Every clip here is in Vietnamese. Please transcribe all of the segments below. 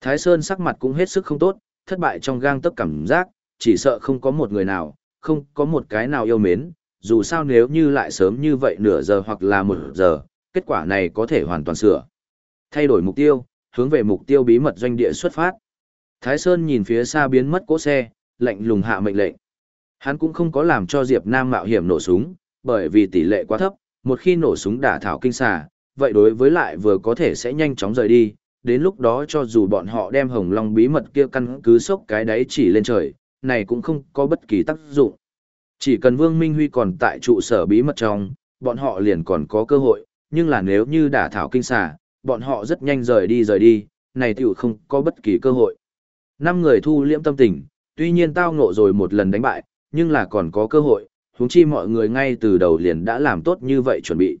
Thái Sơn sắc mặt cũng hết sức không tốt, thất bại trong gang tấc cảm giác, chỉ sợ không có một người nào, không có một cái nào yêu mến, dù sao nếu như lại sớm như vậy nửa giờ hoặc là một giờ, kết quả này có thể hoàn toàn sửa. Thay đổi mục tiêu, hướng về mục tiêu bí mật doanh địa xuất phát. Thái Sơn nhìn phía xa biến mất cỗ xe, lạnh lùng hạ mệnh lệnh. Hắn cũng không có làm cho Diệp Nam mạo hiểm nổ súng, bởi vì tỷ lệ quá thấp, một khi nổ súng đả thảo kinh xà, vậy đối với lại vừa có thể sẽ nhanh chóng rời đi, đến lúc đó cho dù bọn họ đem hồng long bí mật kia căn cứ sốc cái đáy chỉ lên trời, này cũng không có bất kỳ tác dụng. Chỉ cần Vương Minh Huy còn tại trụ sở bí mật trong, bọn họ liền còn có cơ hội, nhưng là nếu như đả thảo kinh xà, bọn họ rất nhanh rời đi rời đi, này tiểu không có bất kỳ cơ hội. Năm người thu liễm tâm tình, tuy nhiên tao ngộ rồi một lần đánh bại, nhưng là còn có cơ hội, huống chi mọi người ngay từ đầu liền đã làm tốt như vậy chuẩn bị.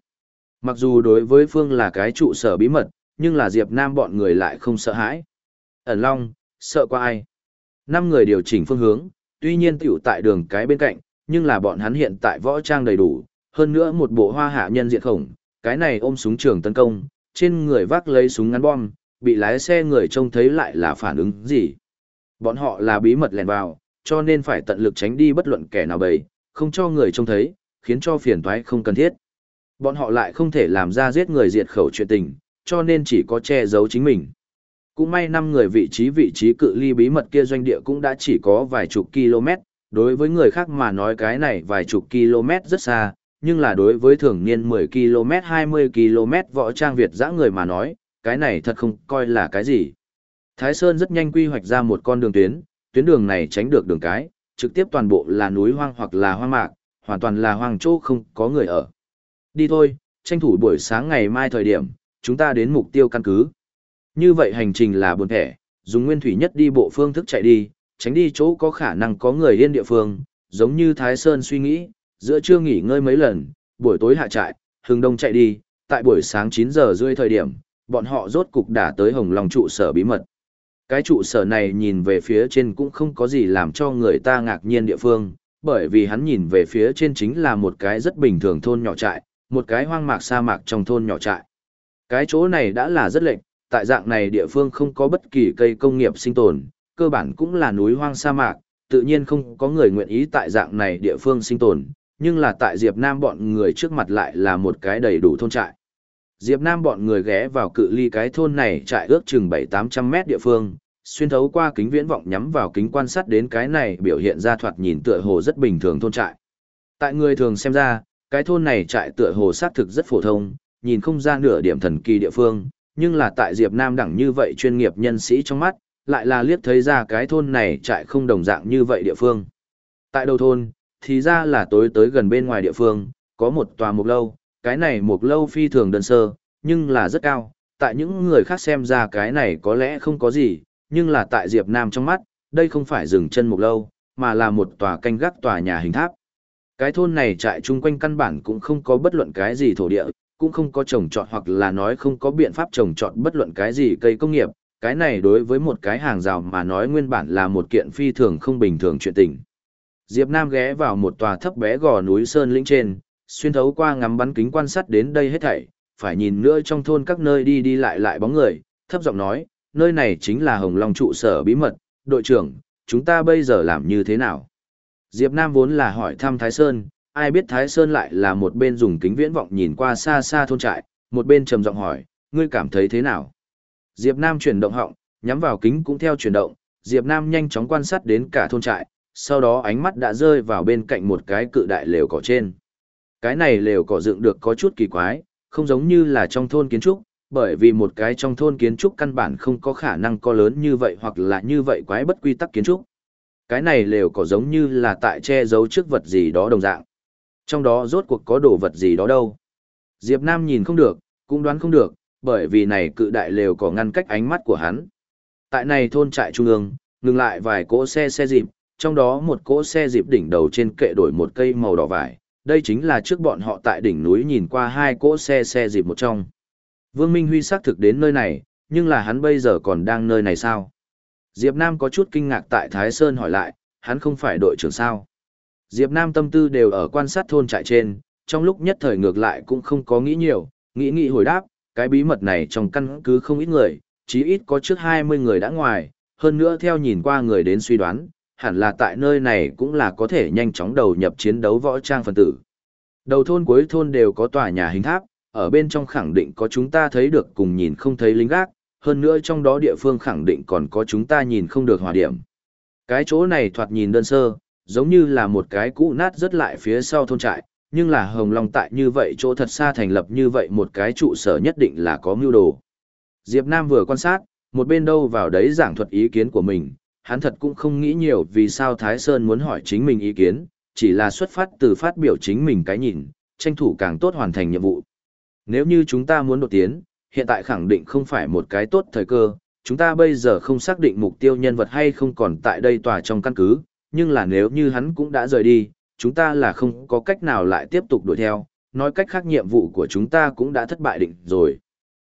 Mặc dù đối với Phương là cái trụ sở bí mật, nhưng là Diệp Nam bọn người lại không sợ hãi. Ẩn Long, sợ qua ai? Năm người điều chỉnh phương hướng, tuy nhiên tiểu tại đường cái bên cạnh, nhưng là bọn hắn hiện tại võ trang đầy đủ, hơn nữa một bộ hoa hạ nhân diện khổng, cái này ôm súng trường tấn công, trên người vác lấy súng ngắn bom, bị lái xe người trông thấy lại là phản ứng gì. Bọn họ là bí mật lèn vào, cho nên phải tận lực tránh đi bất luận kẻ nào bầy, không cho người trông thấy, khiến cho phiền toái không cần thiết. Bọn họ lại không thể làm ra giết người diệt khẩu chuyện tình, cho nên chỉ có che giấu chính mình. Cũng may năm người vị trí vị trí cự ly bí mật kia doanh địa cũng đã chỉ có vài chục km, đối với người khác mà nói cái này vài chục km rất xa, nhưng là đối với thường niên 10 km 20 km võ trang Việt dã người mà nói, cái này thật không coi là cái gì. Thái Sơn rất nhanh quy hoạch ra một con đường tuyến, tuyến đường này tránh được đường cái, trực tiếp toàn bộ là núi hoang hoặc là hoang mạc, hoàn toàn là hoang chỗ không có người ở. Đi thôi, tranh thủ buổi sáng ngày mai thời điểm, chúng ta đến mục tiêu căn cứ. Như vậy hành trình là buồn thẻ, dùng nguyên thủy nhất đi bộ phương thức chạy đi, tránh đi chỗ có khả năng có người yên địa phương, giống như Thái Sơn suy nghĩ, giữa trưa nghỉ ngơi mấy lần, buổi tối hạ trại, hừng đông chạy đi, tại buổi sáng 9 giờ rưỡi thời điểm, bọn họ rốt cục đã tới Hồng Long trụ sở bí mật. Cái trụ sở này nhìn về phía trên cũng không có gì làm cho người ta ngạc nhiên địa phương, bởi vì hắn nhìn về phía trên chính là một cái rất bình thường thôn nhỏ trại, một cái hoang mạc sa mạc trong thôn nhỏ trại. Cái chỗ này đã là rất lệnh, tại dạng này địa phương không có bất kỳ cây công nghiệp sinh tồn, cơ bản cũng là núi hoang sa mạc, tự nhiên không có người nguyện ý tại dạng này địa phương sinh tồn, nhưng là tại Diệp Nam bọn người trước mặt lại là một cái đầy đủ thôn trại. Diệp Nam bọn người ghé vào cự ly cái thôn này trại ước chừng 7-800 mét địa phương, xuyên thấu qua kính viễn vọng nhắm vào kính quan sát đến cái này biểu hiện ra thoạt nhìn tựa hồ rất bình thường thôn trại. Tại người thường xem ra, cái thôn này trại tựa hồ xác thực rất phổ thông, nhìn không ra nửa điểm thần kỳ địa phương, nhưng là tại Diệp Nam đẳng như vậy chuyên nghiệp nhân sĩ trong mắt, lại là liếc thấy ra cái thôn này trại không đồng dạng như vậy địa phương. Tại đầu thôn, thì ra là tối tới gần bên ngoài địa phương, có một tòa mục lâu, cái này mục lâu phi thường đơn sơ, nhưng là rất cao, tại những người khác xem ra cái này có lẽ không có gì, nhưng là tại Diệp Nam trong mắt, đây không phải dừng chân mục lâu, mà là một tòa canh gác tòa nhà hình tháp. Cái thôn này trại chung quanh căn bản cũng không có bất luận cái gì thổ địa, cũng không có trồng trọt hoặc là nói không có biện pháp trồng trọt bất luận cái gì cây công nghiệp, cái này đối với một cái hàng rào mà nói nguyên bản là một kiện phi thường không bình thường chuyện tình. Diệp Nam ghé vào một tòa thấp bé gò núi sơn lĩnh trên, xuyên thấu qua ngắm bắn kính quan sát đến đây hết thảy, phải nhìn nữa trong thôn các nơi đi đi lại lại bóng người, thấp giọng nói, nơi này chính là Hồng Long trụ sở bí mật, đội trưởng, chúng ta bây giờ làm như thế nào? Diệp Nam vốn là hỏi thăm Thái Sơn, ai biết Thái Sơn lại là một bên dùng kính viễn vọng nhìn qua xa xa thôn trại, một bên trầm giọng hỏi, ngươi cảm thấy thế nào? Diệp Nam chuyển động họng, nhắm vào kính cũng theo chuyển động, Diệp Nam nhanh chóng quan sát đến cả thôn trại, sau đó ánh mắt đã rơi vào bên cạnh một cái cự đại lều cỏ trên. Cái này lều cỏ dựng được có chút kỳ quái, không giống như là trong thôn kiến trúc, bởi vì một cái trong thôn kiến trúc căn bản không có khả năng có lớn như vậy hoặc là như vậy quái bất quy tắc kiến trúc. Cái này lều cỏ giống như là tại che giấu trước vật gì đó đồng dạng. Trong đó rốt cuộc có đồ vật gì đó đâu. Diệp Nam nhìn không được, cũng đoán không được, bởi vì này cự đại lều có ngăn cách ánh mắt của hắn. Tại này thôn trại trung ương, ngừng lại vài cỗ xe xe dịp, trong đó một cỗ xe dịp đỉnh đầu trên kệ đổi một cây màu đỏ vải, đây chính là trước bọn họ tại đỉnh núi nhìn qua hai cỗ xe xe dịp một trong. Vương Minh Huy xác thực đến nơi này, nhưng là hắn bây giờ còn đang nơi này sao? Diệp Nam có chút kinh ngạc tại Thái Sơn hỏi lại, hắn không phải đội trưởng sao? Diệp Nam tâm tư đều ở quan sát thôn trại trên, trong lúc nhất thời ngược lại cũng không có nghĩ nhiều, nghĩ nghĩ hồi đáp, cái bí mật này trong căn cứ không ít người, chí ít có trước 20 người đã ngoài, hơn nữa theo nhìn qua người đến suy đoán, hẳn là tại nơi này cũng là có thể nhanh chóng đầu nhập chiến đấu võ trang phân tử. Đầu thôn cuối thôn đều có tòa nhà hình tháp, ở bên trong khẳng định có chúng ta thấy được cùng nhìn không thấy lính gác, hơn nữa trong đó địa phương khẳng định còn có chúng ta nhìn không được hòa điểm. Cái chỗ này thoạt nhìn đơn sơ, giống như là một cái cũ nát rất lại phía sau thôn trại, nhưng là Hồng Long tại như vậy chỗ thật xa thành lập như vậy một cái trụ sở nhất định là có mưu đồ. Diệp Nam vừa quan sát, một bên đâu vào đấy giảng thuật ý kiến của mình, hắn thật cũng không nghĩ nhiều vì sao Thái Sơn muốn hỏi chính mình ý kiến, chỉ là xuất phát từ phát biểu chính mình cái nhìn, tranh thủ càng tốt hoàn thành nhiệm vụ. Nếu như chúng ta muốn đột tiến, hiện tại khẳng định không phải một cái tốt thời cơ, chúng ta bây giờ không xác định mục tiêu nhân vật hay không còn tại đây tòa trong căn cứ, nhưng là nếu như hắn cũng đã rời đi, chúng ta là không có cách nào lại tiếp tục đuổi theo, nói cách khác nhiệm vụ của chúng ta cũng đã thất bại định rồi.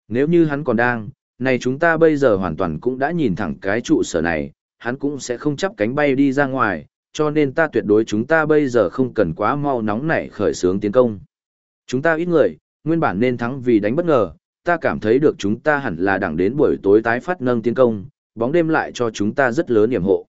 Nếu như hắn còn đang, này chúng ta bây giờ hoàn toàn cũng đã nhìn thẳng cái trụ sở này, hắn cũng sẽ không chấp cánh bay đi ra ngoài, cho nên ta tuyệt đối chúng ta bây giờ không cần quá mau nóng nảy khởi xướng tiến công. Chúng ta ít người, nguyên bản nên thắng vì đánh bất ngờ, ta cảm thấy được chúng ta hẳn là đẳng đến buổi tối tái phát nâng tiến công, bóng đêm lại cho chúng ta rất lớn niềm hộ.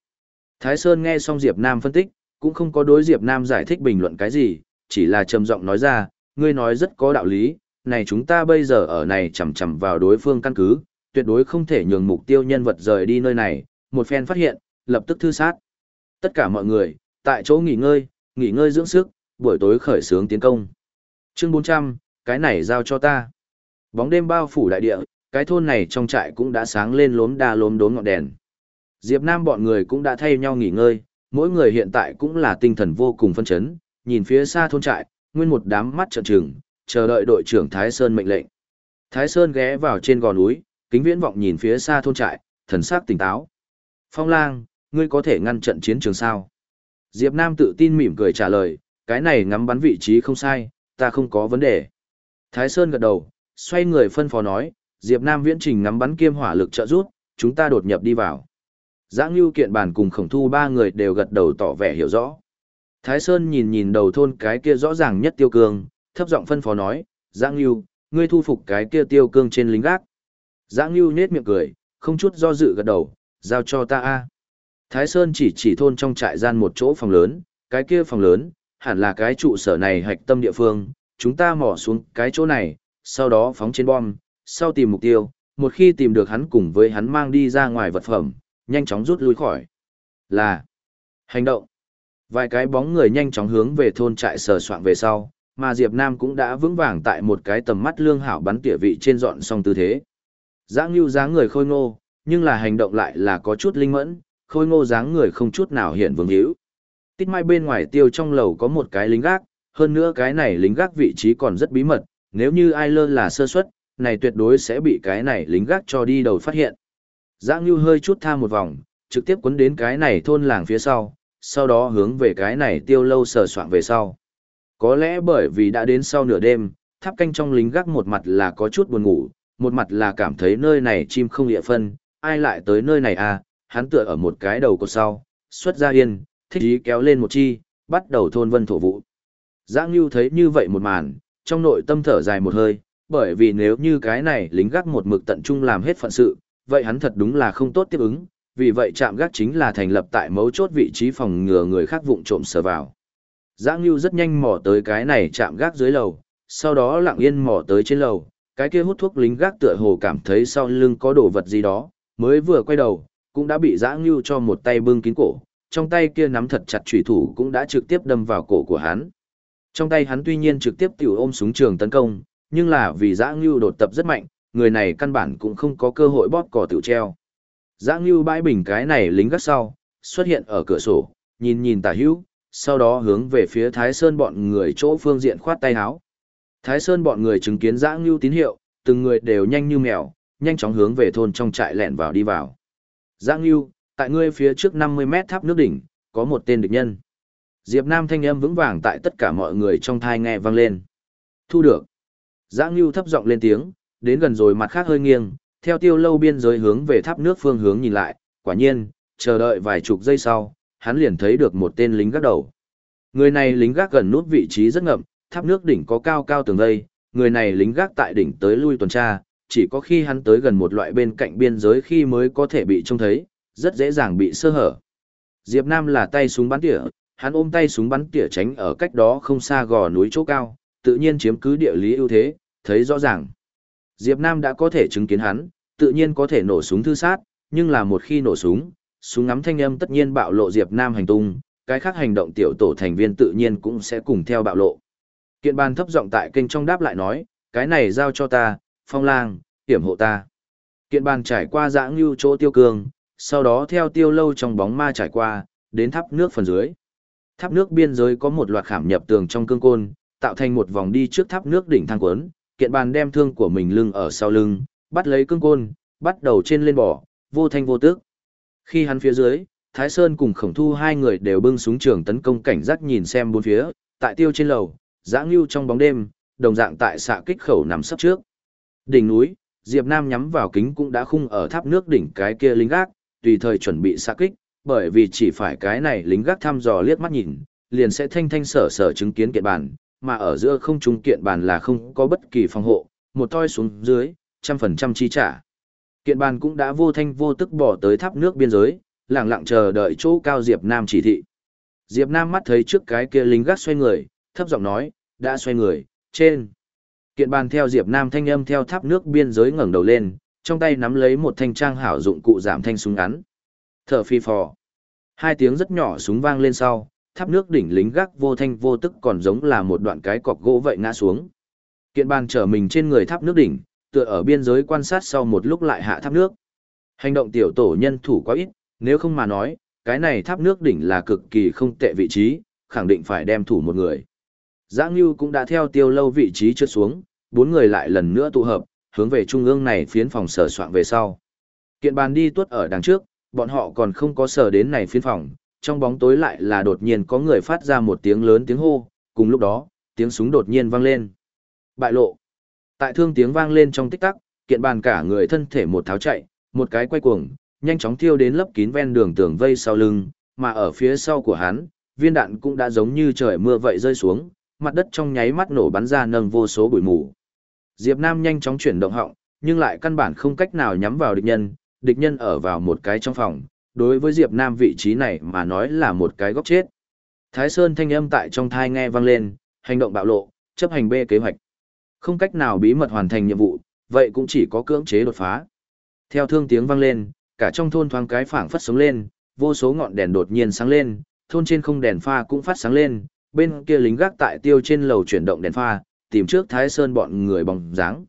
Thái Sơn nghe xong Diệp Nam phân tích, cũng không có đối Diệp Nam giải thích bình luận cái gì, chỉ là trầm giọng nói ra, ngươi nói rất có đạo lý, này chúng ta bây giờ ở này chầm chầm vào đối phương căn cứ, tuyệt đối không thể nhường mục tiêu nhân vật rời đi nơi này, một phen phát hiện, lập tức thư sát. Tất cả mọi người, tại chỗ nghỉ ngơi, nghỉ ngơi dưỡng sức, buổi tối khởi xướng tiến công. Chương 400, cái này giao cho ta. Bóng đêm bao phủ đại địa, cái thôn này trong trại cũng đã sáng lên lốm đa lốm đốm ngọn đèn. Diệp Nam bọn người cũng đã thay nhau nghỉ ngơi, mỗi người hiện tại cũng là tinh thần vô cùng phân chấn, nhìn phía xa thôn trại, nguyên một đám mắt trợn trừng, chờ đợi đội trưởng Thái Sơn mệnh lệnh. Thái Sơn ghé vào trên gò núi, kính viễn vọng nhìn phía xa thôn trại, thần sắc tỉnh táo. Phong lang, ngươi có thể ngăn trận chiến trường sao? Diệp Nam tự tin mỉm cười trả lời, cái này ngắm bắn vị trí không sai, ta không có vấn đề. Thái Sơn gật đầu, xoay người phân phó nói, Diệp Nam viễn trình ngắm bắn kiêm hỏa lực trợ giúp, chúng ta đột nhập đi vào. Giã Lưu kiện bản cùng khổng thu ba người đều gật đầu tỏ vẻ hiểu rõ. Thái Sơn nhìn nhìn đầu thôn cái kia rõ ràng nhất tiêu cương, thấp giọng phân phó nói, Giã Lưu, ngươi thu phục cái kia tiêu cương trên lính gác. Giã Lưu nết miệng cười, không chút do dự gật đầu, giao cho ta a. Thái Sơn chỉ chỉ thôn trong trại gian một chỗ phòng lớn, cái kia phòng lớn, hẳn là cái trụ sở này hạch tâm địa phương, chúng ta mò xuống cái chỗ này, sau đó phóng trên bom, sau tìm mục tiêu, một khi tìm được hắn cùng với hắn mang đi ra ngoài vật phẩm, nhanh chóng rút lui khỏi. Là hành động. Vài cái bóng người nhanh chóng hướng về thôn trại sờ soạn về sau, mà Diệp Nam cũng đã vững vàng tại một cái tầm mắt lương hảo bắn tỉa vị trên dọn xong tư thế. Giáng Lưu dáng người khôi ngô, nhưng là hành động lại là có chút linh mẫn, khôi ngô dáng người không chút nào hiện vương hữu. Tít mai bên ngoài tiêu trong lầu có một cái lính gác, hơn nữa cái này lính gác vị trí còn rất bí mật, nếu như ai lơ là sơ suất, này tuyệt đối sẽ bị cái này lính gác cho đi đầu phát hiện. Giang Nhu hơi chút tha một vòng, trực tiếp quấn đến cái này thôn làng phía sau, sau đó hướng về cái này tiêu lâu sờ soạn về sau. Có lẽ bởi vì đã đến sau nửa đêm, tháp canh trong lính gác một mặt là có chút buồn ngủ, một mặt là cảm thấy nơi này chim không địa phân, ai lại tới nơi này à, hắn tựa ở một cái đầu cột sau, xuất ra yên, thích ý kéo lên một chi, bắt đầu thôn vân thổ vụ. Giang Nhu thấy như vậy một màn, trong nội tâm thở dài một hơi, bởi vì nếu như cái này lính gác một mực tận trung làm hết phận sự, vậy hắn thật đúng là không tốt tiếp ứng, vì vậy trạm gác chính là thành lập tại mấu chốt vị trí phòng ngừa người khác vụng trộm sờ vào. Giang Ngưu rất nhanh mò tới cái này chạm gác dưới lầu, sau đó lặng yên mò tới trên lầu, cái kia hút thuốc lính gác tựa hồ cảm thấy sau lưng có đồ vật gì đó, mới vừa quay đầu, cũng đã bị Giang Ngưu cho một tay bưng kín cổ, trong tay kia nắm thật chặt chủy thủ cũng đã trực tiếp đâm vào cổ của hắn. Trong tay hắn tuy nhiên trực tiếp tiểu ôm súng trường tấn công, nhưng là vì Giang Ngưu đột tập rất mạnh, người này căn bản cũng không có cơ hội bóp cỏ tiểu treo. Giang Ngưu bãi bình cái này lính gác sau, xuất hiện ở cửa sổ, nhìn nhìn tả hữu, sau đó hướng về phía Thái Sơn bọn người chỗ phương diện khoát tay áo. Thái Sơn bọn người chứng kiến Giang Ngưu tín hiệu, từng người đều nhanh như mèo, nhanh chóng hướng về thôn trong trại lẹn vào đi vào. Giang Ngưu, tại ngươi phía trước 50 mét tháp nước đỉnh, có một tên địch nhân. Diệp Nam thanh âm vững vàng tại tất cả mọi người trong thai nghe vang lên. Thu được. Giang Ngưu thấp giọng lên tiếng, đến gần rồi mặt khác hơi nghiêng, theo tiêu lâu biên giới hướng về tháp nước phương hướng nhìn lại, quả nhiên, chờ đợi vài chục giây sau, hắn liền thấy được một tên lính gác đầu. Người này lính gác gần nút vị trí rất ngậm, tháp nước đỉnh có cao cao tường dây, người này lính gác tại đỉnh tới lui tuần tra, chỉ có khi hắn tới gần một loại bên cạnh biên giới khi mới có thể bị trông thấy, rất dễ dàng bị sơ hở. Diệp Nam là tay súng bắn tỉa, hắn ôm tay súng bắn tỉa tránh ở cách đó không xa gò núi chỗ cao, tự nhiên chiếm cứ địa lý ưu thế, thấy rõ ràng. Diệp Nam đã có thể chứng kiến hắn, tự nhiên có thể nổ súng thư sát, nhưng là một khi nổ súng, súng ngắm thanh âm tất nhiên bạo lộ Diệp Nam hành tung, cái khác hành động tiểu tổ thành viên tự nhiên cũng sẽ cùng theo bạo lộ. Kiện bàn thấp giọng tại kênh trong đáp lại nói, cái này giao cho ta, phong lang, hiểm hộ ta. Kiện bàn trải qua dã lưu chỗ tiêu cường, sau đó theo tiêu lâu trong bóng ma trải qua, đến tháp nước phần dưới. Tháp nước biên giới có một loạt khảm nhập tường trong cương côn, tạo thành một vòng đi trước tháp nước đỉnh thang quấn, kiện bàn đem thương của mình lưng ở sau lưng, bắt lấy cương côn, bắt đầu trên lên bỏ, vô thanh vô tức. Khi hắn phía dưới, Thái Sơn cùng Khổng Thu hai người đều bưng súng trường tấn công cảnh giác nhìn xem bốn phía, tại tiêu trên lầu, dã ngưu trong bóng đêm, đồng dạng tại xạ kích khẩu nằm sắp trước. Đỉnh núi, Diệp Nam nhắm vào kính cũng đã khung ở tháp nước đỉnh cái kia lính gác, tùy thời chuẩn bị xạ kích, bởi vì chỉ phải cái này lính gác thăm dò liếc mắt nhìn, liền sẽ thanh thanh sở sở chứng kiến kiện bàn, mà ở giữa không trung kiện bàn là không có bất kỳ phòng hộ, một toi xuống dưới, trăm phần trăm chi trả. Kiện bàn cũng đã vô thanh vô tức bỏ tới tháp nước biên giới, lặng lặng chờ đợi chỗ cao Diệp Nam chỉ thị. Diệp Nam mắt thấy trước cái kia lính gác xoay người, thấp giọng nói, đã xoay người, trên. Kiện bàn theo Diệp Nam thanh âm theo tháp nước biên giới ngẩng đầu lên, trong tay nắm lấy một thanh trang hảo dụng cụ giảm thanh súng ngắn. Thở phi phò. Hai tiếng rất nhỏ súng vang lên sau, tháp nước đỉnh lính gác vô thanh vô tức còn giống là một đoạn cái cọc gỗ vậy ngã xuống. Kiện bàn trở mình trên người tháp nước đỉnh, tựa ở biên giới quan sát sau một lúc lại hạ tháp nước. Hành động tiểu tổ nhân thủ quá ít, nếu không mà nói, cái này tháp nước đỉnh là cực kỳ không tệ vị trí, khẳng định phải đem thủ một người. Giang Nhu cũng đã theo tiêu lâu vị trí trượt xuống, bốn người lại lần nữa tụ hợp, hướng về trung ương này phiến phòng sở soạn về sau. Kiện bàn đi tuốt ở đằng trước, bọn họ còn không có sở đến này phiến phòng, trong bóng tối lại là đột nhiên có người phát ra một tiếng lớn tiếng hô, cùng lúc đó, tiếng súng đột nhiên vang lên. Bại lộ. Tại thương tiếng vang lên trong tích tắc, kiện bàn cả người thân thể một tháo chạy, một cái quay cuồng, nhanh chóng thiêu đến lấp kín ven đường tường vây sau lưng, mà ở phía sau của hắn, viên đạn cũng đã giống như trời mưa vậy rơi xuống, mặt đất trong nháy mắt nổ bắn ra nâng vô số bụi mù. Diệp Nam nhanh chóng chuyển động họng, nhưng lại căn bản không cách nào nhắm vào địch nhân, địch nhân ở vào một cái trong phòng, đối với Diệp Nam vị trí này mà nói là một cái góc chết. Thái Sơn thanh âm tại trong thai nghe vang lên, hành động bạo lộ, chấp hành B kế hoạch. Không cách nào bí mật hoàn thành nhiệm vụ, vậy cũng chỉ có cưỡng chế đột phá. Theo thương tiếng vang lên, cả trong thôn thoáng cái phảng phất sống lên, vô số ngọn đèn đột nhiên sáng lên, thôn trên không đèn pha cũng phát sáng lên, bên kia lính gác tại tiêu trên lầu chuyển động đèn pha, tìm trước Thái Sơn bọn người bóng dáng.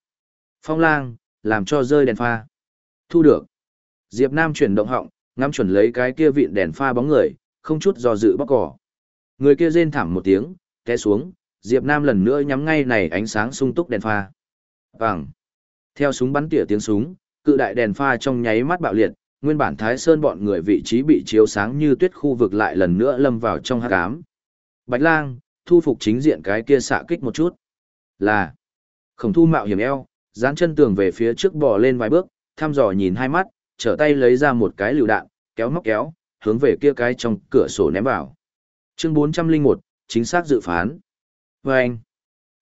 Phong lang, làm cho rơi đèn pha. Thu được. Diệp Nam chuyển động họng, ngắm chuẩn lấy cái kia vịn đèn pha bóng người, không chút do dự bóc cỏ. Người kia rên thảm một tiếng, té xuống, Diệp Nam lần nữa nhắm ngay này ánh sáng sung túc đèn pha. Vàng. Theo súng bắn tỉa tiếng súng, cự đại đèn pha trong nháy mắt bạo liệt, nguyên bản Thái Sơn bọn người vị trí bị chiếu sáng như tuyết khu vực lại lần nữa lâm vào trong hắc ám. Bạch Lang, thu phục chính diện cái kia xạ kích một chút. Là. Khổng thu mạo hiểm eo, dán chân tường về phía trước bò lên vài bước, thăm dò nhìn hai mắt, trở tay lấy ra một cái lựu đạn, kéo móc kéo, hướng về kia cái trong cửa sổ ném vào. Chương 401, chính xác dự phán. Vâng.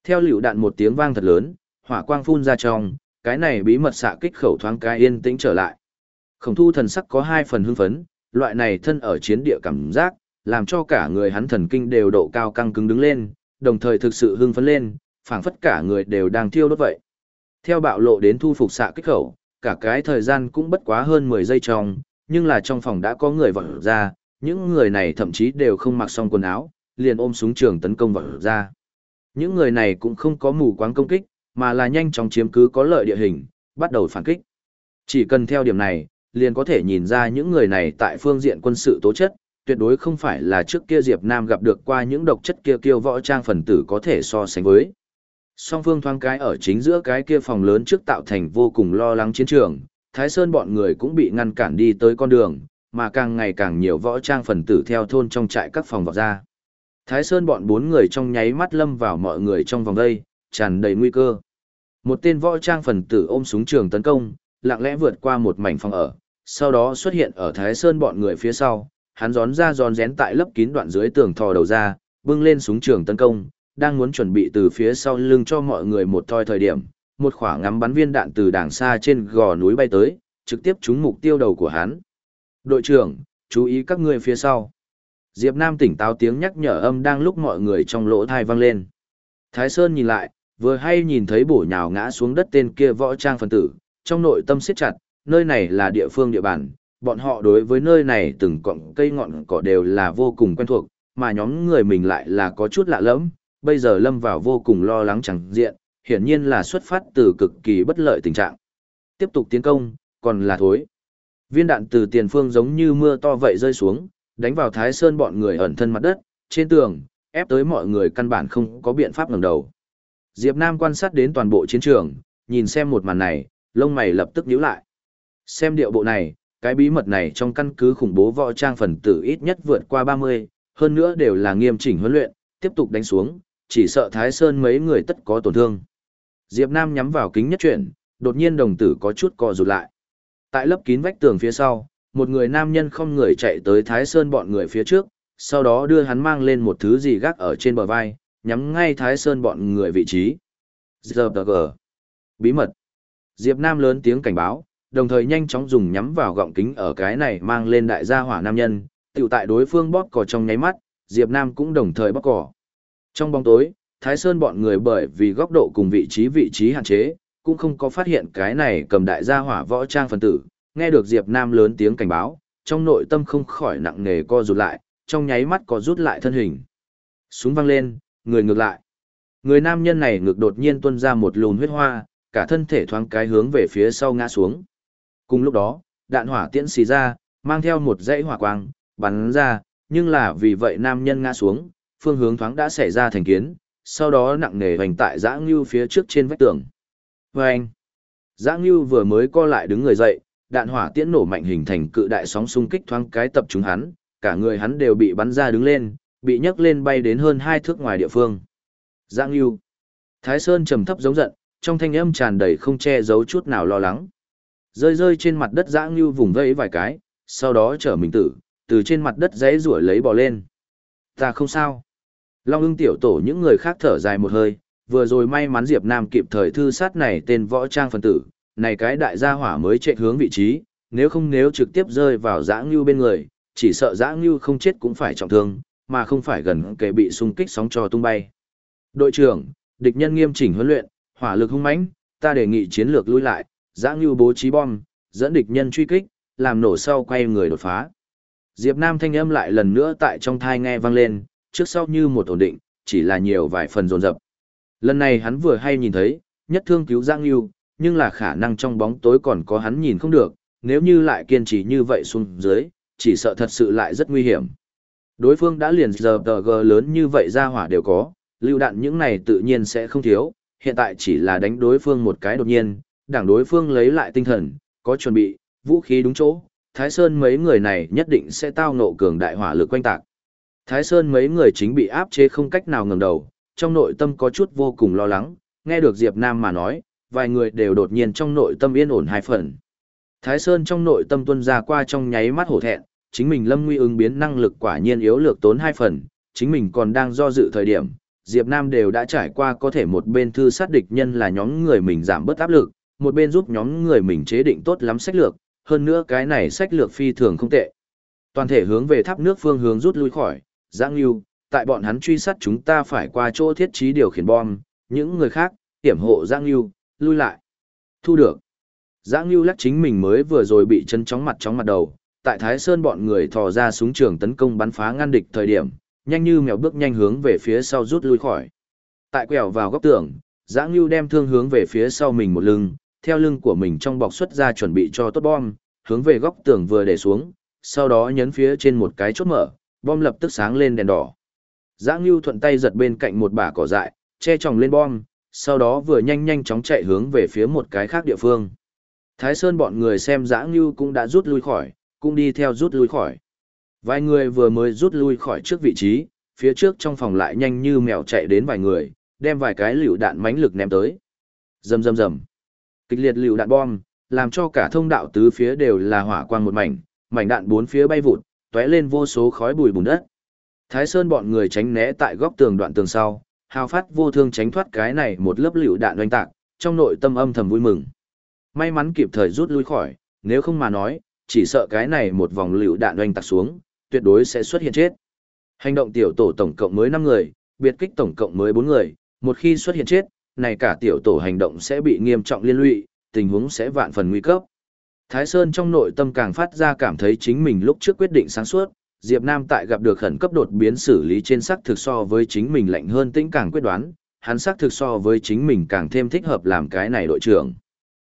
Theo lựu đạn một tiếng vang thật lớn, hỏa quang phun ra trong, cái này bí mật xạ kích khẩu thoáng cái yên tĩnh trở lại. Khổng thu thần sắc có hai phần hưng phấn, loại này thân ở chiến địa cảm giác, làm cho cả người hắn thần kinh đều độ cao căng cứng đứng lên, đồng thời thực sự hưng phấn lên, phảng phất cả người đều đang thiêu đốt vậy. Theo bạo lộ đến thu phục xạ kích khẩu, cả cái thời gian cũng bất quá hơn 10 giây trong, nhưng là trong phòng đã có người vọt ra, những người này thậm chí đều không mặc xong quần áo, liền ôm súng trường tấn công vọt ra. Những người này cũng không có mù quáng công kích, mà là nhanh chóng chiếm cứ có lợi địa hình, bắt đầu phản kích. Chỉ cần theo điểm này, liền có thể nhìn ra những người này tại phương diện quân sự tố chất, tuyệt đối không phải là trước kia Diệp Nam gặp được qua những độc chất kia kiêu võ trang phần tử có thể so sánh với. Song phương thoáng cái ở chính giữa cái kia phòng lớn trước tạo thành vô cùng lo lắng chiến trường, Thái Sơn bọn người cũng bị ngăn cản đi tới con đường, mà càng ngày càng nhiều võ trang phần tử theo thôn trong trại các phòng vào ra. Thái Sơn bọn bốn người trong nháy mắt lâm vào mọi người trong vòng đây, tràn đầy nguy cơ. Một tên võ trang phần tử ôm súng trường tấn công, lặng lẽ vượt qua một mảnh phòng ở, sau đó xuất hiện ở Thái Sơn bọn người phía sau, hắn gión ra giòn rén tại lớp kín đoạn dưới tường thò đầu ra, bưng lên súng trường tấn công, đang muốn chuẩn bị từ phía sau lưng cho mọi người một thoi thời điểm, một khoảng ngắm bắn viên đạn từ đàng xa trên gò núi bay tới, trực tiếp trúng mục tiêu đầu của hắn. Đội trưởng, chú ý các ngươi phía sau. Diệp Nam tỉnh táo tiếng nhắc nhở âm đang lúc mọi người trong lỗ thai vang lên. Thái Sơn nhìn lại, vừa hay nhìn thấy bổ nhào ngã xuống đất tên kia võ trang phần tử, trong nội tâm siết chặt, nơi này là địa phương địa bàn, bọn họ đối với nơi này từng cọng cây ngọn cỏ đều là vô cùng quen thuộc, mà nhóm người mình lại là có chút lạ lẫm, bây giờ lâm vào vô cùng lo lắng chẳng diện, hiển nhiên là xuất phát từ cực kỳ bất lợi tình trạng. Tiếp tục tiến công, còn là thối. Viên đạn từ tiền phương giống như mưa to vậy rơi xuống, đánh vào Thái Sơn bọn người ẩn thân mặt đất, trên tường, ép tới mọi người căn bản không có biện pháp ngẩng đầu. Diệp Nam quan sát đến toàn bộ chiến trường, nhìn xem một màn này, lông mày lập tức nhíu lại. Xem điệu bộ này, cái bí mật này trong căn cứ khủng bố võ trang phần tử ít nhất vượt qua 30, hơn nữa đều là nghiêm chỉnh huấn luyện, tiếp tục đánh xuống, chỉ sợ Thái Sơn mấy người tất có tổn thương. Diệp Nam nhắm vào kính nhất chuyển, đột nhiên đồng tử có chút co rụt lại. Tại lớp kín vách tường phía sau, một người nam nhân không người chạy tới Thái Sơn bọn người phía trước, sau đó đưa hắn mang lên một thứ gì gác ở trên bờ vai, nhắm ngay Thái Sơn bọn người vị trí. Giờ Bí mật. Diệp Nam lớn tiếng cảnh báo, đồng thời nhanh chóng dùng nhắm vào gọng kính ở cái này mang lên đại gia hỏa nam nhân, tiểu tại đối phương bóp cò trong nháy mắt, Diệp Nam cũng đồng thời bóp cò. Trong bóng tối, Thái Sơn bọn người bởi vì góc độ cùng vị trí vị trí hạn chế, cũng không có phát hiện cái này cầm đại gia hỏa võ trang phần tử, nghe được Diệp Nam lớn tiếng cảnh báo, trong nội tâm không khỏi nặng nề co rụt lại, trong nháy mắt có rút lại thân hình. Súng văng lên, người ngược lại. Người nam nhân này ngược đột nhiên tuôn ra một lùn huyết hoa, cả thân thể thoáng cái hướng về phía sau ngã xuống. Cùng lúc đó, đạn hỏa tiễn xì ra, mang theo một dãy hỏa quang, bắn ra, nhưng là vì vậy nam nhân ngã xuống, phương hướng thoáng đã xảy ra thành kiến, sau đó nặng nề hoành tại dã ngưu phía trước trên vách tường. Vâng! Dã ngưu vừa mới co lại đứng người dậy, đạn hỏa tiễn nổ mạnh hình thành cự đại sóng xung kích thoáng cái tập trung hắn, cả người hắn đều bị bắn ra đứng lên, bị nhấc lên bay đến hơn hai thước ngoài địa phương. Dã ngưu! Thái Sơn trầm thấp giống giận, trong thanh âm tràn đầy không che giấu chút nào lo lắng. Rơi rơi trên mặt đất dã ngưu vùng vẫy vài cái, sau đó trở mình tử, từ trên mặt đất giấy rủa lấy bò lên. Ta không sao. Long ưng tiểu tổ những người khác thở dài một hơi, vừa rồi may mắn Diệp Nam kịp thời thư sát này tên võ trang phần tử, này cái đại gia hỏa mới chạy hướng vị trí, nếu không nếu trực tiếp rơi vào dã ngưu bên người, chỉ sợ dã ngưu không chết cũng phải trọng thương, mà không phải gần kề bị xung kích sóng cho tung bay. Đội trưởng, địch nhân nghiêm chỉnh huấn luyện, hỏa lực hung mãnh, ta đề nghị chiến lược lui lại, dã ngưu bố trí bom, dẫn địch nhân truy kích, làm nổ sau quay người đột phá. Diệp Nam thanh âm lại lần nữa tại trong thai nghe vang lên, trước sau như một ổn định, chỉ là nhiều vài phần dồn dập. Lần này hắn vừa hay nhìn thấy, nhất thương cứu Giang Nhu, nhưng là khả năng trong bóng tối còn có hắn nhìn không được, nếu như lại kiên trì như vậy xuống dưới, chỉ sợ thật sự lại rất nguy hiểm. Đối phương đã liền giờ tờ g lớn như vậy ra hỏa đều có, lưu đạn những này tự nhiên sẽ không thiếu, hiện tại chỉ là đánh đối phương một cái đột nhiên, đảng đối phương lấy lại tinh thần, có chuẩn bị, vũ khí đúng chỗ, Thái Sơn mấy người này nhất định sẽ tao ngộ cường đại hỏa lực quanh tạc. Thái Sơn mấy người chính bị áp chế không cách nào ngẩng đầu, trong nội tâm có chút vô cùng lo lắng, nghe được Diệp Nam mà nói, vài người đều đột nhiên trong nội tâm yên ổn hai phần. Thái Sơn trong nội tâm tuân ra qua trong nháy mắt hổ thẹn, chính mình lâm nguy ứng biến năng lực quả nhiên yếu lược tốn hai phần, chính mình còn đang do dự thời điểm, Diệp Nam đều đã trải qua có thể một bên thư sát địch nhân là nhóm người mình giảm bớt áp lực, một bên giúp nhóm người mình chế định tốt lắm sách lược, hơn nữa cái này sách lược phi thường không tệ. Toàn thể hướng về tháp nước phương hướng rút lui khỏi, Giang Lưu, tại bọn hắn truy sát chúng ta phải qua chỗ thiết trí điều khiển bom, những người khác, hiểm hộ Giang Lưu, lui lại. Thu được. Giang Lưu lắc chính mình mới vừa rồi bị chân chóng mặt chóng mặt đầu, tại Thái Sơn bọn người thò ra súng trường tấn công bắn phá ngăn địch thời điểm, nhanh như mèo bước nhanh hướng về phía sau rút lui khỏi. Tại quẹo vào góc tường, Giang Lưu đem thương hướng về phía sau mình một lưng, theo lưng của mình trong bọc xuất ra chuẩn bị cho tốt bom, hướng về góc tường vừa để xuống, sau đó nhấn phía trên một cái chốt mở, bom lập tức sáng lên đèn đỏ. Giang Lưu thuận tay giật bên cạnh một bả cỏ dại, che chồng lên bom, sau đó vừa nhanh nhanh chóng chạy hướng về phía một cái khác địa phương. Thái Sơn bọn người xem Giang Lưu cũng đã rút lui khỏi, cũng đi theo rút lui khỏi. Vài người vừa mới rút lui khỏi trước vị trí, phía trước trong phòng lại nhanh như mèo chạy đến vài người, đem vài cái liều đạn mãnh lực ném tới. Rầm rầm rầm. Kịch liệt liều đạn bom, làm cho cả thông đạo tứ phía đều là hỏa quang một mảnh, mảnh đạn bốn phía bay vụt, tóe lên vô số khói bụi bùn đất. Thái Sơn bọn người tránh né tại góc tường đoạn tường sau, hào phát vô thương tránh thoát cái này một lớp liều đạn oanh tạc, trong nội tâm âm thầm vui mừng. May mắn kịp thời rút lui khỏi, nếu không mà nói, chỉ sợ cái này một vòng lựu đạn oanh tạc xuống, tuyệt đối sẽ xuất hiện chết. Hành động tiểu tổ tổng cộng mới 5 người, biệt kích tổng cộng mới 4 người, một khi xuất hiện chết, này cả tiểu tổ hành động sẽ bị nghiêm trọng liên lụy, tình huống sẽ vạn phần nguy cấp. Thái Sơn trong nội tâm càng phát ra cảm thấy chính mình lúc trước quyết định sáng suốt, Diệp Nam tại gặp được khẩn cấp đột biến xử lý trên sắc thực so với chính mình lạnh hơn tĩnh càng quyết đoán, hắn sắc thực so với chính mình càng thêm thích hợp làm cái này đội trưởng.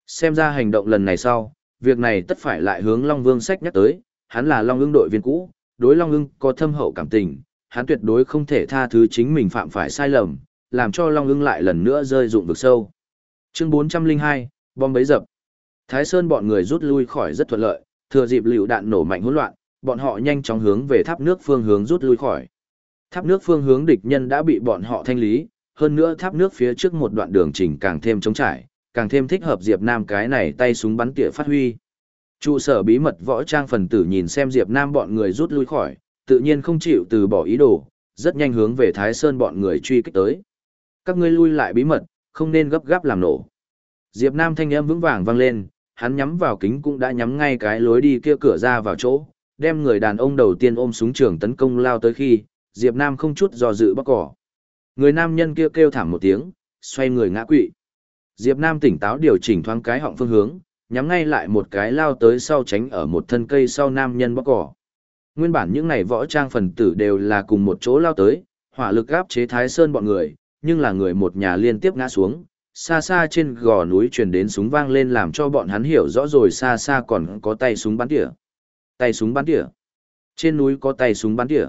Xem ra hành động lần này sau, việc này tất phải lại hướng Long Vương sách nhắc tới, hắn là Long ưng đội viên cũ, đối Long ưng có thâm hậu cảm tình, hắn tuyệt đối không thể tha thứ chính mình phạm phải sai lầm, làm cho Long ưng lại lần nữa rơi dụng vực sâu. Chương 402, bom bấy dập. Thái Sơn bọn người rút lui khỏi rất thuận lợi, thừa dịp liều đạn nổ mạnh hỗn loạn, bọn họ nhanh chóng hướng về tháp nước phương hướng rút lui khỏi. Tháp nước phương hướng địch nhân đã bị bọn họ thanh lý, hơn nữa tháp nước phía trước một đoạn đường trình càng thêm trống trải, càng thêm thích hợp Diệp Nam cái này tay súng bắn tỉa phát huy. Trụ sở bí mật võ trang phần tử nhìn xem Diệp Nam bọn người rút lui khỏi, tự nhiên không chịu từ bỏ ý đồ, rất nhanh hướng về Thái Sơn bọn người truy kích tới. Các ngươi lui lại bí mật, không nên gấp gáp làm nổ. Diệp Nam thanh âm vững vàng vang lên, hắn nhắm vào kính cũng đã nhắm ngay cái lối đi kia cửa ra vào chỗ, đem người đàn ông đầu tiên ôm súng trường tấn công lao tới khi, Diệp Nam không chút do dự bóc cỏ. Người nam nhân kia kêu thảm một tiếng, xoay người ngã quỵ. Diệp Nam tỉnh táo điều chỉnh thoáng cái họng phương hướng, nhắm ngay lại một cái lao tới sau tránh ở một thân cây sau nam nhân bóc cỏ. Nguyên bản những này võ trang phần tử đều là cùng một chỗ lao tới, hỏa lực áp chế Thái Sơn bọn người, nhưng là người một nhà liên tiếp ngã xuống, xa xa trên gò núi truyền đến súng vang lên làm cho bọn hắn hiểu rõ rồi xa xa còn có tay súng bắn tỉa. Tay súng bắn tỉa. Trên núi có tay súng bắn tỉa.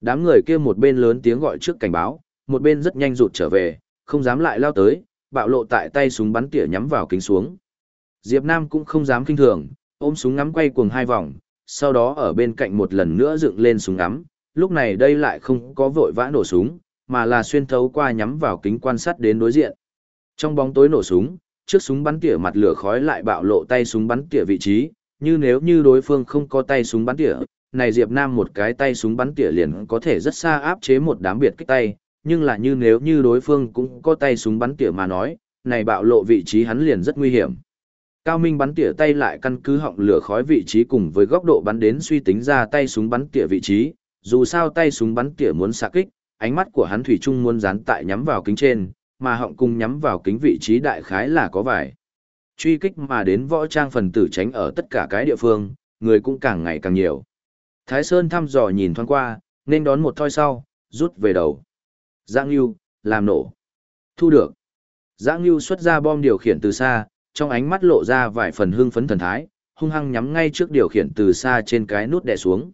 Đám người kia một bên lớn tiếng gọi trước cảnh báo, một bên rất nhanh rụt trở về, không dám lại lao tới, bạo lộ tại tay súng bắn tỉa nhắm vào kính xuống. Diệp Nam cũng không dám kinh thường, ôm súng ngắm quay cuồng hai vòng, sau đó ở bên cạnh một lần nữa dựng lên súng ngắm, lúc này đây lại không có vội vã nổ súng, mà là xuyên thấu qua nhắm vào kính quan sát đến đối diện. Trong bóng tối nổ súng, trước súng bắn tỉa mặt lửa khói lại bạo lộ tay súng bắn tỉa vị trí, như nếu như đối phương không có tay súng bắn tỉa, này Diệp Nam một cái tay súng bắn tỉa liền có thể rất xa áp chế một đám biệt kích tay, nhưng là như nếu như đối phương cũng có tay súng bắn tỉa mà nói, này bạo lộ vị trí hắn liền rất nguy hiểm. Cao Minh bắn tỉa tay lại căn cứ họng lửa khói vị trí cùng với góc độ bắn đến suy tính ra tay súng bắn tỉa vị trí, dù sao tay súng bắn tỉa muốn xạ kích, ánh mắt của hắn thủy chung muốn dán tại nhắm vào kính trên, mà họng cung nhắm vào kính vị trí đại khái là có vài. Truy kích mà đến võ trang phần tử tránh ở tất cả cái địa phương, người cũng càng ngày càng nhiều. Thái Sơn thăm dò nhìn thoáng qua, nên đón một thoi sau, rút về đầu. Giang Nhu, làm nổ. Thu được. Giang Nhu xuất ra bom điều khiển từ xa, trong ánh mắt lộ ra vài phần hưng phấn thần thái, hung hăng nhắm ngay trước điều khiển từ xa trên cái nút đè xuống.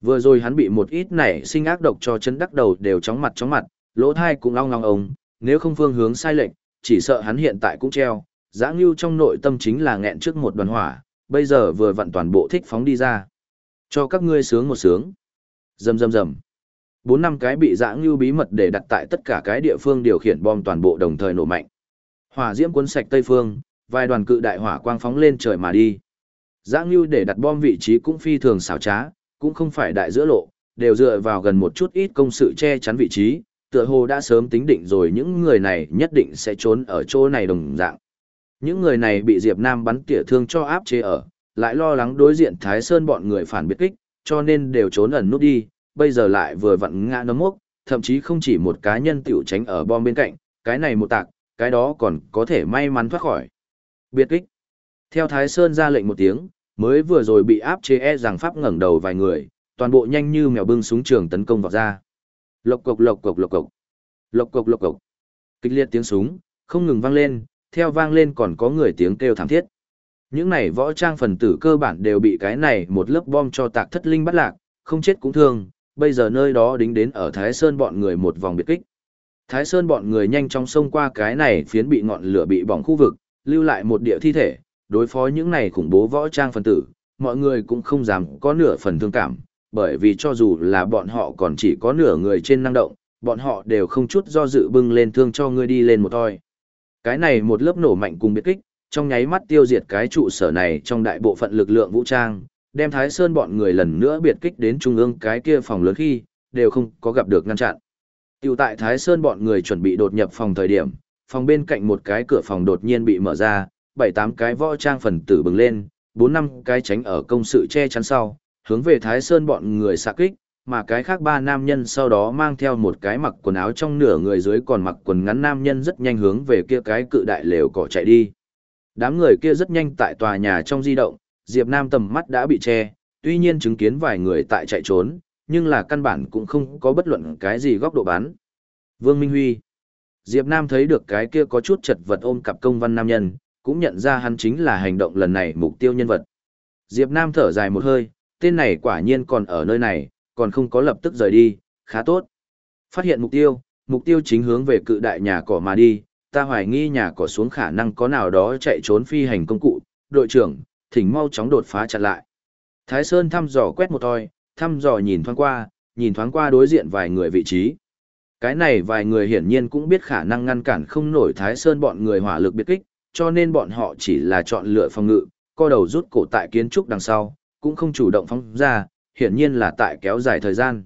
Vừa rồi hắn bị một ít nảy sinh ác độc cho chân đắc đầu đều chóng mặt chóng mặt, lỗ thai cũng long long ông, nếu không phương hướng sai lệch, chỉ sợ hắn hiện tại cũng treo. Giã Ngưu trong nội tâm chính là nghẹn trước một đoàn hỏa, bây giờ vừa vặn toàn bộ thích phóng đi ra. Cho các ngươi sướng một sướng. Rầm rầm rầm. Bốn năm cái bị Giã Ngưu bí mật để đặt tại tất cả cái địa phương điều khiển bom toàn bộ đồng thời nổ mạnh. Hỏa diễm cuốn sạch tây phương, vài đoàn cự đại hỏa quang phóng lên trời mà đi. Giã Ngưu để đặt bom vị trí cũng phi thường xảo trá, cũng không phải đại giữa lộ, đều dựa vào gần một chút ít công sự che chắn vị trí, tựa hồ đã sớm tính định rồi những người này nhất định sẽ trốn ở chỗ này đồng dạng. Những người này bị Diệp Nam bắn tỉa thương cho áp chế ở, lại lo lắng đối diện Thái Sơn bọn người phản biệt kích, cho nên đều trốn ẩn nút đi, bây giờ lại vừa vặn ngã nấm mốc, thậm chí không chỉ một cá nhân tiểu tránh ở bom bên cạnh, cái này một tạc, cái đó còn có thể may mắn thoát khỏi. Biệt kích. Theo Thái Sơn ra lệnh một tiếng, mới vừa rồi bị áp chế e rằng pháp ngẩng đầu vài người, toàn bộ nhanh như mèo bưng súng trường tấn công vào ra. Lộc cộc lộc cộc lộc cộc. Lộc cộc lộc cộc. Kịch liệt tiếng súng, không ngừng vang lên, theo vang lên còn có người tiếng kêu thảm thiết. Những này võ trang phần tử cơ bản đều bị cái này một lớp bom cho tạc thất linh bắt lạc, không chết cũng thương, bây giờ nơi đó đính đến ở Thái Sơn bọn người một vòng biệt kích. Thái Sơn bọn người nhanh chóng xông qua cái này phiến bị ngọn lửa bị bỏng khu vực, lưu lại một địa thi thể, đối phó những này khủng bố võ trang phần tử, mọi người cũng không dám có nửa phần thương cảm, bởi vì cho dù là bọn họ còn chỉ có nửa người trên năng động, bọn họ đều không chút do dự bưng lên thương cho ngươi đi lên một thôi. Cái này một lớp nổ mạnh cùng biệt kích, trong nháy mắt tiêu diệt cái trụ sở này trong đại bộ phận lực lượng vũ trang, đem Thái Sơn bọn người lần nữa biệt kích đến trung ương cái kia phòng lớn khi, đều không có gặp được ngăn chặn. Tiểu tại Thái Sơn bọn người chuẩn bị đột nhập phòng thời điểm, phòng bên cạnh một cái cửa phòng đột nhiên bị mở ra, bảy tám cái võ trang phần tử bừng lên, bốn năm cái tránh ở công sự che chắn sau, hướng về Thái Sơn bọn người xạ kích, mà cái khác ba nam nhân sau đó mang theo một cái mặc quần áo trong nửa người dưới còn mặc quần ngắn nam nhân rất nhanh hướng về kia cái cự đại lều cỏ chạy đi. Đám người kia rất nhanh tại tòa nhà trong di động, Diệp Nam tầm mắt đã bị che, tuy nhiên chứng kiến vài người tại chạy trốn, nhưng là căn bản cũng không có bất luận cái gì góc độ bắn. Vương Minh Huy Diệp Nam thấy được cái kia có chút chật vật ôm cặp công văn nam nhân, cũng nhận ra hắn chính là hành động lần này mục tiêu nhân vật. Diệp Nam thở dài một hơi, tên này quả nhiên còn ở nơi này, còn không có lập tức rời đi, khá tốt. Phát hiện mục tiêu, mục tiêu chính hướng về cự đại nhà cỏ mà đi, ta hoài nghi nhà cỏ xuống khả năng có nào đó chạy trốn phi hành công cụ, đội trưởng, thỉnh mau chóng đột phá chặn lại. Thái Sơn thăm dò quét một thôi, thăm dò nhìn thoáng qua, nhìn thoáng qua đối diện vài người vị trí. Cái này vài người hiển nhiên cũng biết khả năng ngăn cản không nổi Thái Sơn bọn người hỏa lực biệt kích, cho nên bọn họ chỉ là chọn lựa phòng ngự, co đầu rút cổ tại kiến trúc đằng sau, cũng không chủ động phóng ra, hiển nhiên là tại kéo dài thời gian.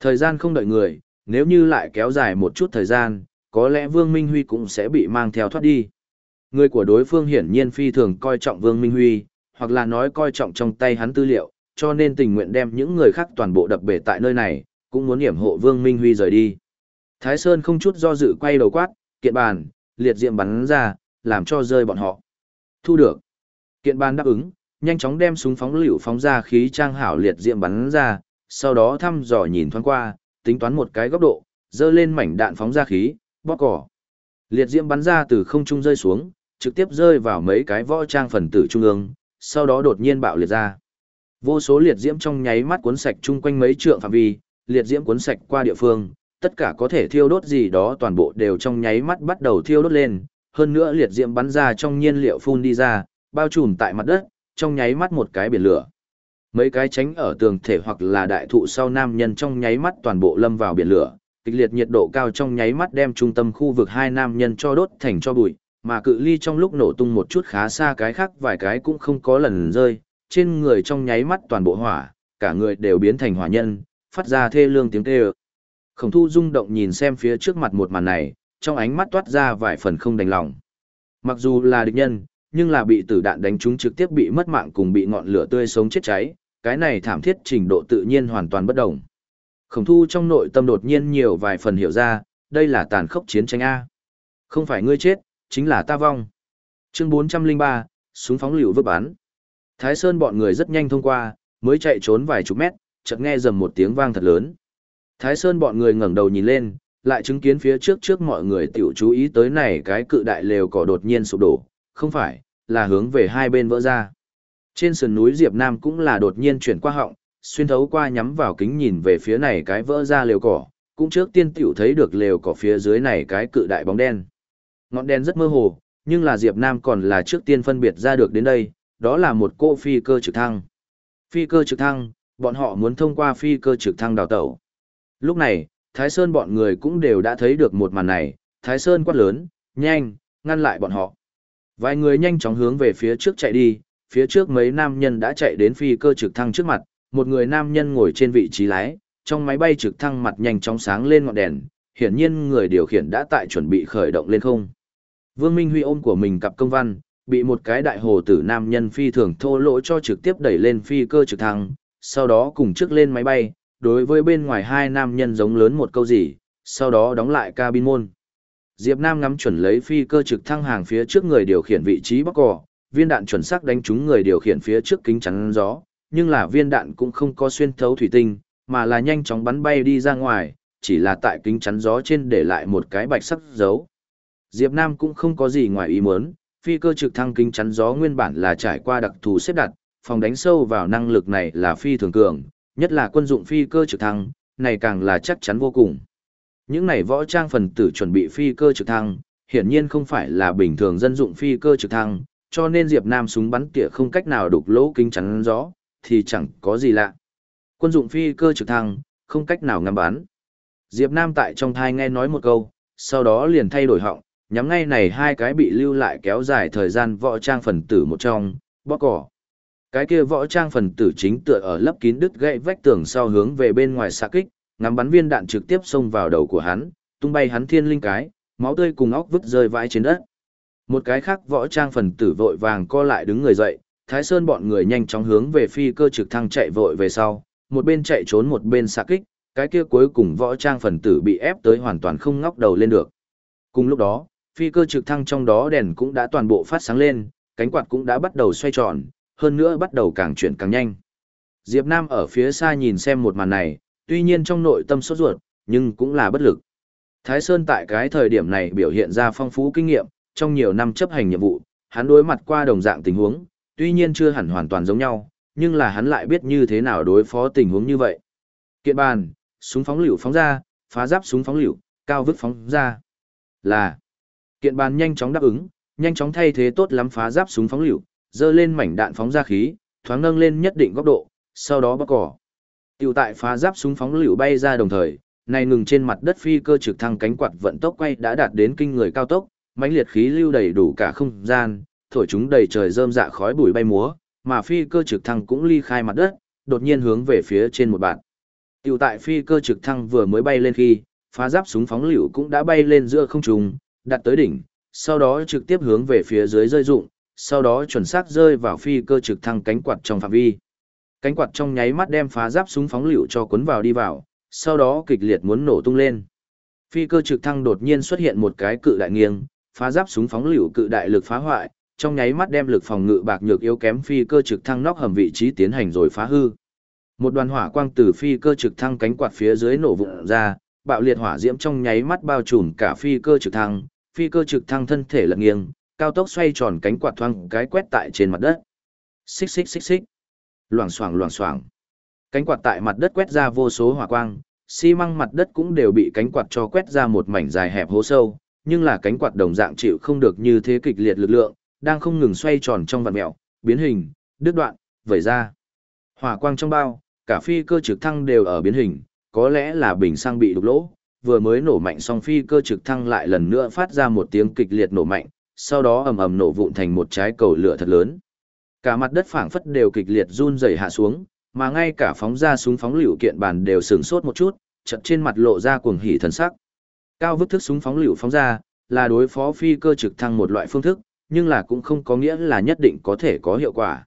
Thời gian không đợi người, nếu như lại kéo dài một chút thời gian, có lẽ Vương Minh Huy cũng sẽ bị mang theo thoát đi. Người của đối phương hiển nhiên phi thường coi trọng Vương Minh Huy, hoặc là nói coi trọng trong tay hắn tư liệu, cho nên tình nguyện đem những người khác toàn bộ đập bể tại nơi này, cũng muốn hiểm hộ Vương Minh Huy rời đi. Thái Sơn không chút do dự quay đầu quát, kiện bàn, liệt diệm bắn ra, làm cho rơi bọn họ. Thu được. Kiện bàn đáp ứng, nhanh chóng đem súng phóng lựu phóng ra khí trang hảo liệt diệm bắn ra, sau đó thăm dò nhìn thoáng qua, tính toán một cái góc độ, dơ lên mảnh đạn phóng ra khí, bóp cỏ. Liệt diệm bắn ra từ không trung rơi xuống, trực tiếp rơi vào mấy cái võ trang phần tử trung ương, sau đó đột nhiên bạo liệt ra. Vô số liệt diễm trong nháy mắt cuốn sạch chung quanh mấy trượng phạm vi, liệt diễm cuốn sạch qua địa phương, tất cả có thể thiêu đốt gì đó toàn bộ đều trong nháy mắt bắt đầu thiêu đốt lên, hơn nữa liệt diễm bắn ra trong nhiên liệu phun đi ra, bao trùm tại mặt đất, trong nháy mắt một cái biển lửa. Mấy cái tránh ở tường thể hoặc là đại thụ sau nam nhân trong nháy mắt toàn bộ lâm vào biển lửa, kịch liệt nhiệt độ cao trong nháy mắt đem trung tâm khu vực hai nam nhân cho đốt thành cho bụi, mà cự ly trong lúc nổ tung một chút khá xa cái khác vài cái cũng không có lần rơi, trên người trong nháy mắt toàn bộ hỏa, cả người đều biến thành hỏa nhân, phát ra thê lương tiếng kêu. Khổng thu rung động nhìn xem phía trước mặt một màn này, trong ánh mắt toát ra vài phần không đành lòng. Mặc dù là địch nhân, nhưng là bị tử đạn đánh trúng trực tiếp bị mất mạng cùng bị ngọn lửa tươi sống chết cháy, cái này thảm thiết trình độ tự nhiên hoàn toàn bất đồng. Khổng thu trong nội tâm đột nhiên nhiều vài phần hiểu ra, đây là tàn khốc chiến tranh A. Không phải ngươi chết, chính là ta vong. Chương 403, súng phóng liều vứt bắn. Thái Sơn bọn người rất nhanh thông qua, mới chạy trốn vài chục mét, chợt nghe rầm một tiếng vang thật lớn. Thái Sơn bọn người ngẩng đầu nhìn lên, lại chứng kiến phía trước trước mọi người tiểu chú ý tới này cái cự đại lều cỏ đột nhiên sụp đổ, không phải, là hướng về hai bên vỡ ra. Trên sườn núi Diệp Nam cũng là đột nhiên chuyển qua họng, xuyên thấu qua nhắm vào kính nhìn về phía này cái vỡ ra lều cỏ, cũng trước tiên tiểu thấy được lều cỏ phía dưới này cái cự đại bóng đen. Ngọn đen rất mơ hồ, nhưng là Diệp Nam còn là trước tiên phân biệt ra được đến đây, đó là một cô phi cơ trực thăng. Phi cơ trực thăng, bọn họ muốn thông qua phi cơ trực thăng đào tẩu. Lúc này, Thái Sơn bọn người cũng đều đã thấy được một màn này, Thái Sơn quát lớn, nhanh, ngăn lại bọn họ. Vài người nhanh chóng hướng về phía trước chạy đi, phía trước mấy nam nhân đã chạy đến phi cơ trực thăng trước mặt, một người nam nhân ngồi trên vị trí lái, trong máy bay trực thăng mặt nhanh chóng sáng lên ngọn đèn, hiển nhiên người điều khiển đã tại chuẩn bị khởi động lên không. Vương Minh Huy ôm của mình cặp công văn, bị một cái đại hồ tử nam nhân phi thường thô lỗ cho trực tiếp đẩy lên phi cơ trực thăng, sau đó cùng trước lên máy bay, đối với bên ngoài hai nam nhân giống lớn một câu gì, sau đó đóng lại cabin môn. Diệp Nam ngắm chuẩn lấy phi cơ trực thăng hàng phía trước người điều khiển vị trí bóc cỏ, viên đạn chuẩn xác đánh trúng người điều khiển phía trước kính chắn gió, nhưng là viên đạn cũng không có xuyên thấu thủy tinh, mà là nhanh chóng bắn bay đi ra ngoài, chỉ là tại kính chắn gió trên để lại một cái bạch sắc dấu. Diệp Nam cũng không có gì ngoài ý muốn, phi cơ trực thăng kính chắn gió nguyên bản là trải qua đặc thù xếp đặt, phòng đánh sâu vào năng lực này là phi thường cường, nhất là quân dụng phi cơ trực thăng, này càng là chắc chắn vô cùng. Những này võ trang phần tử chuẩn bị phi cơ trực thăng, hiển nhiên không phải là bình thường dân dụng phi cơ trực thăng, cho nên Diệp Nam súng bắn tỉa không cách nào đục lỗ kính chắn gió, thì chẳng có gì lạ. Quân dụng phi cơ trực thăng, không cách nào ngắm bắn. Diệp Nam tại trong thai nghe nói một câu, sau đó liền thay đổi họng, nhắm ngay này hai cái bị lưu lại kéo dài thời gian võ trang phần tử một trong, bóc cỏ. Cái kia võ trang phần tử chính tựa ở lấp kín đứt gãy vách tường sau hướng về bên ngoài xạ kích, ngắm bắn viên đạn trực tiếp xông vào đầu của hắn, tung bay hắn thiên linh cái, máu tươi cùng óc vứt rơi vãi trên đất. Một cái khác võ trang phần tử vội vàng co lại đứng người dậy, Thái Sơn bọn người nhanh chóng hướng về phi cơ trực thăng chạy vội về sau, một bên chạy trốn một bên xạ kích, cái kia cuối cùng võ trang phần tử bị ép tới hoàn toàn không ngóc đầu lên được. Cùng lúc đó, phi cơ trực thăng trong đó đèn cũng đã toàn bộ phát sáng lên, cánh quạt cũng đã bắt đầu xoay tròn, hơn nữa bắt đầu càng chuyển càng nhanh. Diệp Nam ở phía xa nhìn xem một màn này, tuy nhiên trong nội tâm sốt ruột, nhưng cũng là bất lực. Thái Sơn tại cái thời điểm này biểu hiện ra phong phú kinh nghiệm, trong nhiều năm chấp hành nhiệm vụ, hắn đối mặt qua đồng dạng tình huống, tuy nhiên chưa hẳn hoàn toàn giống nhau, nhưng là hắn lại biết như thế nào đối phó tình huống như vậy. Kiện bàn, súng phóng lựu phóng ra, phá giáp súng phóng lựu, cao vứt phóng ra. Là, kiện bàn nhanh chóng đáp ứng, nhanh chóng thay thế tốt lắm phá giáp súng phóng lựu, dơ lên mảnh đạn phóng ra khí, thoáng nâng lên nhất định góc độ, sau đó bắt cỏ. Tiểu tại phá giáp súng phóng lựu bay ra đồng thời, này ngừng trên mặt đất phi cơ trực thăng cánh quạt vận tốc quay đã đạt đến kinh người cao tốc, mãnh liệt khí lưu đầy đủ cả không gian, thổi chúng đầy trời rơm dạ khói bụi bay múa, mà phi cơ trực thăng cũng ly khai mặt đất, đột nhiên hướng về phía trên một bạn. Tiểu tại phi cơ trực thăng vừa mới bay lên khi, phá giáp súng phóng lựu cũng đã bay lên giữa không trung, đặt tới đỉnh, sau đó trực tiếp hướng về phía dưới rơi dụng, sau đó chuẩn xác rơi vào phi cơ trực thăng cánh quạt trong phạm vi. Cánh quạt trong nháy mắt đem phá giáp súng phóng lựu cho cuốn vào đi vào, sau đó kịch liệt muốn nổ tung lên. Phi cơ trực thăng đột nhiên xuất hiện một cái cự đại nghiêng, phá giáp súng phóng lựu cự đại lực phá hoại, trong nháy mắt đem lực phòng ngự bạc nhược yếu kém phi cơ trực thăng nóc hầm vị trí tiến hành rồi phá hư. Một đoàn hỏa quang từ phi cơ trực thăng cánh quạt phía dưới nổ vụn ra, bạo liệt hỏa diễm trong nháy mắt bao trùm cả phi cơ trực thăng, phi cơ trực thăng thân thể lật nghiêng, cao tốc xoay tròn cánh quạt thoang cái quét tại trên mặt đất. Xích xích xích xích. Loảng xoảng loảng xoảng. Cánh quạt tại mặt đất quét ra vô số hỏa quang, xi măng mặt đất cũng đều bị cánh quạt cho quét ra một mảnh dài hẹp hố sâu, nhưng là cánh quạt đồng dạng chịu không được như thế kịch liệt lực lượng, đang không ngừng xoay tròn trong vạn mèo, biến hình, đứt đoạn, vẩy ra. Hỏa quang trong bao, cả phi cơ trực thăng đều ở biến hình, có lẽ là bình xăng bị đục lỗ, vừa mới nổ mạnh xong phi cơ trực thăng lại lần nữa phát ra một tiếng kịch liệt nổ mạnh, sau đó ầm ầm nổ vụn thành một trái cầu lửa thật lớn. Cả mặt đất phảng phất đều kịch liệt run rẩy hạ xuống, mà ngay cả phóng ra súng phóng lựu kiện bàn đều sửng sốt một chút, chợt trên mặt lộ ra cuồng hỉ thần sắc. Cao vứt thức súng phóng lựu phóng ra, là đối phó phi cơ trực thăng một loại phương thức, nhưng là cũng không có nghĩa là nhất định có thể có hiệu quả.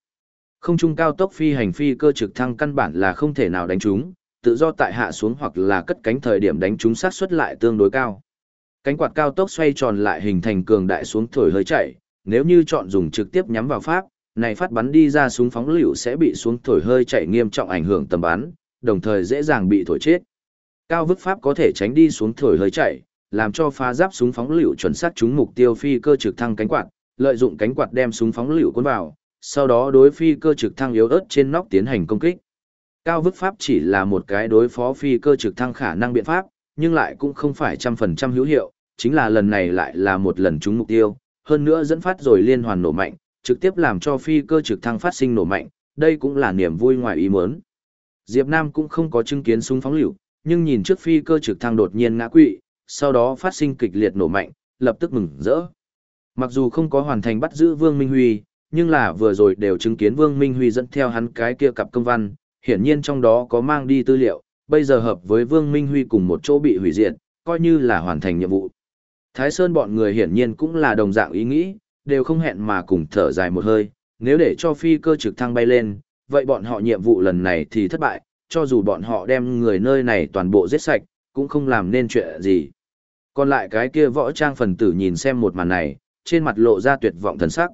Không trung cao tốc phi hành phi cơ trực thăng căn bản là không thể nào đánh trúng, tự do tại hạ xuống hoặc là cất cánh thời điểm đánh trúng sát suất lại tương đối cao. Cánh quạt cao tốc xoay tròn lại hình thành cường đại xuống thổi hơi chạy, nếu như chọn dùng trực tiếp nhắm vào pháp, này phát bắn đi ra súng phóng lựu sẽ bị xuống thổi hơi chạy nghiêm trọng ảnh hưởng tầm bắn, đồng thời dễ dàng bị thổi chết. Cao vứt pháp có thể tránh đi xuống thổi hơi chạy, làm cho phá giáp súng phóng lựu chuẩn xác trúng mục tiêu phi cơ trực thăng cánh quạt, lợi dụng cánh quạt đem súng phóng lựu cuốn vào, sau đó đối phi cơ trực thăng yếu ớt trên nóc tiến hành công kích. Cao vứt pháp chỉ là một cái đối phó phi cơ trực thăng khả năng biện pháp, nhưng lại cũng không phải trăm phần trăm hữu hiệu, chính là lần này lại là một lần trúng mục tiêu, hơn nữa dẫn phát rồi liên hoàn nổ mạnh, trực tiếp làm cho phi cơ trực thăng phát sinh nổ mạnh, đây cũng là niềm vui ngoài ý muốn. Diệp Nam cũng không có chứng kiến súng phóng lựu, nhưng nhìn trước phi cơ trực thăng đột nhiên ngã quỵ, sau đó phát sinh kịch liệt nổ mạnh, lập tức mừng rỡ. Mặc dù không có hoàn thành bắt giữ Vương Minh Huy, nhưng là vừa rồi đều chứng kiến Vương Minh Huy dẫn theo hắn cái kia cặp công văn, hiển nhiên trong đó có mang đi tư liệu, bây giờ hợp với Vương Minh Huy cùng một chỗ bị hủy diệt, coi như là hoàn thành nhiệm vụ. Thái Sơn bọn người hiển nhiên cũng là đồng dạng ý nghĩ, đều không hẹn mà cùng thở dài một hơi, nếu để cho phi cơ trực thăng bay lên, vậy bọn họ nhiệm vụ lần này thì thất bại, cho dù bọn họ đem người nơi này toàn bộ giết sạch, cũng không làm nên chuyện gì. Còn lại cái kia võ trang phần tử nhìn xem một màn này, trên mặt lộ ra tuyệt vọng thần sắc.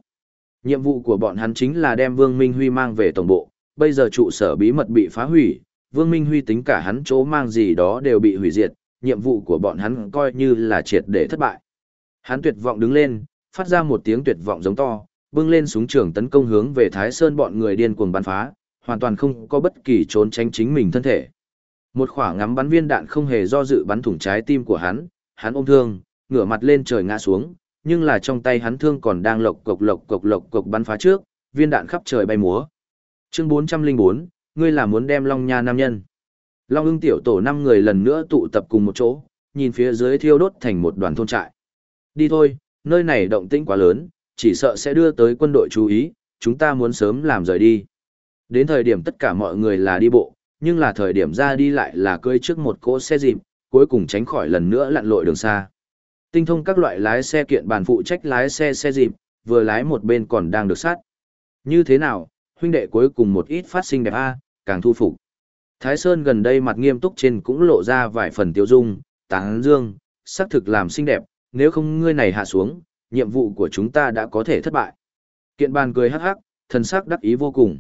Nhiệm vụ của bọn hắn chính là đem Vương Minh Huy mang về tổng bộ, bây giờ trụ sở bí mật bị phá hủy, Vương Minh Huy tính cả hắn chỗ mang gì đó đều bị hủy diệt, nhiệm vụ của bọn hắn coi như là triệt để thất bại. Hắn tuyệt vọng đứng lên, phát ra một tiếng tuyệt vọng giống to, bưng lên súng trường tấn công hướng về Thái Sơn bọn người điên cuồng bắn phá, hoàn toàn không có bất kỳ trốn tránh chính mình thân thể. Một khoảng ngắm bắn viên đạn không hề do dự bắn thủng trái tim của hắn, hắn ôm thương, ngửa mặt lên trời ngã xuống, nhưng là trong tay hắn thương còn đang lộc cộc lộc cộc lộc cộc bắn phá trước, viên đạn khắp trời bay múa. Chương 404, ngươi là muốn đem Long Nha nam nhân. Long ưng tiểu tổ năm người lần nữa tụ tập cùng một chỗ, nhìn phía dưới thiêu đốt thành một đoàn thôn trại. Đi thôi, nơi này động tĩnh quá lớn, chỉ sợ sẽ đưa tới quân đội chú ý, chúng ta muốn sớm làm rời đi. Đến thời điểm tất cả mọi người là đi bộ, nhưng là thời điểm ra đi lại là cưỡi trước một cỗ xe dịp, cuối cùng tránh khỏi lần nữa lặn lội đường xa. Tinh thông các loại lái xe kiện bàn phụ trách lái xe xe dịp, vừa lái một bên còn đang được sát. Như thế nào, huynh đệ cuối cùng một ít phát sinh đẹp a, càng thu phục. Thái Sơn gần đây mặt nghiêm túc trên cũng lộ ra vài phần tiêu dung, tán dương, sắc thực làm xinh đẹp, nếu không ngươi này hạ xuống, nhiệm vụ của chúng ta đã có thể thất bại. Kiện bàn cười hắc hắc, thần sắc đắc ý vô cùng.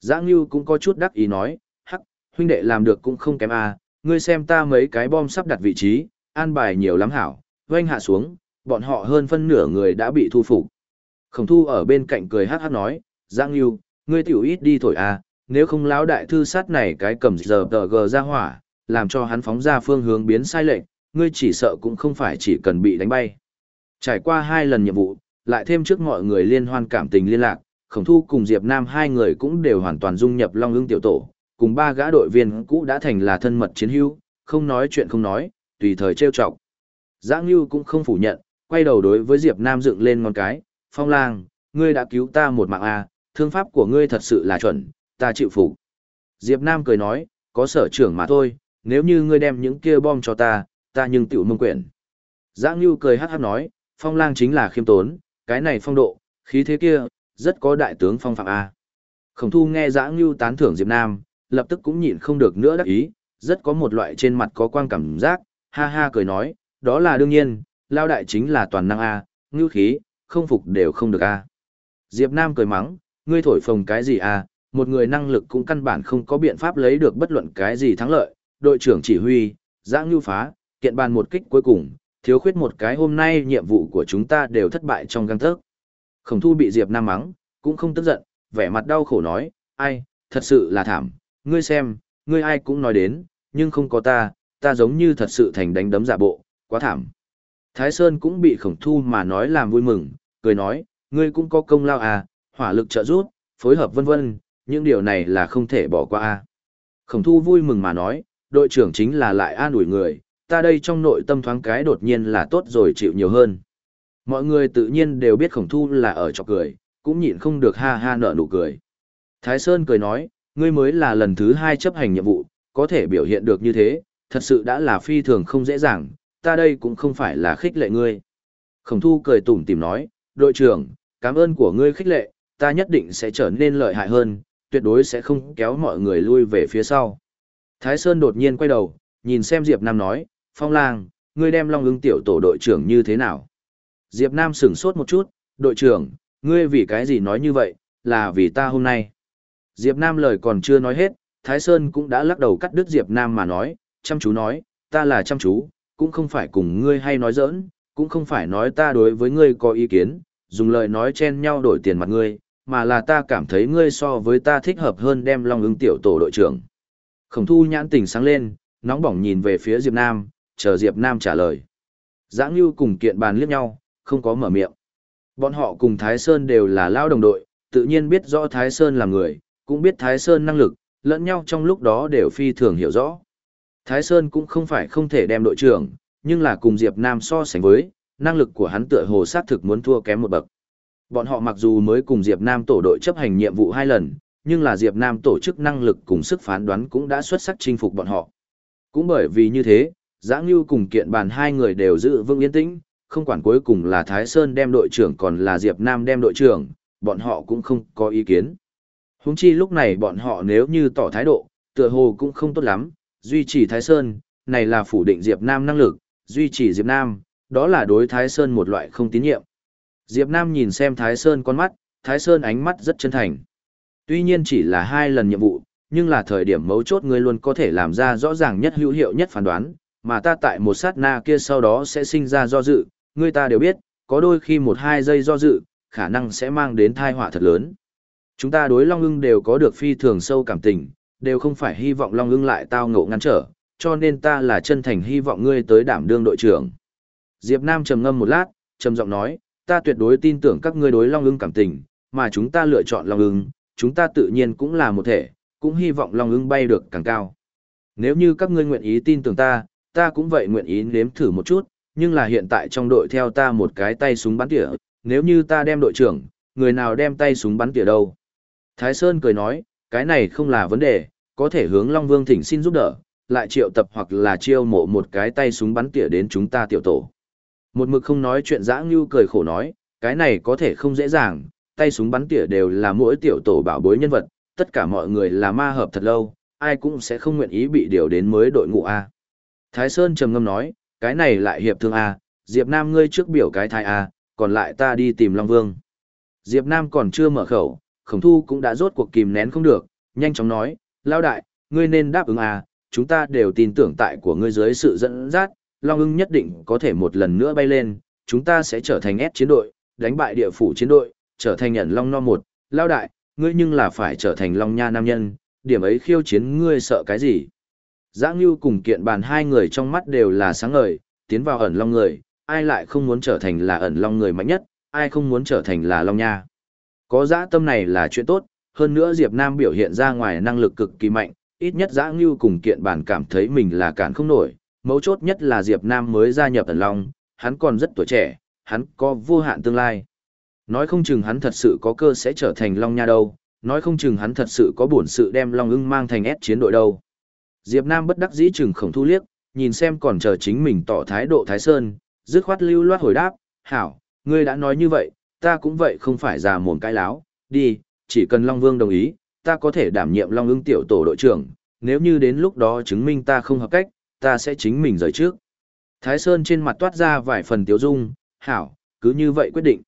Giã Ngưu cũng có chút đắc ý nói, hắc, huynh đệ làm được cũng không kém a, ngươi xem ta mấy cái bom sắp đặt vị trí, an bài nhiều lắm hảo, doanh hạ xuống, bọn họ hơn phân nửa người đã bị thu phục. Khổng thu ở bên cạnh cười hát hát nói, Giang Ngưu, ngươi tiểu ít đi thổi à, nếu không lão đại thư sát này cái cầm giờ tờ gờ ra hỏa, làm cho hắn phóng ra phương hướng biến sai lệch, ngươi chỉ sợ cũng không phải chỉ cần bị đánh bay. Trải qua hai lần nhiệm vụ, lại thêm trước mọi người liên hoan cảm tình liên lạc, khổng thu cùng Diệp Nam hai người cũng đều hoàn toàn dung nhập Long ưng tiểu tổ, cùng ba gã đội viên cũ đã thành là thân mật chiến hữu, không nói chuyện không nói, tùy thời trêu chọc. Giang Nhu cũng không phủ nhận, quay đầu đối với Diệp Nam dựng lên ngón cái, phong lang, ngươi đã cứu ta một mạng à, thương pháp của ngươi thật sự là chuẩn, ta chịu phục. Diệp Nam cười nói, có sở trưởng mà thôi, nếu như ngươi đem những kia bom cho ta, ta nhưng tiểu mông quyển. Giã Ngưu cười hát hát nói, phong lang chính là khiêm tốn, cái này phong độ, khí thế kia, rất có đại tướng phong phạm A. Khổng thu nghe Giã Ngưu tán thưởng Diệp Nam, lập tức cũng nhịn không được nữa đắc ý, rất có một loại trên mặt có quang cảm giác, ha ha cười nói, đó là đương nhiên, lao đại chính là toàn năng A, ngưu khí, không phục đều không được A. Diệp Nam cười mắng, ngươi thổi phồng cái gì A, một người năng lực cũng căn bản không có biện pháp lấy được bất luận cái gì thắng lợi, đội trưởng chỉ huy, giã ngưu phá, kiện bàn một kích cuối cùng, thiếu khuyết một cái hôm nay nhiệm vụ của chúng ta đều thất bại trong găng thớc. Khổng thu bị Diệp Nam mắng, cũng không tức giận, vẻ mặt đau khổ nói, ai, thật sự là thảm, ngươi xem, ngươi ai cũng nói đến, nhưng không có ta, ta giống như thật sự thành đánh đấm giả bộ, quá thảm. Thái Sơn cũng bị khổng thu mà nói làm vui mừng, cười nói, ngươi cũng có công lao à, hỏa lực trợ giúp, phối hợp vân vân, những điều này là không thể bỏ qua à. Khổng thu vui mừng mà nói, đội trưởng chính là lại an ủi người, ta đây trong nội tâm thoáng cái đột nhiên là tốt rồi chịu nhiều hơn. Mọi người tự nhiên đều biết khổng thu là ở cho cười, cũng nhịn không được ha ha nở nụ cười. Thái Sơn cười nói, ngươi mới là lần thứ hai chấp hành nhiệm vụ, có thể biểu hiện được như thế, thật sự đã là phi thường không dễ dàng, ta đây cũng không phải là khích lệ ngươi. Khổng thu cười tủm tìm nói, đội trưởng, cảm ơn của ngươi khích lệ, ta nhất định sẽ trở nên lợi hại hơn, tuyệt đối sẽ không kéo mọi người lui về phía sau. Thái Sơn đột nhiên quay đầu, nhìn xem Diệp Nam nói, Phong Lang, ngươi đem Long ưng tiểu tổ đội trưởng như thế nào? Diệp Nam sửng sốt một chút, đội trưởng, ngươi vì cái gì nói như vậy, là vì ta hôm nay. Diệp Nam lời còn chưa nói hết, Thái Sơn cũng đã lắc đầu cắt đứt Diệp Nam mà nói, chăm chú nói, ta là chăm chú, cũng không phải cùng ngươi hay nói giỡn, cũng không phải nói ta đối với ngươi có ý kiến, dùng lời nói chen nhau đổi tiền mặt ngươi, mà là ta cảm thấy ngươi so với ta thích hợp hơn đem Long Ưng tiểu tổ đội trưởng. Khổng thu nhãn tình sáng lên, nóng bỏng nhìn về phía Diệp Nam, chờ Diệp Nam trả lời. Giã Ngưu cùng kiện bàn liếc nhau, không có mở miệng. Bọn họ cùng Thái Sơn đều là lao đồng đội, tự nhiên biết rõ Thái Sơn là người, cũng biết Thái Sơn năng lực, lẫn nhau trong lúc đó đều phi thường hiểu rõ. Thái Sơn cũng không phải không thể đem đội trưởng, nhưng là cùng Diệp Nam so sánh với, năng lực của hắn tựa hồ sát thực muốn thua kém một bậc. Bọn họ mặc dù mới cùng Diệp Nam tổ đội chấp hành nhiệm vụ hai lần, nhưng là Diệp Nam tổ chức năng lực cùng sức phán đoán cũng đã xuất sắc chinh phục bọn họ. Cũng bởi vì như thế, Giã Ngưu cùng kiện bàn hai người đều giữ vững yên tĩnh, không quản cuối cùng là Thái Sơn đem đội trưởng còn là Diệp Nam đem đội trưởng, bọn họ cũng không có ý kiến. Huống chi lúc này bọn họ nếu như tỏ thái độ, tựa hồ cũng không tốt lắm, duy trì Thái Sơn, này là phủ định Diệp Nam năng lực, duy trì Diệp Nam, đó là đối Thái Sơn một loại không tín nhiệm. Diệp Nam nhìn xem Thái Sơn con mắt, Thái Sơn ánh mắt rất chân thành. Tuy nhiên chỉ là hai lần nhiệm vụ, nhưng là thời điểm mấu chốt ngươi luôn có thể làm ra rõ ràng nhất hữu hiệu nhất phán đoán, mà ta tại một sát na kia sau đó sẽ sinh ra do dự, ngươi ta đều biết, có đôi khi một hai giây do dự, khả năng sẽ mang đến tai họa thật lớn. Chúng ta đối Long ưng đều có được phi thường sâu cảm tình, đều không phải hy vọng Long ưng lại tao ngộ ngăn trở, cho nên ta là chân thành hy vọng ngươi tới đảm đương đội trưởng. Diệp Nam trầm ngâm một lát, trầm giọng nói, ta tuyệt đối tin tưởng các ngươi đối Long ưng cảm tình, mà chúng ta lựa chọn Long ưng, chúng ta tự nhiên cũng là một thể, cũng hy vọng Long ưng bay được càng cao. Nếu như các ngươi nguyện ý tin tưởng ta, ta cũng vậy nguyện ý nếm thử một chút, nhưng là hiện tại trong đội theo ta một cái tay súng bắn tỉa, nếu như ta đem đội trưởng, người nào đem tay súng bắn tỉa đâu? Thái Sơn cười nói, cái này không là vấn đề, có thể hướng Long Vương thỉnh xin giúp đỡ, lại triệu tập hoặc là chiêu mộ một cái tay súng bắn tỉa đến chúng ta tiểu tổ. Một mực không nói chuyện dã ngưu cười khổ nói, cái này có thể không dễ dàng, tay súng bắn tỉa đều là mỗi tiểu tổ bảo bối nhân vật, tất cả mọi người là ma hợp thật lâu, ai cũng sẽ không nguyện ý bị điều đến mới đội ngũ A. Thái Sơn trầm ngâm nói, cái này lại hiệp thương A, Diệp Nam ngươi trước biểu cái thai A, còn lại ta đi tìm Long Vương. Diệp Nam còn chưa mở khẩu, khổng thu cũng đã rốt cuộc kìm nén không được, nhanh chóng nói, lao đại, ngươi nên đáp ứng A, chúng ta đều tin tưởng tại của ngươi dưới sự dẫn dắt, Long ưng nhất định có thể một lần nữa bay lên, chúng ta sẽ trở thành S chiến đội, đánh bại địa phủ chiến đội, trở thành nhận Long No một, lao đại, ngươi nhưng là phải trở thành Long Nha nam nhân, điểm ấy khiêu chiến ngươi sợ cái gì? Giã Ngưu cùng kiện bàn hai người trong mắt đều là sáng ngời, tiến vào ẩn long người, ai lại không muốn trở thành là ẩn long người mạnh nhất, ai không muốn trở thành là long nha. Có dã tâm này là chuyện tốt, hơn nữa Diệp Nam biểu hiện ra ngoài năng lực cực kỳ mạnh, ít nhất Giã Ngưu cùng kiện bàn cảm thấy mình là cản không nổi, mấu chốt nhất là Diệp Nam mới gia nhập ẩn long, hắn còn rất tuổi trẻ, hắn có vô hạn tương lai. Nói không chừng hắn thật sự có cơ sẽ trở thành long nha đâu, nói không chừng hắn thật sự có bổn sự đem long ưng mang thành ép chiến đội đâu. Diệp Nam bất đắc dĩ chừng khổng thu liếc, nhìn xem còn chờ chính mình tỏ thái độ Thái Sơn, dứt khoát lưu loát hồi đáp, hảo, ngươi đã nói như vậy, ta cũng vậy không phải già mồm cái láo, đi, chỉ cần Long Vương đồng ý, ta có thể đảm nhiệm Long ưng tiểu tổ đội trưởng, nếu như đến lúc đó chứng minh ta không hợp cách, ta sẽ chính mình rời trước. Thái Sơn trên mặt toát ra vài phần tiếu dung, hảo, cứ như vậy quyết định.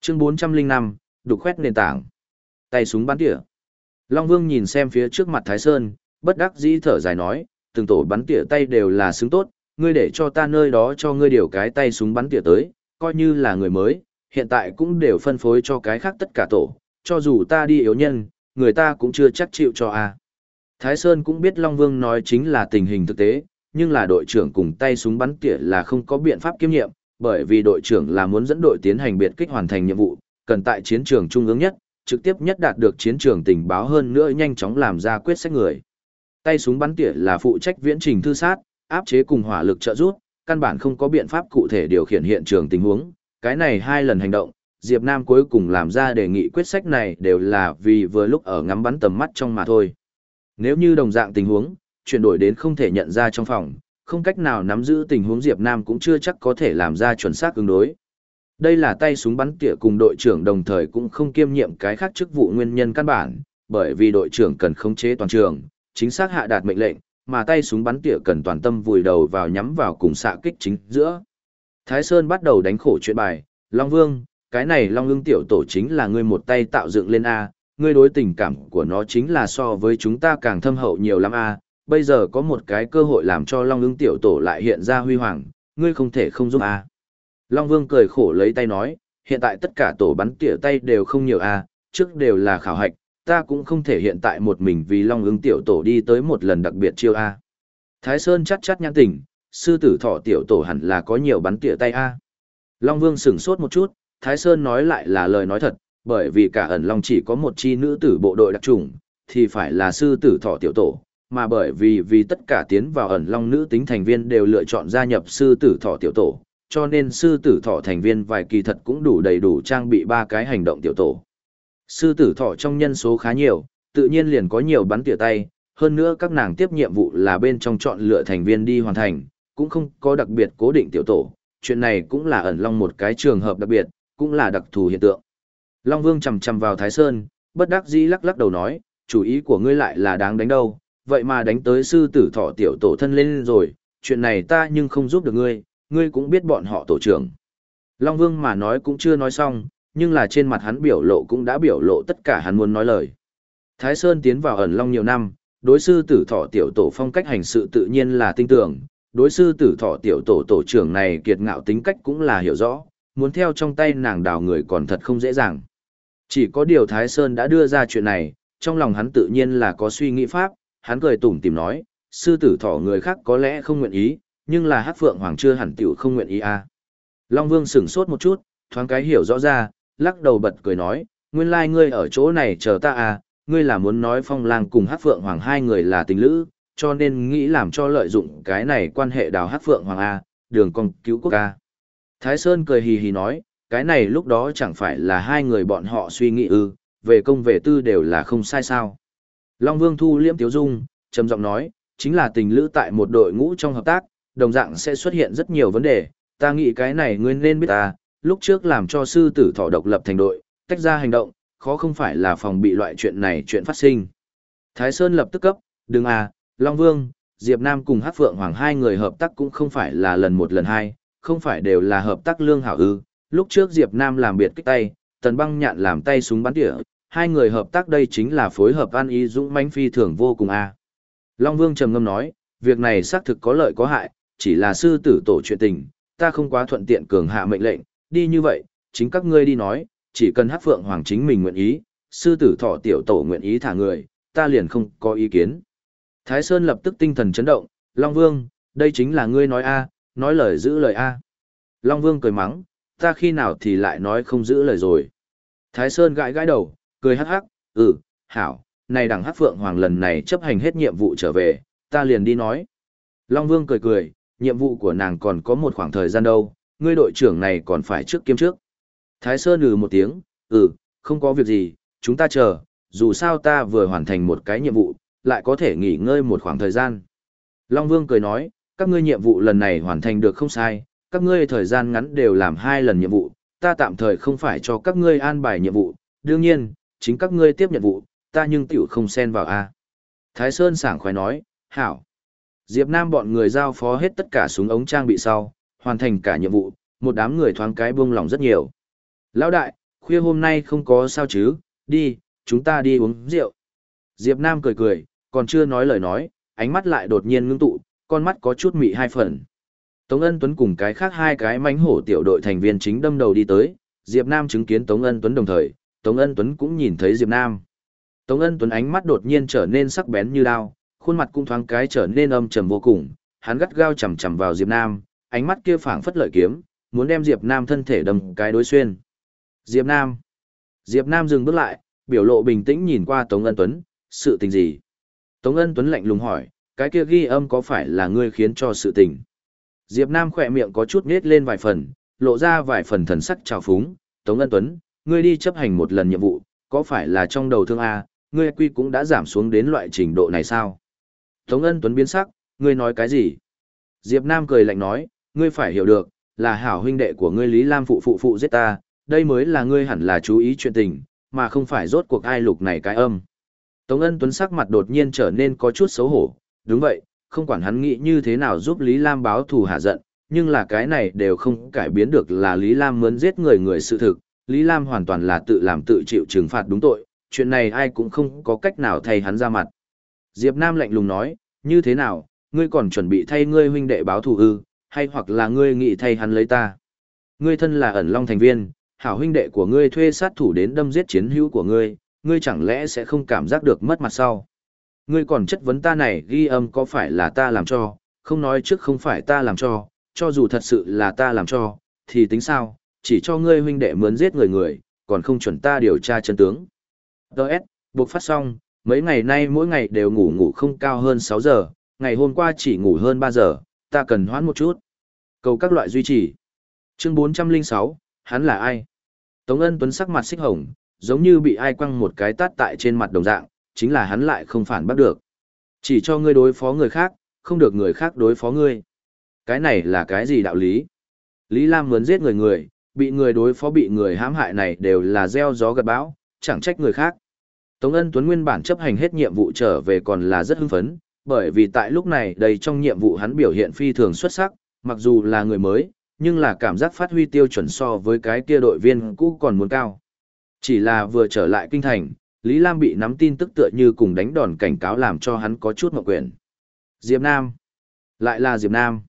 Chương 405, đục khoét nền tảng. Tay súng bắn tỉa. Long Vương nhìn xem phía trước mặt Thái Sơn, bất đắc dĩ thở dài nói, từng tổ bắn tỉa tay đều là xứng tốt, ngươi để cho ta nơi đó cho ngươi điều cái tay súng bắn tỉa tới, coi như là người mới, hiện tại cũng đều phân phối cho cái khác tất cả tổ, cho dù ta đi yếu nhân, người ta cũng chưa chắc chịu cho a. Thái Sơn cũng biết Long Vương nói chính là tình hình thực tế, nhưng là đội trưởng cùng tay súng bắn tỉa là không có biện pháp kiêm nhiệm, bởi vì đội trưởng là muốn dẫn đội tiến hành biệt kích hoàn thành nhiệm vụ, cần tại chiến trường trung ương nhất, trực tiếp nhất đạt được chiến trường tình báo hơn nữa nhanh chóng làm ra quyết sách người. Tay súng bắn tỉa là phụ trách viễn trình thư sát, áp chế cùng hỏa lực trợ giúp, căn bản không có biện pháp cụ thể điều khiển hiện trường tình huống. Cái này hai lần hành động, Diệp Nam cuối cùng làm ra đề nghị quyết sách này đều là vì vừa lúc ở ngắm bắn tầm mắt trong mà thôi. Nếu như đồng dạng tình huống, chuyển đổi đến không thể nhận ra trong phòng, không cách nào nắm giữ tình huống Diệp Nam cũng chưa chắc có thể làm ra chuẩn xác ứng đối. Đây là tay súng bắn tỉa cùng đội trưởng đồng thời cũng không kiêm nhiệm cái khác chức vụ nguyên nhân căn bản, bởi vì đội trưởng cần khống chế toàn trường, chính xác hạ đạt mệnh lệnh, mà tay súng bắn tỉa cần toàn tâm vùi đầu vào nhắm vào cùng xạ kích chính giữa. Thái Sơn bắt đầu đánh khổ chuyện bài, Long Vương, cái này Long ưng tiểu tổ chính là ngươi một tay tạo dựng lên A, ngươi đối tình cảm của nó chính là so với chúng ta càng thâm hậu nhiều lắm A, bây giờ có một cái cơ hội làm cho Long ưng tiểu tổ lại hiện ra huy hoàng, ngươi không thể không giúp A. Long Vương cười khổ lấy tay nói, hiện tại tất cả tổ bắn tỉa tay đều không nhiều A, trước đều là khảo hạch, ta cũng không thể hiện tại một mình vì Long ứng tiểu tổ đi tới một lần đặc biệt chiêu A. Thái Sơn chắc chắc nhãn tỉnh, sư tử thọ tiểu tổ hẳn là có nhiều bắn tỉa tay A. Long Vương sửng sốt một chút, Thái Sơn nói lại là lời nói thật, bởi vì cả ẩn Long chỉ có một chi nữ tử bộ đội đặc trùng, thì phải là sư tử thọ tiểu tổ, mà bởi vì vì tất cả tiến vào ẩn Long nữ tính thành viên đều lựa chọn gia nhập sư tử thọ tiểu tổ, cho nên sư tử thọ thành viên vài kỳ thật cũng đủ đầy đủ trang bị ba cái hành động tiểu tổ. Sư tử thọ trong nhân số khá nhiều, tự nhiên liền có nhiều bắn tỉa tay, hơn nữa các nàng tiếp nhiệm vụ là bên trong chọn lựa thành viên đi hoàn thành, cũng không có đặc biệt cố định tiểu tổ, chuyện này cũng là ẩn long một cái trường hợp đặc biệt, cũng là đặc thù hiện tượng. Long Vương chầm chầm vào Thái Sơn, bất đắc dĩ lắc lắc đầu nói, chủ ý của ngươi lại là đáng đánh đâu, vậy mà đánh tới sư tử thọ tiểu tổ thân lên rồi, chuyện này ta nhưng không giúp được ngươi, ngươi cũng biết bọn họ tổ trưởng. Long Vương mà nói cũng chưa nói xong, nhưng là trên mặt hắn biểu lộ cũng đã biểu lộ tất cả hắn muốn nói lời. Thái Sơn tiến vào ẩn long nhiều năm, đối sư tử thọ tiểu tổ phong cách hành sự tự nhiên là tinh tưởng, đối sư tử thọ tiểu tổ tổ trưởng này kiệt ngạo tính cách cũng là hiểu rõ, muốn theo trong tay nàng đào người còn thật không dễ dàng. Chỉ có điều Thái Sơn đã đưa ra chuyện này, trong lòng hắn tự nhiên là có suy nghĩ pháp, hắn cười tủm tìm nói, sư tử thọ người khác có lẽ không nguyện ý, nhưng là hát phượng hoàng chưa hẳn tiểu không nguyện ý à. Long Vương sửng sốt một chút, thoáng cái hiểu rõ ra, lắc đầu bật cười nói, nguyên lai ngươi ở chỗ này chờ ta à, ngươi là muốn nói phong lang cùng hát phượng hoàng hai người là tình lữ, cho nên nghĩ làm cho lợi dụng cái này quan hệ đào hát phượng hoàng A, đường con cứu quốc A. Thái Sơn cười hì hì nói, cái này lúc đó chẳng phải là hai người bọn họ suy nghĩ ư, về công về tư đều là không sai sao. Long Vương thu liễm tiếu dung, trầm giọng nói, chính là tình lữ tại một đội ngũ trong hợp tác, đồng dạng sẽ xuất hiện rất nhiều vấn đề, ta nghĩ cái này ngươi nên biết ta, lúc trước làm cho sư tử thọ độc lập thành đội, tách ra hành động, khó không phải là phòng bị loại chuyện này chuyện phát sinh. Thái Sơn lập tức cấp, đừng à, Long Vương, Diệp Nam cùng Hắc Phượng Hoàng hai người hợp tác cũng không phải là lần một lần hai, không phải đều là hợp tác lương hảo ư. Lúc trước Diệp Nam làm biệt kích tay, Tần Băng nhạn làm tay súng bắn tỉa, hai người hợp tác đây chính là phối hợp an ý dũng mãnh phi thường vô cùng a. À. Long Vương trầm ngâm nói, việc này xác thực có lợi có hại, chỉ là sư tử tổ chuyện tình, ta không quá thuận tiện cường hạ mệnh lệnh, đi như vậy, chính các ngươi đi nói, chỉ cần hát Phượng Hoàng chính mình nguyện ý, sư tử thọ tiểu tổ nguyện ý thả người, ta liền không có ý kiến. Thái Sơn lập tức tinh thần chấn động, Long Vương, đây chính là ngươi nói a, nói lời giữ lời a. Long Vương cười mắng, ta khi nào thì lại nói không giữ lời rồi. Thái Sơn gãi gãi đầu, cười hắc hắc, ừ, hảo, này đằng hắc phượng hoàng lần này chấp hành hết nhiệm vụ trở về, ta liền đi nói. Long Vương cười cười, nhiệm vụ của nàng còn có một khoảng thời gian đâu, ngươi đội trưởng này còn phải trước kiêm trước. Thái Sơn ừ một tiếng, ừ, không có việc gì, chúng ta chờ, dù sao ta vừa hoàn thành một cái nhiệm vụ, lại có thể nghỉ ngơi một khoảng thời gian. Long Vương cười nói, các ngươi nhiệm vụ lần này hoàn thành được không sai, các ngươi thời gian ngắn đều làm hai lần nhiệm vụ, ta tạm thời không phải cho các ngươi an bài nhiệm vụ, đương nhiên, chính các ngươi tiếp nhiệm vụ, ta nhưng tiểu không xen vào a. Thái Sơn sảng khoái nói, hảo. Diệp Nam bọn người giao phó hết tất cả súng ống trang bị sau, hoàn thành cả nhiệm vụ, một đám người thoáng cái buông lòng rất nhiều. Lão đại, khuya hôm nay không có sao chứ, đi, chúng ta đi uống rượu. Diệp Nam cười cười, còn chưa nói lời nói, ánh mắt lại đột nhiên ngưng tụ, con mắt có chút mị hai phần. Tống Ân Tuấn cùng cái khác hai cái mánh hổ tiểu đội thành viên chính đâm đầu đi tới, Diệp Nam chứng kiến Tống Ân Tuấn đồng thời, Tống Ân Tuấn cũng nhìn thấy Diệp Nam. Tống Ân Tuấn ánh mắt đột nhiên trở nên sắc bén như đao, khuôn mặt cũng thoáng cái trở nên âm trầm vô cùng, hắn gắt gao chầm chầm vào Diệp Nam, ánh mắt kia phảng phất lợi kiếm, muốn đem Diệp Nam thân thể đâm cái đối xuyên. Diệp Nam. Diệp Nam dừng bước lại, biểu lộ bình tĩnh nhìn qua Tống Ân Tuấn, sự tình gì? Tống Ân Tuấn lạnh lùng hỏi, cái kia ghi âm có phải là ngươi khiến cho sự tình? Diệp Nam khỏe miệng có chút nết lên vài phần, lộ ra vài phần thần sắc trào phúng, Tống Ân Tuấn, ngươi đi chấp hành một lần nhiệm vụ, có phải là trong đầu thương A, ngươi quy cũng đã giảm xuống đến loại trình độ này sao? Tống Ân Tuấn biến sắc, ngươi nói cái gì? Diệp Nam cười lạnh nói, ngươi phải hiểu được, là hảo huynh đệ của ngươi Lý Lam phụ phụ phụ giết ta, đây mới là ngươi hẳn là chú ý chuyện tình, mà không phải rốt cuộc ai lục này cái âm. Tống Ân Tuấn sắc mặt đột nhiên trở nên có chút xấu hổ, đúng vậy, không quản hắn nghĩ như thế nào giúp Lý Lam báo thù hạ giận, nhưng là cái này đều không cải biến được là Lý Lam muốn giết người người sự thực, Lý Lam hoàn toàn là tự làm tự chịu trừng phạt đúng tội, chuyện này ai cũng không có cách nào thay hắn ra mặt. Diệp Nam lạnh lùng nói, như thế nào, ngươi còn chuẩn bị thay ngươi huynh đệ báo thù ư, hay hoặc là ngươi nghĩ thay hắn lấy ta. Ngươi thân là ẩn long thành viên, hảo huynh đệ của ngươi thuê sát thủ đến đâm giết chiến hữu của ngươi, ngươi chẳng lẽ sẽ không cảm giác được mất mặt sau. Ngươi còn chất vấn ta này ghi âm có phải là ta làm cho, không nói trước không phải ta làm cho, cho dù thật sự là ta làm cho, thì tính sao, chỉ cho ngươi huynh đệ mướn giết người người, còn không chuẩn ta điều tra chân tướng. Đợt, buộc phát xong, mấy ngày nay mỗi ngày đều ngủ ngủ không cao hơn 6 giờ, ngày hôm qua chỉ ngủ hơn 3 giờ, ta cần hoãn một chút. Cầu các loại duy trì. Chương 406, hắn là ai? Tống ân tuấn sắc mặt xích hồng, giống như bị ai quăng một cái tát tại trên mặt đồng dạng, chính là hắn lại không phản bắt được. Chỉ cho ngươi đối phó người khác, không được người khác đối phó ngươi. Cái này là cái gì đạo lý? Lý Lam muốn giết người người, bị người đối phó bị người hãm hại này đều là gieo gió gặt bão, chẳng trách người khác. Tống Ân Tuấn nguyên bản chấp hành hết nhiệm vụ trở về còn là rất hưng phấn, bởi vì tại lúc này đầy trong nhiệm vụ hắn biểu hiện phi thường xuất sắc, mặc dù là người mới, nhưng là cảm giác phát huy tiêu chuẩn so với cái kia đội viên cũ còn muốn cao. Chỉ là vừa trở lại kinh thành, Lý Lam bị nắm tin tức tựa như cùng đánh đòn cảnh cáo làm cho hắn có chút mộng quyền. Diệp Nam. Lại là Diệp Nam.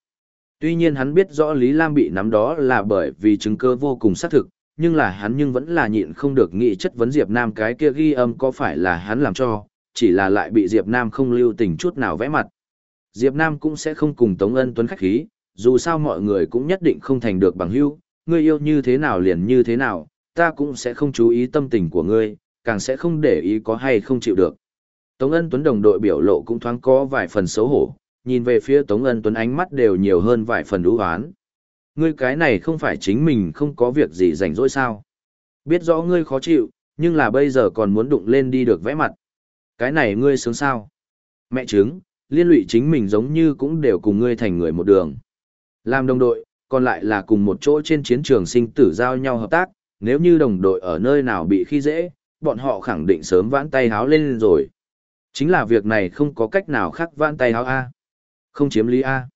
Tuy nhiên hắn biết rõ Lý Lam bị nắm đó là bởi vì chứng cơ vô cùng xác thực, nhưng là hắn nhưng vẫn là nhịn không được nghĩ chất vấn Diệp Nam cái kia ghi âm có phải là hắn làm cho, chỉ là lại bị Diệp Nam không lưu tình chút nào vẽ mặt. Diệp Nam cũng sẽ không cùng Tống Ân Tuấn khách khí, dù sao mọi người cũng nhất định không thành được bằng hữu, ngươi yêu như thế nào liền như thế nào, ta cũng sẽ không chú ý tâm tình của ngươi, càng sẽ không để ý có hay không chịu được. Tống Ân Tuấn đồng đội biểu lộ cũng thoáng có vài phần xấu hổ, nhìn về phía Tống Ân Tuấn ánh mắt đều nhiều hơn vài phần đú hoán. Ngươi cái này không phải chính mình không có việc gì rảnh rỗi sao? Biết rõ ngươi khó chịu, nhưng là bây giờ còn muốn đụng lên đi được vẽ mặt. Cái này ngươi sướng sao? Mẹ chứng, liên lụy chính mình giống như cũng đều cùng ngươi thành người một đường. Làm đồng đội, còn lại là cùng một chỗ trên chiến trường sinh tử giao nhau hợp tác, nếu như đồng đội ở nơi nào bị khi dễ, bọn họ khẳng định sớm vãn tay háo lên rồi. Chính là việc này không có cách nào khác vãn tay háo A. Không chiếm lý A.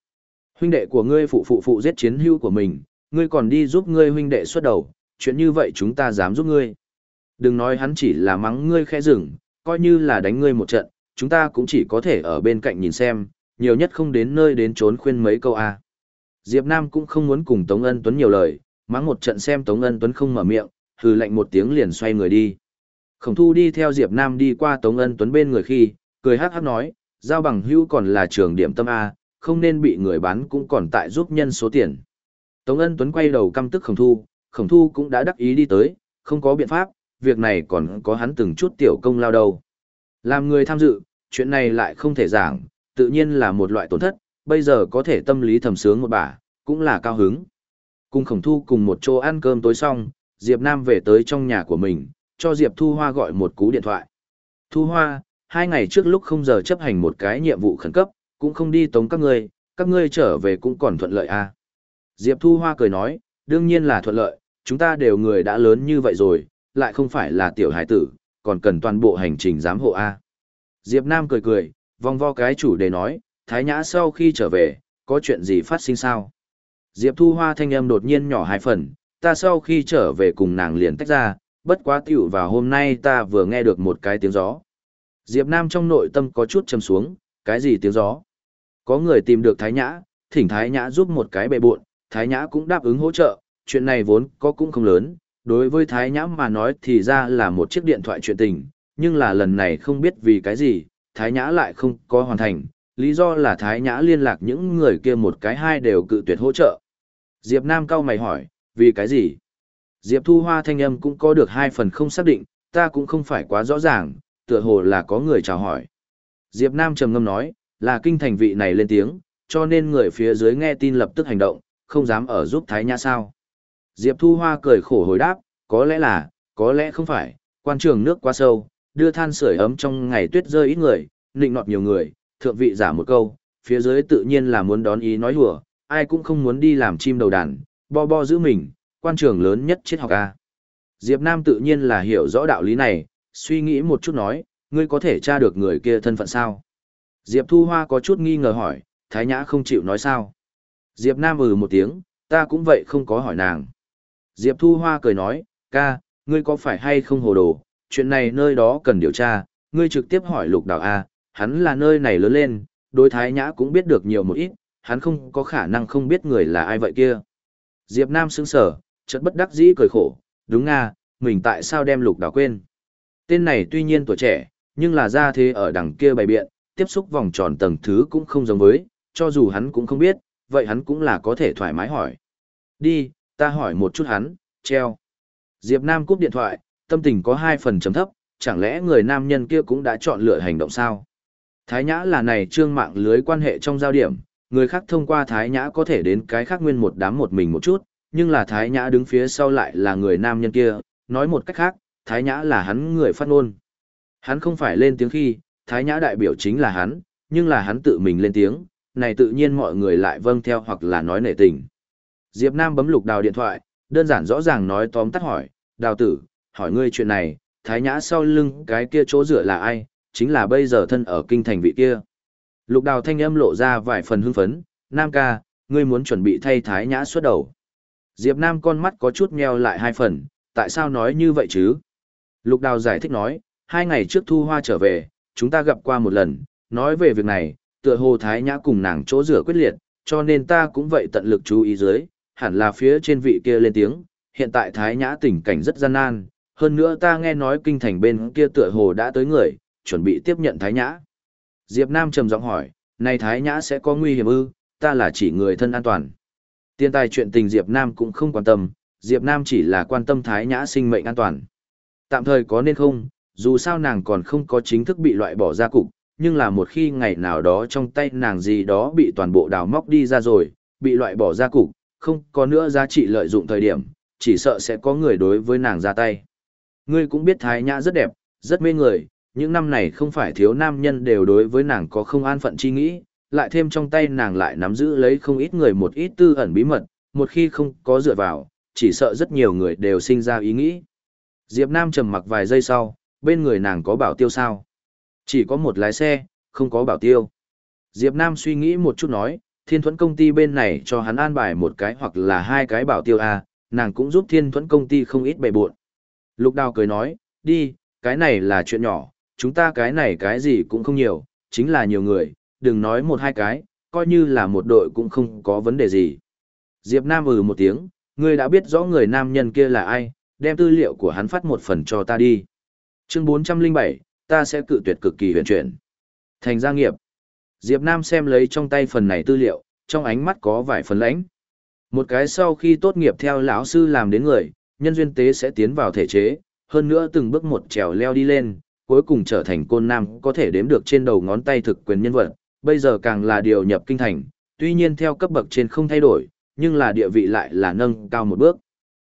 Huynh đệ của ngươi phụ phụ phụ giết chiến hữu của mình, ngươi còn đi giúp ngươi huynh đệ xuất đầu, chuyện như vậy chúng ta dám giúp ngươi. Đừng nói hắn chỉ là mắng ngươi khẽ rừng, coi như là đánh ngươi một trận, chúng ta cũng chỉ có thể ở bên cạnh nhìn xem, nhiều nhất không đến nơi đến trốn khuyên mấy câu A. Diệp Nam cũng không muốn cùng Tống Ân Tuấn nhiều lời, mắng một trận xem Tống Ân Tuấn không mở miệng, hừ lạnh một tiếng liền xoay người đi. Khổng thu đi theo Diệp Nam đi qua Tống Ân Tuấn bên người khi, cười hắc hắc nói, giao bằng hữu còn là trường điểm tâm A, không nên bị người bán cũng còn tại giúp nhân số tiền. Tống Ân Tuấn quay đầu căm tức khổng thu, khổng thu cũng đã đắc ý đi tới, không có biện pháp, việc này còn có hắn từng chút tiểu công lao đâu. Làm người tham dự, chuyện này lại không thể giảng, tự nhiên là một loại tổn thất, bây giờ có thể tâm lý thầm sướng một bà, cũng là cao hứng. Cùng khổng thu cùng một chỗ ăn cơm tối xong, Diệp Nam về tới trong nhà của mình, cho Diệp Thu Hoa gọi một cú điện thoại. Thu Hoa, hai ngày trước lúc không giờ chấp hành một cái nhiệm vụ khẩn cấp, cũng không đi tống các ngươi, các ngươi trở về cũng còn thuận lợi à. Diệp Thu Hoa cười nói, đương nhiên là thuận lợi, chúng ta đều người đã lớn như vậy rồi, lại không phải là tiểu hải tử, còn cần toàn bộ hành trình giám hộ a. Diệp Nam cười cười, vòng vo cái chủ đề nói, Thái Nhã sau khi trở về, có chuyện gì phát sinh sao? Diệp Thu Hoa thanh âm đột nhiên nhỏ hai phần, ta sau khi trở về cùng nàng liền tách ra, bất quá tiểu vào hôm nay ta vừa nghe được một cái tiếng gió. Diệp Nam trong nội tâm có chút trầm xuống, cái gì tiếng gió? Có người tìm được Thái Nhã, thỉnh Thái Nhã giúp một cái bệ buộn, Thái Nhã cũng đáp ứng hỗ trợ, chuyện này vốn có cũng không lớn, đối với Thái Nhã mà nói thì ra là một chiếc điện thoại chuyện tình, nhưng là lần này không biết vì cái gì, Thái Nhã lại không có hoàn thành, lý do là Thái Nhã liên lạc những người kia một cái hai đều cự tuyệt hỗ trợ. Diệp Nam cao mày hỏi, vì cái gì? Diệp Thu Hoa thanh âm cũng có được hai phần không xác định, ta cũng không phải quá rõ ràng, tựa hồ là có người chào hỏi. Diệp Nam trầm ngâm nói, là kinh thành vị này lên tiếng, cho nên người phía dưới nghe tin lập tức hành động, không dám ở giúp Thái Nhã sao. Diệp Thu Hoa cười khổ hồi đáp, có lẽ là, có lẽ không phải, quan trường nước quá sâu, đưa than sưởi ấm trong ngày tuyết rơi ít người, nịnh nọt nhiều người, thượng vị giả một câu, phía dưới tự nhiên là muốn đón ý nói hùa, ai cũng không muốn đi làm chim đầu đàn, bo bo giữ mình, quan trường lớn nhất triết học A. Diệp Nam tự nhiên là hiểu rõ đạo lý này, suy nghĩ một chút nói, ngươi có thể tra được người kia thân phận sao? Diệp Thu Hoa có chút nghi ngờ hỏi, Thái Nhã không chịu nói sao? Diệp Nam ừ một tiếng, ta cũng vậy không có hỏi nàng. Diệp Thu Hoa cười nói, ca, ngươi có phải hay không hồ đồ, chuyện này nơi đó cần điều tra, ngươi trực tiếp hỏi lục đảo A, hắn là nơi này lớn lên, đối Thái Nhã cũng biết được nhiều một ít, hắn không có khả năng không biết người là ai vậy kia. Diệp Nam sững sờ, chợt bất đắc dĩ cười khổ, đúng nga, mình tại sao đem lục đảo quên. Tên này tuy nhiên tuổi trẻ, nhưng là ra thế ở đằng kia bày biện, tiếp xúc vòng tròn tầng thứ cũng không giống với, cho dù hắn cũng không biết, vậy hắn cũng là có thể thoải mái hỏi. Đi, ta hỏi một chút hắn, treo. Diệp Nam cúp điện thoại, tâm tình có hai phần chấm thấp, chẳng lẽ người nam nhân kia cũng đã chọn lựa hành động sao? Thái Nhã là này trương mạng lưới quan hệ trong giao điểm, người khác thông qua Thái Nhã có thể đến cái khác nguyên một đám một mình một chút, nhưng là Thái Nhã đứng phía sau lại là người nam nhân kia, nói một cách khác, Thái Nhã là hắn người phát ngôn. Hắn không phải lên tiếng khi, Thái Nhã đại biểu chính là hắn, nhưng là hắn tự mình lên tiếng, này tự nhiên mọi người lại vâng theo hoặc là nói nể tình. Diệp Nam bấm lục đào điện thoại, đơn giản rõ ràng nói tóm tắt hỏi, đào tử, hỏi ngươi chuyện này, Thái Nhã sau lưng cái kia chỗ rửa là ai, chính là bây giờ thân ở kinh thành vị kia. Lục đào thanh âm lộ ra vài phần hưng phấn, Nam ca, ngươi muốn chuẩn bị thay Thái Nhã xuất đầu. Diệp Nam con mắt có chút nheo lại hai phần, tại sao nói như vậy chứ? Lục đào giải thích nói, hai ngày trước thu hoa trở về, chúng ta gặp qua một lần, nói về việc này, tựa hồ Thái Nhã cùng nàng chỗ rửa quyết liệt, cho nên ta cũng vậy tận lực chú ý dưới, hẳn là phía trên vị kia lên tiếng, hiện tại Thái Nhã tình cảnh rất gian nan, hơn nữa ta nghe nói kinh thành bên kia tựa hồ đã tới người, chuẩn bị tiếp nhận Thái Nhã. Diệp Nam trầm giọng hỏi, này Thái Nhã sẽ có nguy hiểm ư, ta là chỉ người thân an toàn. Tiên tài chuyện tình Diệp Nam cũng không quan tâm, Diệp Nam chỉ là quan tâm Thái Nhã sinh mệnh an toàn. Tạm thời có nên không, dù sao nàng còn không có chính thức bị loại bỏ ra cục, nhưng là một khi ngày nào đó trong tay nàng gì đó bị toàn bộ đào móc đi ra rồi, bị loại bỏ ra cục, không có nữa giá trị lợi dụng thời điểm, chỉ sợ sẽ có người đối với nàng ra tay. Ngươi cũng biết Thái Nhã rất đẹp, rất mê người, những năm này không phải thiếu nam nhân đều đối với nàng có không an phận chi nghĩ, lại thêm trong tay nàng lại nắm giữ lấy không ít người một ít tư ẩn bí mật, một khi không có dựa vào, chỉ sợ rất nhiều người đều sinh ra ý nghĩ. Diệp Nam trầm mặc vài giây sau, bên người nàng có bảo tiêu sao? Chỉ có một lái xe, không có bảo tiêu. Diệp Nam suy nghĩ một chút nói, thiên thuẫn công ty bên này cho hắn an bài một cái hoặc là hai cái bảo tiêu A, nàng cũng giúp thiên thuẫn công ty không ít bề bộn Lục đào cười nói, đi, cái này là chuyện nhỏ, chúng ta cái này cái gì cũng không nhiều, chính là nhiều người, đừng nói một hai cái, coi như là một đội cũng không có vấn đề gì. Diệp Nam ừ một tiếng, ngươi đã biết rõ người nam nhân kia là ai, đem tư liệu của hắn phát một phần cho ta đi. Chương 407, ta sẽ cự tuyệt cực kỳ huyền chuyển. Thành gia nghiệp. Diệp Nam xem lấy trong tay phần này tư liệu, trong ánh mắt có vài phần lãnh. Một cái sau khi tốt nghiệp theo lão sư làm đến người, nhân duyên tế sẽ tiến vào thể chế, hơn nữa từng bước một trèo leo đi lên, cuối cùng trở thành côn nam có thể đếm được trên đầu ngón tay thực quyền nhân vật, bây giờ càng là điều nhập kinh thành, tuy nhiên theo cấp bậc trên không thay đổi, nhưng là địa vị lại là nâng cao một bước.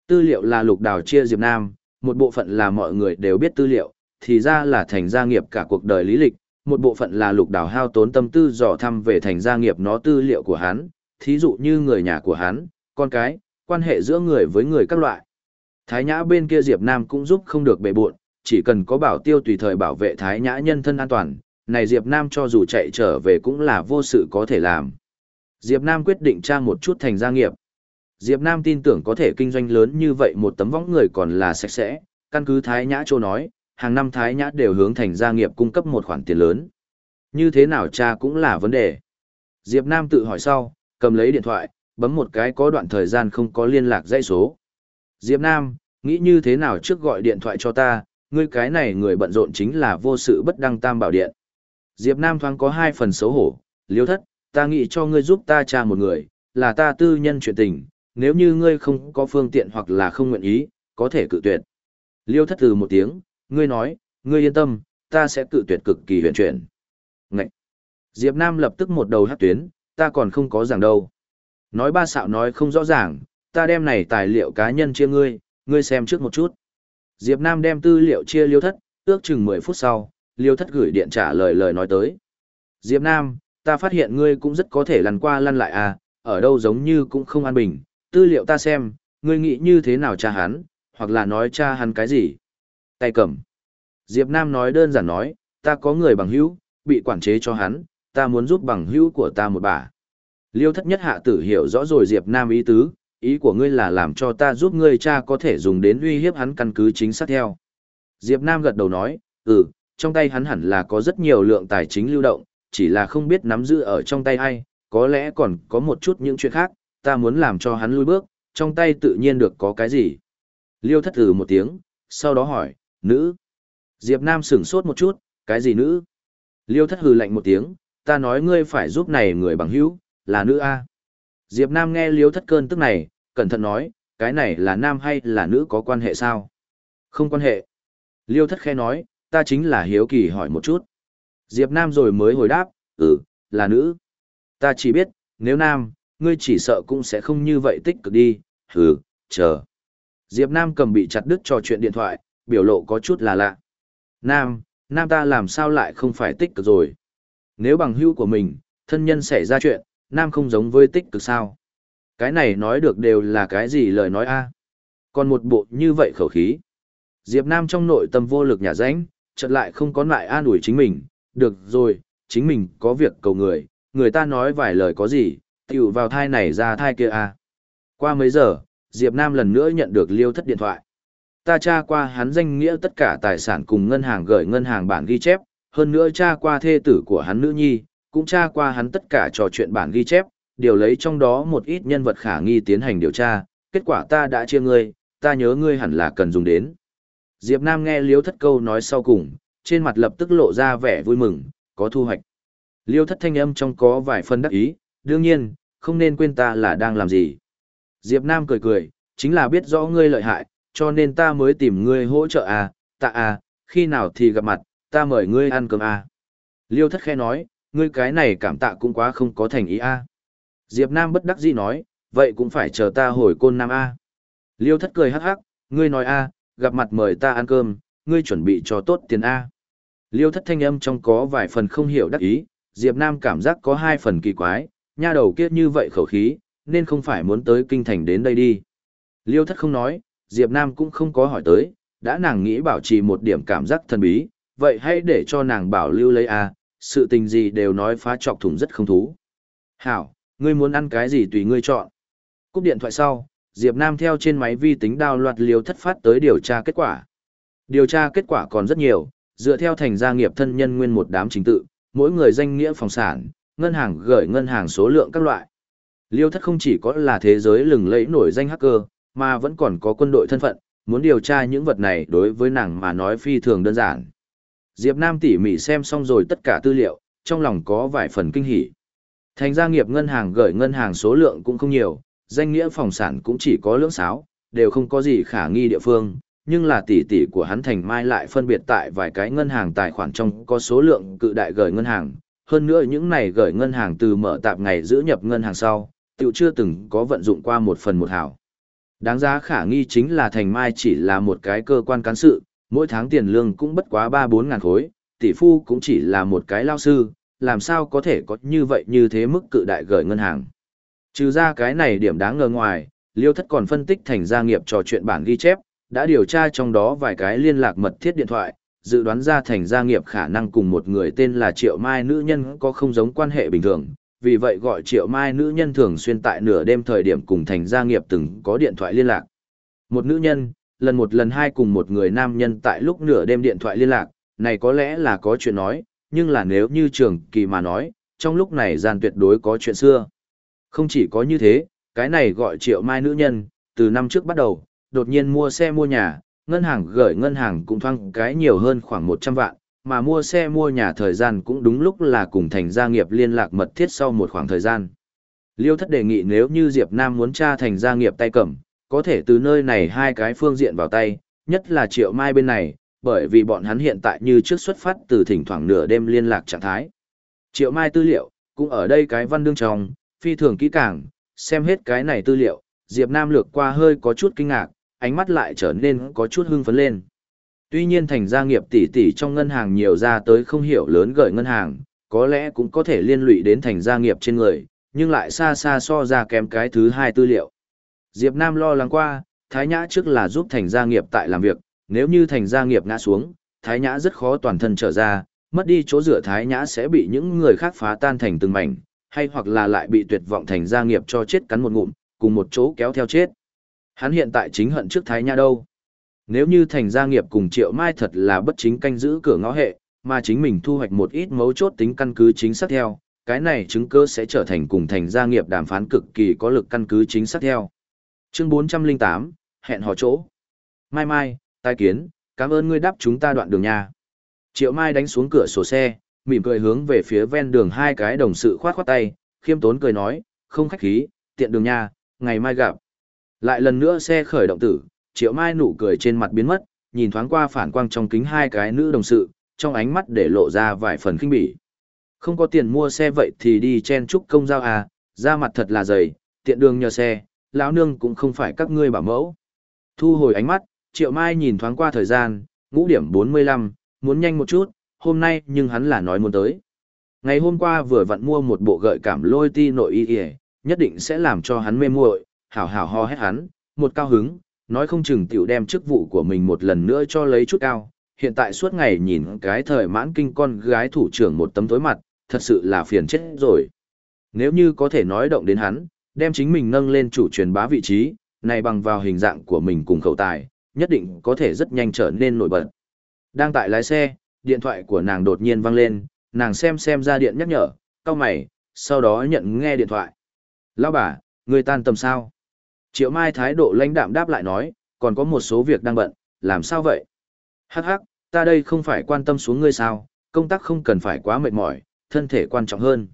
Tư liệu là lục đào chia Diệp Nam, một bộ phận là mọi người đều biết tư liệu, thì ra là thành gia nghiệp cả cuộc đời lý lịch, một bộ phận là lục đào hao tốn tâm tư dò thăm về thành gia nghiệp nó tư liệu của hắn, thí dụ như người nhà của hắn, con cái, quan hệ giữa người với người các loại. Thái Nhã bên kia Diệp Nam cũng giúp không được bệ buộn, chỉ cần có bảo tiêu tùy thời bảo vệ Thái Nhã nhân thân an toàn, này Diệp Nam cho dù chạy trở về cũng là vô sự có thể làm. Diệp Nam quyết định tra một chút thành gia nghiệp. Diệp Nam tin tưởng có thể kinh doanh lớn như vậy một tấm võng người còn là sạch sẽ, căn cứ Thái Nhã Châu nói, hàng năm Thái Nhã đều hướng thành gia nghiệp cung cấp một khoản tiền lớn. Như thế nào cha cũng là vấn đề. Diệp Nam tự hỏi sau, cầm lấy điện thoại, bấm một cái có đoạn thời gian không có liên lạc dây số. Diệp Nam, nghĩ như thế nào trước gọi điện thoại cho ta, ngươi cái này người bận rộn chính là vô sự bất đăng tam bảo điện. Diệp Nam thoáng có hai phần xấu hổ, liêu thất, ta nghĩ cho ngươi giúp ta tra một người, là ta tư nhân chuyện tình, nếu như ngươi không có phương tiện hoặc là không nguyện ý, có thể cự tuyệt. Liêu thất từ một tiếng, ngươi nói, ngươi yên tâm, ta sẽ cự tuyệt cực kỳ huyền chuyển. Ngậy! Diệp Nam lập tức một đầu hát tuyến, ta còn không có giảng đâu. Nói ba xạo nói không rõ ràng, ta đem này tài liệu cá nhân chia ngươi, ngươi xem trước một chút. Diệp Nam đem tư liệu chia liêu thất, ước chừng 10 phút sau, liêu thất gửi điện trả lời lời nói tới. Diệp Nam, ta phát hiện ngươi cũng rất có thể lăn qua lăn lại à, ở đâu giống như cũng không an bình, tư liệu ta xem, ngươi nghĩ như thế nào cha hắn, hoặc là nói cha hắn cái gì. Tay cầm. Diệp Nam nói đơn giản nói, ta có người bằng hữu, bị quản chế cho hắn, ta muốn giúp bằng hữu của ta một bà. Liêu thất nhất hạ tử hiểu rõ rồi Diệp Nam ý tứ, ý của ngươi là làm cho ta giúp ngươi cha có thể dùng đến uy hiếp hắn căn cứ chính xác theo. Diệp Nam gật đầu nói, ừ, trong tay hắn hẳn là có rất nhiều lượng tài chính lưu động, chỉ là không biết nắm giữ ở trong tay ai, có lẽ còn có một chút những chuyện khác, ta muốn làm cho hắn lui bước, trong tay tự nhiên được có cái gì. Liêu thất tử một tiếng, sau đó hỏi, nữ. Diệp Nam sửng sốt một chút, cái gì nữ? Liêu thất hừ lạnh một tiếng, ta nói ngươi phải giúp này người bằng hữu, là nữ A. Diệp Nam nghe liêu thất cơn tức này, cẩn thận nói, cái này là nam hay là nữ có quan hệ sao? Không quan hệ. Liêu thất khe nói, ta chính là hiếu kỳ hỏi một chút. Diệp Nam rồi mới hồi đáp, ừ, là nữ. Ta chỉ biết, nếu nam, ngươi chỉ sợ cũng sẽ không như vậy tích cực đi, hừ, chờ. Diệp Nam cầm bị chặt đứt trò chuyện điện thoại, biểu lộ có chút là lạ. Nam, nam ta làm sao lại không phải tích cực rồi? Nếu bằng hữu của mình, thân nhân xảy ra chuyện, nam không giống với tích cực sao? Cái này nói được đều là cái gì lời nói a? Còn một bộ như vậy khẩu khí. Diệp Nam trong nội tâm vô lực nhả rãnh, chợt lại không có lại an ủi chính mình, được rồi, chính mình có việc cầu người, người ta nói vài lời có gì, tiểu vào thai này ra thai kia à. Qua mấy giờ, Diệp Nam lần nữa nhận được liêu thất điện thoại. Ta tra qua hắn danh nghĩa tất cả tài sản cùng ngân hàng gửi ngân hàng bản ghi chép, hơn nữa tra qua thê tử của hắn nữ nhi, cũng tra qua hắn tất cả trò chuyện bản ghi chép, điều lấy trong đó một ít nhân vật khả nghi tiến hành điều tra, kết quả ta đã chia ngươi, ta nhớ ngươi hẳn là cần dùng đến. Diệp Nam nghe liêu thất câu nói sau cùng, trên mặt lập tức lộ ra vẻ vui mừng, có thu hoạch. Liêu thất thanh âm trong có vài phân đắc ý, đương nhiên, không nên quên ta là đang làm gì. Diệp Nam cười cười, chính là biết rõ ngươi lợi hại, cho nên ta mới tìm ngươi hỗ trợ à, tạ à, khi nào thì gặp mặt, ta mời ngươi ăn cơm à. Liêu thất khe nói, ngươi cái này cảm tạ cũng quá không có thành ý à. Diệp Nam bất đắc dĩ nói, vậy cũng phải chờ ta hồi côn Nam à. Liêu thất cười hắc hắc, ngươi nói à, gặp mặt mời ta ăn cơm, ngươi chuẩn bị cho tốt tiền à. Liêu thất thanh âm trong có vài phần không hiểu đắc ý, Diệp Nam cảm giác có hai phần kỳ quái, nha đầu kia như vậy khẩu khí, nên không phải muốn tới kinh thành đến đây đi. Liêu thất không nói, Diệp Nam cũng không có hỏi tới, đã nàng nghĩ bảo trì một điểm cảm giác thần bí, vậy hãy để cho nàng bảo lưu lấy a, sự tình gì đều nói phá trọc thủng rất không thú. Hảo, ngươi muốn ăn cái gì tùy ngươi chọn. Cúp điện thoại sau, Diệp Nam theo trên máy vi tính đào loạt liều thất phát tới điều tra kết quả. Điều tra kết quả còn rất nhiều, dựa theo thành gia nghiệp thân nhân nguyên một đám chính tự, mỗi người danh nghĩa phòng sản, ngân hàng gửi ngân hàng số lượng các loại. Liêu thất không chỉ có là thế giới lừng lẫy nổi danh hacker, mà vẫn còn có quân đội thân phận, muốn điều tra những vật này đối với nàng mà nói phi thường đơn giản. Diệp Nam tỉ mỉ xem xong rồi tất cả tư liệu, trong lòng có vài phần kinh hỉ. Thành gia nghiệp ngân hàng gửi ngân hàng số lượng cũng không nhiều, danh nghĩa phòng sản cũng chỉ có lưỡng sáo, đều không có gì khả nghi địa phương, nhưng là tỷ tỷ của hắn thành mai lại phân biệt tại vài cái ngân hàng tài khoản trong có số lượng cự đại gửi ngân hàng. Hơn nữa những này gửi ngân hàng từ mở tạp ngày giữ nhập ngân hàng sau, tiểu chưa từng có vận dụng qua một phần một hảo. Đáng giá khả nghi chính là thành mai chỉ là một cái cơ quan cán sự, mỗi tháng tiền lương cũng bất quá 3-4 ngàn khối, tỷ phu cũng chỉ là một cái lao sư, làm sao có thể có như vậy như thế mức cự đại gửi ngân hàng. Trừ ra cái này điểm đáng ngờ ngoài, Liêu Thất còn phân tích thành gia nghiệp trò chuyện bản ghi chép, đã điều tra trong đó vài cái liên lạc mật thiết điện thoại, dự đoán ra thành gia nghiệp khả năng cùng một người tên là Triệu Mai nữ nhân có không giống quan hệ bình thường, vì vậy gọi Triệu Mai nữ nhân thường xuyên tại nửa đêm thời điểm cùng thành gia nghiệp từng có điện thoại liên lạc. Một nữ nhân, lần một lần hai cùng một người nam nhân tại lúc nửa đêm điện thoại liên lạc, này có lẽ là có chuyện nói, nhưng là nếu như trường kỳ mà nói, trong lúc này gian tuyệt đối có chuyện xưa. Không chỉ có như thế, cái này gọi triệu mai nữ nhân, từ năm trước bắt đầu, đột nhiên mua xe mua nhà, ngân hàng gửi ngân hàng cũng thoang cái nhiều hơn khoảng 100 vạn, mà mua xe mua nhà thời gian cũng đúng lúc là cùng thành gia nghiệp liên lạc mật thiết sau một khoảng thời gian. Liêu thất đề nghị nếu như Diệp Nam muốn tra thành gia nghiệp tay cầm, có thể từ nơi này hai cái phương diện vào tay, nhất là triệu mai bên này, bởi vì bọn hắn hiện tại như trước xuất phát từ thỉnh thoảng nửa đêm liên lạc trạng thái. Triệu mai tư liệu, cũng ở đây cái văn đương trong, phi thường kỹ càng, xem hết cái này tư liệu, Diệp Nam lược qua hơi có chút kinh ngạc, ánh mắt lại trở nên có chút hưng phấn lên. Tuy nhiên thành gia nghiệp tỷ tỷ trong ngân hàng nhiều ra tới không hiểu lớn gửi ngân hàng, có lẽ cũng có thể liên lụy đến thành gia nghiệp trên người, nhưng lại xa xa so ra kém cái thứ hai tư liệu. Diệp Nam lo lắng qua, Thái Nhã trước là giúp thành gia nghiệp tại làm việc, nếu như thành gia nghiệp ngã xuống, Thái Nhã rất khó toàn thân trở ra, mất đi chỗ dựa Thái Nhã sẽ bị những người khác phá tan thành từng mảnh, hay hoặc là lại bị tuyệt vọng thành gia nghiệp cho chết cắn một ngụm, cùng một chỗ kéo theo chết. Hắn hiện tại chính hận trước Thái Nhã đâu. Nếu như thành gia nghiệp cùng Triệu Mai thật là bất chính canh giữ cửa ngõ hệ, mà chính mình thu hoạch một ít mấu chốt tính căn cứ chính xác theo, cái này chứng cơ sẽ trở thành cùng thành gia nghiệp đàm phán cực kỳ có lực căn cứ chính xác theo. Chương 408, hẹn hò chỗ. Mai Mai, tai kiến, cảm ơn ngươi đáp chúng ta đoạn đường nha. Triệu Mai đánh xuống cửa sổ xe, mỉm cười hướng về phía ven đường hai cái đồng sự khoát khoát tay, khiêm tốn cười nói, không khách khí, tiện đường nha, ngày mai gặp. Lại lần nữa xe khởi động tử, Triệu Mai nụ cười trên mặt biến mất, nhìn thoáng qua phản quang trong kính hai cái nữ đồng sự, trong ánh mắt để lộ ra vài phần khinh bỉ. Không có tiền mua xe vậy thì đi chen chúc công giao à, ra mặt thật là dày, tiện đường nhờ xe, lão nương cũng không phải các ngươi bảo mẫu. Thu hồi ánh mắt, Triệu Mai nhìn thoáng qua thời gian, ngũ điểm 45, muốn nhanh một chút, hôm nay nhưng hắn là nói muốn tới. Ngày hôm qua vừa vặn mua một bộ gợi cảm lôi ti nội y y, nhất định sẽ làm cho hắn mê muội, hảo hảo ho hết hắn, một cao hứng, nói không chừng tiểu đem chức vụ của mình một lần nữa cho lấy chút cao. Hiện tại suốt ngày nhìn cái thời mãn kinh con gái thủ trưởng một tấm tối mặt, thật sự là phiền chết rồi. Nếu như có thể nói động đến hắn, đem chính mình nâng lên chủ truyền bá vị trí, này bằng vào hình dạng của mình cùng khẩu tài, nhất định có thể rất nhanh trở nên nổi bật. Đang tại lái xe, điện thoại của nàng đột nhiên vang lên, nàng xem xem ra điện nhắc nhở, cau mày, sau đó nhận nghe điện thoại. Lão bà, người tan tầm sao? Triệu Mai thái độ lãnh đạm đáp lại nói, còn có một số việc đang bận, làm sao vậy? Hắc hắc, ta đây không phải quan tâm xuống ngươi sao, công tác không cần phải quá mệt mỏi, thân thể quan trọng hơn.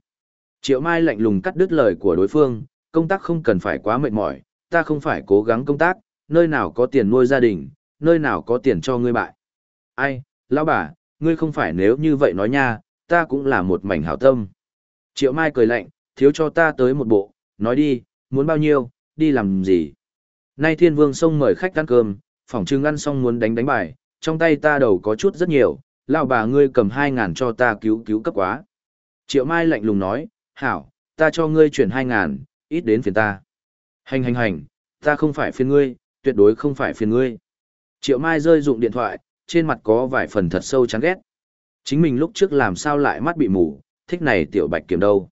Triệu Mai lạnh lùng cắt đứt lời của đối phương, công tác không cần phải quá mệt mỏi, ta không phải cố gắng công tác, nơi nào có tiền nuôi gia đình, nơi nào có tiền cho ngươi bại. Ai, lão bà, ngươi không phải nếu như vậy nói nha, ta cũng là một mảnh hảo tâm. Triệu Mai cười lạnh, thiếu cho ta tới một bộ, nói đi, muốn bao nhiêu, đi làm gì. Nay thiên vương sông mời khách ăn cơm, phỏng trưng ăn xong muốn đánh đánh bài, trong tay ta đầu có chút rất nhiều, lão bà ngươi cầm hai ngàn cho ta cứu cứu cấp quá. Triệu Mai lạnh lùng nói, hảo, ta cho ngươi chuyển hai ngàn, ít đến phiền ta. Hành hành hành, ta không phải phiền ngươi, tuyệt đối không phải phiền ngươi. Triệu Mai rơi dụng điện thoại, trên mặt có vài phần thật sâu chán ghét. Chính mình lúc trước làm sao lại mắt bị mù, thích này tiểu bạch kiểm đâu.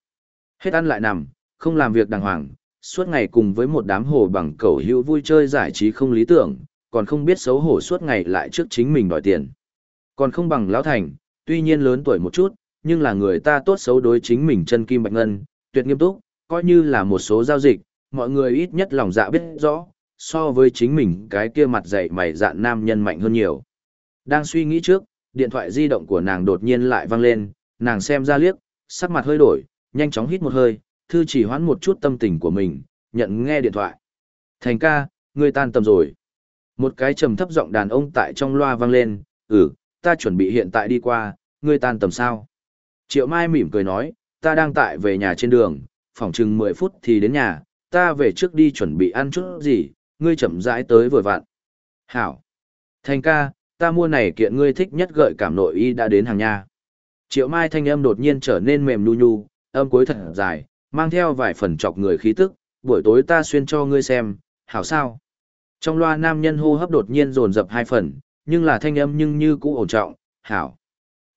Hết ăn lại nằm, không làm việc đàng hoàng, suốt ngày cùng với một đám hồ bằng cầu hữu vui chơi giải trí không lý tưởng, còn không biết xấu hổ suốt ngày lại trước chính mình đòi tiền. Còn không bằng lão thành, tuy nhiên lớn tuổi một chút, nhưng là người ta tốt xấu đối chính mình chân kim bạch ngân, tuyệt nghiêm túc, coi như là một số giao dịch, mọi người ít nhất lòng dạ biết rõ, so với chính mình cái kia mặt dày mày dạn nam nhân mạnh hơn nhiều. Đang suy nghĩ trước, điện thoại di động của nàng đột nhiên lại vang lên, nàng xem ra liếc, sắc mặt hơi đổi, nhanh chóng hít một hơi, thư chỉ hoãn một chút tâm tình của mình, nhận nghe điện thoại. Thành ca, ngươi tan tầm rồi. Một cái trầm thấp giọng đàn ông tại trong loa vang lên, ừ, ta chuẩn bị hiện tại đi qua, ngươi tan tầm sao? Triệu Mai mỉm cười nói, ta đang tại về nhà trên đường, phòng chừng 10 phút thì đến nhà, ta về trước đi chuẩn bị ăn chút gì, ngươi chậm rãi tới vừa vặn. Hảo. Thành ca, ta mua này kiện ngươi thích nhất gợi cảm nội y đã đến hàng nhà. Triệu Mai thanh âm đột nhiên trở nên mềm nu nhu, âm cuối thật dài, mang theo vài phần chọc người khí tức, buổi tối ta xuyên cho ngươi xem, hảo sao? Trong loa nam nhân hô hấp đột nhiên dồn dập hai phần, nhưng là thanh âm nhưng như cũ ổn trọng, hảo.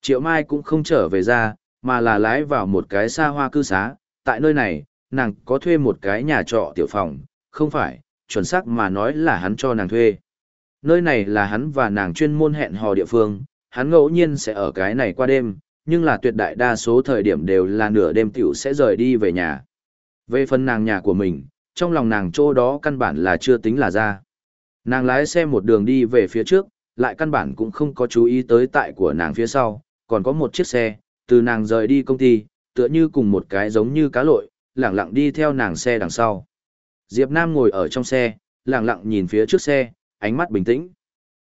Triệu Mai cũng không trở về ra, mà là lái vào một cái xa hoa cư xá, tại nơi này, nàng có thuê một cái nhà trọ tiểu phòng, không phải, chuẩn xác mà nói là hắn cho nàng thuê. Nơi này là hắn và nàng chuyên môn hẹn hò địa phương, hắn ngẫu nhiên sẽ ở cái này qua đêm, nhưng là tuyệt đại đa số thời điểm đều là nửa đêm tiểu sẽ rời đi về nhà. Về phần nàng nhà của mình, trong lòng nàng chỗ đó căn bản là chưa tính là ra. Nàng lái xe một đường đi về phía trước, lại căn bản cũng không có chú ý tới tại của nàng phía sau, còn có một chiếc xe, từ nàng rời đi công ty, tựa như cùng một cái giống như cá lội, lẳng lặng đi theo nàng xe đằng sau. Diệp Nam ngồi ở trong xe, lẳng lặng nhìn phía trước xe, ánh mắt bình tĩnh.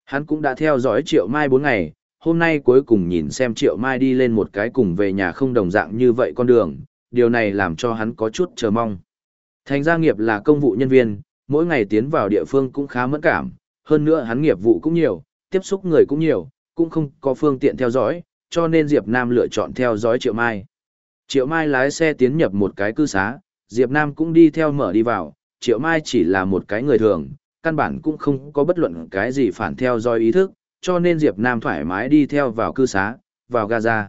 Hắn cũng đã theo dõi Triệu Mai 4 ngày, hôm nay cuối cùng nhìn xem Triệu Mai đi lên một cái cùng về nhà không đồng dạng như vậy con đường, điều này làm cho hắn có chút chờ mong. Thành gia nghiệp là công vụ nhân viên, mỗi ngày tiến vào địa phương cũng khá mẫn cảm, hơn nữa hắn nghiệp vụ cũng nhiều, tiếp xúc người cũng nhiều, cũng không có phương tiện theo dõi, cho nên Diệp Nam lựa chọn theo dõi Triệu Mai. Triệu Mai lái xe tiến nhập một cái cư xá, Diệp Nam cũng đi theo mở đi vào, Triệu Mai chỉ là một cái người thường, căn bản cũng không có bất luận cái gì phản theo dõi ý thức, cho nên Diệp Nam thoải mái đi theo vào cư xá, vào Gaza.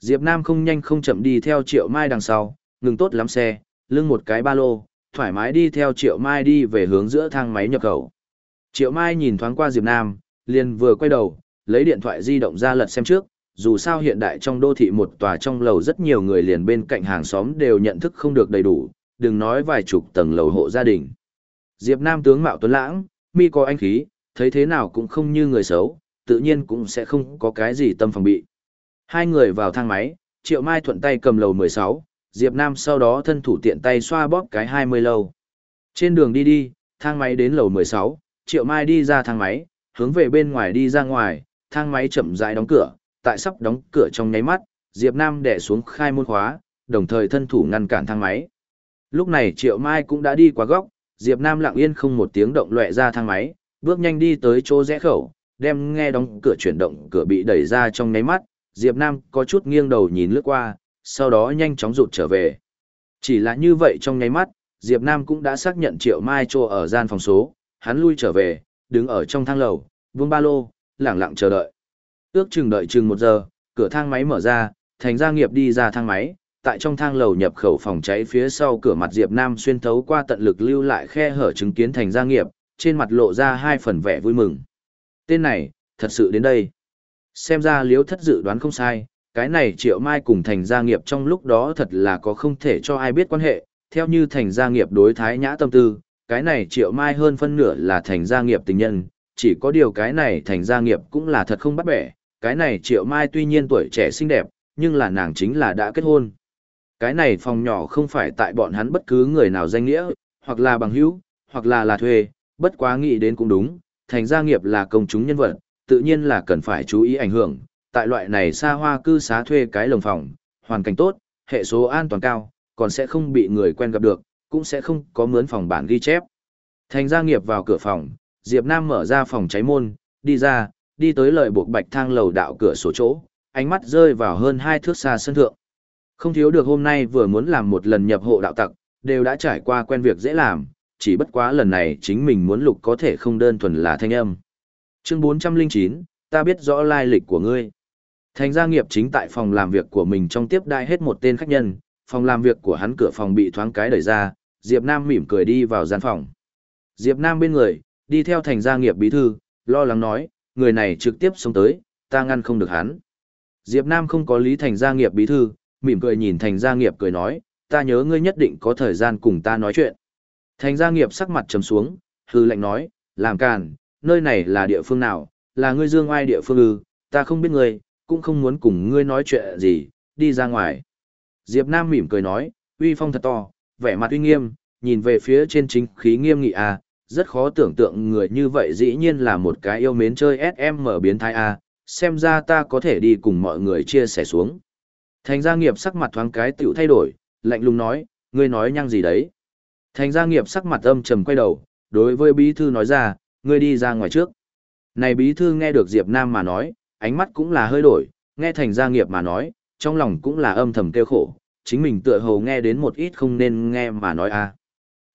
Diệp Nam không nhanh không chậm đi theo Triệu Mai đằng sau, ngừng tốt lắm xe, lưng một cái ba lô, thoải mái đi theo Triệu Mai đi về hướng giữa thang máy nhập khẩu. Triệu Mai nhìn thoáng qua Diệp Nam, liền vừa quay đầu, lấy điện thoại di động ra lật xem trước, dù sao hiện đại trong đô thị một tòa trong lầu rất nhiều người liền bên cạnh hàng xóm đều nhận thức không được đầy đủ, đừng nói vài chục tầng lầu hộ gia đình. Diệp Nam tướng mạo tuấn lãng, mi có anh khí, thấy thế nào cũng không như người xấu, tự nhiên cũng sẽ không có cái gì tâm phòng bị. Hai người vào thang máy, Triệu Mai thuận tay cầm lầu 16, Diệp Nam sau đó thân thủ tiện tay xoa bóp cái 20 lầu. Trên đường đi đi, thang máy đến lầu 16, Triệu Mai đi ra thang máy, hướng về bên ngoài đi ra ngoài, thang máy chậm rãi đóng cửa, tại sắp đóng cửa trong nháy mắt, Diệp Nam đè xuống khai môn khóa, đồng thời thân thủ ngăn cản thang máy. Lúc này Triệu Mai cũng đã đi qua góc, Diệp Nam lặng yên không một tiếng động lệ ra thang máy, bước nhanh đi tới chỗ rẽ khẩu, đem nghe đóng cửa chuyển động cửa bị đẩy ra trong nháy mắt, Diệp Nam có chút nghiêng đầu nhìn lướt qua, sau đó nhanh chóng rụt trở về. Chỉ là như vậy trong nháy mắt, Diệp Nam cũng đã xác nhận Triệu Mai Trô ở gian phòng số, hắn lui trở về, đứng ở trong thang lầu, buông ba lô, lặng lặng chờ đợi. Ước chừng đợi chừng một giờ, cửa thang máy mở ra, thành gia nghiệp đi ra thang máy, tại trong thang lầu nhập khẩu phòng cháy phía sau cửa mặt Diệp Nam xuyên thấu qua tận lực lưu lại khe hở chứng kiến thành gia nghiệp, trên mặt lộ ra hai phần vẻ vui mừng. Tên này, thật sự đến đây. Xem ra liếu thất dự đoán không sai, cái này triệu mai cùng thành gia nghiệp trong lúc đó thật là có không thể cho ai biết quan hệ, theo như thành gia nghiệp đối thái nhã tâm tư, cái này triệu mai hơn phân nửa là thành gia nghiệp tình nhân, chỉ có điều cái này thành gia nghiệp cũng là thật không bắt bẻ, cái này triệu mai tuy nhiên tuổi trẻ xinh đẹp, nhưng là nàng chính là đã kết hôn. Cái này phòng nhỏ không phải tại bọn hắn bất cứ người nào danh nghĩa, hoặc là bằng hữu, hoặc là là thuê, bất quá nghĩ đến cũng đúng, thành gia nghiệp là công chúng nhân vật, tự nhiên là cần phải chú ý ảnh hưởng, tại loại này xa hoa cư xá thuê cái lồng phòng, hoàn cảnh tốt, hệ số an toàn cao, còn sẽ không bị người quen gặp được, cũng sẽ không có mướn phòng bản ghi chép. Thành gia nghiệp vào cửa phòng, Diệp Nam mở ra phòng cháy môn, đi ra, đi tới lợi buộc bạch thang lầu đạo cửa sổ chỗ, ánh mắt rơi vào hơn hai thước xa sân thượng. Không thiếu được hôm nay vừa muốn làm một lần nhập hộ đạo tặc, đều đã trải qua quen việc dễ làm, chỉ bất quá lần này chính mình muốn lục có thể không đơn thuần là thanh âm. Chương 409, ta biết rõ lai lịch của ngươi. Thành gia nghiệp chính tại phòng làm việc của mình trong tiếp đai hết một tên khách nhân, phòng làm việc của hắn cửa phòng bị thoáng cái đẩy ra, Diệp Nam mỉm cười đi vào gian phòng. Diệp Nam bên người, đi theo thành gia nghiệp bí thư, lo lắng nói, người này trực tiếp xuống tới, ta ngăn không được hắn. Diệp Nam không có lý thành gia nghiệp bí thư, mỉm cười nhìn thành gia nghiệp cười nói, ta nhớ ngươi nhất định có thời gian cùng ta nói chuyện. Thành gia nghiệp sắc mặt trầm xuống, hư lệnh nói, làm càn, nơi này là địa phương nào, là ngươi dương ai địa phương ư, ta không biết ngươi, cũng không muốn cùng ngươi nói chuyện gì, đi ra ngoài. Diệp Nam mỉm cười nói, uy phong thật to, vẻ mặt uy nghiêm, nhìn về phía trên chính khí nghiêm nghị a, rất khó tưởng tượng người như vậy dĩ nhiên là một cái yêu mến chơi SM mở biến thái a, xem ra ta có thể đi cùng mọi người chia sẻ xuống. Thành gia nghiệp sắc mặt thoáng cái tiểu thay đổi, lạnh lùng nói, ngươi nói nhăng gì đấy. Thành gia nghiệp sắc mặt âm trầm quay đầu, đối với bí thư nói ra, ngươi đi ra ngoài trước. Này bí thư nghe được Diệp Nam mà nói, ánh mắt cũng là hơi đổi, nghe thành gia nghiệp mà nói, trong lòng cũng là âm thầm kêu khổ, chính mình tựa hồ nghe đến một ít không nên nghe mà nói a.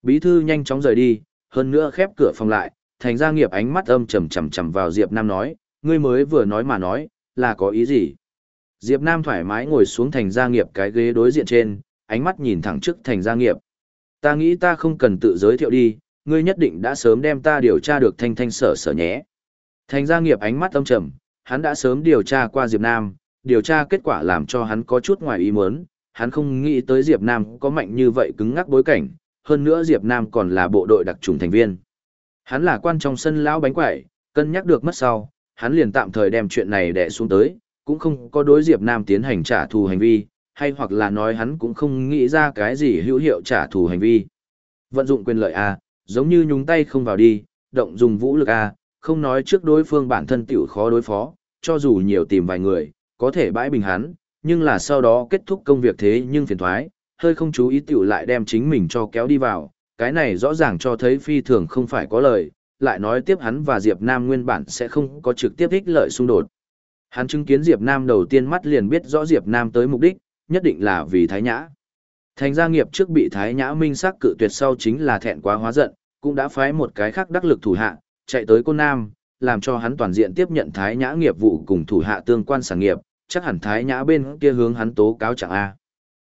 Bí thư nhanh chóng rời đi, hơn nữa khép cửa phòng lại, thành gia nghiệp ánh mắt âm trầm chầm chầm vào Diệp Nam nói, ngươi mới vừa nói mà nói, là có ý gì? Diệp Nam thoải mái ngồi xuống thành gia nghiệp cái ghế đối diện trên, ánh mắt nhìn thẳng trước thành gia nghiệp. Ta nghĩ ta không cần tự giới thiệu đi, ngươi nhất định đã sớm đem ta điều tra được thanh thanh sở sở nhé. Thành gia nghiệp ánh mắt âm trầm, hắn đã sớm điều tra qua Diệp Nam, điều tra kết quả làm cho hắn có chút ngoài ý muốn, hắn không nghĩ tới Diệp Nam có mạnh như vậy cứng ngắc bối cảnh, hơn nữa Diệp Nam còn là bộ đội đặc trùng thành viên. Hắn là quan trong sân lão bánh quẩy, cân nhắc được mất sau, hắn liền tạm thời đem chuyện này đè xuống tới, cũng không có đối Diệp Nam tiến hành trả thù hành vi, hay hoặc là nói hắn cũng không nghĩ ra cái gì hữu hiệu trả thù hành vi. Vận dụng quyền lợi A, giống như nhúng tay không vào đi, động dùng vũ lực A, không nói trước đối phương bản thân tiểu khó đối phó, cho dù nhiều tìm vài người, có thể bãi bình hắn, nhưng là sau đó kết thúc công việc thế nhưng phiền thoái, hơi không chú ý tiểu lại đem chính mình cho kéo đi vào, cái này rõ ràng cho thấy phi thường không phải có lời, lại nói tiếp hắn và Diệp Nam nguyên bản sẽ không có trực tiếp ích lợi xung đột. Hắn chứng kiến Diệp Nam đầu tiên mắt liền biết rõ Diệp Nam tới mục đích, nhất định là vì Thái Nhã. Thành gia nghiệp trước bị Thái Nhã minh sắc cự tuyệt sau chính là thẹn quá hóa giận, cũng đã phái một cái khác đắc lực thủ hạ, chạy tới Côn Nam, làm cho hắn toàn diện tiếp nhận Thái Nhã nghiệp vụ cùng thủ hạ tương quan sản nghiệp, chắc hẳn Thái Nhã bên kia hướng hắn tố cáo chẳng a.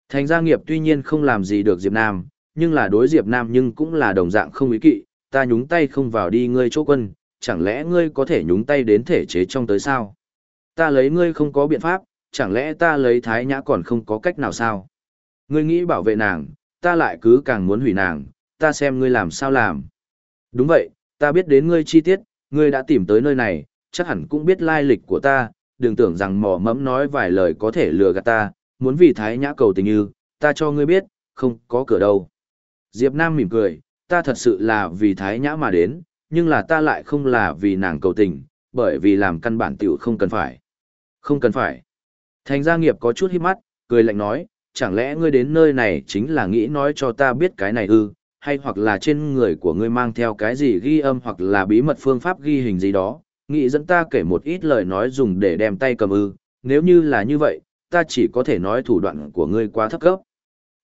Thành gia nghiệp tuy nhiên không làm gì được Diệp Nam, nhưng là đối Diệp Nam nhưng cũng là đồng dạng không ý kỵ, ta nhúng tay không vào đi ngươi chỗ quân, chẳng lẽ ngươi có thể nhúng tay đến thể chế trong tới sao? Ta lấy ngươi không có biện pháp, chẳng lẽ ta lấy Thái Nhã còn không có cách nào sao? Ngươi nghĩ bảo vệ nàng, ta lại cứ càng muốn hủy nàng, ta xem ngươi làm sao làm. Đúng vậy, ta biết đến ngươi chi tiết, ngươi đã tìm tới nơi này, chắc hẳn cũng biết lai lịch của ta, đừng tưởng rằng mò mẫm nói vài lời có thể lừa gạt ta, muốn vì thái nhã cầu tình như, ta cho ngươi biết, không có cửa đâu. Diệp Nam mỉm cười, ta thật sự là vì thái nhã mà đến, nhưng là ta lại không là vì nàng cầu tình, bởi vì làm căn bản tiểu không cần phải. Không cần phải. Thành gia nghiệp có chút hít mắt, cười lạnh nói, chẳng lẽ ngươi đến nơi này chính là nghĩ nói cho ta biết cái này ư, hay hoặc là trên người của ngươi mang theo cái gì ghi âm hoặc là bí mật phương pháp ghi hình gì đó, nghĩ dẫn ta kể một ít lời nói dùng để đem tay cầm ư, nếu như là như vậy, ta chỉ có thể nói thủ đoạn của ngươi quá thấp cấp.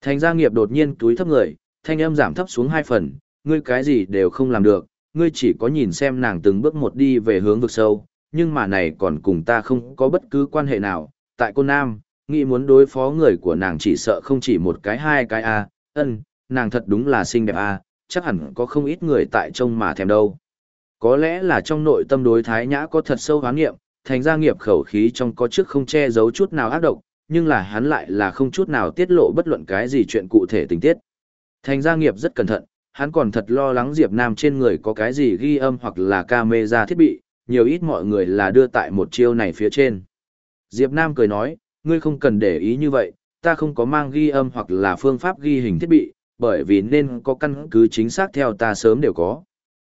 Thành gia nghiệp đột nhiên túi thấp người, thanh âm giảm thấp xuống hai phần, ngươi cái gì đều không làm được, ngươi chỉ có nhìn xem nàng từng bước một đi về hướng vực sâu, nhưng mà này còn cùng ta không có bất cứ quan hệ nào, tại cô Nam, nghĩ muốn đối phó người của nàng chỉ sợ không chỉ một cái hai cái a. Ân nàng thật đúng là xinh đẹp a chắc hẳn có không ít người tại trông mà thèm đâu. Có lẽ là trong nội tâm đối thái nhã có thật sâu hoán niệm, thành ra nghiệp khẩu khí trong có trước không che giấu chút nào ác độc nhưng là hắn lại là không chút nào tiết lộ bất luận cái gì chuyện cụ thể tình tiết. Thành gia nghiệp rất cẩn thận hắn còn thật lo lắng diệp nam trên người có cái gì ghi âm hoặc là camera thiết bị nhiều ít mọi người là đưa tại một chiêu này phía trên diệp nam cười nói ngươi không cần để ý như vậy ta không có mang ghi âm hoặc là phương pháp ghi hình thiết bị bởi vì nên có căn cứ chính xác theo ta sớm đều có.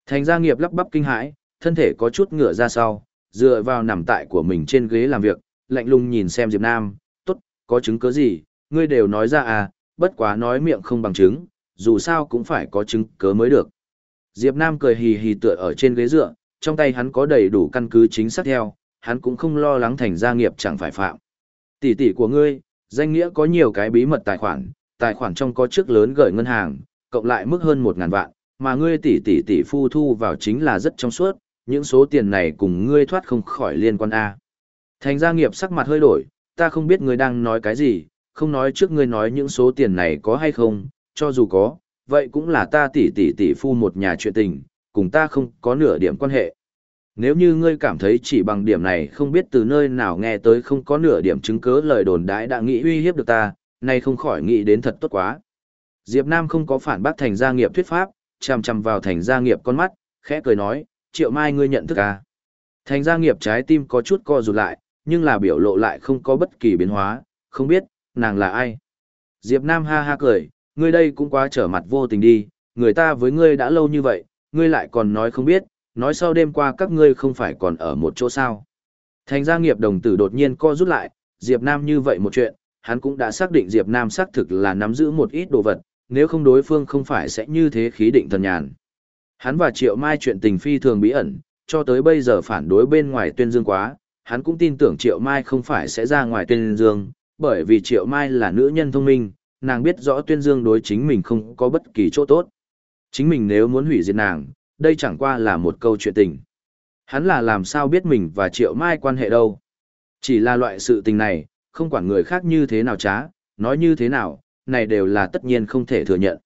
Thành gia nghiệp lắp bắp kinh hãi, thân thể có chút ngửa ra sau, dựa vào nằm tại của mình trên ghế làm việc, lạnh lùng nhìn xem Diệp Nam, tốt, có chứng cứ gì, ngươi đều nói ra à, bất quá nói miệng không bằng chứng, dù sao cũng phải có chứng cứ mới được. Diệp Nam cười hì hì tựa ở trên ghế dựa, trong tay hắn có đầy đủ căn cứ chính xác theo, hắn cũng không lo lắng thành gia nghiệp chẳng phải phạm. Tỷ tỷ của ngươi, danh nghĩa có nhiều cái bí mật tài khoản, tài khoản trong có trước lớn gửi ngân hàng, cộng lại mức hơn 1000 vạn, mà ngươi tỷ tỷ tỷ phu thu vào chính là rất trong suốt, những số tiền này cùng ngươi thoát không khỏi liên quan A. Thành gia nghiệp sắc mặt hơi đổi, ta không biết ngươi đang nói cái gì, không nói trước ngươi nói những số tiền này có hay không, cho dù có, vậy cũng là ta tỷ tỷ tỷ phu một nhà chuyện tình, cùng ta không có nửa điểm quan hệ. Nếu như ngươi cảm thấy chỉ bằng điểm này không biết từ nơi nào nghe tới không có nửa điểm chứng cớ lời đồn đãi đã nghĩ uy hiếp được ta, nay không khỏi nghĩ đến thật tốt quá. Diệp Nam không có phản bác thành gia nghiệp thuyết pháp, chằm chằm vào thành gia nghiệp con mắt, khẽ cười nói, triệu mai ngươi nhận thức à. Thành gia nghiệp trái tim có chút co rụt lại, nhưng là biểu lộ lại không có bất kỳ biến hóa, không biết, nàng là ai. Diệp Nam ha ha cười, ngươi đây cũng quá trở mặt vô tình đi, người ta với ngươi đã lâu như vậy, ngươi lại còn nói không biết, nói sau đêm qua các ngươi không phải còn ở một chỗ sao. Thành gia nghiệp đồng tử đột nhiên co rút lại, Diệp Nam như vậy một chuyện, hắn cũng đã xác định Diệp Nam xác thực là nắm giữ một ít đồ vật, nếu không đối phương không phải sẽ như thế khí định thần nhàn. Hắn và Triệu Mai chuyện tình phi thường bí ẩn, cho tới bây giờ phản đối bên ngoài tuyên dương quá, hắn cũng tin tưởng Triệu Mai không phải sẽ ra ngoài tuyên dương, bởi vì Triệu Mai là nữ nhân thông minh, nàng biết rõ tuyên dương đối chính mình không có bất kỳ chỗ tốt. Chính mình nếu muốn hủy diệt nàng, đây chẳng qua là một câu chuyện tình. Hắn là làm sao biết mình và Triệu Mai quan hệ đâu. Chỉ là loại sự tình này, không quản người khác như thế nào trá, nói như thế nào, này đều là tất nhiên không thể thừa nhận.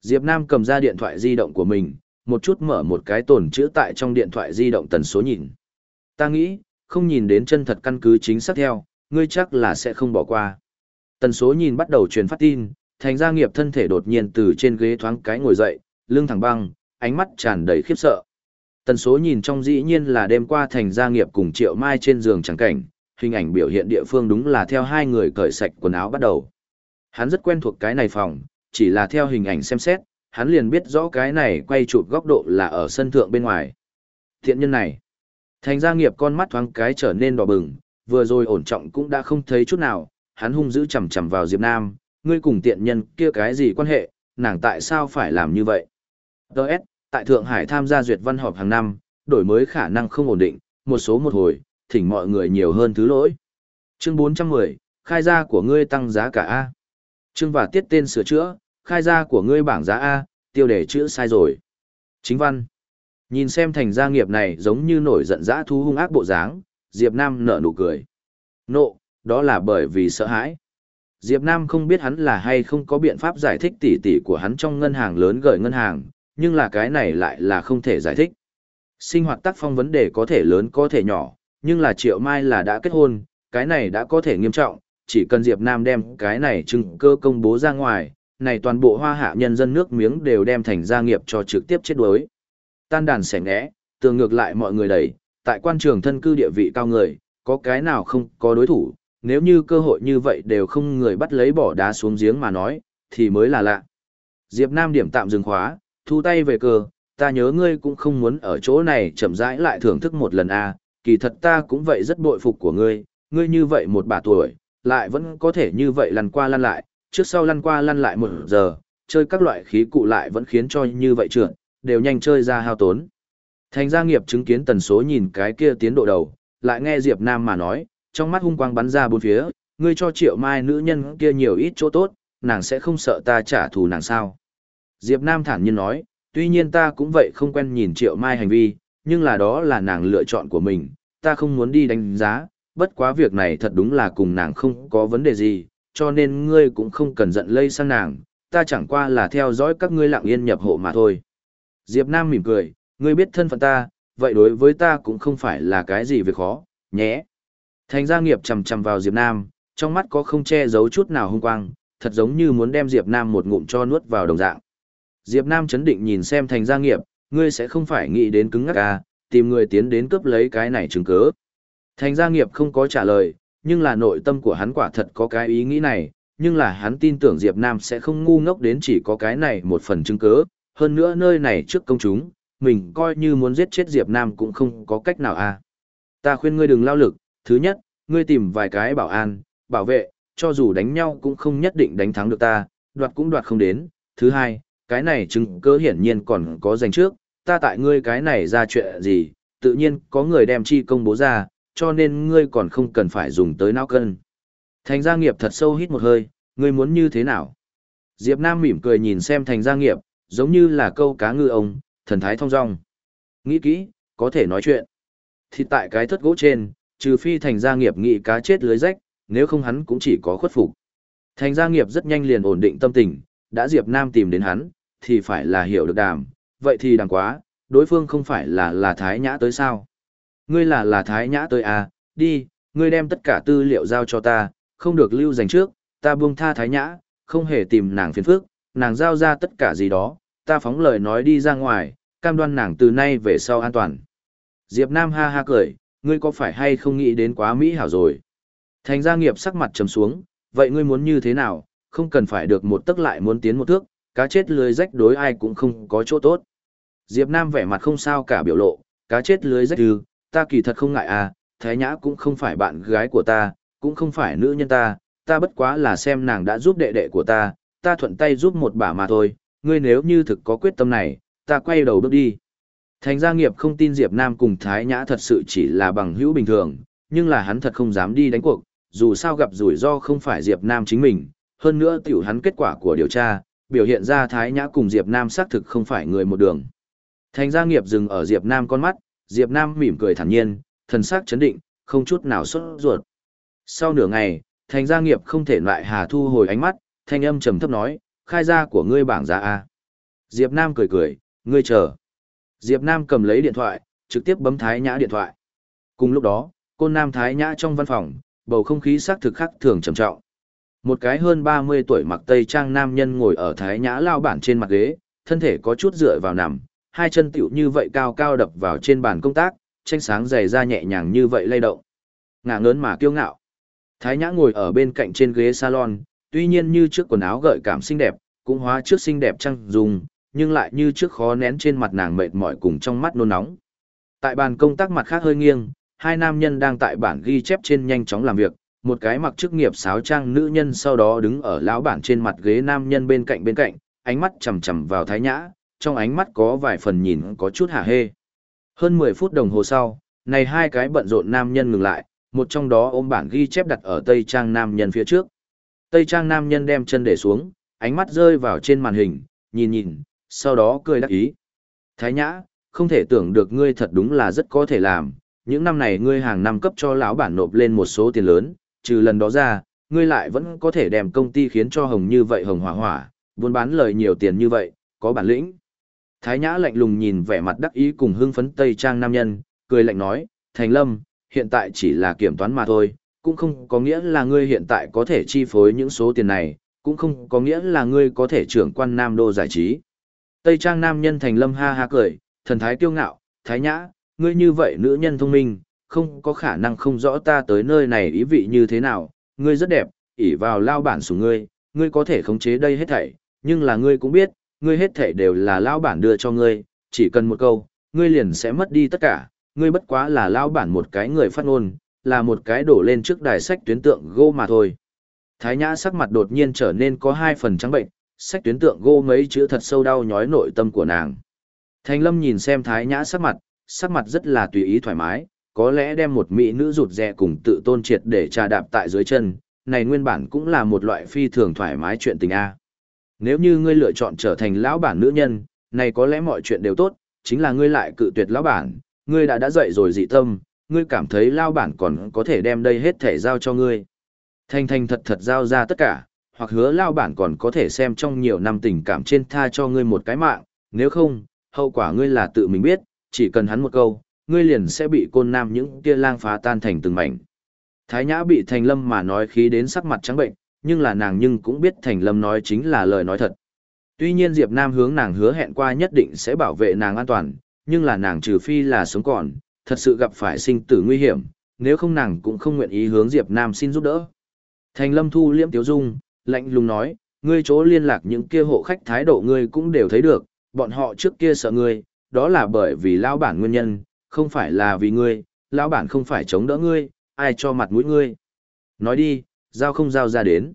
Diệp Nam cầm ra điện thoại di động của mình, một chút mở một cái tồn chữ tại trong điện thoại di động tần số nhìn. Ta nghĩ, không nhìn đến chân thật căn cứ chính xác theo, ngươi chắc là sẽ không bỏ qua. Tần số nhìn bắt đầu truyền phát tin, thành gia nghiệp thân thể đột nhiên từ trên ghế thoáng cái ngồi dậy, lưng thẳng băng, ánh mắt tràn đầy khiếp sợ. Tần số nhìn trong dĩ nhiên là đêm qua thành gia nghiệp cùng triệu mai trên giường chẳng cảnh, hình ảnh biểu hiện địa phương đúng là theo hai người cởi sạch quần áo bắt đầu. Hắn rất quen thuộc cái này phòng, chỉ là theo hình ảnh xem xét, hắn liền biết rõ cái này quay chụp góc độ là ở sân thượng bên ngoài. Thiện nhân này, thành gia nghiệp con mắt thoáng cái trở nên đỏ bừng, vừa rồi ổn trọng cũng đã không thấy chút nào, hắn hung dữ chầm chầm vào Diệp Nam, ngươi cùng tiện nhân kia cái gì quan hệ, nàng tại sao phải làm như vậy? Đợt, tại Thượng Hải tham gia duyệt văn họp hàng năm, đổi mới khả năng không ổn định, một số một hồi, thỉnh mọi người nhiều hơn thứ lỗi. Chương 410, khai ra của ngươi tăng giá cả A. Chương và tiết tên sửa chữa, khai ra của ngươi bảng giá A, tiêu đề chữ sai rồi. Chính văn. Nhìn xem thành gia nghiệp này giống như nổi giận dã thú hung ác bộ dáng, Diệp Nam nở nụ cười. Nộ, đó là bởi vì sợ hãi. Diệp Nam không biết hắn là hay không có biện pháp giải thích tỉ tỉ của hắn trong ngân hàng lớn gửi ngân hàng, nhưng là cái này lại là không thể giải thích. Sinh hoạt tác phong vấn đề có thể lớn có thể nhỏ, nhưng là Triệu Mai là đã kết hôn, cái này đã có thể nghiêm trọng, chỉ cần Diệp Nam đem cái này chứng cơ công bố ra ngoài, này toàn bộ hoa hạ nhân dân nước miếng đều đem thành gia nghiệp cho trực tiếp chết đuối. Tan đàn sẻ ngẽ, tường ngược lại mọi người đẩy, tại quan trường thân cư địa vị cao người, có cái nào không có đối thủ, nếu như cơ hội như vậy đều không người bắt lấy bỏ đá xuống giếng mà nói, thì mới là lạ. Diệp Nam điểm tạm dừng khóa, thu tay về cơ, ta nhớ ngươi cũng không muốn ở chỗ này chậm rãi lại thưởng thức một lần a, à, kỳ thật ta cũng vậy rất bội phục của ngươi, ngươi như vậy một bà tuổi, lại vẫn có thể như vậy lăn qua lăn lại, trước sau lăn qua lăn lại một giờ, chơi các loại khí cụ lại vẫn khiến cho như vậy trượt, đều nhanh chơi ra hao tốn. Thành gia nghiệp chứng kiến tần số nhìn cái kia tiến độ đầu, lại nghe Diệp Nam mà nói, trong mắt hung quang bắn ra bốn phía, ngươi cho triệu mai nữ nhân kia nhiều ít chỗ tốt, nàng sẽ không sợ ta trả thù nàng sao. Diệp Nam thản nhiên nói, tuy nhiên ta cũng vậy không quen nhìn triệu mai hành vi, nhưng là đó là nàng lựa chọn của mình, ta không muốn đi đánh giá, bất quá việc này thật đúng là cùng nàng không có vấn đề gì, cho nên ngươi cũng không cần giận lây sang nàng, ta chẳng qua là theo dõi các ngươi lặng yên nhập hộ mà thôi. Diệp Nam mỉm cười, ngươi biết thân phận ta, vậy đối với ta cũng không phải là cái gì việc khó, nhé. Thành gia nghiệp chầm chầm vào Diệp Nam, trong mắt có không che giấu chút nào hung quang, thật giống như muốn đem Diệp Nam một ngụm cho nuốt vào đồng dạng. Diệp Nam chấn định nhìn xem thành gia nghiệp, ngươi sẽ không phải nghĩ đến cứng ngắc à, tìm người tiến đến cướp lấy cái này chứng cứ. Thành gia nghiệp không có trả lời, nhưng là nội tâm của hắn quả thật có cái ý nghĩ này, nhưng là hắn tin tưởng Diệp Nam sẽ không ngu ngốc đến chỉ có cái này một phần chứng cứ, hơn nữa nơi này trước công chúng, mình coi như muốn giết chết Diệp Nam cũng không có cách nào à. Ta khuyên ngươi đừng lao lực, thứ nhất, ngươi tìm vài cái bảo an, bảo vệ, cho dù đánh nhau cũng không nhất định đánh thắng được ta, đoạt cũng đoạt không đến. Thứ hai, cái này chứng cứ hiển nhiên còn có dành trước, ta tại ngươi cái này ra chuyện gì, tự nhiên có người đem chi công bố ra, cho nên ngươi còn không cần phải dùng tới não cân. Thành gia nghiệp thật sâu hít một hơi, ngươi muốn như thế nào? Diệp Nam mỉm cười nhìn xem thành gia nghiệp, giống như là câu cá ngư ông, thần thái thong dong. Nghĩ kỹ, có thể nói chuyện. Thì tại cái thất gỗ trên, trừ phi thành gia nghiệp nghị cá chết lưới rách, nếu không hắn cũng chỉ có khuất phục. Thành gia nghiệp rất nhanh liền ổn định tâm tình, đã Diệp Nam tìm đến hắn, thì phải là hiểu được đàm, vậy thì đàng quá, đối phương không phải là là Thái Nhã tới sao. Ngươi là là Thái Nhã tới à, đi, ngươi đem tất cả tư liệu giao cho ta, không được lưu dành trước, ta buông tha Thái Nhã, không hề tìm nàng phiền phức, nàng giao ra tất cả gì đó, ta phóng lời nói đi ra ngoài, cam đoan nàng từ nay về sau an toàn. Diệp Nam ha ha cười, ngươi có phải hay không nghĩ đến quá mỹ hảo rồi. Thành gia nghiệp sắc mặt trầm xuống, vậy ngươi muốn như thế nào, không cần phải được một tức lại muốn tiến một thước, cá chết lưới rách đối ai cũng không có chỗ tốt. Diệp Nam vẻ mặt không sao cả biểu lộ, cá chết lưới rách ư, ta kỳ thật không ngại à, Thái Nhã cũng không phải bạn gái của ta, cũng không phải nữ nhân ta, ta bất quá là xem nàng đã giúp đệ đệ của ta, ta thuận tay giúp một bà mà thôi, ngươi nếu như thực có quyết tâm này, ta quay đầu bước đi. Thành gia nghiệp không tin Diệp Nam cùng Thái Nhã thật sự chỉ là bằng hữu bình thường, nhưng là hắn thật không dám đi đánh cuộc, dù sao gặp rủi ro không phải Diệp Nam chính mình, hơn nữa tiểu hắn kết quả của điều tra, biểu hiện ra Thái Nhã cùng Diệp Nam xác thực không phải người một đường. Thành gia nghiệp dừng ở Diệp Nam con mắt, Diệp Nam mỉm cười thản nhiên, thần sắc chấn định, không chút nào sốt ruột. Sau nửa ngày, thành gia nghiệp không thể loại hà thu hồi ánh mắt, thanh âm trầm thấp nói, khai ra của ngươi bảng giá A. Diệp Nam cười cười, ngươi chờ. Diệp Nam cầm lấy điện thoại, trực tiếp bấm Thái Nhã điện thoại. Cùng lúc đó, cô Nam Thái Nhã trong văn phòng, bầu không khí sắc thực khắc thường trầm trọng. Một cái hơn 30 tuổi mặc tây trang nam nhân ngồi ở Thái Nhã lao bản trên mặt ghế, thân thể có chút dựa vào nằm, hai chân tiểu như vậy cao cao đập vào trên bàn công tác, tranh sáng dày ra nhẹ nhàng như vậy lay động. Ngả ngớn mà kiêu ngạo. Thái Nhã ngồi ở bên cạnh trên ghế salon, tuy nhiên như trước quần áo gợi cảm xinh đẹp, cũng hóa trước xinh đẹp trăng dùng, nhưng lại như trước khó nén trên mặt nàng mệt mỏi cùng trong mắt nôn nóng. Tại bàn công tác mặt khác hơi nghiêng, hai nam nhân đang tại bản ghi chép trên nhanh chóng làm việc, một cái mặc chức nghiệp sáo trang nữ nhân sau đó đứng ở lão bản trên mặt ghế nam nhân bên cạnh bên cạnh, ánh mắt chằm chằm vào Thái Nhã, trong ánh mắt có vài phần nhìn có chút hả hê. Hơn 10 phút đồng hồ sau, này hai cái bận rộn nam nhân ngừng lại, một trong đó ôm bản ghi chép đặt ở tây trang nam nhân phía trước. Tây trang nam nhân đem chân để xuống, ánh mắt rơi vào trên màn hình, nhìn nhìn, sau đó cười đắc ý. Thái nhã, không thể tưởng được ngươi thật đúng là rất có thể làm, những năm này ngươi hàng năm cấp cho lão bản nộp lên một số tiền lớn, trừ lần đó ra, ngươi lại vẫn có thể đem công ty khiến cho hồng như vậy hồng hỏa hỏa, buôn bán lời nhiều tiền như vậy, có bản lĩnh. Thái Nhã lạnh lùng nhìn vẻ mặt đắc ý cùng hưng phấn Tây Trang nam nhân, cười lạnh nói, Thành Lâm, hiện tại chỉ là kiểm toán mà thôi, cũng không có nghĩa là ngươi hiện tại có thể chi phối những số tiền này, cũng không có nghĩa là ngươi có thể trưởng quan Nam Đô giải trí. Tây Trang nam nhân Thành Lâm ha ha cười, thần thái kiêu ngạo, Thái Nhã, ngươi như vậy nữ nhân thông minh, không có khả năng không rõ ta tới nơi này ý vị như thế nào, ngươi rất đẹp, ỷ vào lao bản của ngươi, ngươi có thể khống chế đây hết thảy, nhưng là ngươi cũng biết, ngươi hết thảy đều là lao bản đưa cho ngươi, chỉ cần một câu, ngươi liền sẽ mất đi tất cả, ngươi bất quá là lao bản một cái người phát ngôn, là một cái đổ lên trước đài sách tuyến tượng gô mà thôi. Thái Nhã sắc mặt đột nhiên trở nên có hai phần trắng bệnh, sách tuyến tượng gô mấy chữ thật sâu đau nhói nội tâm của nàng. Thành Lâm nhìn xem Thái Nhã sắc mặt, sắc mặt rất là tùy ý thoải mái, có lẽ đem một mỹ nữ rụt rè cùng tự tôn triệt để trà đạp tại dưới chân, này nguyên bản cũng là một loại phi thường thoải mái chuyện tình a. Nếu như ngươi lựa chọn trở thành lão bản nữ nhân, này có lẽ mọi chuyện đều tốt, chính là ngươi lại cự tuyệt lão bản, ngươi đã đã dậy rồi dị tâm, ngươi cảm thấy lão bản còn có thể đem đây hết thể giao cho ngươi. Thanh thanh thật thật giao ra tất cả, hoặc hứa lão bản còn có thể xem trong nhiều năm tình cảm trên tha cho ngươi một cái mạng, nếu không, hậu quả ngươi là tự mình biết, chỉ cần hắn một câu, ngươi liền sẽ bị côn nam những kia lang phá tan thành từng mảnh. Thái Nhã bị Thành Lâm mà nói khí đến sắc mặt trắng bệnh, nhưng là nàng nhưng cũng biết Thành Lâm nói chính là lời nói thật. Tuy nhiên Diệp Nam hướng nàng hứa hẹn qua nhất định sẽ bảo vệ nàng an toàn, nhưng là nàng trừ phi là sống còn, thật sự gặp phải sinh tử nguy hiểm, nếu không nàng cũng không nguyện ý hướng Diệp Nam xin giúp đỡ. Thành Lâm thu liễm tiếu dung, lạnh lùng nói, ngươi chỗ liên lạc những kia hộ khách thái độ ngươi cũng đều thấy được, bọn họ trước kia sợ ngươi, đó là bởi vì lao bản nguyên nhân, không phải là vì ngươi, lão bản không phải chống đỡ ngươi, ai cho mặt mũi ngươi. Nói đi, giao không giao ra đến.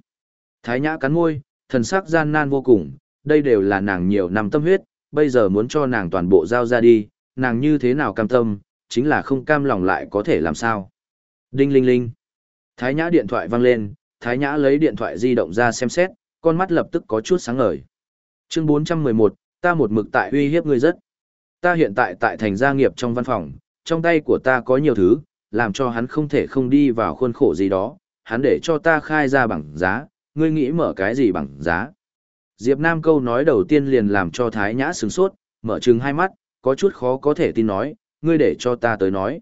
Thái nhã cắn môi, thần sắc gian nan vô cùng, đây đều là nàng nhiều năm tâm huyết, bây giờ muốn cho nàng toàn bộ giao ra đi, nàng như thế nào cam tâm, chính là không cam lòng lại có thể làm sao. Đinh linh linh. Thái nhã điện thoại vang lên, Thái nhã lấy điện thoại di động ra xem xét, con mắt lập tức có chút sáng ngời. Chương 411, Ta một mực tại uy hiếp ngươi rất. Ta hiện tại tại thành gia nghiệp trong văn phòng, trong tay của ta có nhiều thứ, làm cho hắn không thể không đi vào khuôn khổ gì đó, hắn để cho ta khai ra bằng giá, ngươi nghĩ mở cái gì bằng giá. Diệp Nam câu nói đầu tiên liền làm cho Thái Nhã sừng sốt, mở trừng hai mắt, có chút khó có thể tin nói, ngươi để cho ta tới nói.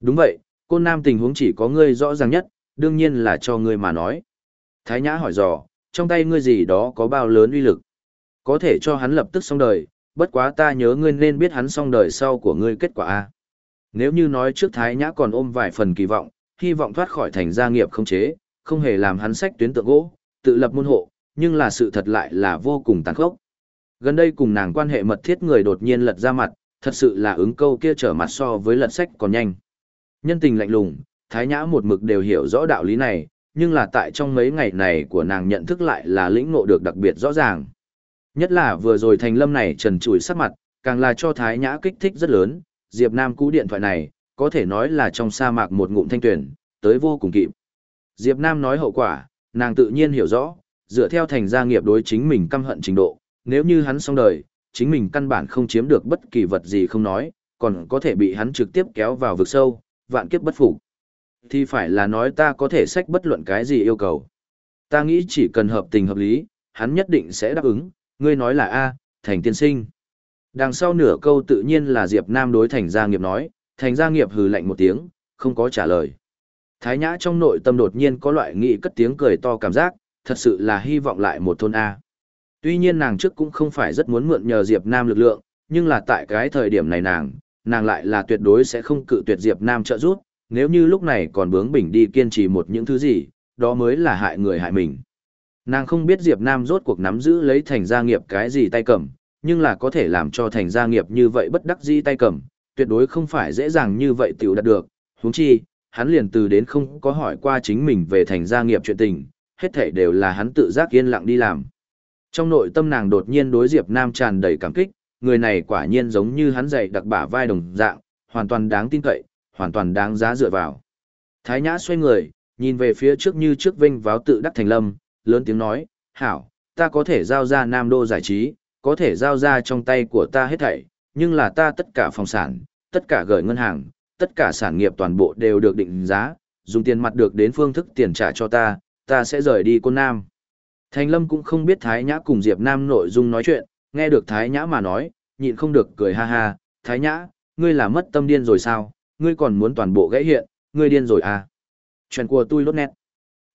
Đúng vậy, côn nam tình huống chỉ có ngươi rõ ràng nhất, đương nhiên là cho ngươi mà nói. Thái Nhã hỏi dò, trong tay ngươi gì đó có bao lớn uy lực. Có thể cho hắn lập tức xong đời, bất quá ta nhớ ngươi nên biết hắn xong đời sau của ngươi kết quả A. Nếu như nói trước Thái Nhã còn ôm vài phần kỳ vọng, hy vọng thoát khỏi thành gia nghiệp không chế, không hề làm hắn sách tuyến tượng gỗ, tự lập môn hộ, nhưng là sự thật lại là vô cùng tàn khốc. Gần đây cùng nàng quan hệ mật thiết người đột nhiên lật ra mặt, thật sự là ứng câu kia trở mặt so với lật sách còn nhanh. Nhân tình lạnh lùng, Thái Nhã một mực đều hiểu rõ đạo lý này, nhưng là tại trong mấy ngày này của nàng nhận thức lại là lĩnh ngộ được đặc biệt rõ ràng. Nhất là vừa rồi thành lâm này trần trụi sắc mặt, càng là cho Thái Nhã kích thích rất lớn, Diệp Nam cú điện thoại này, có thể nói là trong sa mạc một ngụm thanh tuyển, tới vô cùng kịp. Diệp Nam nói hậu quả, nàng tự nhiên hiểu rõ, dựa theo thành gia nghiệp đối chính mình căm hận trình độ, nếu như hắn xong đời, chính mình căn bản không chiếm được bất kỳ vật gì không nói, còn có thể bị hắn trực tiếp kéo vào vực sâu, vạn kiếp bất phục. Thì phải là nói ta có thể sách bất luận cái gì yêu cầu. Ta nghĩ chỉ cần hợp tình hợp lý, hắn nhất định sẽ đáp ứng, ngươi nói là A, thành tiên sinh. Đằng sau nửa câu tự nhiên là Diệp Nam đối thành gia nghiệp nói, thành gia nghiệp hừ lạnh một tiếng, không có trả lời. Thái Nhã trong nội tâm đột nhiên có loại nghị cất tiếng cười to cảm giác, thật sự là hy vọng lại một thôn A. Tuy nhiên nàng trước cũng không phải rất muốn mượn nhờ Diệp Nam lực lượng, nhưng là tại cái thời điểm này nàng, nàng lại là tuyệt đối sẽ không cự tuyệt Diệp Nam trợ giúp, nếu như lúc này còn bướng bỉnh đi kiên trì một những thứ gì, đó mới là hại người hại mình. Nàng không biết Diệp Nam rốt cuộc nắm giữ lấy thành gia nghiệp cái gì tay cầm, nhưng là có thể làm cho thành gia nghiệp như vậy bất đắc dĩ tay cầm, tuyệt đối không phải dễ dàng như vậy tiểu đạt được, huống chi, hắn liền từ đến không có hỏi qua chính mình về thành gia nghiệp chuyện tình, hết thảy đều là hắn tự giác yên lặng đi làm. Trong nội tâm nàng đột nhiên đối Diệp Nam tràn đầy cảm kích, người này quả nhiên giống như hắn dạy đặc bả vai đồng dạng, hoàn toàn đáng tin cậy, hoàn toàn đáng giá dựa vào. Thái Nhã xoay người, nhìn về phía trước như trước vinh váo tự đắc thành lâm, lớn tiếng nói, hảo, ta có thể giao ra Nam Đô giải trí, có thể giao ra trong tay của ta hết thảy, nhưng là ta tất cả phòng sản, tất cả gửi ngân hàng, tất cả sản nghiệp toàn bộ đều được định giá, dùng tiền mặt được đến phương thức tiền trả cho ta, ta sẽ rời đi Côn Nam. Thành Lâm cũng không biết Thái Nhã cùng Diệp Nam nội dung nói chuyện, nghe được Thái Nhã mà nói, nhịn không được cười ha ha, Thái Nhã, ngươi là mất tâm điên rồi sao, ngươi còn muốn toàn bộ gãy hiện, ngươi điên rồi à. Chuyện của tôi lốt nét.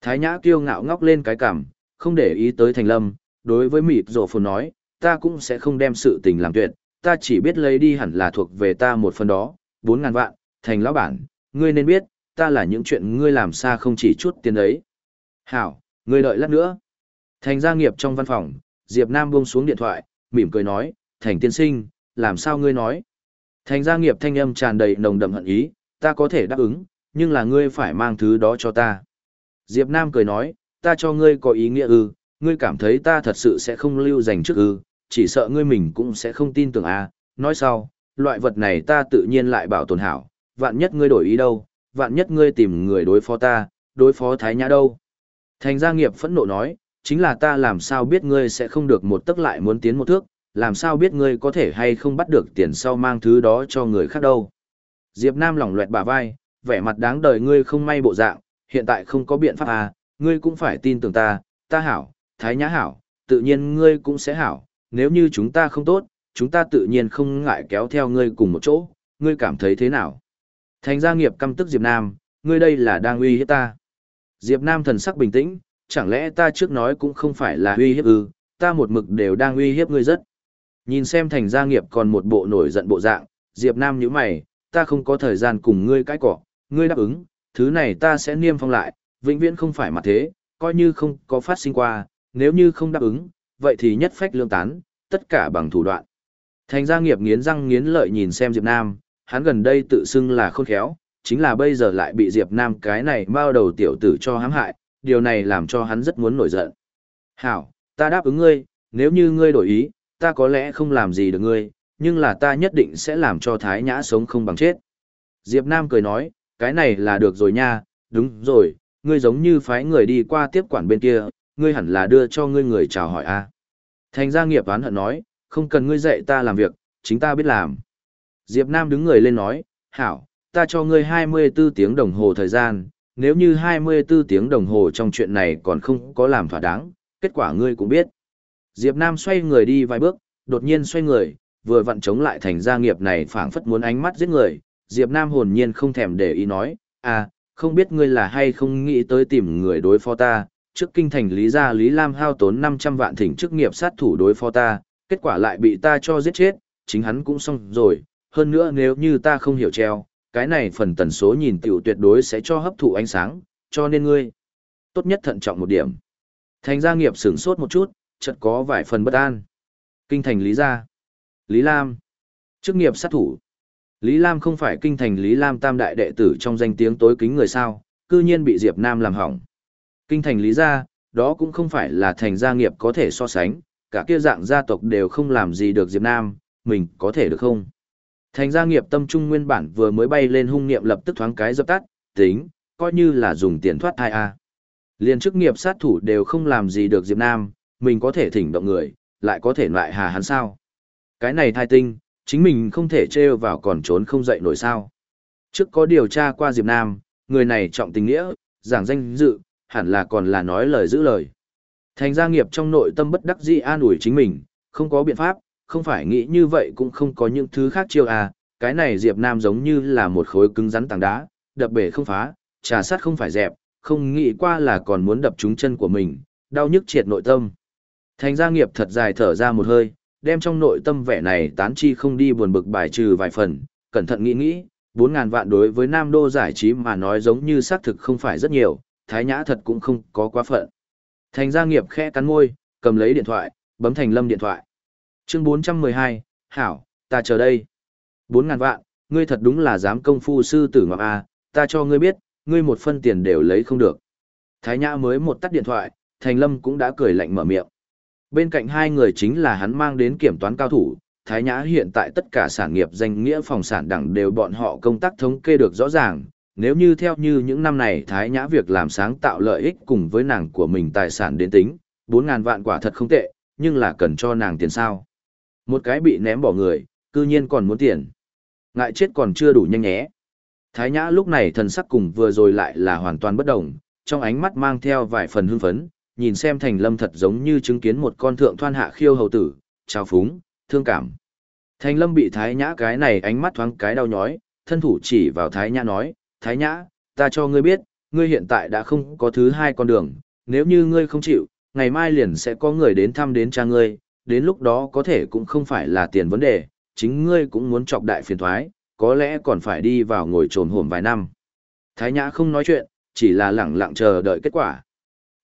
Thái Nhã kiêu ngạo ngóc lên cái cằm, không để ý tới Thành Lâm, đối với mịp rổ phồn nói, ta cũng sẽ không đem sự tình làm tuyệt, ta chỉ biết lấy đi hẳn là thuộc về ta một phần đó, bốn ngàn vạn, thành lão bản, ngươi nên biết, ta là những chuyện ngươi làm xa không chỉ chút tiền ấy. Hảo, ngươi đợi lát nữa. Thành gia nghiệp trong văn phòng, Diệp Nam buông xuống điện thoại, mỉm cười nói, thành tiên sinh, làm sao ngươi nói? Thành gia nghiệp thanh âm tràn đầy nồng đậm hận ý, ta có thể đáp ứng, nhưng là ngươi phải mang thứ đó cho ta. Diệp Nam cười nói, ta cho ngươi có ý nghĩa ư, ngươi cảm thấy ta thật sự sẽ không lưu dành trước ư, chỉ sợ ngươi mình cũng sẽ không tin tưởng à, nói sau, loại vật này ta tự nhiên lại bảo tồn hảo, vạn nhất ngươi đổi ý đâu, vạn nhất ngươi tìm người đối phó ta, đối phó Thái Nhã đâu. Thành gia nghiệp phẫn nộ nói, chính là ta làm sao biết ngươi sẽ không được một tức lại muốn tiến một thước, làm sao biết ngươi có thể hay không bắt được tiền sau mang thứ đó cho người khác đâu. Diệp Nam lỏng loẹt bả vai, vẻ mặt đáng đời ngươi không may bộ dạng, hiện tại không có biện pháp à, ngươi cũng phải tin tưởng ta, ta hảo, thái nhã hảo, tự nhiên ngươi cũng sẽ hảo, nếu như chúng ta không tốt, chúng ta tự nhiên không ngại kéo theo ngươi cùng một chỗ, ngươi cảm thấy thế nào? Thành gia nghiệp căm tức Diệp Nam, ngươi đây là đang uy hiếp ta. Diệp Nam thần sắc bình tĩnh, chẳng lẽ ta trước nói cũng không phải là uy hiếp ư, ta một mực đều đang uy hiếp ngươi rất. Nhìn xem thành gia nghiệp còn một bộ nổi giận bộ dạng, Diệp Nam nhíu mày, ta không có thời gian cùng ngươi cãi cọ, ngươi đáp ứng, thứ này ta sẽ niêm phong lại, vĩnh viễn không phải mặt thế, coi như không có phát sinh qua, nếu như không đáp ứng, vậy thì nhất phách lương tán, tất cả bằng thủ đoạn. Thành gia nghiệp nghiến răng nghiến lợi nhìn xem Diệp Nam, hắn gần đây tự xưng là khôn khéo, chính là bây giờ lại bị Diệp Nam cái này bao đầu tiểu tử cho hãm hại, điều này làm cho hắn rất muốn nổi giận. Hảo, ta đáp ứng ngươi, nếu như ngươi đổi ý, ta có lẽ không làm gì được ngươi, nhưng là ta nhất định sẽ làm cho Thái Nhã sống không bằng chết. Diệp Nam cười nói, cái này là được rồi nha, đúng rồi, ngươi giống như phái người đi qua tiếp quản bên kia, ngươi hẳn là đưa cho ngươi người chào hỏi a. Thành gia nghiệp oán hận nói, không cần ngươi dạy ta làm việc, chính ta biết làm. Diệp Nam đứng người lên nói, hảo, ta cho ngươi 24 tiếng đồng hồ thời gian, nếu như 24 tiếng đồng hồ trong chuyện này còn không có làm thỏa đáng, kết quả ngươi cũng biết. Diệp Nam xoay người đi vài bước, đột nhiên xoay người, vừa vặn chống lại thành gia nghiệp này phảng phất muốn ánh mắt giết người. Diệp Nam hồn nhiên không thèm để ý nói, à, không biết ngươi là hay không nghĩ tới tìm người đối phó ta, trước kinh thành Lý gia Lý Lam hao tốn 500 vạn thỉnh chức nghiệp sát thủ đối phó ta, kết quả lại bị ta cho giết chết, chính hắn cũng xong rồi, hơn nữa nếu như ta không hiểu treo, cái này phần tần số nhìn tiểu tuyệt đối sẽ cho hấp thụ ánh sáng, cho nên ngươi, tốt nhất thận trọng một điểm. Thành gia nghiệp sửng sốt một chút, chợt có vài phần bất an. Kinh thành Lý gia, Lý Lam, chức nghiệp sát thủ. Lý Lam không phải kinh thành Lý Lam tam đại đệ tử trong danh tiếng tối kính người sao, cư nhiên bị Diệp Nam làm hỏng. Kinh thành Lý gia, đó cũng không phải là thành gia nghiệp có thể so sánh, cả kia dạng gia tộc đều không làm gì được Diệp Nam, mình có thể được không? Thành gia nghiệp tâm trung nguyên bản vừa mới bay lên hung niệm lập tức thoáng cái dập tắt, tính, coi như là dùng tiền thoát thai a. Liên chức nghiệp sát thủ đều không làm gì được Diệp Nam, mình có thể thỉnh động người, lại có thể loại hà hắn sao? Cái này thai tinh, chính mình không thể trêu vào còn trốn không dậy nổi sao? Trước có điều tra qua Diệp Nam, người này trọng tình nghĩa, giảng danh dự, hẳn là còn là nói lời giữ lời. Thành gia nghiệp trong nội tâm bất đắc dĩ an ủi chính mình, không có biện pháp, không phải nghĩ như vậy cũng không có những thứ khác chiêu à, cái này Diệp Nam giống như là một khối cứng rắn tảng đá, đập bể không phá, trà sát không phải dẹp, không nghĩ qua là còn muốn đập trúng chân của mình, đau nhức triệt nội tâm. Thành gia nghiệp thật dài thở ra một hơi, đem trong nội tâm vẻ này tán chi không đi buồn bực bài trừ vài phần, cẩn thận nghĩ nghĩ, 4.000 vạn đối với Nam Đô giải trí mà nói giống như xác thực không phải rất nhiều, thái nhã thật cũng không có quá phận. Thành gia nghiệp khẽ cắn môi, cầm lấy điện thoại, bấm thành lâm điện thoại. Chương 412, Hảo, ta chờ đây. 4.000 vạn, ngươi thật đúng là dám công phu sư tử ngọc A, ta cho ngươi biết, ngươi một phân tiền đều lấy không được. Thái Nhã mới một tắt điện thoại, Thành Lâm cũng đã cười lạnh mở miệng. Bên cạnh hai người chính là hắn mang đến kiểm toán cao thủ, Thái Nhã hiện tại tất cả sản nghiệp danh nghĩa phòng sản đẳng đều bọn họ công tác thống kê được rõ ràng. Nếu như theo như những năm này Thái Nhã việc làm sáng tạo lợi ích cùng với nàng của mình tài sản đến tính, 4.000 vạn quả thật không tệ, nhưng là cần cho nàng tiền sao. Một cái bị ném bỏ người, cư nhiên còn muốn tiền. Ngại chết còn chưa đủ nhanh nhé. Thái Nhã lúc này thần sắc cùng vừa rồi lại là hoàn toàn bất động, trong ánh mắt mang theo vài phần hưng phấn, nhìn xem Thành Lâm thật giống như chứng kiến một con thượng thoan hạ khiêu hầu tử, trao phúng, thương cảm. Thành Lâm bị Thái Nhã cái này ánh mắt thoáng cái đau nhói, thân thủ chỉ vào Thái Nhã nói, Thái Nhã, ta cho ngươi biết, ngươi hiện tại đã không có thứ hai con đường, nếu như ngươi không chịu, ngày mai liền sẽ có người đến thăm đến cha ngươi, đến lúc đó có thể cũng không phải là tiền vấn đề, chính ngươi cũng muốn chọc đại phiền thoái, có lẽ còn phải đi vào ngồi trồn hổm vài năm. Thái Nhã không nói chuyện, chỉ là lẳng lặng chờ đợi kết quả.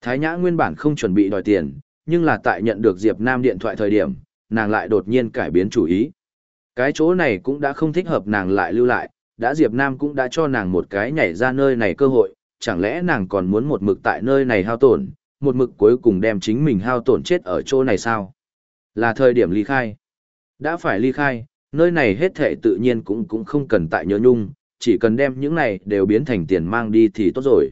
Thái Nhã nguyên bản không chuẩn bị đòi tiền, nhưng là tại nhận được Diệp Nam điện thoại thời điểm, nàng lại đột nhiên cải biến chủ ý. Cái chỗ này cũng đã không thích hợp nàng lại lưu lại, đã Diệp Nam cũng đã cho nàng một cái nhảy ra nơi này cơ hội, chẳng lẽ nàng còn muốn một mực tại nơi này hao tổn, một mực cuối cùng đem chính mình hao tổn chết ở chỗ này sao? Là thời điểm ly khai. Đã phải ly khai, nơi này hết thệ tự nhiên cũng cũng không cần tại nhớ nhung, chỉ cần đem những này đều biến thành tiền mang đi thì tốt rồi.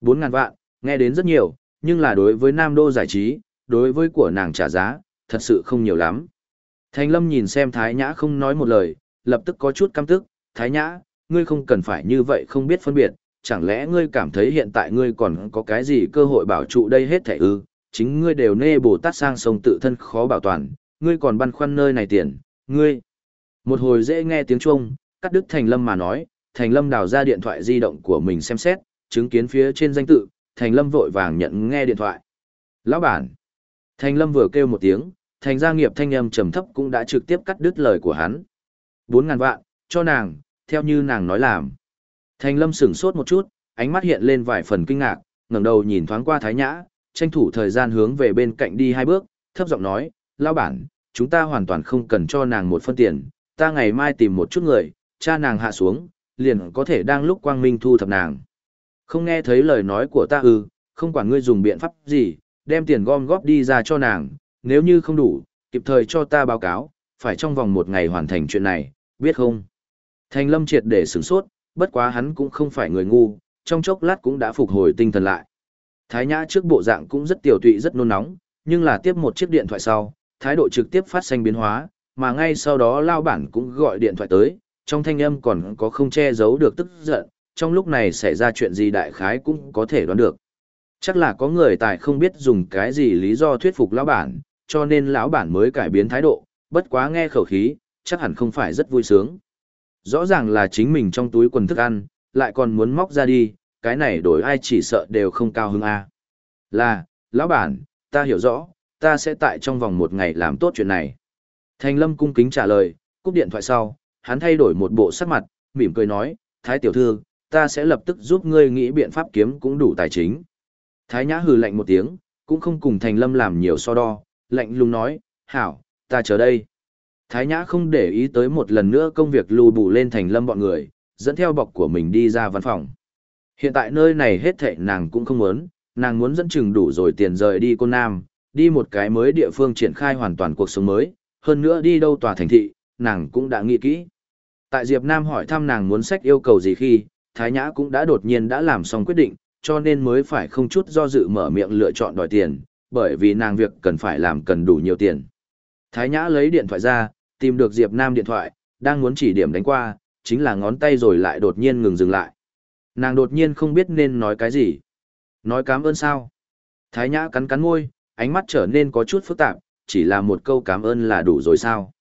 4.000 vạn, nghe đến rất nhiều, nhưng là đối với Nam Đô giải trí, đối với của nàng trả giá, thật sự không nhiều lắm. Thành Lâm nhìn xem Thái Nhã không nói một lời, lập tức có chút căm tức, Thái Nhã, ngươi không cần phải như vậy không biết phân biệt, chẳng lẽ ngươi cảm thấy hiện tại ngươi còn có cái gì cơ hội bảo trụ đây hết thảy ư, chính ngươi đều nê Bồ Tát sang sông tự thân khó bảo toàn, ngươi còn băn khoăn nơi này tiền, ngươi. Một hồi dễ nghe tiếng chuông, cắt đứt Thành Lâm mà nói, Thành Lâm đào ra điện thoại di động của mình xem xét, chứng kiến phía trên danh tự, Thành Lâm vội vàng nhận nghe điện thoại. Lão bản. Thành Lâm vừa kêu một tiếng, thành gia nghiệp thanh âm trầm thấp cũng đã trực tiếp cắt đứt lời của hắn. Bốn ngàn vạn, cho nàng, theo như nàng nói làm. Thành Lâm sửng sốt một chút, ánh mắt hiện lên vài phần kinh ngạc, ngẩng đầu nhìn thoáng qua Thái Nhã, tranh thủ thời gian hướng về bên cạnh đi hai bước, thấp giọng nói, lão bản, chúng ta hoàn toàn không cần cho nàng một phân tiền, ta ngày mai tìm một chút người, cha nàng hạ xuống, liền có thể đang lúc quang minh thu thập nàng. Không nghe thấy lời nói của ta ư, không quản ngươi dùng biện pháp gì, đem tiền gom góp đi ra cho nàng, nếu như không đủ, kịp thời cho ta báo cáo, phải trong vòng một ngày hoàn thành chuyện này, biết không? Thành lâm triệt để sửng sốt, bất quá hắn cũng không phải người ngu, trong chốc lát cũng đã phục hồi tinh thần lại. Thái Nhã trước bộ dạng cũng rất tiểu tụy rất nôn nóng, nhưng là tiếp một chiếc điện thoại sau, thái độ trực tiếp phát sinh biến hóa, mà ngay sau đó lao bản cũng gọi điện thoại tới, trong thanh âm còn có không che giấu được tức giận, trong lúc này xảy ra chuyện gì đại khái cũng có thể đoán được. Chắc là có người tài không biết dùng cái gì lý do thuyết phục lão bản, cho nên lão bản mới cải biến thái độ, bất quá nghe khẩu khí, chắc hẳn không phải rất vui sướng. Rõ ràng là chính mình trong túi quần thức ăn, lại còn muốn móc ra đi, cái này đổi ai chỉ sợ đều không cao hứng a. Là, lão bản, ta hiểu rõ, ta sẽ tại trong vòng một ngày làm tốt chuyện này. Thành Lâm cung kính trả lời, cúp điện thoại sau, hắn thay đổi một bộ sắc mặt, mỉm cười nói, Thái tiểu thư, ta sẽ lập tức giúp ngươi nghĩ biện pháp kiếm cũng đủ tài chính. Thái Nhã hừ lạnh một tiếng, cũng không cùng Thành Lâm làm nhiều so đo, lạnh lùng nói, hảo, ta chờ đây. Thái Nhã không để ý tới một lần nữa công việc lù bù lên Thành Lâm bọn người, dẫn theo bọc của mình đi ra văn phòng. Hiện tại nơi này hết thệ nàng cũng không muốn, nàng muốn dẫn chừng đủ rồi tiền rời đi cô Nam, đi một cái mới địa phương triển khai hoàn toàn cuộc sống mới, hơn nữa đi đâu tòa thành thị, nàng cũng đã nghĩ kỹ. Tại Diệp Nam hỏi thăm nàng muốn sách yêu cầu gì khi, Thái Nhã cũng đã đột nhiên đã làm xong quyết định, cho nên mới phải không chút do dự mở miệng lựa chọn đòi tiền, bởi vì nàng việc cần phải làm cần đủ nhiều tiền. Thái Nhã lấy điện thoại ra, tìm được Diệp Nam điện thoại, đang muốn chỉ điểm đánh qua, chính là ngón tay rồi lại đột nhiên ngừng dừng lại. Nàng đột nhiên không biết nên nói cái gì. Nói cảm ơn sao? Thái Nhã cắn cắn môi, ánh mắt trở nên có chút phức tạp, chỉ là một câu cảm ơn là đủ rồi sao?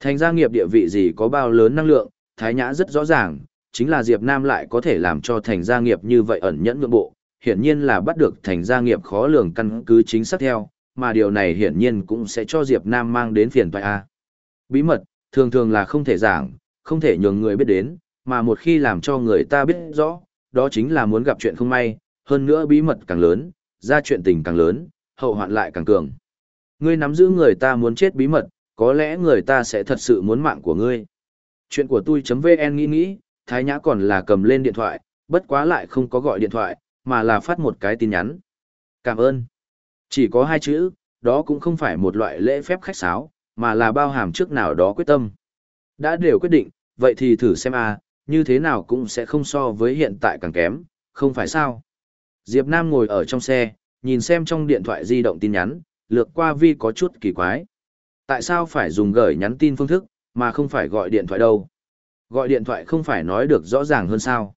Thành gia nghiệp địa vị gì có bao lớn năng lượng, Thái Nhã rất rõ ràng, chính là Diệp Nam lại có thể làm cho thành gia nghiệp như vậy ẩn nhẫn ngưỡng bộ, hiển nhiên là bắt được thành gia nghiệp khó lường căn cứ chính xác theo, mà điều này hiển nhiên cũng sẽ cho Diệp Nam mang đến phiền toái a. Bí mật, thường thường là không thể giảng, không thể nhường người biết đến, mà một khi làm cho người ta biết rõ, đó chính là muốn gặp chuyện không may, hơn nữa bí mật càng lớn, ra chuyện tình càng lớn, hậu hoạn lại càng cường. Ngươi nắm giữ người ta muốn chết bí mật, có lẽ người ta sẽ thật sự muốn mạng của ngươi. Chuyện của tôi.vn nghĩ nghĩ, Thái Nhã còn là cầm lên điện thoại, bất quá lại không có gọi điện thoại, mà là phát một cái tin nhắn. Cảm ơn. Chỉ có hai chữ, đó cũng không phải một loại lễ phép khách sáo, mà là bao hàm trước nào đó quyết tâm. Đã đều quyết định, vậy thì thử xem à, như thế nào cũng sẽ không so với hiện tại càng kém, không phải sao. Diệp Nam ngồi ở trong xe, nhìn xem trong điện thoại di động tin nhắn, lược qua vi có chút kỳ quái. Tại sao phải dùng gửi nhắn tin phương thức, mà không phải gọi điện thoại đâu? Gọi điện thoại không phải nói được rõ ràng hơn sao?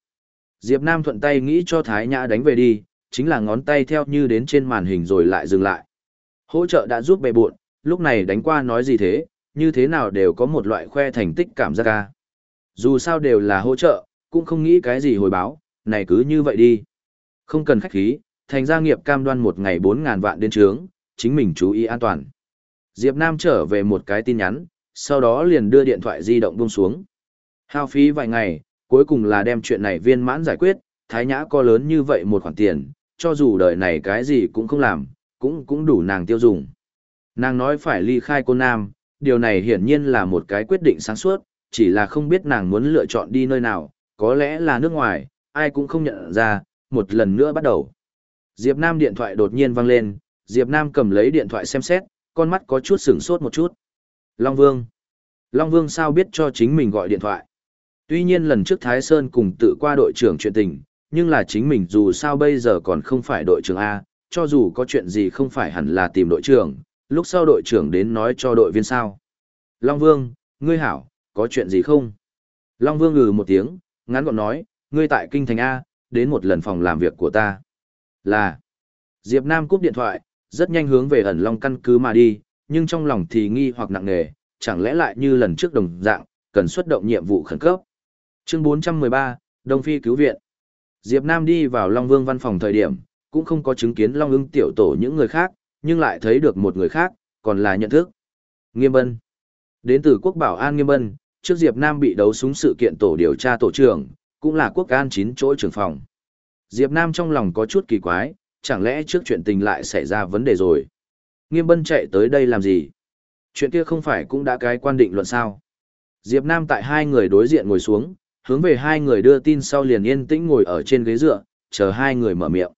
Diệp Nam thuận tay nghĩ cho Thái Nhã đánh về đi, chính là ngón tay theo như đến trên màn hình rồi lại dừng lại. Hỗ trợ đã giúp bề buộn, lúc này đánh qua nói gì thế, như thế nào đều có một loại khoe thành tích cảm giác ca. Dù sao đều là hỗ trợ, cũng không nghĩ cái gì hồi báo, này cứ như vậy đi. Không cần khách khí, thành gia nghiệp cam đoan một ngày 4.000 vạn đến trướng, chính mình chú ý an toàn. Diệp Nam trở về một cái tin nhắn, sau đó liền đưa điện thoại di động buông xuống. Hao phí vài ngày, cuối cùng là đem chuyện này viên mãn giải quyết, thái nhã có lớn như vậy một khoản tiền, cho dù đời này cái gì cũng không làm, cũng cũng đủ nàng tiêu dùng. Nàng nói phải ly khai cô Nam, điều này hiển nhiên là một cái quyết định sáng suốt, chỉ là không biết nàng muốn lựa chọn đi nơi nào, có lẽ là nước ngoài, ai cũng không nhận ra, một lần nữa bắt đầu. Diệp Nam điện thoại đột nhiên vang lên, Diệp Nam cầm lấy điện thoại xem xét, con mắt có chút sửng sốt một chút. Long Vương. Long Vương sao biết cho chính mình gọi điện thoại? Tuy nhiên lần trước Thái Sơn cùng tự qua đội trưởng chuyện tình, nhưng là chính mình dù sao bây giờ còn không phải đội trưởng A, cho dù có chuyện gì không phải hẳn là tìm đội trưởng, lúc sau đội trưởng đến nói cho đội viên sao. Long Vương, ngươi hảo, có chuyện gì không? Long Vương ngừ một tiếng, ngắn gọn nói, ngươi tại kinh thành A, đến một lần phòng làm việc của ta. Là, Diệp Nam cúp điện thoại, rất nhanh hướng về ẩn long căn cứ mà đi, nhưng trong lòng thì nghi hoặc nặng nề, chẳng lẽ lại như lần trước đồng dạng, cần xuất động nhiệm vụ khẩn cấp. Chương 413, Đông Phi cứu viện. Diệp Nam đi vào Long Vương văn phòng thời điểm, cũng không có chứng kiến Long ưng tiểu tổ những người khác, nhưng lại thấy được một người khác, còn là nhận thức. Nghiêm Bân. Đến từ quốc bảo an Nghiêm Bân, trước Diệp Nam bị đấu súng sự kiện tổ điều tra tổ trưởng, cũng là quốc an chín chỗ trưởng phòng. Diệp Nam trong lòng có chút kỳ quái, chẳng lẽ trước chuyện tình lại xảy ra vấn đề rồi. Nghiêm Bân chạy tới đây làm gì? Chuyện kia không phải cũng đã cái quan định luận sao? Diệp Nam tại hai người đối diện ngồi xuống, hướng về hai người đưa tin sau liền yên tĩnh ngồi ở trên ghế dựa, chờ hai người mở miệng.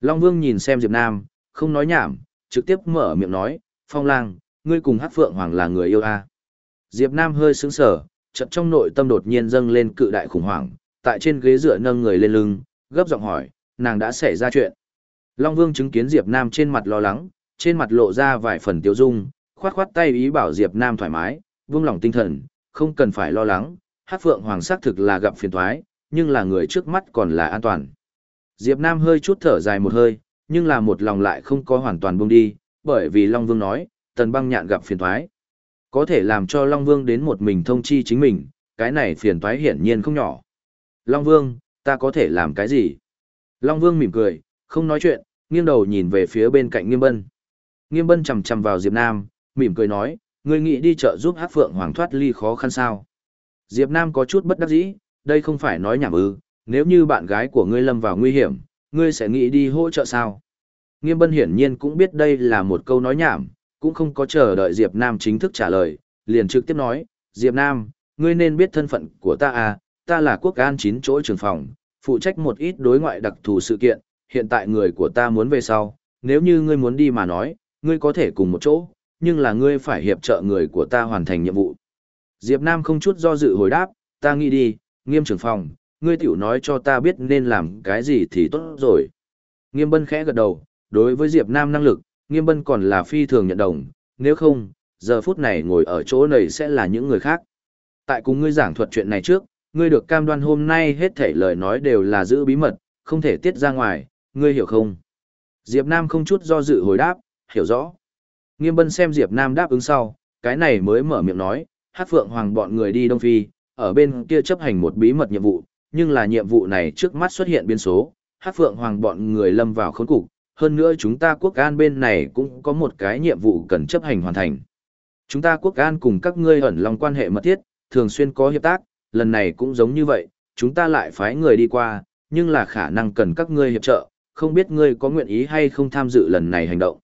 Long Vương nhìn xem Diệp Nam, không nói nhảm, trực tiếp mở miệng nói, Phong Lang, ngươi cùng hắc Phượng Hoàng là người yêu a. À? Diệp Nam hơi sững sờ, chợt trong nội tâm đột nhiên dâng lên cự đại khủng hoảng, tại trên ghế dựa nâng người lên lưng, gấp giọng hỏi, nàng đã xảy ra chuyện. Long Vương chứng kiến Diệp Nam trên mặt lo lắng, trên mặt lộ ra vài phần tiêu dung, khoát khoát tay ý bảo Diệp Nam thoải mái, vương lòng tinh thần, không cần phải lo lắng, hát phượng hoàng xác thực là gặp phiền thoái, nhưng là người trước mắt còn là an toàn. Diệp Nam hơi chút thở dài một hơi, nhưng là một lòng lại không có hoàn toàn buông đi, bởi vì Long Vương nói, tần băng nhạn gặp phiền thoái. Có thể làm cho Long Vương đến một mình thông chi chính mình, cái này phiền thoái hiển nhiên không nhỏ. Long Vương, ta có thể làm cái gì? Long Vương mỉm cười, không nói chuyện, nghiêng đầu nhìn về phía bên cạnh Nghiêm Bân. Nghiêm Bân chầm chầm vào Diệp Nam, mỉm cười nói, ngươi nghĩ đi chợ giúp Hát Phượng Hoàng thoát ly khó khăn sao? Diệp Nam có chút bất đắc dĩ, đây không phải nói nhảm ư, nếu như bạn gái của ngươi lâm vào nguy hiểm, ngươi sẽ nghĩ đi hỗ trợ sao? Nghiêm Bân hiển nhiên cũng biết đây là một câu nói nhảm, cũng không có chờ đợi Diệp Nam chính thức trả lời, liền trực tiếp nói, Diệp Nam, ngươi nên biết thân phận của ta à, ta là quốc an chín chỗ trường phòng, phụ trách một ít đối ngoại đặc thù sự kiện, hiện tại người của ta muốn về sau, nếu như ngươi muốn đi mà nói, ngươi có thể cùng một chỗ, nhưng là ngươi phải hiệp trợ người của ta hoàn thành nhiệm vụ. Diệp Nam không chút do dự hồi đáp, ta nghĩ đi, nghiêm trưởng phòng, ngươi tiểu nói cho ta biết nên làm cái gì thì tốt rồi. Nghiêm bân khẽ gật đầu, đối với Diệp Nam năng lực, nghiêm bân còn là phi thường nhận đồng, nếu không, giờ phút này ngồi ở chỗ này sẽ là những người khác. Tại cùng ngươi giảng thuật chuyện này trước, ngươi được cam đoan hôm nay hết thảy lời nói đều là giữ bí mật, không thể tiết ra ngoài, ngươi hiểu không? Diệp Nam không chút do dự hồi đáp, hiểu rõ. Nghiêm bân xem Diệp Nam đáp ứng sau, cái này mới mở miệng nói, hát phượng hoàng bọn người đi Đông Phi, ở bên kia chấp hành một bí mật nhiệm vụ, nhưng là nhiệm vụ này trước mắt xuất hiện biến số, hát phượng hoàng bọn người lâm vào khốn cục, hơn nữa chúng ta quốc an bên này cũng có một cái nhiệm vụ cần chấp hành hoàn thành. Chúng ta quốc an cùng các ngươi ẩn lòng quan hệ mật thiết, thường xuyên có hiệp tác, lần này cũng giống như vậy, chúng ta lại phái người đi qua, nhưng là khả năng cần các ngươi hiệp trợ, không biết ngươi có nguyện ý hay không tham dự lần này hành động.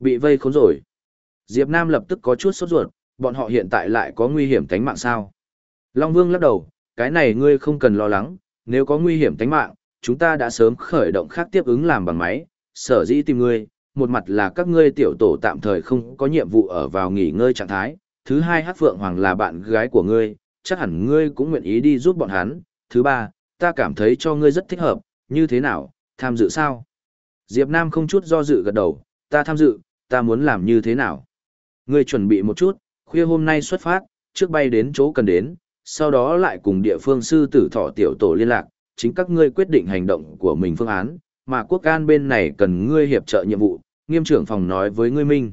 Bị vây khốn rồi. Diệp Nam lập tức có chút sốt ruột, bọn họ hiện tại lại có nguy hiểm tính mạng sao? Long Vương lắc đầu, cái này ngươi không cần lo lắng, nếu có nguy hiểm tính mạng, chúng ta đã sớm khởi động khác tiếp ứng làm bằng máy, sở dĩ tìm ngươi, một mặt là các ngươi tiểu tổ tạm thời không có nhiệm vụ ở vào nghỉ ngơi trạng thái, thứ hai Hắc Phượng Hoàng là bạn gái của ngươi, chắc hẳn ngươi cũng nguyện ý đi giúp bọn hắn, thứ ba, ta cảm thấy cho ngươi rất thích hợp, như thế nào, tham dự sao? Diệp Nam không chút do dự gật đầu, ta tham dự, ta muốn làm như thế nào? Ngươi chuẩn bị một chút, khuya hôm nay xuất phát, trước bay đến chỗ cần đến, sau đó lại cùng địa phương sư tử thọ tiểu tổ liên lạc, chính các ngươi quyết định hành động của mình phương án, mà quốc an bên này cần ngươi hiệp trợ nhiệm vụ, nghiêm trưởng phòng nói với ngươi minh.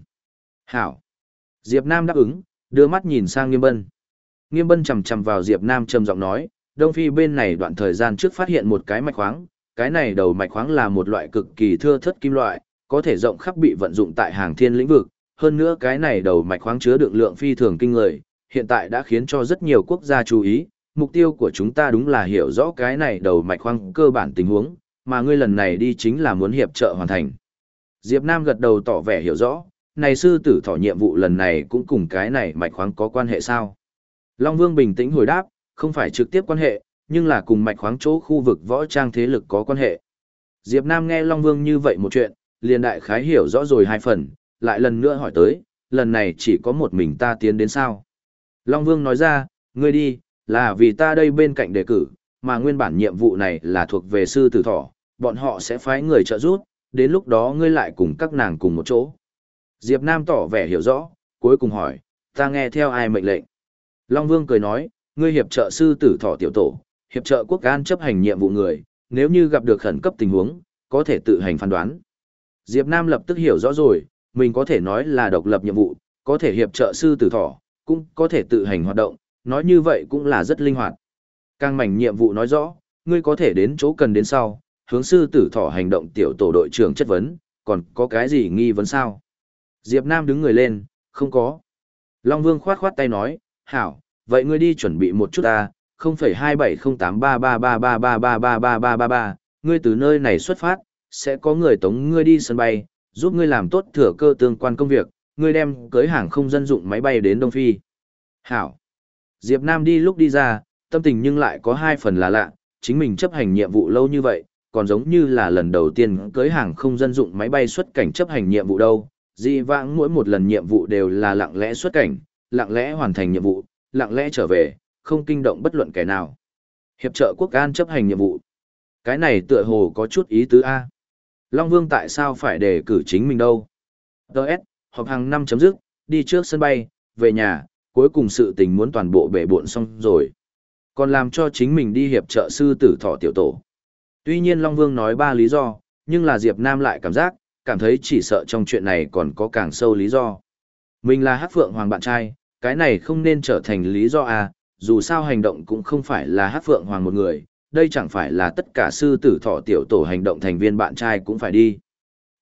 Hảo. Diệp Nam đáp ứng, đưa mắt nhìn sang nghiêm bân. Nghiêm bân chầm chầm vào Diệp Nam trầm giọng nói, Đông Phi bên này đoạn thời gian trước phát hiện một cái mạch khoáng, cái này đầu mạch khoáng là một loại cực kỳ thưa thất kim loại, có thể rộng khắp bị vận dụng tại hàng thiên lĩnh vực, hơn nữa cái này đầu mạch khoáng chứa đựng lượng phi thường kinh người, hiện tại đã khiến cho rất nhiều quốc gia chú ý, mục tiêu của chúng ta đúng là hiểu rõ cái này đầu mạch khoáng cơ bản tình huống, mà ngươi lần này đi chính là muốn hiệp trợ hoàn thành. Diệp Nam gật đầu tỏ vẻ hiểu rõ, này sư tử thọ nhiệm vụ lần này cũng cùng cái này mạch khoáng có quan hệ sao? Long Vương bình tĩnh hồi đáp, không phải trực tiếp quan hệ, nhưng là cùng mạch khoáng chỗ khu vực võ trang thế lực có quan hệ. Diệp Nam nghe Long Vương như vậy một chuyện, liền đại khái hiểu rõ rồi hai phần, lại lần nữa hỏi tới, lần này chỉ có một mình ta tiến đến sao? Long Vương nói ra, ngươi đi, là vì ta đây bên cạnh đề cử, mà nguyên bản nhiệm vụ này là thuộc về sư tử thỏ, bọn họ sẽ phái người trợ giúp, đến lúc đó ngươi lại cùng các nàng cùng một chỗ. Diệp Nam tỏ vẻ hiểu rõ, cuối cùng hỏi, ta nghe theo ai mệnh lệnh? Long Vương cười nói, ngươi hiệp trợ sư tử thỏ tiểu tổ, hiệp trợ quốc an chấp hành nhiệm vụ người, nếu như gặp được khẩn cấp tình huống, có thể tự hành phán đoán. Diệp Nam lập tức hiểu rõ rồi, mình có thể nói là độc lập nhiệm vụ, có thể hiệp trợ sư tử thỏ, cũng có thể tự hành hoạt động, nói như vậy cũng là rất linh hoạt. Càng mảnh nhiệm vụ nói rõ, ngươi có thể đến chỗ cần đến sau, hướng sư tử thỏ hành động tiểu tổ đội trưởng chất vấn, còn có cái gì nghi vấn sao? Diệp Nam đứng người lên, không có. Long Vương khoát khoát tay nói, hảo, vậy ngươi đi chuẩn bị một chút ta, 0,27083333333333, ngươi từ nơi này xuất phát, sẽ có người tống ngươi đi sân bay, giúp ngươi làm tốt thừa cơ tương quan công việc, ngươi đem cưới hàng không dân dụng máy bay đến Đông Phi. Hảo. Diệp Nam đi lúc đi ra, tâm tình nhưng lại có hai phần là lạ, chính mình chấp hành nhiệm vụ lâu như vậy, còn giống như là lần đầu tiên cưới hàng không dân dụng máy bay xuất cảnh chấp hành nhiệm vụ đâu. Dị vãng mỗi một lần nhiệm vụ đều là lặng lẽ xuất cảnh, lặng lẽ hoàn thành nhiệm vụ, lặng lẽ trở về, không kinh động bất luận kẻ nào. Hiệp trợ quốc an chấp hành nhiệm vụ. Cái này tựa hồ có chút ý tứ A. Long Vương tại sao phải đề cử chính mình đâu? Đợt, họp hàng năm chấm dứt, đi trước sân bay, về nhà, cuối cùng sự tình muốn toàn bộ bể buộn xong rồi. Còn làm cho chính mình đi hiệp trợ sư tử thọ tiểu tổ. Tuy nhiên Long Vương nói ba lý do, nhưng là Diệp Nam lại cảm giác, cảm thấy chỉ sợ trong chuyện này còn có càng sâu lý do. Mình là Hắc Phượng Hoàng bạn trai, cái này không nên trở thành lý do à, dù sao hành động cũng không phải là Hắc Phượng Hoàng một người, đây chẳng phải là tất cả sư tử thọ tiểu tổ hành động thành viên bạn trai cũng phải đi.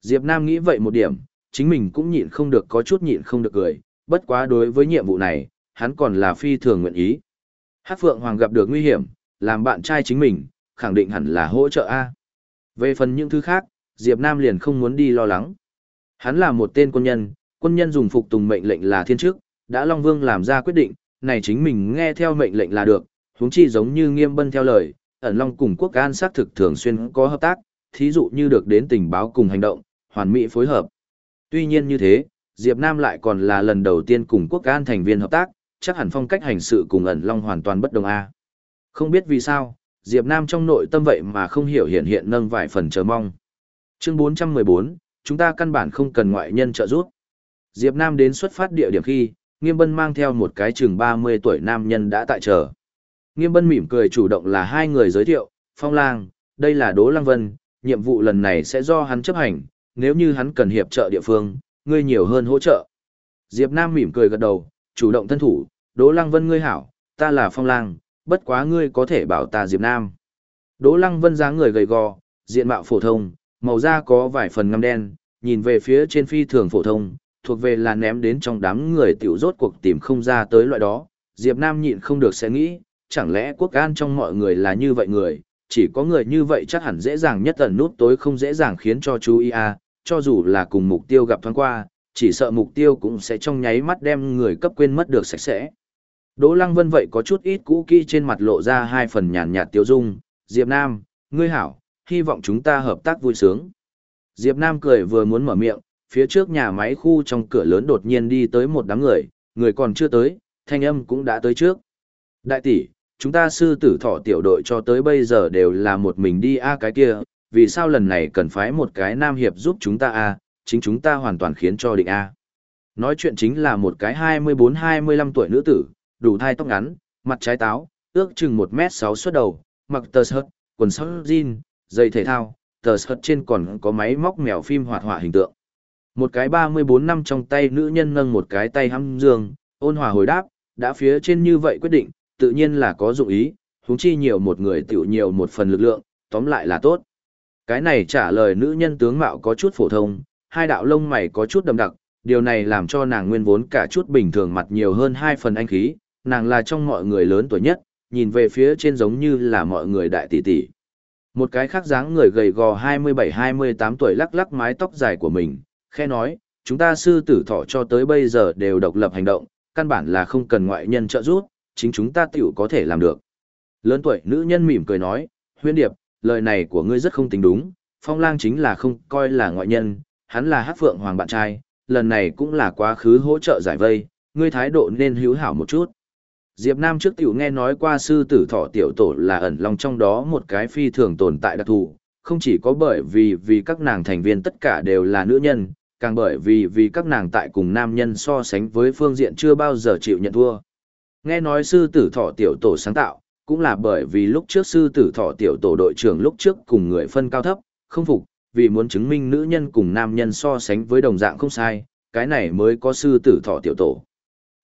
Diệp Nam nghĩ vậy một điểm, chính mình cũng nhịn không được có chút nhịn không được cười, bất quá đối với nhiệm vụ này, hắn còn là phi thường nguyện ý. Hắc Phượng Hoàng gặp được nguy hiểm, làm bạn trai chính mình, khẳng định hẳn là hỗ trợ A. Về phần những thứ khác, Diệp Nam liền không muốn đi lo lắng. Hắn là một tên quân nhân, quân nhân dùng phục tùng mệnh lệnh là thiên chức, đã Long Vương làm ra quyết định, này chính mình nghe theo mệnh lệnh là được, huống chi giống như nghiêm bân theo lời, ẩn Long cùng quốc an xác thực thường xuyên có hợp tác, thí dụ như được đến tình báo cùng hành động, hoàn mỹ phối hợp. Tuy nhiên như thế, Diệp Nam lại còn là lần đầu tiên cùng quốc an thành viên hợp tác, chắc hẳn phong cách hành sự cùng ẩn Long hoàn toàn bất đồng a. Không biết vì sao, Diệp Nam trong nội tâm vậy mà không hiểu hiện hiện nâng vài phần chờ mong. Chương 414, chúng ta căn bản không cần ngoại nhân trợ giúp. Diệp Nam đến xuất phát địa điểm khi, Nghiêm Bân mang theo một cái chừng 30 tuổi nam nhân đã tại chờ. Nghiêm Bân mỉm cười chủ động là hai người giới thiệu, Phong Lang, đây là Đỗ Lăng Vân, nhiệm vụ lần này sẽ do hắn chấp hành, nếu như hắn cần hiệp trợ địa phương, ngươi nhiều hơn hỗ trợ. Diệp Nam mỉm cười gật đầu, chủ động thân thủ, Đỗ Lăng Vân ngươi hảo, ta là Phong Lang, bất quá ngươi có thể bảo ta Diệp Nam. Đỗ Lăng Vân dáng người gầy gò, diện mạo phổ thông, màu da có vài phần ngăm đen, nhìn về phía trên phi thường phổ thông, thuộc về là ném đến trong đám người tiểu rốt cuộc tìm không ra tới loại đó. Diệp Nam nhịn không được sẽ nghĩ, chẳng lẽ quốc an trong mọi người là như vậy người, chỉ có người như vậy chắc hẳn dễ dàng nhất ẩn nút tối không dễ dàng khiến cho chú ý à, cho dù là cùng mục tiêu gặp thoáng qua, chỉ sợ mục tiêu cũng sẽ trong nháy mắt đem người cấp quên mất được sạch sẽ. Đỗ Lăng Vân vậy có chút ít cũ kỹ trên mặt lộ ra hai phần nhàn nhạt tiêu dung, Diệp Nam, ngươi hảo, hy vọng chúng ta hợp tác vui sướng. Diệp Nam cười vừa muốn mở miệng, phía trước nhà máy khu trong cửa lớn đột nhiên đi tới một đám người, người còn chưa tới, thanh âm cũng đã tới trước. Đại tỷ, chúng ta sư tử thọ tiểu đội cho tới bây giờ đều là một mình đi a cái kia, vì sao lần này cần phái một cái nam hiệp giúp chúng ta a chính chúng ta hoàn toàn khiến cho định a Nói chuyện chính là một cái 24-25 tuổi nữ tử, đủ thai tóc ngắn, mặt trái táo, ước chừng 1m6 xuất đầu, mặc tờ sợt, quần sóc jean, giày thể thao, tờ sợt trên còn có máy móc mèo phim hoạt họa hình tượng. Một cái 34 năm trong tay nữ nhân nâng một cái tay hăm dương, ôn hòa hồi đáp, đã phía trên như vậy quyết định, tự nhiên là có dụng ý, huống chi nhiều một người tiểu nhiều một phần lực lượng, tóm lại là tốt. Cái này trả lời nữ nhân tướng mạo có chút phổ thông, hai đạo lông mày có chút đậm đặc, điều này làm cho nàng nguyên vốn cả chút bình thường mặt nhiều hơn hai phần anh khí, nàng là trong mọi người lớn tuổi nhất, nhìn về phía trên giống như là mọi người đại tỷ tỷ. Một cái khác dáng người gầy gò 27-28 tuổi lắc lắc mái tóc dài của mình, khe nói, chúng ta sư tử thọ cho tới bây giờ đều độc lập hành động, căn bản là không cần ngoại nhân trợ giúp, chính chúng ta tiểu có thể làm được. Lớn tuổi nữ nhân mỉm cười nói, huyên điệp, lời này của ngươi rất không tính đúng, phong lang chính là không coi là ngoại nhân, hắn là hát phượng hoàng bạn trai, lần này cũng là quá khứ hỗ trợ giải vây, ngươi thái độ nên hữu hảo một chút. Diệp Nam trước tiểu nghe nói qua sư tử thọ tiểu tổ là ẩn lòng trong đó một cái phi thường tồn tại đặc thù, không chỉ có bởi vì vì các nàng thành viên tất cả đều là nữ nhân, càng bởi vì vì các nàng tại cùng nam nhân so sánh với phương diện chưa bao giờ chịu nhận thua. Nghe nói sư tử thọ tiểu tổ sáng tạo, cũng là bởi vì lúc trước sư tử thọ tiểu tổ đội trưởng lúc trước cùng người phân cao thấp, không phục, vì muốn chứng minh nữ nhân cùng nam nhân so sánh với đồng dạng không sai, cái này mới có sư tử thọ tiểu tổ.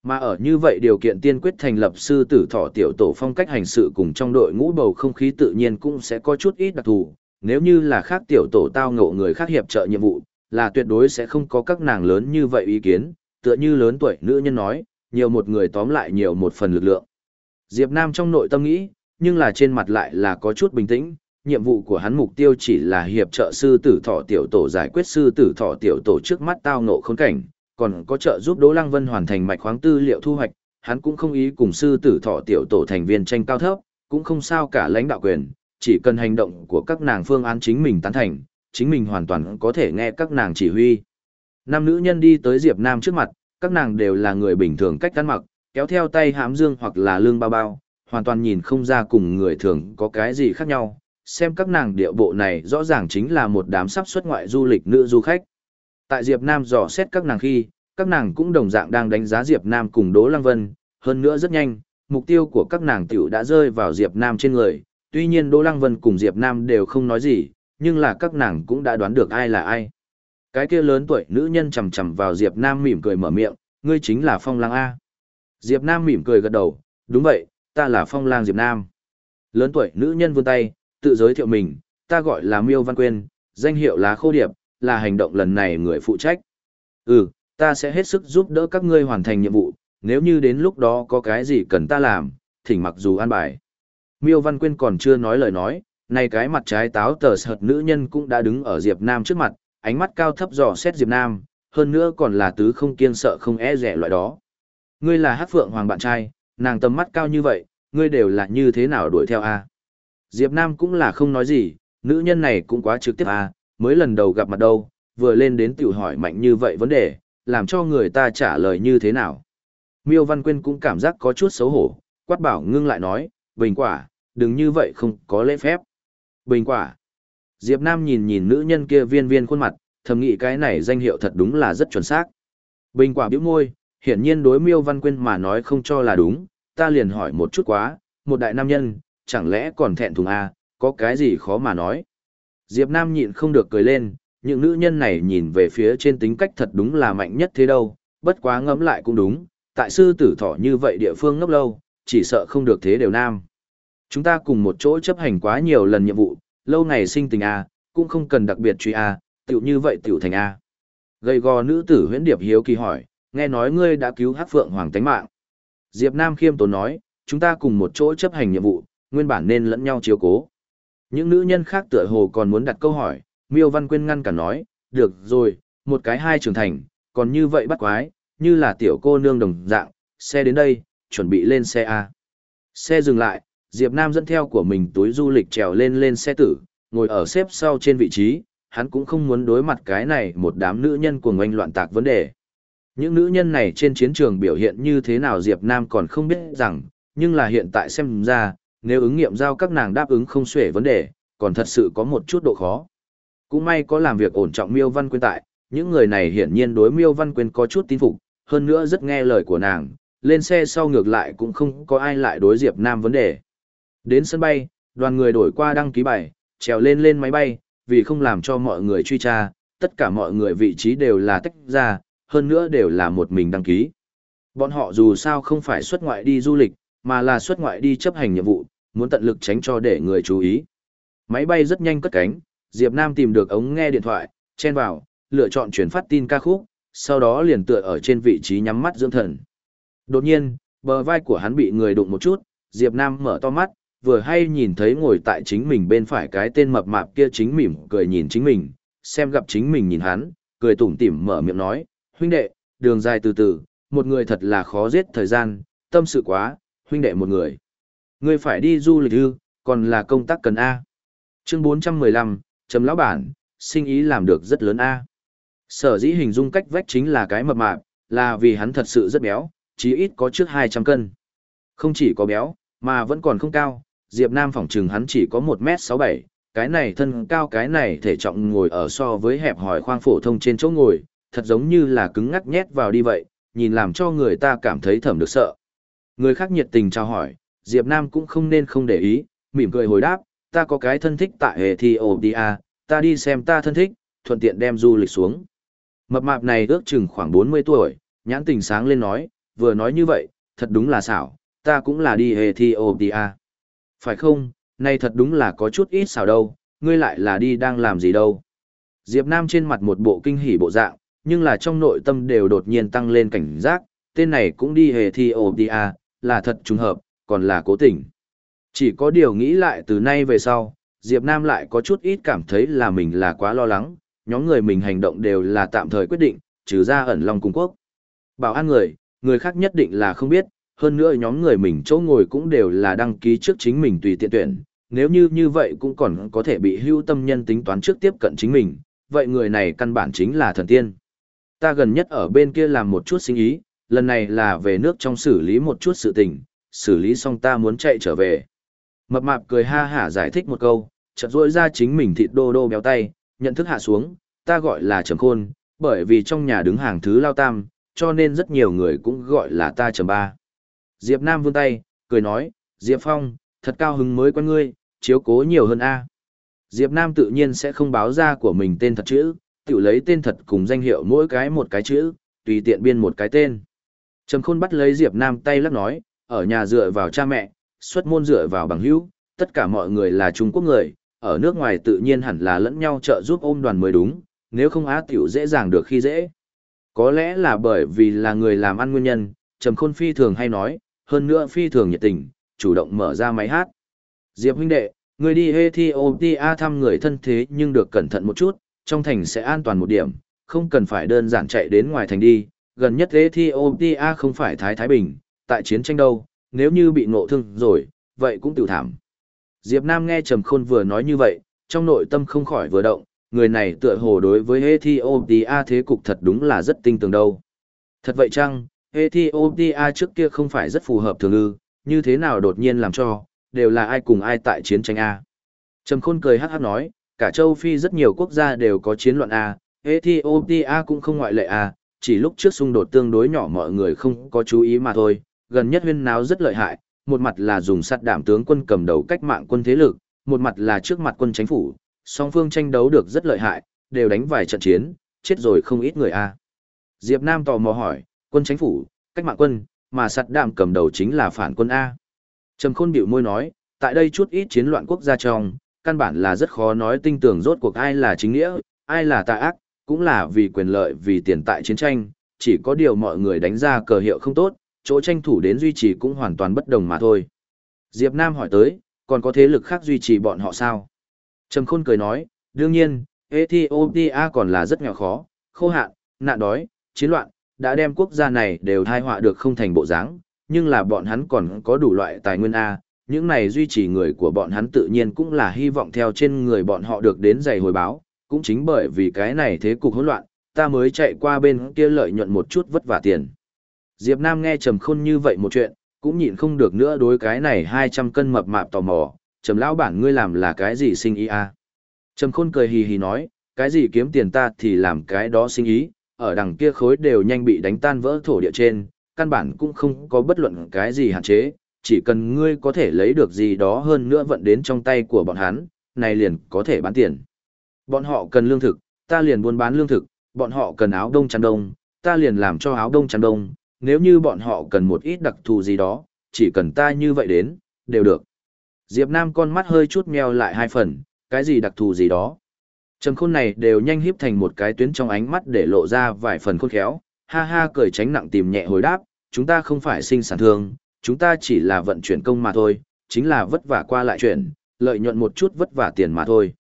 Mà ở như vậy điều kiện tiên quyết thành lập sư tử thọ tiểu tổ phong cách hành sự cùng trong đội ngũ bầu không khí tự nhiên cũng sẽ có chút ít đặc thù, nếu như là khác tiểu tổ tao ngộ người khác hiệp trợ nhiệm vụ, là tuyệt đối sẽ không có các nàng lớn như vậy ý kiến, tựa như lớn tuổi nữ nhân nói, nhiều một người tóm lại nhiều một phần lực lượng. Diệp Nam trong nội tâm nghĩ, nhưng là trên mặt lại là có chút bình tĩnh, nhiệm vụ của hắn mục tiêu chỉ là hiệp trợ sư tử thọ tiểu tổ giải quyết sư tử thọ tiểu tổ trước mắt tao ngộ khốn cảnh, còn có trợ giúp Đỗ Lăng Vân hoàn thành mạch khoáng tư liệu thu hoạch, hắn cũng không ý cùng sư tử thọ tiểu tổ thành viên tranh cao thấp, cũng không sao cả lãnh đạo quyền, chỉ cần hành động của các nàng phương án chính mình tán thành, chính mình hoàn toàn có thể nghe các nàng chỉ huy. Nam nữ nhân đi tới Diệp Nam trước mặt, các nàng đều là người bình thường cách ăn mặc, kéo theo tay hãm dương hoặc là lương bao bao, hoàn toàn nhìn không ra cùng người thường có cái gì khác nhau. Xem các nàng điệu bộ này rõ ràng chính là một đám sắp xuất ngoại du lịch nữ du khách. Tại Diệp Nam dò xét các nàng khi, Các nàng cũng đồng dạng đang đánh giá Diệp Nam cùng Đỗ Lăng Vân, hơn nữa rất nhanh, mục tiêu của các nàng tiểu đã rơi vào Diệp Nam trên người, tuy nhiên Đỗ Lăng Vân cùng Diệp Nam đều không nói gì, nhưng là các nàng cũng đã đoán được ai là ai. Cái kia lớn tuổi nữ nhân chầm chầm vào Diệp Nam mỉm cười mở miệng, ngươi chính là Phong Lang A. Diệp Nam mỉm cười gật đầu, đúng vậy, ta là Phong Lang Diệp Nam. Lớn tuổi nữ nhân vươn tay, tự giới thiệu mình, ta gọi là Miêu Văn Quyên, danh hiệu là Khô Điệp, là hành động lần này người phụ trách. Ừ, ta sẽ hết sức giúp đỡ các ngươi hoàn thành nhiệm vụ, nếu như đến lúc đó có cái gì cần ta làm, thỉnh mặc dù an bài. Miêu Văn Quyên còn chưa nói lời nói, này cái mặt trái táo tờ sợt nữ nhân cũng đã đứng ở Diệp Nam trước mặt, ánh mắt cao thấp dò xét Diệp Nam, hơn nữa còn là tứ không kiên sợ không e rẻ loại đó. Ngươi là hắc phượng hoàng bạn trai, nàng tầm mắt cao như vậy, ngươi đều là như thế nào đuổi theo a? Diệp Nam cũng là không nói gì, nữ nhân này cũng quá trực tiếp a, mới lần đầu gặp mặt đâu, vừa lên đến tiểu hỏi mạnh như vậy vấn đề, làm cho người ta trả lời như thế nào. Miêu Văn Quyên cũng cảm giác có chút xấu hổ, quát bảo ngưng lại nói, bình quả, đừng như vậy không có lễ phép. Bình quả. Diệp Nam nhìn nhìn nữ nhân kia viên viên khuôn mặt, thầm nghĩ cái này danh hiệu thật đúng là rất chuẩn xác. Bình quả bĩu môi, hiển nhiên đối Miêu Văn Quyên mà nói không cho là đúng, ta liền hỏi một chút quá, một đại nam nhân, chẳng lẽ còn thẹn thùng à, có cái gì khó mà nói. Diệp Nam nhịn không được cười lên, những nữ nhân này nhìn về phía trên tính cách thật đúng là mạnh nhất thế đâu, bất quá ngẫm lại cũng đúng, tại sư tử thọ như vậy địa phương ngốc lâu, chỉ sợ không được thế đều nam. Chúng ta cùng một chỗ chấp hành quá nhiều lần nhiệm vụ, lâu ngày sinh tình A, cũng không cần đặc biệt truy A, tiểu như vậy tiểu thành A. Gầy gò nữ tử huyễn điệp hiếu kỳ hỏi, nghe nói ngươi đã cứu hắc phượng hoàng tánh mạng. Diệp Nam khiêm tốn nói, chúng ta cùng một chỗ chấp hành nhiệm vụ, nguyên bản nên lẫn nhau chiếu cố. Những nữ nhân khác tựa hồ còn muốn đặt câu hỏi, Miêu Văn Quyên ngăn cả nói, được rồi, một cái hai trưởng thành, còn như vậy bắt quái, như là tiểu cô nương đồng dạng, xe đến đây, chuẩn bị lên xe A. Xe dừng lại, Diệp Nam dẫn theo của mình túi du lịch trèo lên lên xe tử, ngồi ở xếp sau trên vị trí, hắn cũng không muốn đối mặt cái này một đám nữ nhân của ngoanh loạn tạc vấn đề. Những nữ nhân này trên chiến trường biểu hiện như thế nào Diệp Nam còn không biết rằng, nhưng là hiện tại xem ra, nếu ứng nghiệm giao các nàng đáp ứng không xuể vấn đề, còn thật sự có một chút độ khó. Cũng may có làm việc ổn trọng Miêu Văn Quyên tại, những người này hiển nhiên đối Miêu Văn Quyên có chút tín phục, hơn nữa rất nghe lời của nàng, lên xe sau ngược lại cũng không có ai lại đối Diệp Nam vấn đề. Đến sân bay, đoàn người đổi qua đăng ký bài, trèo lên lên máy bay, vì không làm cho mọi người truy tra, tất cả mọi người vị trí đều là tách ra, hơn nữa đều là một mình đăng ký. Bọn họ dù sao không phải xuất ngoại đi du lịch, mà là xuất ngoại đi chấp hành nhiệm vụ, muốn tận lực tránh cho để người chú ý. Máy bay rất nhanh cất cánh, Diệp Nam tìm được ống nghe điện thoại, chen vào, lựa chọn chuyển phát tin ca khúc, sau đó liền tựa ở trên vị trí nhắm mắt dưỡng thần. Đột nhiên, bờ vai của hắn bị người đụng một chút, Diệp Nam mở to mắt, vừa hay nhìn thấy ngồi tại chính mình bên phải cái tên mập mạp kia chính mỉm cười nhìn chính mình, xem gặp chính mình nhìn hắn, cười tủm tỉm mở miệng nói, huynh đệ, đường dài từ từ, một người thật là khó giết thời gian, tâm sự quá, huynh đệ một người. Ngươi phải đi du lịch ư, còn là công tác cần A. Chương 415, chấm lão bản, sinh ý làm được rất lớn A. Sở dĩ hình dung cách vách chính là cái mập mạp, là vì hắn thật sự rất béo, chí ít có trước 200 cân. Không chỉ có béo, mà vẫn còn không cao, Diệp Nam phỏng chừng hắn chỉ có 1m67, cái này thân cao cái này thể trọng ngồi ở so với hẹp hòi khoang phổ thông trên chỗ ngồi, thật giống như là cứng ngắc nhét vào đi vậy, nhìn làm cho người ta cảm thấy thầm được sợ. Người khác nhiệt tình chào hỏi, Diệp Nam cũng không nên không để ý, mỉm cười hồi đáp, ta có cái thân thích tại Ethiopia, ta đi xem ta thân thích, thuận tiện đem du lịch xuống. Mập mạp này ước chừng khoảng 40 tuổi, nhãn tình sáng lên nói, vừa nói như vậy, thật đúng là xảo, ta cũng là đi Ethiopia. Phải không, này thật đúng là có chút ít xảo đâu, ngươi lại là đi đang làm gì đâu. Diệp Nam trên mặt một bộ kinh hỉ bộ dạng, nhưng là trong nội tâm đều đột nhiên tăng lên cảnh giác, tên này cũng đi hề thi ổ đi à? là thật trùng hợp, còn là cố tình. Chỉ có điều nghĩ lại từ nay về sau, Diệp Nam lại có chút ít cảm thấy là mình là quá lo lắng, nhóm người mình hành động đều là tạm thời quyết định, trừ ra ẩn Long Cung Quốc. Bảo an người, người khác nhất định là không biết, hơn nữa nhóm người mình chỗ ngồi cũng đều là đăng ký trước chính mình tùy tiện tuyển, nếu như như vậy cũng còn có thể bị hưu tâm nhân tính toán trước tiếp cận chính mình, vậy người này căn bản chính là thần tiên. Ta gần nhất ở bên kia làm một chút sinh ý, lần này là về nước trong xử lý một chút sự tình, xử lý xong ta muốn chạy trở về. Mập mạp cười ha hả giải thích một câu, chợt rỗi ra chính mình thịt đô đô béo tay, nhận thức hạ xuống, ta gọi là trầm khôn, bởi vì trong nhà đứng hàng thứ lao tam, cho nên rất nhiều người cũng gọi là ta trầm ba. Diệp Nam vươn tay, cười nói, Diệp Phong, thật cao hứng mới quen ngươi, chiếu cố nhiều hơn a. Diệp Nam tự nhiên sẽ không báo ra của mình tên thật chữ, tự lấy tên thật cùng danh hiệu mỗi cái một cái chữ, tùy tiện biên một cái tên. Trầm Khôn bắt lấy Diệp Nam tay lắc nói, ở nhà dựa vào cha mẹ, xuất môn dựa vào bằng hữu, tất cả mọi người là Trung Quốc người, ở nước ngoài tự nhiên hẳn là lẫn nhau trợ giúp ôm đoàn mới đúng, nếu không á tiểu dễ dàng được khi dễ. Có lẽ là bởi vì là người làm ăn nguyên nhân, Trầm Khôn phi thường hay nói, hơn nữa phi thường nhiệt tình, chủ động mở ra máy hát. Diệp huynh đệ, người đi Ethiopia thăm người thân thế nhưng được cẩn thận một chút, trong thành sẽ an toàn một điểm, không cần phải đơn giản chạy đến ngoài thành đi, gần nhất Ethiopia không phải Thái Thái Bình, tại chiến tranh đâu, nếu như bị ngộ thương rồi, vậy cũng tiểu thảm. Diệp Nam nghe Trầm Khôn vừa nói như vậy, trong nội tâm không khỏi vừa động, người này tựa hồ đối với Ethiopia thế cục thật đúng là rất tinh tường đâu. Thật vậy chăng, Ethiopia trước kia không phải rất phù hợp thường ư, như thế nào đột nhiên làm cho, đều là ai cùng ai tại chiến tranh A. Trầm Khôn cười hát hát nói, cả châu Phi rất nhiều quốc gia đều có chiến loạn A, Ethiopia cũng không ngoại lệ A, chỉ lúc trước xung đột tương đối nhỏ mọi người không có chú ý mà thôi, gần nhất huyên náo rất lợi hại, một mặt là dùng sát đảm tướng quân cầm đầu cách mạng quân thế lực, một mặt là trước mặt quân chính phủ, song phương tranh đấu được rất lợi hại, đều đánh vài trận chiến, chết rồi không ít người a. Diệp Nam tò mò hỏi, quân chính phủ, cách mạng quân, mà sạt đạm cầm đầu chính là phản quân a. Trầm Khôn biểu môi nói, tại đây chút ít chiến loạn quốc gia trong, căn bản là rất khó nói tinh tưởng rốt cuộc ai là chính nghĩa, ai là tà ác, cũng là vì quyền lợi vì tiền tại chiến tranh, chỉ có điều mọi người đánh ra cờ hiệu không tốt, chỗ tranh thủ đến duy trì cũng hoàn toàn bất đồng mà thôi. Diệp Nam hỏi tới, còn có thế lực khác duy trì bọn họ sao? Trầm Khôn cười nói, đương nhiên, Ethiopia còn là rất nghèo khó, khô hạn, nạn đói, chiến loạn, đã đem quốc gia này đều thai họa được không thành bộ dáng, nhưng là bọn hắn còn có đủ loại tài nguyên A, những này duy trì người của bọn hắn tự nhiên cũng là hy vọng theo trên người bọn họ được đến giày hồi báo, cũng chính bởi vì cái này thế cục hỗn loạn, ta mới chạy qua bên kia lợi nhuận một chút vất vả tiền. Diệp Nam nghe Trầm Khôn như vậy một chuyện, cũng nhịn không được nữa đối cái này 200 cân mập mạp tò mò, Trầm lão bản ngươi làm là cái gì sinh ý à? Trầm Khôn cười hì hì nói, cái gì kiếm tiền ta thì làm cái đó sinh ý, ở đằng kia khối đều nhanh bị đánh tan vỡ thổ địa trên, căn bản cũng không có bất luận cái gì hạn chế, chỉ cần ngươi có thể lấy được gì đó hơn nữa vận đến trong tay của bọn hắn, này liền có thể bán tiền. Bọn họ cần lương thực, ta liền buôn bán lương thực, bọn họ cần áo đông chăn đông, ta liền làm cho áo đông chăn đông, nếu như bọn họ cần một ít đặc thù gì đó, chỉ cần ta như vậy đến, đều được. Diệp Nam con mắt hơi chút meo lại hai phần, cái gì đặc thù gì đó. Trầm khôn này đều nhanh híp thành một cái tuyến trong ánh mắt để lộ ra vài phần khôn khéo, ha ha cười tránh nặng tìm nhẹ hồi đáp, chúng ta không phải sinh sản thương, chúng ta chỉ là vận chuyển công mà thôi, chính là vất vả qua lại chuyển, lợi nhuận một chút vất vả tiền mà thôi.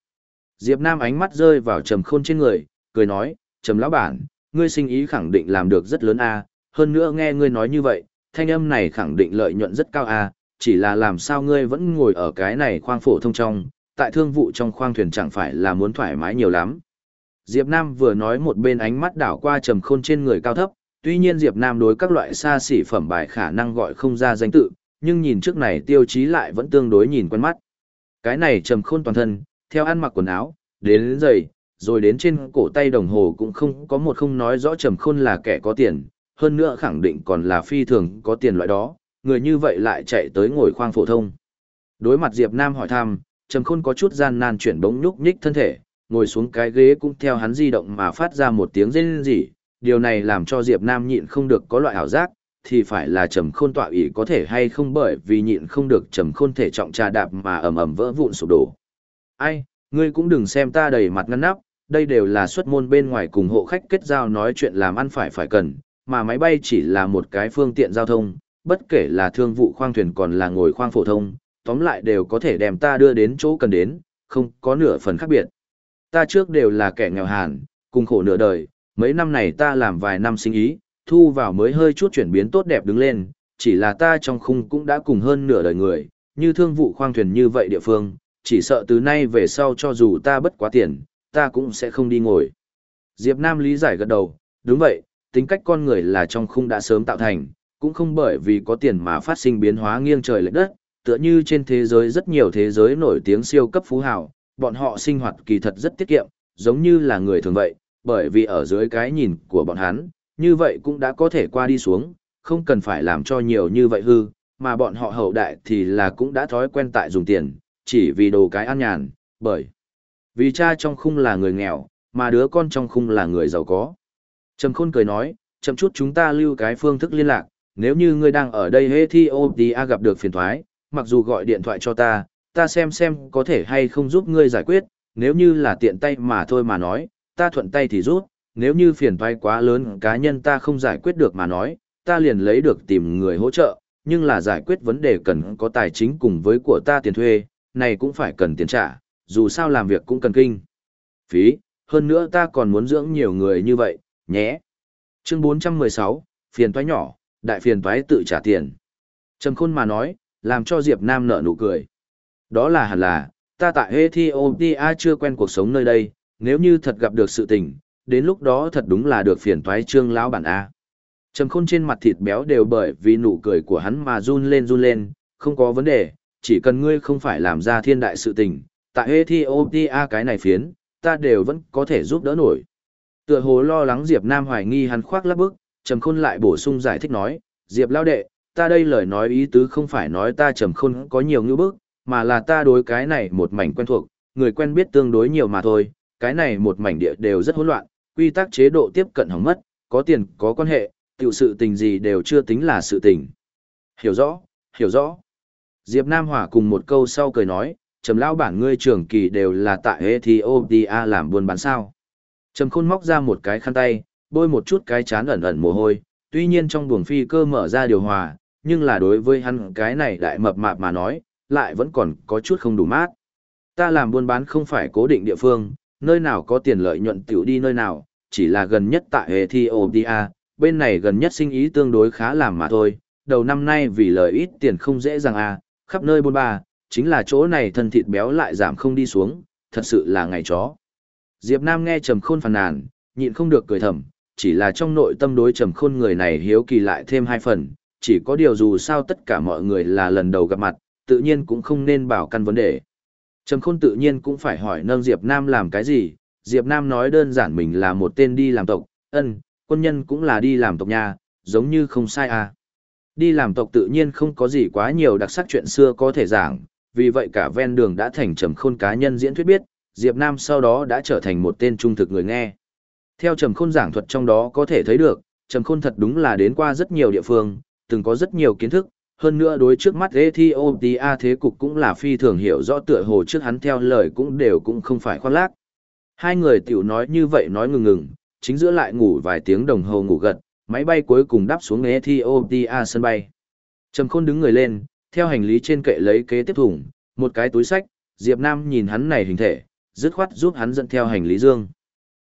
Diệp Nam ánh mắt rơi vào trầm khôn trên người, cười nói, trầm lão bản, ngươi sinh ý khẳng định làm được rất lớn a, hơn nữa nghe ngươi nói như vậy, thanh âm này khẳng định lợi nhuận rất cao a, chỉ là làm sao ngươi vẫn ngồi ở cái này khoang phổ thông trong, tại thương vụ trong khoang thuyền chẳng phải là muốn thoải mái nhiều lắm. Diệp Nam vừa nói một bên ánh mắt đảo qua trầm khôn trên người cao thấp, tuy nhiên Diệp Nam đối các loại xa xỉ phẩm bài khả năng gọi không ra danh tự, nhưng nhìn trước này tiêu chí lại vẫn tương đối nhìn quen mắt. Cái này trầm khôn toàn thân, theo ăn mặc quần áo, đến giày, rồi đến trên cổ tay đồng hồ cũng không có một không nói rõ trầm khôn là kẻ có tiền, hơn nữa khẳng định còn là phi thường có tiền loại đó, người như vậy lại chạy tới ngồi khoang phổ thông. Đối mặt Diệp Nam hỏi thăm, trầm khôn có chút gian nan chuyển bỗng nhúc nhích thân thể, ngồi xuống cái ghế cũng theo hắn di động mà phát ra một tiếng rên rỉ, điều này làm cho Diệp Nam nhịn không được có loại ảo giác, thì phải là trầm khôn tọa ủy có thể hay không bởi vì nhịn không được trầm khôn thể trọng trà đạp mà ầm ầm vỡ vụn sụp đổ. Ai, ngươi cũng đừng xem ta đầy mặt ngăn nắp, đây đều là xuất môn bên ngoài cùng hộ khách kết giao nói chuyện làm ăn phải phải cần, mà máy bay chỉ là một cái phương tiện giao thông, bất kể là thương vụ khoang thuyền còn là ngồi khoang phổ thông, tóm lại đều có thể đem ta đưa đến chỗ cần đến, không có nửa phần khác biệt. Ta trước đều là kẻ nghèo hàn, cùng khổ nửa đời, mấy năm này ta làm vài năm sinh ý, thu vào mới hơi chút chuyển biến tốt đẹp đứng lên, chỉ là ta trong khung cũng đã cùng hơn nửa đời người, như thương vụ khoang thuyền như vậy địa phương, chỉ sợ từ nay về sau cho dù ta bất quá tiền, ta cũng sẽ không đi ngồi. Diệp Nam lý giải gật đầu, đúng vậy, tính cách con người là trong khung đã sớm tạo thành, cũng không bởi vì có tiền mà phát sinh biến hóa nghiêng trời lệch đất, tựa như trên thế giới rất nhiều thế giới nổi tiếng siêu cấp phú hào, bọn họ sinh hoạt kỳ thật rất tiết kiệm, giống như là người thường vậy, bởi vì ở dưới cái nhìn của bọn hắn, như vậy cũng đã có thể qua đi xuống, không cần phải làm cho nhiều như vậy hư, mà bọn họ hậu đại thì là cũng đã thói quen tại dùng tiền, chỉ vì đồ cái ăn nhàn, bởi vì cha trong khung là người nghèo, mà đứa con trong khung là người giàu có. Trầm Khôn cười nói, chậm chút chúng ta lưu cái phương thức liên lạc, nếu như ngươi đang ở đây Ethiopia gặp được phiền thoái, mặc dù gọi điện thoại cho ta, ta xem xem có thể hay không giúp ngươi giải quyết, nếu như là tiện tay mà thôi mà nói, ta thuận tay thì giúp, nếu như phiền toái quá lớn cá nhân ta không giải quyết được mà nói, ta liền lấy được tìm người hỗ trợ, nhưng là giải quyết vấn đề cần có tài chính cùng với của ta tiền thuê, này cũng phải cần tiền trả, dù sao làm việc cũng cần kinh. Phí, hơn nữa ta còn muốn dưỡng nhiều người như vậy, nhé. Chương 416, phiền toái nhỏ, đại phiền toái tự trả tiền. Trầm khôn mà nói, làm cho Diệp Nam nở nụ cười. Đó là hẳn là, ta tại Ethiopia chưa quen cuộc sống nơi đây, nếu như thật gặp được sự tình, đến lúc đó thật đúng là được phiền toái trương lão bản A. Trầm khôn trên mặt thịt béo đều bởi vì nụ cười của hắn mà run lên run lên, không có vấn đề, chỉ cần ngươi không phải làm ra thiên đại sự tình, tại Ethiopia cái này phiến, ta đều vẫn có thể giúp đỡ nổi. Tựa hồ lo lắng Diệp Nam hoài nghi hắn khoác lắp bức, Trầm khôn lại bổ sung giải thích nói, Diệp lao đệ, ta đây lời nói ý tứ không phải nói ta Trầm khôn có nhiều ngữ bức, mà là ta đối cái này một mảnh quen thuộc, người quen biết tương đối nhiều mà thôi, cái này một mảnh địa đều rất hỗn loạn, quy tắc chế độ tiếp cận hỏng mất, có tiền có quan hệ, tiểu sự tình gì đều chưa tính là sự tình. Hiểu rõ, hiểu rõ. Diệp Nam Hòa cùng một câu sau cười nói, trầm lão bản ngươi trưởng kỳ đều là tại Ethiopia làm buôn bán sao. Trầm khôn móc ra một cái khăn tay, bôi một chút cái chán ẩn ẩn mồ hôi, tuy nhiên trong buồng phi cơ mở ra điều hòa, nhưng là đối với hắn cái này đại mập mạp mà nói, lại vẫn còn có chút không đủ mát. Ta làm buôn bán không phải cố định địa phương, nơi nào có tiền lợi nhuận tiểu đi nơi nào, chỉ là gần nhất tại Ethiopia, bên này gần nhất sinh ý tương đối khá làm mà thôi, đầu năm nay vì lợi ít tiền không dễ dàng à, khắp nơi buôn ba, chính là chỗ này thân thịt béo lại giảm không đi xuống, thật sự là ngày chó. Diệp Nam nghe Trầm Khôn phàn nàn, nhịn không được cười thầm, chỉ là trong nội tâm đối Trầm Khôn người này hiếu kỳ lại thêm hai phần, chỉ có điều dù sao tất cả mọi người là lần đầu gặp mặt, tự nhiên cũng không nên bảo căn vấn đề. Trầm Khôn tự nhiên cũng phải hỏi nâng Diệp Nam làm cái gì, Diệp Nam nói đơn giản mình là một tên đi làm tộc, ân, quân nhân cũng là đi làm tộc nha, giống như không sai à. Đi làm tộc tự nhiên không có gì quá nhiều đặc sắc chuyện xưa có thể giảng, vì vậy cả ven đường đã thành trầm khôn cá nhân diễn thuyết biết, Diệp Nam sau đó đã trở thành một tên trung thực người nghe. Theo trầm khôn giảng thuật trong đó có thể thấy được, trầm khôn thật đúng là đến qua rất nhiều địa phương, từng có rất nhiều kiến thức, hơn nữa đối trước mắt Ethiopia thế cục cũng là phi thường hiểu rõ tựa hồ trước hắn theo lời cũng đều cũng không phải khoan lác. Hai người tiểu nói như vậy nói ngừng ngừng, chính giữa lại ngủ vài tiếng đồng hồ ngủ gật, máy bay cuối cùng đáp xuống Ethiopia sân bay. Trầm Khôn đứng người lên, theo hành lý trên kệ lấy kế tiếp thủng, một cái túi sách, Diệp Nam nhìn hắn này hình thể, dứt khoát giúp hắn dẫn theo hành lý dương.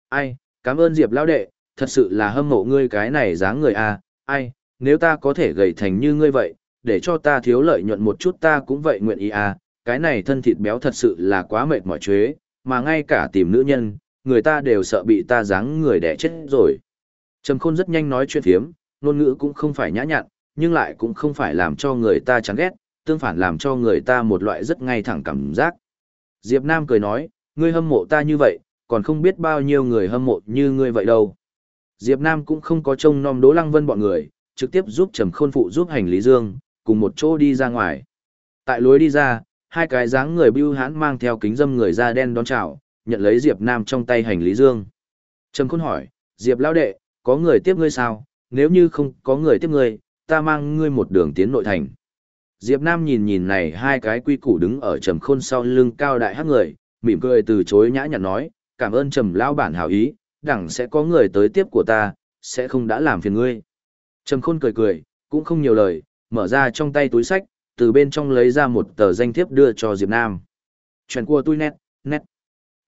Ai, cảm ơn Diệp lão đệ, thật sự là hâm mộ ngươi cái này dáng người a, ai, nếu ta có thể gầy thành như ngươi vậy, để cho ta thiếu lợi nhuận một chút ta cũng vậy nguyện ý à, cái này thân thịt béo thật sự là quá mệt mỏi chuế, mà ngay cả tìm nữ nhân, người ta đều sợ bị ta dáng người đẻ chết rồi. Trầm khôn rất nhanh nói chuyện thiếm, ngôn ngữ cũng không phải nhã nhặn, nhưng lại cũng không phải làm cho người ta chán ghét, tương phản làm cho người ta một loại rất ngay thẳng cảm giác. Diệp Nam cười nói, ngươi hâm mộ ta như vậy, còn không biết bao nhiêu người hâm mộ như ngươi vậy đâu. Diệp Nam cũng không có trông nom Đỗ Lăng Vân bọn người, trực tiếp giúp Trầm Khôn phụ giúp hành lý dương, cùng một chỗ đi ra ngoài. Tại lối đi ra, hai cái dáng người bưu hãn mang theo kính dâm người da đen đón chào, nhận lấy Diệp Nam trong tay hành lý dương. Trầm Khôn hỏi, Diệp lão đệ, có người tiếp ngươi sao? Nếu như không có người tiếp ngươi, ta mang ngươi một đường tiến nội thành. Diệp Nam nhìn nhìn này hai cái quy củ đứng ở Trầm Khôn sau lưng cao đại hắc người, mỉm cười từ chối nhã nhặn nói, cảm ơn Trầm lão bản hảo ý, đẳng sẽ có người tới tiếp của ta, sẽ không đã làm phiền ngươi. Trầm Khôn cười cười, cũng không nhiều lời, mở ra trong tay túi sách, từ bên trong lấy ra một tờ danh thiếp đưa cho Diệp Nam. Chuyện của tôi nét, nét.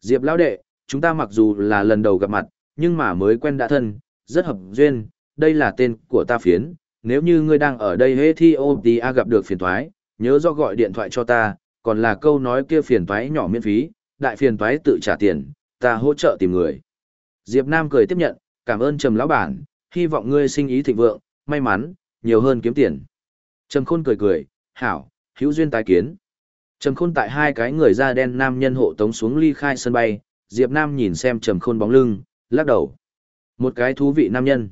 Diệp lão đệ, chúng ta mặc dù là lần đầu gặp mặt, nhưng mà mới quen đã thân, rất hợp duyên, đây là tên của ta phiến, nếu như ngươi đang ở đây Ethiopia gặp được phiền toái, nhớ do gọi điện thoại cho ta, còn là câu nói kia phiền toái nhỏ miễn phí, đại phiền toái tự trả tiền, ta hỗ trợ tìm người. Diệp Nam cười tiếp nhận, cảm ơn Trầm lão bản, hy vọng ngươi sinh ý thịnh vượng, may mắn, nhiều hơn kiếm tiền. Trầm Khôn cười cười, hảo, hữu duyên tái kiến. Trầm Khôn tại hai cái người da đen nam nhân hộ tống xuống ly khai sân bay, Diệp Nam nhìn xem Trầm Khôn bóng lưng, lắc đầu. Một cái thú vị nam nhân.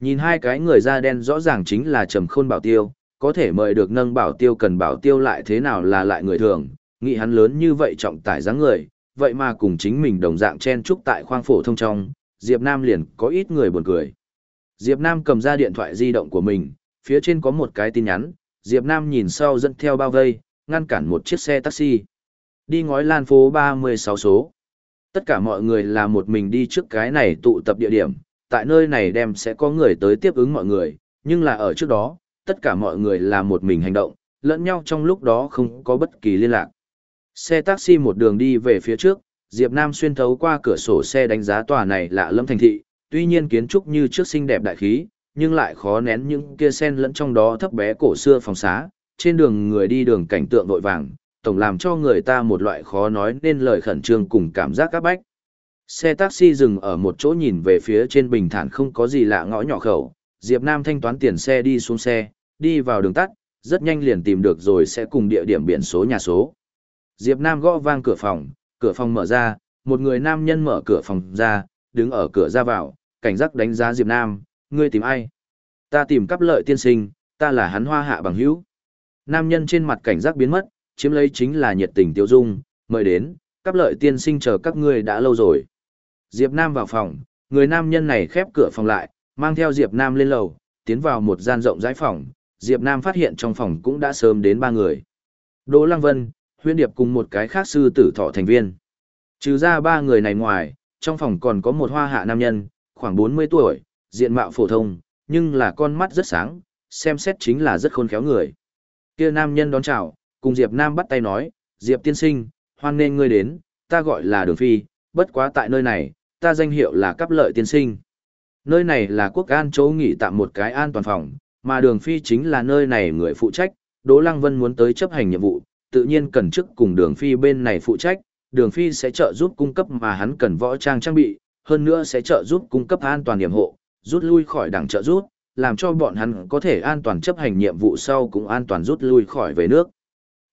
Nhìn hai cái người da đen rõ ràng chính là trầm khôn bảo tiêu, có thể mời được nâng bảo tiêu cần bảo tiêu lại thế nào là lại người thường, nghĩ hắn lớn như vậy trọng tải dáng người, vậy mà cùng chính mình đồng dạng chen trúc tại khoang phổ thông trong, Diệp Nam liền có ít người buồn cười. Diệp Nam cầm ra điện thoại di động của mình, phía trên có một cái tin nhắn, Diệp Nam nhìn sau dẫn theo bao vây, ngăn cản một chiếc xe taxi. Đi ngói lan phố 36 số. Tất cả mọi người là một mình đi trước cái này tụ tập địa điểm, tại nơi này đem sẽ có người tới tiếp ứng mọi người, nhưng là ở trước đó, tất cả mọi người là một mình hành động, lẫn nhau trong lúc đó không có bất kỳ liên lạc. Xe taxi một đường đi về phía trước, Diệp Nam xuyên thấu qua cửa sổ xe đánh giá tòa này lạ lâm thành thị, tuy nhiên kiến trúc như trước xinh đẹp đại khí, nhưng lại khó nén những kia sen lẫn trong đó thấp bé cổ xưa phòng xá, trên đường người đi đường cảnh tượng vội vàng, tổng làm cho người ta một loại khó nói nên lời khẩn trương cùng cảm giác các bách. Xe taxi dừng ở một chỗ nhìn về phía trên bình thản không có gì lạ ngõ nhỏ khẩu, Diệp Nam thanh toán tiền xe đi xuống xe, đi vào đường tắt, rất nhanh liền tìm được rồi sẽ cùng địa điểm biển số nhà số. Diệp Nam gõ vang cửa phòng, cửa phòng mở ra, một người nam nhân mở cửa phòng ra, đứng ở cửa ra vào, cảnh giác đánh giá Diệp Nam, ngươi tìm ai? Ta tìm cắp lợi tiên sinh, ta là hắn hoa hạ bằng hữu. Nam nhân trên mặt cảnh giác biến mất, chiếm lấy chính là nhiệt tình tiêu dung, mời đến, cắp lợi tiên sinh chờ các ngươi đã lâu rồi. Diệp Nam vào phòng, người nam nhân này khép cửa phòng lại, mang theo Diệp Nam lên lầu, tiến vào một gian rộng rãi phòng, Diệp Nam phát hiện trong phòng cũng đã sớm đến ba người. Đỗ Lăng Vân, Huyên Điệp cùng một cái khác sư tử thọ thành viên. Trừ ra ba người này ngoài, trong phòng còn có một hoa hạ nam nhân, khoảng 40 tuổi, diện mạo phổ thông, nhưng là con mắt rất sáng, xem xét chính là rất khôn khéo người. Kia nam nhân đón chào, cùng Diệp Nam bắt tay nói, Diệp tiên sinh, hoan nên ngươi đến, ta gọi là Đường Phi, bất quá tại nơi này, ta danh hiệu là cấp lợi tiên sinh. Nơi này là quốc an chỗ nghỉ tạm một cái an toàn phòng, mà Đường Phi chính là nơi này người phụ trách, Đỗ Lăng Vân muốn tới chấp hành nhiệm vụ, tự nhiên cần chức cùng Đường Phi bên này phụ trách, Đường Phi sẽ trợ giúp cung cấp mà hắn cần võ trang trang bị, hơn nữa sẽ trợ giúp cung cấp an toàn điểm hộ, rút lui khỏi đảng trợ rút, làm cho bọn hắn có thể an toàn chấp hành nhiệm vụ sau cũng an toàn rút lui khỏi về nước.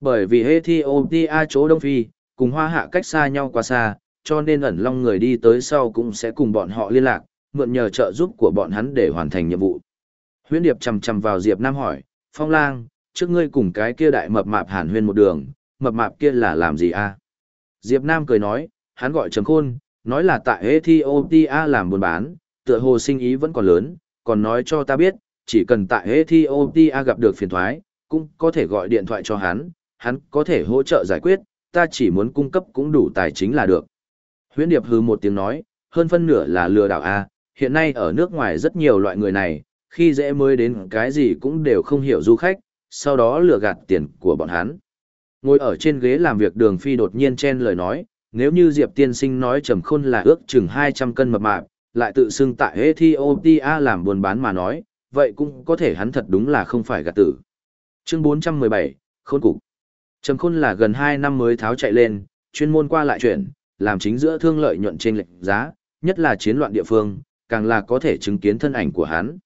Bởi vì Ethiopia chỗ Đông Phi, cùng Hoa Hạ cách xa nhau quá xa, cho nên ẩn long người đi tới sau cũng sẽ cùng bọn họ liên lạc, mượn nhờ trợ giúp của bọn hắn để hoàn thành nhiệm vụ. Huyễn Điệp chầm chầm vào Diệp Nam hỏi, Phong Lang, trước ngươi cùng cái kia đại mập mạp hàn huyên một đường, mập mạp kia là làm gì a? Diệp Nam cười nói, hắn gọi Trầm Khôn, nói là tại Ethiopia làm buôn bán, tựa hồ sinh ý vẫn còn lớn, còn nói cho ta biết, chỉ cần tại Ethiopia gặp được phiền thoái, cũng có thể gọi điện thoại cho hắn, hắn có thể hỗ trợ giải quyết, ta chỉ muốn cung cấp cũng đủ tài chính là được. Huyễn Điệp hừ một tiếng nói, hơn phân nửa là lừa đảo A, hiện nay ở nước ngoài rất nhiều loại người này, khi dễ mới đến cái gì cũng đều không hiểu du khách, sau đó lừa gạt tiền của bọn hắn. Ngồi ở trên ghế làm việc đường phi đột nhiên chen lời nói, nếu như Diệp tiên sinh nói trầm khôn là ước chừng 200 cân mập mạp, lại tự xưng tại Ethiopia làm buôn bán mà nói, vậy cũng có thể hắn thật đúng là không phải gạt tử. Chương 417, Khôn Cục Trầm khôn là gần 2 năm mới tháo chạy lên, chuyên môn qua lại chuyển, làm chính giữa thương lợi nhuận trên lệnh giá, nhất là chiến loạn địa phương, càng là có thể chứng kiến thân ảnh của hắn.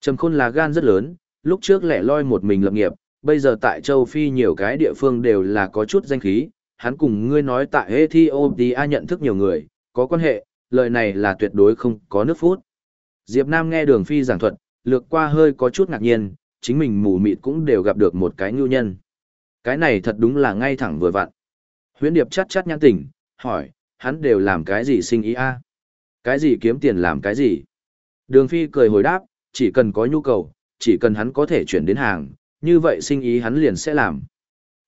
Trầm khôn là gan rất lớn, lúc trước lẻ loi một mình lập nghiệp, bây giờ tại châu Phi nhiều cái địa phương đều là có chút danh khí, hắn cùng ngươi nói tại Ethiopia nhận thức nhiều người, có quan hệ, lời này là tuyệt đối không có nước phút. Diệp Nam nghe đường phi giảng thuật, lược qua hơi có chút ngạc nhiên, chính mình mù mịt cũng đều gặp được một cái ngưu nhân. Cái này thật đúng là ngay thẳng vừa vặn. Huyễn Điệp chát chát nhãn tỉnh, hỏi, hắn đều làm cái gì sinh ý a? Cái gì kiếm tiền làm cái gì? Đường Phi cười hồi đáp, chỉ cần có nhu cầu, chỉ cần hắn có thể chuyển đến hàng, như vậy sinh ý hắn liền sẽ làm.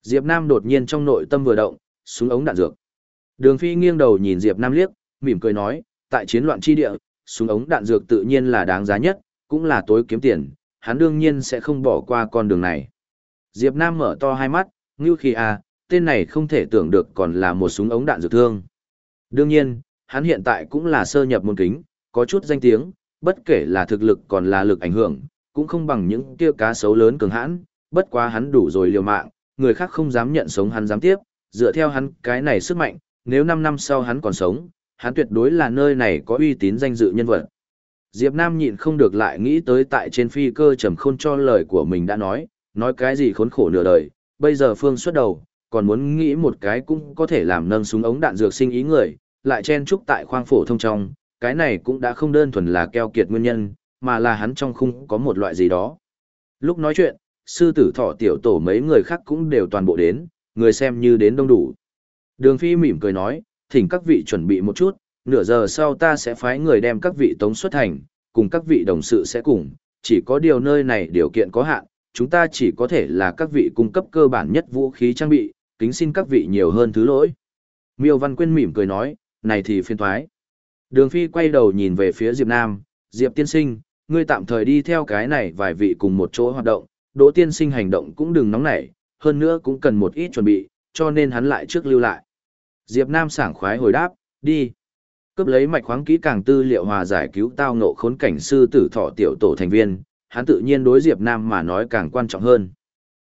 Diệp Nam đột nhiên trong nội tâm vừa động, súng ống đạn dược. Đường Phi nghiêng đầu nhìn Diệp Nam liếc, mỉm cười nói, tại chiến loạn chi địa, súng ống đạn dược tự nhiên là đáng giá nhất, cũng là tối kiếm tiền, hắn đương nhiên sẽ không bỏ qua con đường này. Diệp Nam mở to hai mắt, ngưu khi à, tên này không thể tưởng được còn là một súng ống đạn dược thương. Đương nhiên, hắn hiện tại cũng là sơ nhập môn kính, có chút danh tiếng, bất kể là thực lực còn là lực ảnh hưởng, cũng không bằng những kia cá sấu lớn cường hãn, bất quá hắn đủ rồi liều mạng, người khác không dám nhận sống hắn dám tiếp, dựa theo hắn cái này sức mạnh, nếu 5 năm sau hắn còn sống, hắn tuyệt đối là nơi này có uy tín danh dự nhân vật. Diệp Nam nhịn không được lại nghĩ tới tại trên phi cơ trầm khôn cho lời của mình đã nói, nói cái gì khốn khổ nửa đời, bây giờ phương xuất đầu, còn muốn nghĩ một cái cũng có thể làm nâng súng ống đạn dược sinh ý người, lại chen chúc tại khoang phổ thông trong, cái này cũng đã không đơn thuần là keo kiệt nguyên nhân, mà là hắn trong khung có một loại gì đó. Lúc nói chuyện, sư tử thọ tiểu tổ mấy người khác cũng đều toàn bộ đến, người xem như đến đông đủ. Đường Phi mỉm cười nói, thỉnh các vị chuẩn bị một chút, nửa giờ sau ta sẽ phái người đem các vị tống xuất thành, cùng các vị đồng sự sẽ cùng, chỉ có điều nơi này điều kiện có hạn, chúng ta chỉ có thể là các vị cung cấp cơ bản nhất vũ khí trang bị, kính xin các vị nhiều hơn thứ lỗi. Miêu Văn Quyên mỉm cười nói, này thì phiên thoái. Đường Phi quay đầu nhìn về phía Diệp Nam, Diệp tiên sinh, ngươi tạm thời đi theo cái này vài vị cùng một chỗ hoạt động, Đỗ tiên sinh hành động cũng đừng nóng nảy, hơn nữa cũng cần một ít chuẩn bị, cho nên hắn lại trước lưu lại. Diệp Nam sảng khoái hồi đáp, đi. Cướp lấy mạch khoáng kỹ càng tư liệu hòa giải cứu tao ngộ khốn cảnh sư tử thọ tiểu tổ thành viên, hắn tự nhiên đối Diệp Nam mà nói càng quan trọng hơn.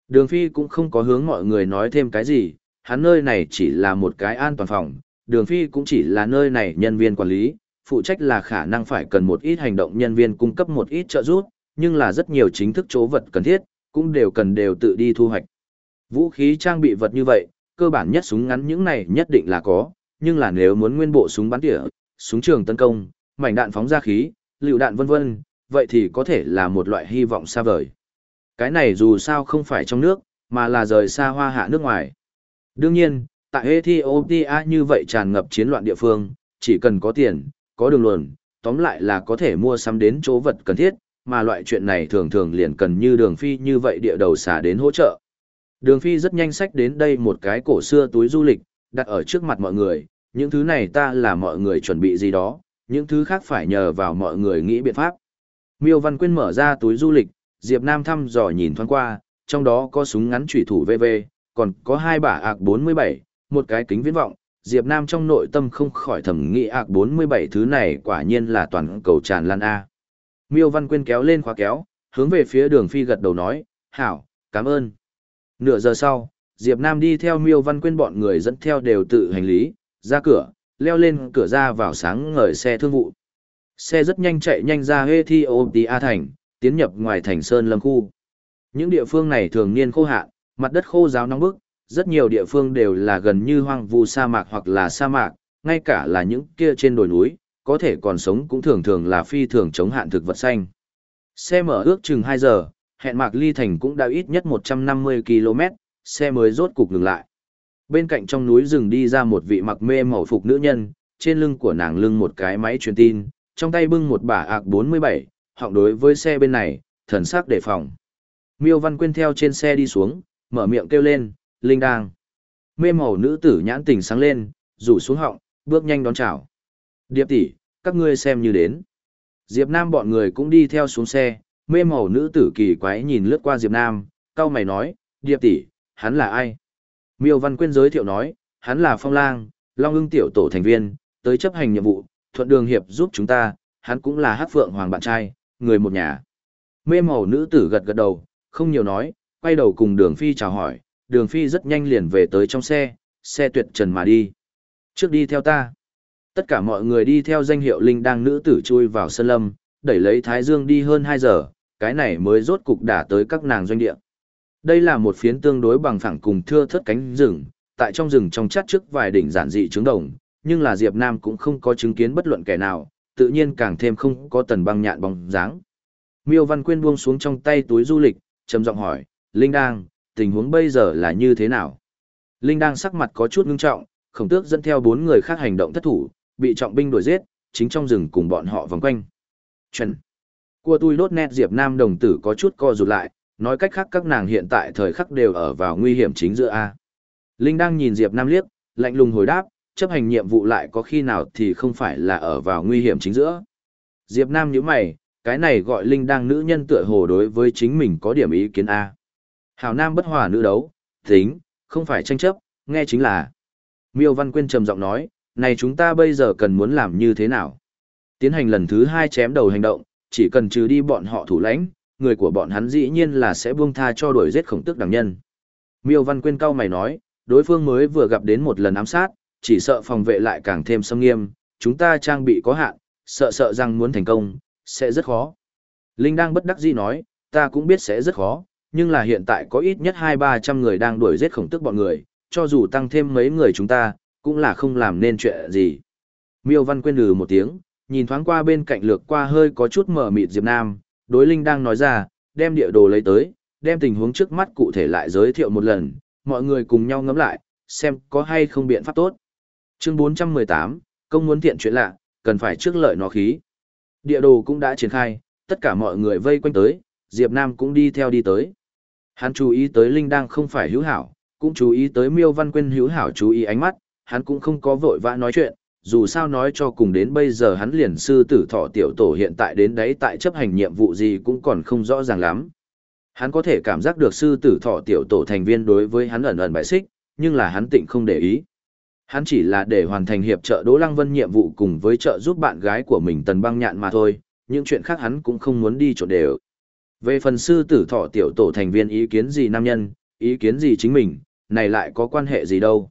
Đường Phi cũng không có hướng mọi người nói thêm cái gì, hắn nơi này chỉ là một cái an toàn phòng, Đường Phi cũng chỉ là nơi này nhân viên quản lý, phụ trách là khả năng phải cần một ít hành động nhân viên cung cấp một ít trợ giúp, nhưng là rất nhiều chính thức chỗ vật cần thiết, cũng đều cần đều tự đi thu hoạch. Vũ khí trang bị vật như vậy, cơ bản nhất súng ngắn những này nhất định là có, nhưng là nếu muốn nguyên bộ súng bắn tỉa, súng trường tấn công, mảnh đạn phóng ra khí, lựu đạn vân vân, vậy thì có thể là một loại hy vọng xa vời. Cái này dù sao không phải trong nước, mà là rời xa hoa hạ nước ngoài. Đương nhiên, tại Ethiopia như vậy tràn ngập chiến loạn địa phương, chỉ cần có tiền, có đường luồn, tóm lại là có thể mua sắm đến chỗ vật cần thiết, mà loại chuyện này thường thường liền cần như đường phi như vậy địa đầu xả đến hỗ trợ. Đường phi rất nhanh sách đến đây một cái cổ xưa túi du lịch, đặt ở trước mặt mọi người, những thứ này ta là mọi người chuẩn bị gì đó, những thứ khác phải nhờ vào mọi người nghĩ biện pháp. Miêu Văn Quyên mở ra túi du lịch, Diệp Nam thăm dò nhìn thoáng qua, trong đó có súng ngắn chủy thủ VV, còn có hai bả ạc 47, một cái kính viễn vọng. Diệp Nam trong nội tâm không khỏi thầm nghĩ ạc 47 thứ này quả nhiên là toàn cầu tràn lan A. Miêu Văn Quyên kéo lên khóa kéo, hướng về phía đường phi gật đầu nói, hảo, cảm ơn. Nửa giờ sau, Diệp Nam đi theo Miêu Văn Quyên bọn người dẫn theo đều tự hành lý, ra cửa, leo lên cửa ra vào sáng ngời xe thương vụ. Xe rất nhanh chạy nhanh ra Ethiopia thành, tiến nhập ngoài thành Sơn Lâm khu. Những địa phương này thường niên khô hạn, mặt đất khô ráo nóng bức, rất nhiều địa phương đều là gần như hoang vu sa mạc hoặc là sa mạc, ngay cả là những kia trên đồi núi, có thể còn sống cũng thường thường là phi thường chống hạn thực vật xanh. Xe mở ước chừng 2 giờ, hẹn mạc ly thành cũng đã ít nhất 150 km, xe mới rốt cục ngừng lại. Bên cạnh trong núi rừng đi ra một vị mặc mê màu phục nữ nhân, trên lưng của nàng lưng một cái máy truyền tin, trong tay bưng một bả ạc 47, họng đối với xe bên này, thần sắc đề phòng. Miêu Văn Quyên theo trên xe đi xuống, mở miệng kêu lên, Linh đang. Mê màu nữ tử nhãn tình sáng lên, rủ xuống họng, bước nhanh đón chào. Điệp tỷ, các ngươi xem như đến. Diệp Nam bọn người cũng đi theo xuống xe, mê màu nữ tử kỳ quái nhìn lướt qua Diệp Nam, cao mày nói, Điệp tỷ, hắn là ai? Miêu Văn Quyên giới thiệu nói, hắn là Phong Lang, Long ưng tiểu tổ thành viên, tới chấp hành nhiệm vụ, thuận đường hiệp giúp chúng ta, hắn cũng là Hắc Phượng Hoàng bạn trai, người một nhà. Mê màu nữ tử gật gật đầu, không nhiều nói, quay đầu cùng đường phi chào hỏi, đường phi rất nhanh liền về tới trong xe, xe tuyệt trần mà đi. Trước đi theo ta. Tất cả mọi người đi theo danh hiệu linh đang nữ tử chui vào sân lâm, đẩy lấy Thái Dương đi hơn 2 giờ, cái này mới rốt cục đả tới các nàng doanh địa. Đây là một phiến tương đối bằng phẳng cùng thưa thớt cánh rừng, tại trong rừng trong chát trước vài đỉnh giản dị trứng đồng, nhưng là Diệp Nam cũng không có chứng kiến bất luận kẻ nào, tự nhiên càng thêm không có tần băng nhạn bóng dáng. Miêu Văn Quyên buông xuống trong tay túi du lịch, trầm giọng hỏi, Linh Đang, tình huống bây giờ là như thế nào? Linh Đang sắc mặt có chút ngưng trọng, khổng tước dẫn theo bốn người khác hành động thất thủ, bị trọng binh đuổi giết, chính trong rừng cùng bọn họ vòng quanh. chuẩn, Cua tôi đốt nét Diệp Nam đồng tử có chút co rụt lại, nói cách khác các nàng hiện tại thời khắc đều ở vào nguy hiểm chính giữa A. Linh đang nhìn Diệp Nam liếc, lạnh lùng hồi đáp, chấp hành nhiệm vụ lại có khi nào thì không phải là ở vào nguy hiểm chính giữa. Diệp Nam nhíu mày, cái này gọi Linh đang nữ nhân tựa hồ đối với chính mình có điểm ý kiến A. Hào Nam bất hòa nữ đấu, tính, không phải tranh chấp, nghe chính là. Miêu Văn Quyên trầm giọng nói, này chúng ta bây giờ cần muốn làm như thế nào? Tiến hành lần thứ hai chém đầu hành động, chỉ cần trừ đi bọn họ thủ lãnh, người của bọn hắn dĩ nhiên là sẽ buông tha cho đuổi giết khổng tức đẳng nhân. Miêu Văn Quyên cao mày nói, đối phương mới vừa gặp đến một lần ám sát, chỉ sợ phòng vệ lại càng thêm xâm nghiêm, chúng ta trang bị có hạn, sợ sợ rằng muốn thành công, sẽ rất khó. Linh đang bất đắc dĩ nói, ta cũng biết sẽ rất khó, nhưng là hiện tại có ít nhất hai ba trăm người đang đuổi giết khổng tức bọn người, cho dù tăng thêm mấy người chúng ta, cũng là không làm nên chuyện gì. Miêu Văn Quyên lừ một tiếng, nhìn thoáng qua bên cạnh lược qua hơi có chút mở mịt Diệp Nam, đối Linh đang nói ra, đem địa đồ lấy tới, đem tình huống trước mắt cụ thể lại giới thiệu một lần, mọi người cùng nhau ngẫm lại, xem có hay không biện pháp tốt. Chương 418, công muốn tiện chuyện lạ, cần phải trước lợi nó khí. Địa đồ cũng đã triển khai, tất cả mọi người vây quanh tới, Diệp Nam cũng đi theo đi tới. Hắn chú ý tới Linh đang không phải hữu hảo, cũng chú ý tới Miêu Văn Quyên hữu hảo chú ý ánh mắt, hắn cũng không có vội vã nói chuyện, dù sao nói cho cùng đến bây giờ hắn liền sư tử thọ tiểu tổ hiện tại đến đấy tại chấp hành nhiệm vụ gì cũng còn không rõ ràng lắm. Hắn có thể cảm giác được sư tử thọ tiểu tổ thành viên đối với hắn ẩn ẩn bại xích, nhưng là hắn tịnh không để ý. Hắn chỉ là để hoàn thành hiệp trợ Đỗ Lăng Vân nhiệm vụ cùng với trợ giúp bạn gái của mình Tần Băng Nhạn mà thôi, những chuyện khác hắn cũng không muốn đi chỗ đều. Về phần sư tử thọ tiểu tổ thành viên ý kiến gì nam nhân, ý kiến gì chính mình, này lại có quan hệ gì đâu.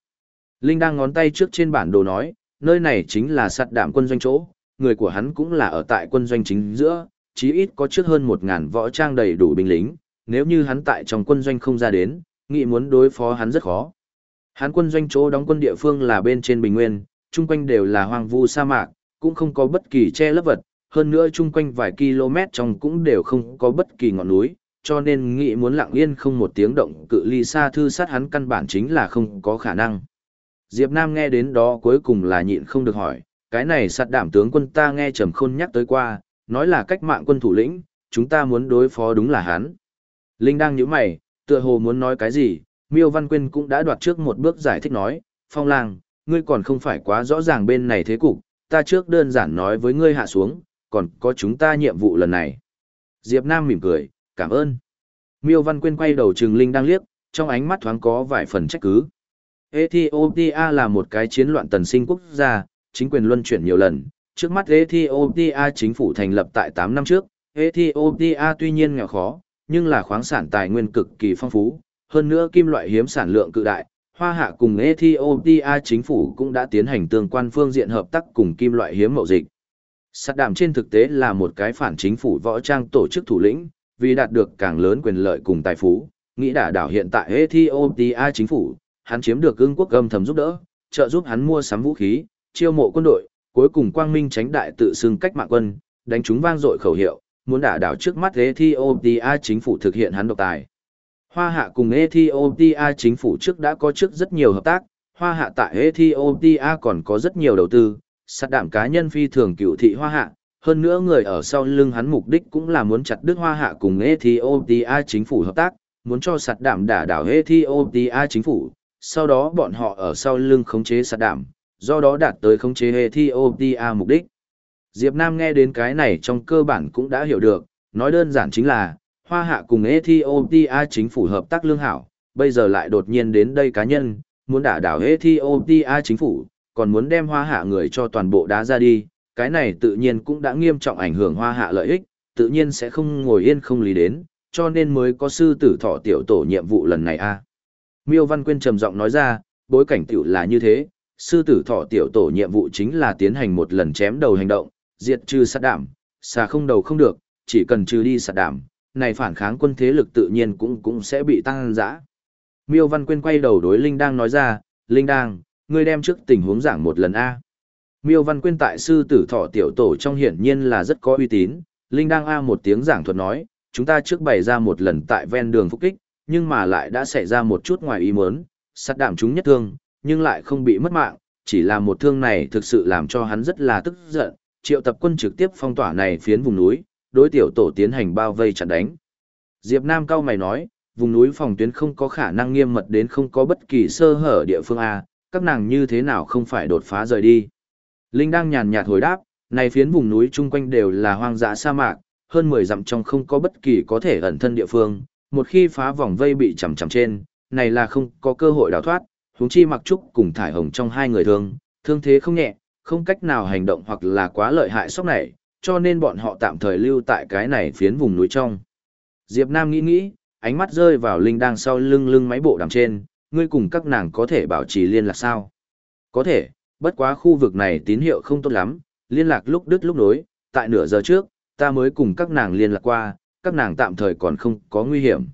Linh đang ngón tay trước trên bản đồ nói, nơi này chính là sạt đạm quân doanh chỗ, người của hắn cũng là ở tại quân doanh chính giữa, chí ít có trước hơn một ngàn võ trang đầy đủ binh lính, nếu như hắn tại trong quân doanh không ra đến, nghĩ muốn đối phó hắn rất khó. Hắn quân doanh chỗ đóng quân địa phương là bên trên bình nguyên, chung quanh đều là hoang vu sa mạc, cũng không có bất kỳ che lấp vật, hơn nữa chung quanh vài km trong cũng đều không có bất kỳ ngọn núi, cho nên nghĩ muốn lặng yên không một tiếng động cự ly xa thư sát hắn căn bản chính là không có khả năng. Diệp Nam nghe đến đó cuối cùng là nhịn không được hỏi, cái này sát đảm tướng quân ta nghe trầm khôn nhắc tới qua, nói là cách mạng quân thủ lĩnh, chúng ta muốn đối phó đúng là hắn. Linh đang nhíu mày, tựa hồ muốn nói cái gì, Miêu Văn Quyên cũng đã đoạt trước một bước giải thích nói, Phong Lang, ngươi còn không phải quá rõ ràng bên này thế cục, ta trước đơn giản nói với ngươi hạ xuống, còn có chúng ta nhiệm vụ lần này. Diệp Nam mỉm cười, cảm ơn. Miêu Văn Quyên quay đầu trừng Linh đang liếc, trong ánh mắt thoáng có vài phần trách cứ. Ethiopia là một cái chiến loạn tần sinh quốc gia, chính quyền luân chuyển nhiều lần. Trước mắt Ethiopia chính phủ thành lập tại 8 năm trước, Ethiopia tuy nhiên nghèo khó, nhưng là khoáng sản tài nguyên cực kỳ phong phú, hơn nữa kim loại hiếm sản lượng cự đại. Hoa Hạ cùng Ethiopia chính phủ cũng đã tiến hành tương quan phương diện hợp tác cùng kim loại hiếm mậu dịch. Sát đàm trên thực tế là một cái phản chính phủ võ trang tổ chức thủ lĩnh, vì đạt được càng lớn quyền lợi cùng tài phú, nghĩ đả đảo hiện tại Ethiopia chính phủ, hắn chiếm được ương quốc âm thầm giúp đỡ, trợ giúp hắn mua sắm vũ khí, chiêu mộ quân đội, cuối cùng quang minh tránh đại tự xưng cách mạng quân, đánh chúng vang dội khẩu hiệu, muốn đả đảo trước mắt Ethiopia chính phủ thực hiện hắn độc tài. Hoa hạ cùng Ethiopia chính phủ trước đã có trước rất nhiều hợp tác, hoa hạ tại Ethiopia còn có rất nhiều đầu tư, sát đạm cá nhân phi thường cựu thị hoa hạ, hơn nữa người ở sau lưng hắn mục đích cũng là muốn chặt đứt hoa hạ cùng Ethiopia chính phủ hợp tác, muốn cho sát đạm đả đảo Ethiopia chính phủ, sau đó bọn họ ở sau lưng khống chế sát đạm, do đó đạt tới khống chế Ethiopia mục đích. Diệp Nam nghe đến cái này trong cơ bản cũng đã hiểu được, nói đơn giản chính là, Hoa Hạ cùng Ethiopia chính phủ hợp tác lương hảo, bây giờ lại đột nhiên đến đây cá nhân, muốn đả đảo Ethiopia chính phủ, còn muốn đem Hoa Hạ người cho toàn bộ đá ra đi, cái này tự nhiên cũng đã nghiêm trọng ảnh hưởng Hoa Hạ lợi ích, tự nhiên sẽ không ngồi yên không lý đến, cho nên mới có sư tử thọ tiểu tổ nhiệm vụ lần này a. À. Miêu Văn Quyên trầm giọng nói ra, bối cảnh tiểu là như thế, sư tử thọ tiểu tổ nhiệm vụ chính là tiến hành một lần chém đầu hành động, diệt trừ sát đảm, xà không đầu không được, chỉ cần trừ đi sát đảm, này phản kháng quân thế lực tự nhiên cũng cũng sẽ bị tăng dã. Miêu Văn Quyên quay đầu đối Linh Đang nói ra, Linh Đang, ngươi đem trước tình huống giảng một lần A. Miêu Văn Quyên tại sư tử thọ tiểu tổ trong hiển nhiên là rất có uy tín, Linh Đang A một tiếng giảng thuật nói, chúng ta trước bày ra một lần tại ven đường phúc kích, nhưng mà lại đã xảy ra một chút ngoài ý muốn, sát đảm chúng nhất thương, nhưng lại không bị mất mạng, chỉ là một thương này thực sự làm cho hắn rất là tức giận, triệu tập quân trực tiếp phong tỏa này phiến vùng núi, đối tiểu tổ tiến hành bao vây chặn đánh. Diệp Nam cao mày nói, vùng núi phòng tuyến không có khả năng nghiêm mật đến không có bất kỳ sơ hở địa phương A, các nàng như thế nào không phải đột phá rời đi. Linh đang nhàn nhạt hồi đáp, này phiến vùng núi chung quanh đều là hoang dã sa mạc, hơn 10 dặm trong không có bất kỳ có thể ẩn thân địa phương, một khi phá vòng vây bị chằm chằm trên, này là không có cơ hội đào thoát, huống chi mặc trúc cùng thải hồng trong hai người thương, thương thế không nhẹ, không cách nào hành động hoặc là quá lợi hại sốc này, cho nên bọn họ tạm thời lưu tại cái này phiến vùng núi trong. Diệp Nam nghĩ nghĩ, ánh mắt rơi vào Linh đang sau lưng lưng máy bộ đằng trên, ngươi cùng các nàng có thể bảo trì liên lạc sao? Có thể, bất quá khu vực này tín hiệu không tốt lắm, liên lạc lúc đứt lúc nối, tại nửa giờ trước, ta mới cùng các nàng liên lạc qua, các nàng tạm thời còn không có nguy hiểm.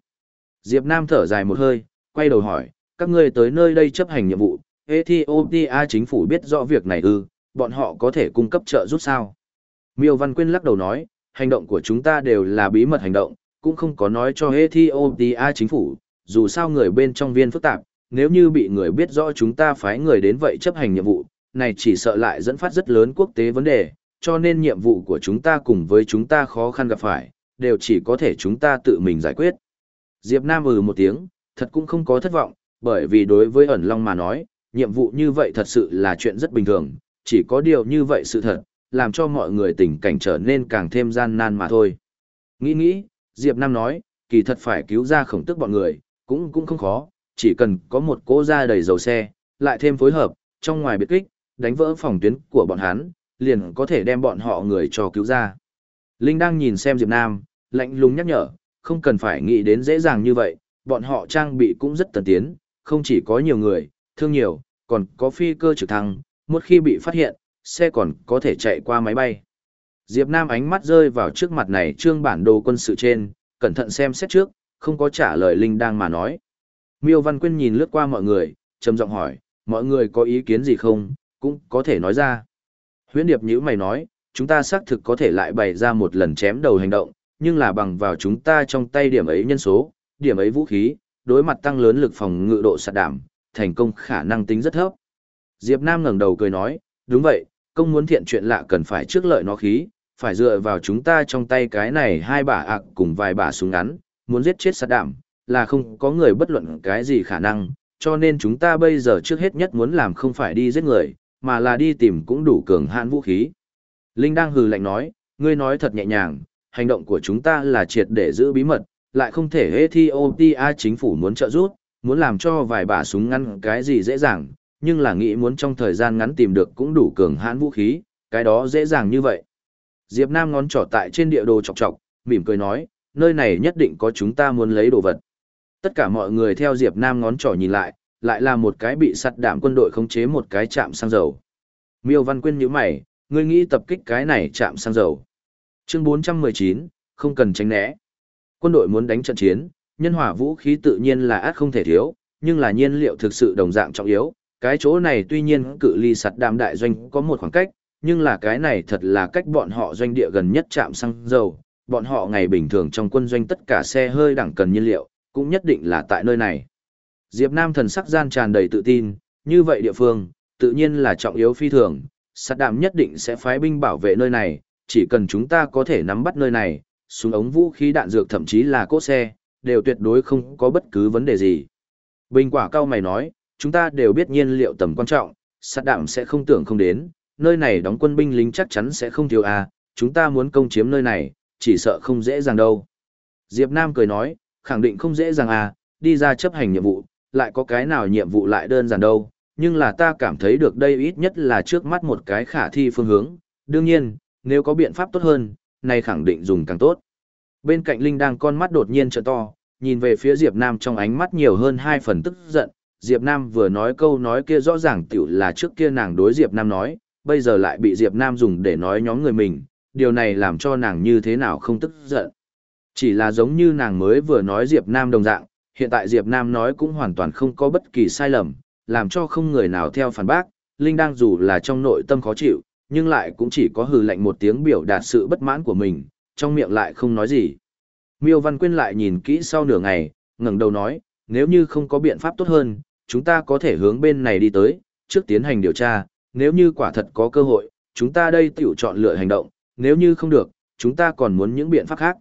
Diệp Nam thở dài một hơi, quay đầu hỏi, các ngươi tới nơi đây chấp hành nhiệm vụ, Ethiopia chính phủ biết rõ việc này ư, bọn họ có thể cung cấp trợ giúp sao? Miêu Văn Quyên lắc đầu nói, hành động của chúng ta đều là bí mật hành động, cũng không có nói cho Ethiopia chính phủ, dù sao người bên trong viên phức tạp, nếu như bị người biết rõ chúng ta phái người đến vậy chấp hành nhiệm vụ, này chỉ sợ lại dẫn phát rất lớn quốc tế vấn đề, cho nên nhiệm vụ của chúng ta cùng với chúng ta khó khăn gặp phải, đều chỉ có thể chúng ta tự mình giải quyết. Diệp Nam ừ một tiếng, thật cũng không có thất vọng, bởi vì đối với ẩn long mà nói, nhiệm vụ như vậy thật sự là chuyện rất bình thường, chỉ có điều như vậy sự thật, làm cho mọi người tình cảnh trở nên càng thêm gian nan mà thôi. Nghĩ nghĩ, Diệp Nam nói, kỳ thật phải cứu ra khổng tức bọn người, cũng cũng không khó, chỉ cần có một cỗ ra đầy dầu xe, lại thêm phối hợp, trong ngoài biệt kích, đánh vỡ phòng tuyến của bọn hắn, liền có thể đem bọn họ người cho cứu ra. Linh đang nhìn xem Diệp Nam, lạnh lùng nhắc nhở, không cần phải nghĩ đến dễ dàng như vậy, bọn họ trang bị cũng rất tần tiến, không chỉ có nhiều người, thương nhiều, còn có phi cơ trực thăng, một khi bị phát hiện, xe còn có thể chạy qua máy bay. Diệp Nam ánh mắt rơi vào trước mặt này trương bản đồ quân sự trên, cẩn thận xem xét trước, không có trả lời Linh đang mà nói. Miêu Văn Quyên nhìn lướt qua mọi người, trầm giọng hỏi, mọi người có ý kiến gì không, cũng có thể nói ra. Huyễn Điệp nhữ mày nói, chúng ta xác thực có thể lại bày ra một lần chém đầu hành động, nhưng là bằng vào chúng ta trong tay điểm ấy nhân số, điểm ấy vũ khí, đối mặt tăng lớn lực phòng ngự độ sạt đảm, thành công khả năng tính rất thấp. Diệp Nam ngẩng đầu cười nói, đúng vậy, công muốn thiện chuyện lạ cần phải trước lợi nó khí, phải dựa vào chúng ta trong tay cái này hai bả ạc cùng vài bả súng ngắn, muốn giết chết sát đảm, là không có người bất luận cái gì khả năng, cho nên chúng ta bây giờ trước hết nhất muốn làm không phải đi giết người, mà là đi tìm cũng đủ cường hạn vũ khí. Linh đang hừ lạnh nói, ngươi nói thật nhẹ nhàng, hành động của chúng ta là triệt để giữ bí mật, lại không thể Ethiopia chính phủ muốn trợ giúp, muốn làm cho vài bà súng ngăn cái gì dễ dàng, nhưng là nghĩ muốn trong thời gian ngắn tìm được cũng đủ cường hãn vũ khí, cái đó dễ dàng như vậy. Diệp Nam ngón trỏ tại trên địa đồ chọc chọc, mỉm cười nói, nơi này nhất định có chúng ta muốn lấy đồ vật. Tất cả mọi người theo Diệp Nam ngón trỏ nhìn lại, lại là một cái bị sắt đạm quân đội khống chế một cái chạm xăng dầu. Miêu Văn Quyên nhíu mày, ngươi nghĩ tập kích cái này chạm xăng dầu. Chương 419, không cần tránh né. Quân đội muốn đánh trận chiến, nhân hỏa vũ khí tự nhiên là át không thể thiếu, nhưng là nhiên liệu thực sự đồng dạng trọng yếu. Cái chỗ này tuy nhiên cự ly sắt đạm đại doanh có một khoảng cách, nhưng là cái này thật là cách bọn họ doanh địa gần nhất chạm xăng dầu. Bọn họ ngày bình thường trong quân doanh tất cả xe hơi đẳng cần nhiên liệu, cũng nhất định là tại nơi này. Diệp Nam thần sắc gian tràn đầy tự tin, như vậy địa phương, tự nhiên là trọng yếu phi thường, sát đạm nhất định sẽ phái binh bảo vệ nơi này, chỉ cần chúng ta có thể nắm bắt nơi này, súng ống vũ khí đạn dược thậm chí là cốt xe, đều tuyệt đối không có bất cứ vấn đề gì. Bình quả cao mày nói, chúng ta đều biết nhiên liệu tầm quan trọng, sát đạm sẽ không tưởng không đến, nơi này đóng quân binh lính chắc chắn sẽ không thiếu à, chúng ta muốn công chiếm nơi này, chỉ sợ không dễ dàng đâu. Diệp Nam cười nói, khẳng định không dễ dàng à, đi ra chấp hành nhiệm vụ, lại có cái nào nhiệm vụ lại đơn giản đâu, nhưng là ta cảm thấy được đây ít nhất là trước mắt một cái khả thi phương hướng, đương nhiên, nếu có biện pháp tốt hơn, này khẳng định dùng càng tốt. Bên cạnh Linh đang con mắt đột nhiên trợ to, nhìn về phía Diệp Nam trong ánh mắt nhiều hơn hai phần tức giận, Diệp Nam vừa nói câu nói kia rõ ràng tiểu là trước kia nàng đối Diệp Nam nói, bây giờ lại bị Diệp Nam dùng để nói nhóm người mình, điều này làm cho nàng như thế nào không tức giận. Chỉ là giống như nàng mới vừa nói Diệp Nam đồng dạng, hiện tại Diệp Nam nói cũng hoàn toàn không có bất kỳ sai lầm, làm cho không người nào theo phản bác, Linh đang dù là trong nội tâm khó chịu, nhưng lại cũng chỉ có hừ lạnh một tiếng biểu đạt sự bất mãn của mình, trong miệng lại không nói gì. Miêu Văn Quyên lại nhìn kỹ sau nửa ngày, ngẩng đầu nói, nếu như không có biện pháp tốt hơn, chúng ta có thể hướng bên này đi tới, trước tiến hành điều tra, nếu như quả thật có cơ hội, chúng ta đây tiểu chọn lựa hành động, nếu như không được, chúng ta còn muốn những biện pháp khác.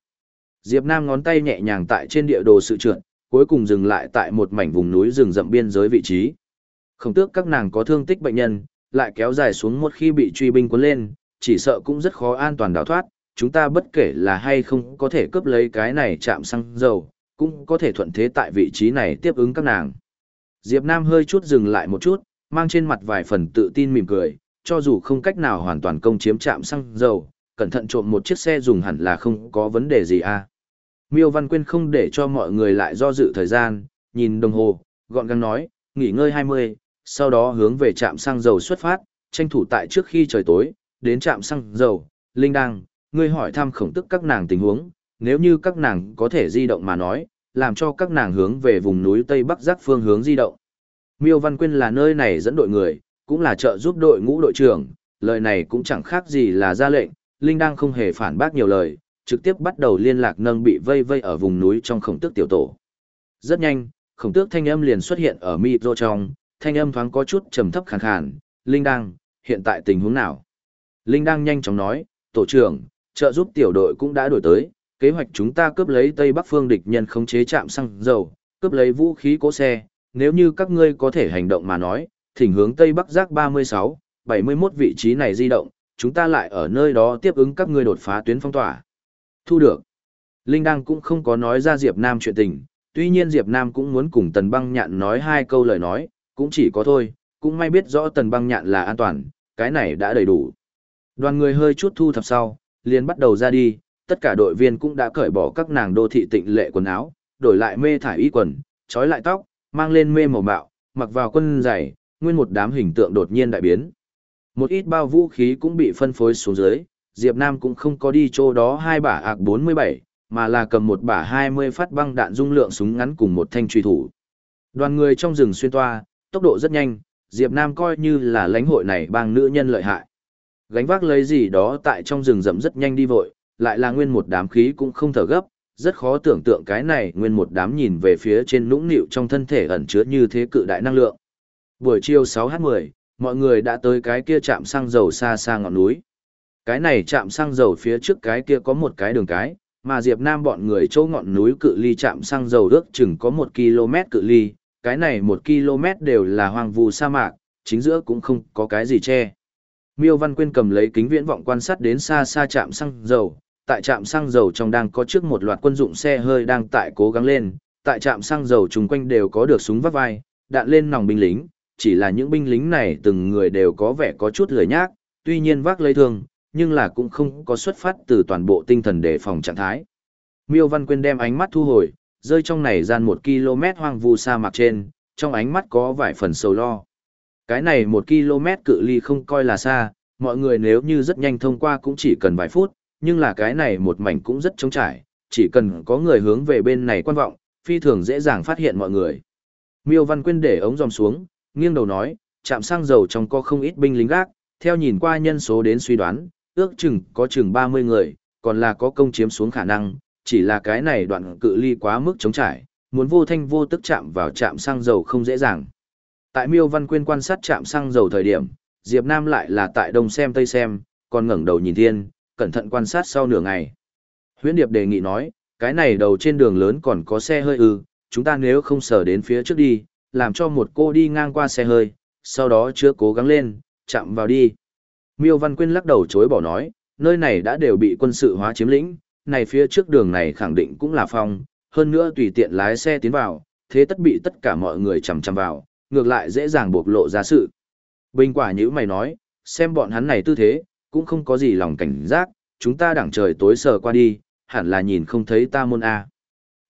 Diệp Nam ngón tay nhẹ nhàng tại trên địa đồ sự trượt, cuối cùng dừng lại tại một mảnh vùng núi rừng rậm biên giới vị trí. Không tước các nàng có thương tích bệnh nhân, lại kéo dài xuống một khi bị truy binh cuốn lên, chỉ sợ cũng rất khó an toàn đào thoát, chúng ta bất kể là hay không có thể cướp lấy cái này chạm xăng dầu, cũng có thể thuận thế tại vị trí này tiếp ứng các nàng. Diệp Nam hơi chút dừng lại một chút, mang trên mặt vài phần tự tin mỉm cười, cho dù không cách nào hoàn toàn công chiếm chạm xăng dầu, cẩn thận trộm một chiếc xe dùng hẳn là không có vấn đề gì à. Miêu Văn Quyên không để cho mọi người lại do dự thời gian, nhìn đồng hồ, gọn gàng nói, nghỉ ngơi 20, sau đó hướng về trạm xăng dầu xuất phát, tranh thủ tại trước khi trời tối, đến trạm xăng dầu, Linh Đăng, ngươi hỏi thăm khổng tức các nàng tình huống, nếu như các nàng có thể di động mà nói, làm cho các nàng hướng về vùng núi Tây Bắc giác phương hướng di động. Miêu Văn Quyên là nơi này dẫn đội người, cũng là trợ giúp đội ngũ đội trưởng, lời này cũng chẳng khác gì là ra lệnh, Linh đang không hề phản bác nhiều lời, trực tiếp bắt đầu liên lạc nâng bị vây vây ở vùng núi trong khổng tước tiểu tổ. Rất nhanh, khổng tước thanh âm liền xuất hiện ở micro trong, thanh âm thoáng có chút trầm thấp khàn khàn, Linh đang, hiện tại tình huống nào? Linh đang nhanh chóng nói, tổ trưởng, trợ giúp tiểu đội cũng đã đổi tới, kế hoạch chúng ta cướp lấy Tây Bắc phương địch nhân khống chế trạm xăng dầu, cướp lấy vũ khí cố xe, nếu như các ngươi có thể hành động mà nói, thỉnh hướng Tây Bắc giác 36, 71 vị trí này di động, chúng ta lại ở nơi đó tiếp ứng các ngươi đột phá tuyến phong tỏa. Thu được. Linh Đăng cũng không có nói ra Diệp Nam chuyện tình, tuy nhiên Diệp Nam cũng muốn cùng Tần Băng Nhạn nói hai câu lời nói, cũng chỉ có thôi, cũng may biết rõ Tần Băng Nhạn là an toàn, cái này đã đầy đủ. Đoàn người hơi chút thu thập sau, liền bắt đầu ra đi, tất cả đội viên cũng đã cởi bỏ các nàng đô thị tịnh lệ quần áo, đổi lại mê thải y quần, trói lại tóc, mang lên mê màu bạo mặc vào quân giày, nguyên một đám hình tượng đột nhiên đại biến. Một ít bao vũ khí cũng bị phân phối xuống dưới, Diệp Nam cũng không có đi chỗ đó hai bả ạc 47, mà là cầm một bả 20 phát băng đạn dung lượng súng ngắn cùng một thanh truy thủ. Đoàn người trong rừng xuyên toa, tốc độ rất nhanh, Diệp Nam coi như là lãnh hội này bang nữ nhân lợi hại. Gánh vác lấy gì đó tại trong rừng rậm rất nhanh đi vội, lại là nguyên một đám khí cũng không thở gấp, rất khó tưởng tượng cái này nguyên một đám nhìn về phía trên nũng nịu trong thân thể ẩn chứa như thế cự đại năng lượng. Buổi chiều 6h10, mọi người đã tới cái kia chạm xăng dầu xa xa ngọn núi. Cái này chạm xăng dầu phía trước cái kia có một cái đường cái, mà Diệp Nam bọn người chỗ ngọn núi cự ly chạm xăng dầu ước chừng có một km cự ly, cái này một km đều là hoang vu sa mạc, chính giữa cũng không có cái gì che. Miêu Văn Quyên cầm lấy kính viễn vọng quan sát đến xa xa chạm xăng dầu, tại trạm xăng dầu trong đang có trước một loạt quân dụng xe hơi đang tại cố gắng lên, tại trạm xăng dầu chung quanh đều có được súng vắt vai, đạn lên nòng binh lính, chỉ là những binh lính này từng người đều có vẻ có chút lười nhác, tuy nhiên vác lấy thương, nhưng là cũng không có xuất phát từ toàn bộ tinh thần để phòng trạng thái. Miêu Văn Quyên đem ánh mắt thu hồi, rơi trong này gian một km hoang vu sa mạc trên, trong ánh mắt có vài phần sầu lo. Cái này một km cự ly không coi là xa, mọi người nếu như rất nhanh thông qua cũng chỉ cần vài phút, nhưng là cái này một mảnh cũng rất trống trải, chỉ cần có người hướng về bên này quan vọng, phi thường dễ dàng phát hiện mọi người. Miêu Văn Quyên để ống dòm xuống, nghiêng đầu nói, chạm xăng dầu trong có không ít binh lính gác, theo nhìn qua nhân số đến suy đoán, ước chừng có chừng 30 người, còn là có công chiếm xuống khả năng, chỉ là cái này đoạn cự ly quá mức chống trải, muốn vô thanh vô tức chạm vào chạm xăng dầu không dễ dàng. Tại Miêu Văn Quyên quan sát chạm xăng dầu thời điểm, Diệp Nam lại là tại đông xem tây xem, còn ngẩng đầu nhìn thiên, cẩn thận quan sát sau nửa ngày. Huyễn Điệp đề nghị nói, cái này đầu trên đường lớn còn có xe hơi ư, chúng ta nếu không sở đến phía trước đi, làm cho một cô đi ngang qua xe hơi, sau đó chưa cố gắng lên, chạm vào đi. Miêu Văn Quyên lắc đầu chối bỏ nói, nơi này đã đều bị quân sự hóa chiếm lĩnh, này phía trước đường này khẳng định cũng là phong, hơn nữa tùy tiện lái xe tiến vào, thế tất bị tất cả mọi người chằm chằm vào, ngược lại dễ dàng bộc lộ ra sự. Bình quả như mày nói, xem bọn hắn này tư thế, cũng không có gì lòng cảnh giác, chúng ta đẳng trời tối sờ qua đi, hẳn là nhìn không thấy ta môn A.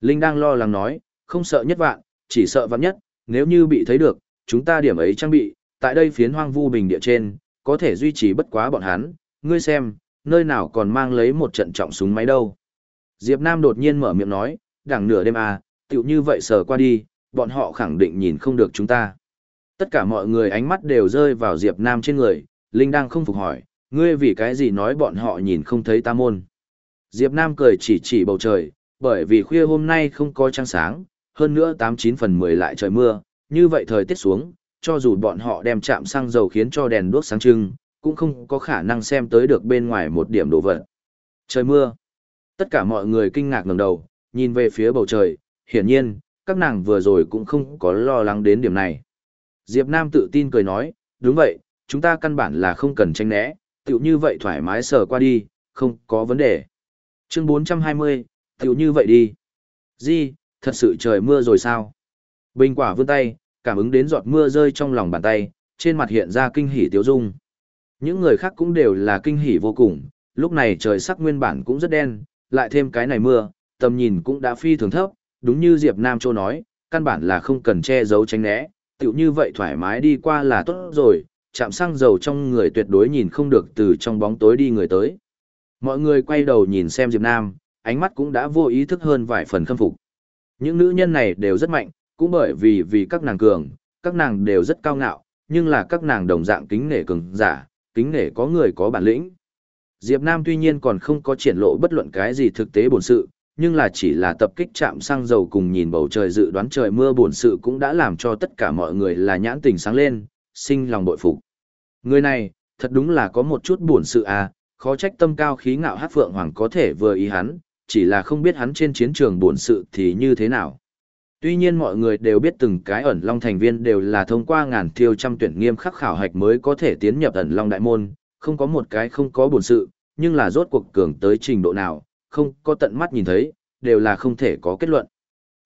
Linh đang lo lắng nói, không sợ nhất vạn, chỉ sợ vạn nhất, nếu như bị thấy được, chúng ta điểm ấy trang bị, tại đây phiến hoang vu bình địa trên, có thể duy trì bất quá bọn hắn, ngươi xem, nơi nào còn mang lấy một trận trọng súng máy đâu. Diệp Nam đột nhiên mở miệng nói, đằng nửa đêm à, tiểu như vậy sờ qua đi, bọn họ khẳng định nhìn không được chúng ta. Tất cả mọi người ánh mắt đều rơi vào Diệp Nam trên người, Linh đang không phục hỏi, ngươi vì cái gì nói bọn họ nhìn không thấy ta môn. Diệp Nam cười chỉ chỉ bầu trời, bởi vì khuya hôm nay không có trăng sáng, hơn nữa 89 phần 10 lại trời mưa, như vậy thời tiết xuống, cho dù bọn họ đem chạm xăng dầu khiến cho đèn đuốc sáng trưng, cũng không có khả năng xem tới được bên ngoài một điểm đồ vật. Trời mưa. Tất cả mọi người kinh ngạc ngẩng đầu, nhìn về phía bầu trời, hiển nhiên, các nàng vừa rồi cũng không có lo lắng đến điểm này. Diệp Nam tự tin cười nói, đúng vậy, chúng ta căn bản là không cần tranh né, tiểu như vậy thoải mái sờ qua đi, không có vấn đề. Chương 420, tiểu như vậy đi. Di, thật sự trời mưa rồi sao? Bình quả vươn tay, cảm ứng đến giọt mưa rơi trong lòng bàn tay, trên mặt hiện ra kinh hỉ tiếu dung. Những người khác cũng đều là kinh hỉ vô cùng, lúc này trời sắc nguyên bản cũng rất đen, lại thêm cái này mưa, tầm nhìn cũng đã phi thường thấp, đúng như Diệp Nam Châu nói, căn bản là không cần che giấu tránh né, tiểu như vậy thoải mái đi qua là tốt rồi, chạm xăng dầu trong người tuyệt đối nhìn không được từ trong bóng tối đi người tới. Mọi người quay đầu nhìn xem Diệp Nam, ánh mắt cũng đã vô ý thức hơn vài phần khâm phục. Những nữ nhân này đều rất mạnh, cũng bởi vì vì các nàng cường, các nàng đều rất cao ngạo, nhưng là các nàng đồng dạng kính nể cường giả, kính nể có người có bản lĩnh. Diệp Nam tuy nhiên còn không có triển lộ bất luận cái gì thực tế bổn sự, nhưng là chỉ là tập kích chạm xăng dầu cùng nhìn bầu trời dự đoán trời mưa bổn sự cũng đã làm cho tất cả mọi người là nhãn tình sáng lên, sinh lòng bội phục. Người này, thật đúng là có một chút bổn sự à, khó trách tâm cao khí ngạo hát phượng hoàng có thể vừa ý hắn, chỉ là không biết hắn trên chiến trường bổn sự thì như thế nào. Tuy nhiên mọi người đều biết từng cái ẩn long thành viên đều là thông qua ngàn thiêu trăm tuyển nghiêm khắc khảo hạch mới có thể tiến nhập ẩn long đại môn, không có một cái không có bổn sự, nhưng là rốt cuộc cường tới trình độ nào, không có tận mắt nhìn thấy, đều là không thể có kết luận.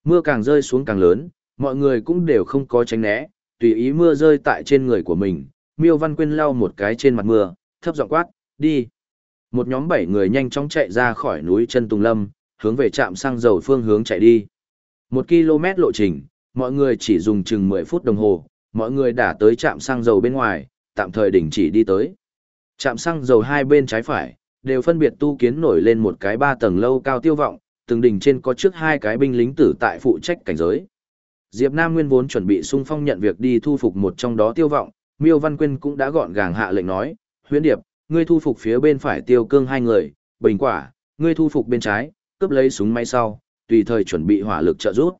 Mưa càng rơi xuống càng lớn, mọi người cũng đều không có tránh né, tùy ý mưa rơi tại trên người của mình, Miêu Văn Quyên lau một cái trên mặt mưa, thấp giọng quát, đi. Một nhóm bảy người nhanh chóng chạy ra khỏi núi chân Tùng Lâm, hướng về trạm xăng dầu phương hướng chạy đi. Một km lộ trình, mọi người chỉ dùng chừng 10 phút đồng hồ, mọi người đã tới trạm xăng dầu bên ngoài, tạm thời đình chỉ đi tới. Trạm xăng dầu hai bên trái phải, đều phân biệt tu kiến nổi lên một cái ba tầng lâu cao tiêu vọng, từng đỉnh trên có trước hai cái binh lính tử tại phụ trách cảnh giới. Diệp Nam nguyên vốn chuẩn bị sung phong nhận việc đi thu phục một trong đó tiêu vọng, Miêu Văn Quyên cũng đã gọn gàng hạ lệnh nói, huyễn điệp, ngươi thu phục phía bên phải tiêu cương hai người, bình quả, ngươi thu phục bên trái, cướp lấy súng máy sau, tùy thời chuẩn bị hỏa lực trợ giúp.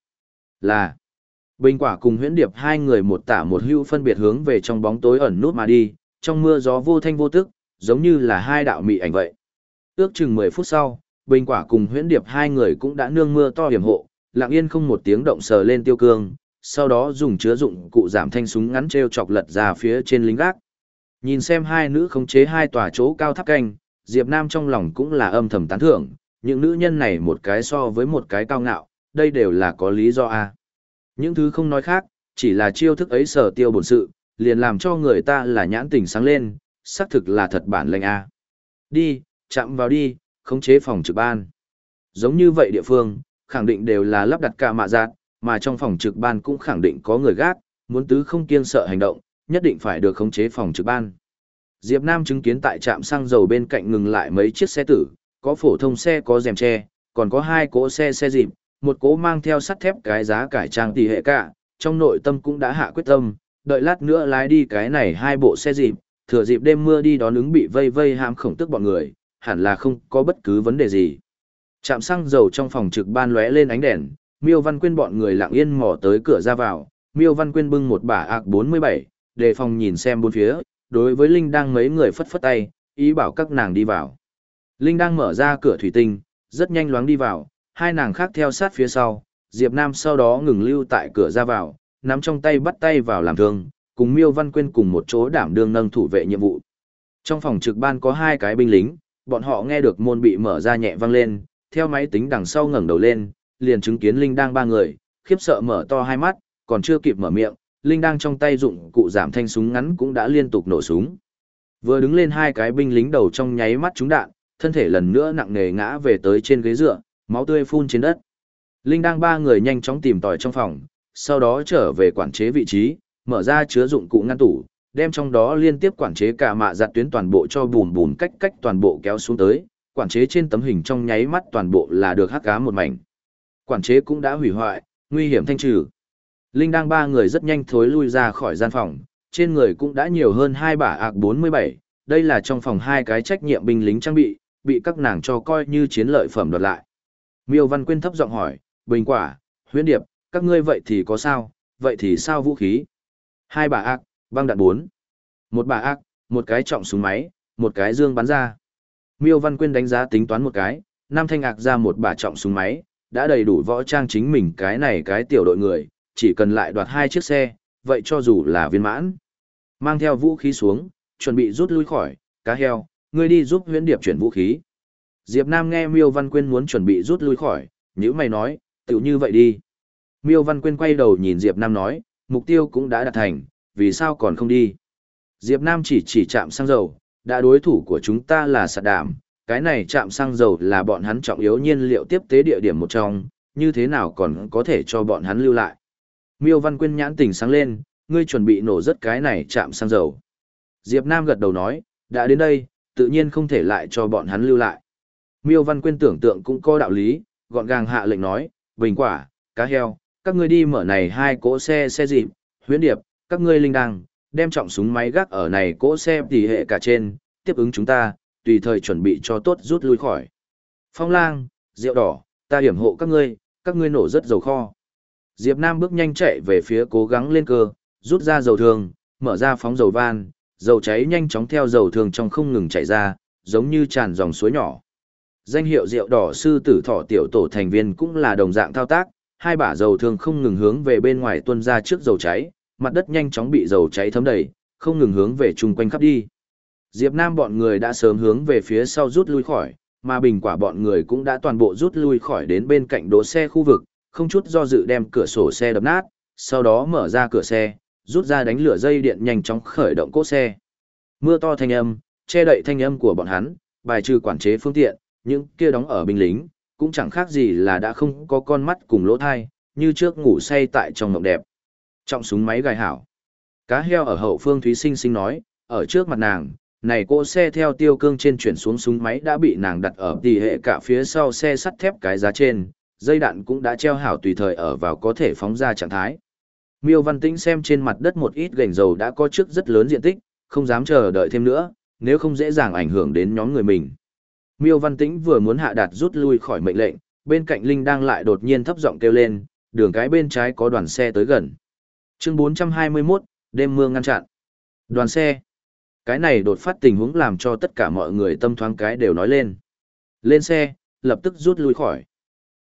Là, bình quả cùng huyễn điệp hai người một tả một hưu phân biệt hướng về trong bóng tối ẩn nút mà đi, trong mưa gió vô thanh vô tức, giống như là hai đạo mị ảnh vậy. Ước chừng 10 phút sau, bình quả cùng huyễn điệp hai người cũng đã nương mưa to hiểm hộ, lặng yên không một tiếng động sờ lên tiêu cương, sau đó dùng chứa dụng cụ giảm thanh súng ngắn treo chọc lật ra phía trên lính gác. Nhìn xem hai nữ khống chế hai tòa chỗ cao tháp canh, Diệp Nam trong lòng cũng là âm thầm tán thưởng, những nữ nhân này một cái so với một cái cao ngạo, đây đều là có lý do a. Những thứ không nói khác, chỉ là chiêu thức ấy sở tiêu bổn sự, liền làm cho người ta là nhãn tình sáng lên, xác thực là thật bản lệnh a. Đi, chạm vào đi, khống chế phòng trực ban. Giống như vậy địa phương, khẳng định đều là lắp đặt cả mạ giác, mà trong phòng trực ban cũng khẳng định có người gác, muốn tứ không kiêng sợ hành động, nhất định phải được khống chế phòng trực ban. Diệp Nam chứng kiến tại trạm xăng dầu bên cạnh ngừng lại mấy chiếc xe tử, có phổ thông xe có rèm che, còn có hai cỗ xe xe dịp, một cỗ mang theo sắt thép cái giá cải trang tỷ hệ cả, trong nội tâm cũng đã hạ quyết tâm, đợi lát nữa lái đi cái này hai bộ xe dịp, thừa dịp đêm mưa đi đón ứng bị vây vây hãm khổng tức bọn người, hẳn là không có bất cứ vấn đề gì. Trạm xăng dầu trong phòng trực ban lóe lên ánh đèn, Miêu Văn Quyên bọn người lặng yên mò tới cửa ra vào, Miêu Văn Quyên bưng một bả ạc 47, đề phòng nhìn xem bốn phía, đối với Linh đang mấy người phất phất tay, ý bảo các nàng đi vào. Linh đang mở ra cửa thủy tinh, rất nhanh loáng đi vào, hai nàng khác theo sát phía sau, Diệp Nam sau đó ngừng lưu tại cửa ra vào, nắm trong tay bắt tay vào làm thương, cùng Miêu Văn Quyên cùng một chỗ đảm đương nâng thủ vệ nhiệm vụ. Trong phòng trực ban có hai cái binh lính, bọn họ nghe được môn bị mở ra nhẹ vang lên, theo máy tính đằng sau ngẩng đầu lên, liền chứng kiến Linh đang ba người, khiếp sợ mở to hai mắt, còn chưa kịp mở miệng, Linh đang trong tay dụng cụ giảm thanh súng ngắn cũng đã liên tục nổ súng. Vừa đứng lên hai cái binh lính đầu trong nháy mắt trúng đạn, thân thể lần nữa nặng nề ngã về tới trên ghế dựa, máu tươi phun trên đất. Linh đang ba người nhanh chóng tìm tòi trong phòng, sau đó trở về quản chế vị trí, mở ra chứa dụng cụ ngăn tủ, đem trong đó liên tiếp quản chế cả mạ giặt tuyến toàn bộ cho bùn bùn cách cách toàn bộ kéo xuống tới, quản chế trên tấm hình trong nháy mắt toàn bộ là được hắc cá một mảnh. Quản chế cũng đã hủy hoại, nguy hiểm thanh trừ. Linh đang ba người rất nhanh thối lui ra khỏi gian phòng, trên người cũng đã nhiều hơn hai bả ạc 47, đây là trong phòng hai cái trách nhiệm binh lính trang bị, bị các nàng cho coi như chiến lợi phẩm đoạt lại. Miêu Văn Quyên thấp giọng hỏi, bình quả, huyễn điệp, các ngươi vậy thì có sao, vậy thì sao vũ khí? Hai bả ác, băng đạn bốn. Một bả ác, một cái trọng súng máy, một cái dương bắn ra. Miêu Văn Quyên đánh giá tính toán một cái, Nam thanh ạc ra một bả trọng súng máy, đã đầy đủ võ trang chính mình cái này cái tiểu đội người, chỉ cần lại đoạt hai chiếc xe, vậy cho dù là viên mãn. Mang theo vũ khí xuống, chuẩn bị rút lui khỏi, cá heo, ngươi đi giúp huyễn điệp chuyển vũ khí. Diệp Nam nghe Miêu Văn Quyên muốn chuẩn bị rút lui khỏi, nếu mày nói, tự như vậy đi. Miêu Văn Quyên quay đầu nhìn Diệp Nam nói, mục tiêu cũng đã đạt thành, vì sao còn không đi. Diệp Nam chỉ chỉ chạm xăng dầu, đã đối thủ của chúng ta là sạt đảm, cái này chạm xăng dầu là bọn hắn trọng yếu nhiên liệu tiếp tế địa điểm một trong, như thế nào còn có thể cho bọn hắn lưu lại. Miêu Văn Quyên nhãn tỉnh sáng lên, ngươi chuẩn bị nổ rất cái này chạm xăng dầu. Diệp Nam gật đầu nói, đã đến đây, tự nhiên không thể lại cho bọn hắn lưu lại. Miêu Văn Quyên tưởng tượng cũng có đạo lý, gọn gàng hạ lệnh nói, bình quả, cá heo, các ngươi đi mở này hai cỗ xe xe dịp, huyễn điệp, các ngươi linh đăng, đem trọng súng máy gác ở này cỗ xe tỉ hệ cả trên, tiếp ứng chúng ta, tùy thời chuẩn bị cho tốt rút lui khỏi. Phong lang, rượu đỏ, ta hiểm hộ các ngươi, các ngươi nổ rất dầu kho. Diệp Nam bước nhanh chạy về phía cố gắng lên cơ, rút ra dầu thường, mở ra phóng dầu van, dầu cháy nhanh chóng theo dầu thường trong không ngừng chảy ra, giống như tràn dòng suối nhỏ. Danh hiệu rượu đỏ sư tử Thỏ tiểu tổ thành viên cũng là đồng dạng thao tác, hai bả dầu thường không ngừng hướng về bên ngoài tuôn ra trước dầu cháy, mặt đất nhanh chóng bị dầu cháy thấm đầy, không ngừng hướng về chung quanh khắp đi. Diệp Nam bọn người đã sớm hướng về phía sau rút lui khỏi, mà bình quả bọn người cũng đã toàn bộ rút lui khỏi đến bên cạnh đỗ xe khu vực, không chút do dự đem cửa sổ xe đập nát, sau đó mở ra cửa xe, rút ra đánh lửa dây điện nhanh chóng khởi động cỗ xe. Mưa to thanh âm, che đậy thanh âm của bọn hắn, bài trừ quản chế phương tiện, những kia đóng ở binh lính, cũng chẳng khác gì là đã không có con mắt cùng lỗ thai, như trước ngủ say tại trong mộng đẹp. Trọng súng máy gài hảo. Cá heo ở hậu phương Thúy Sinh Sinh nói, ở trước mặt nàng, này cỗ xe theo tiêu cương trên chuyển xuống súng máy đã bị nàng đặt ở tỷ hệ cả phía sau xe sắt thép cái giá trên, dây đạn cũng đã treo hảo tùy thời ở vào có thể phóng ra trạng thái. Miêu Văn Tĩnh xem trên mặt đất một ít gành dầu đã có trước rất lớn diện tích, không dám chờ đợi thêm nữa, nếu không dễ dàng ảnh hưởng đến nhóm người mình. Miêu Văn Tĩnh vừa muốn hạ đạt rút lui khỏi mệnh lệnh, bên cạnh Linh đang lại đột nhiên thấp giọng kêu lên, đường cái bên trái có đoàn xe tới gần. Chương 421, đêm mưa ngăn chặn. Đoàn xe. Cái này đột phát tình huống làm cho tất cả mọi người tâm thoáng cái đều nói lên. Lên xe, lập tức rút lui khỏi.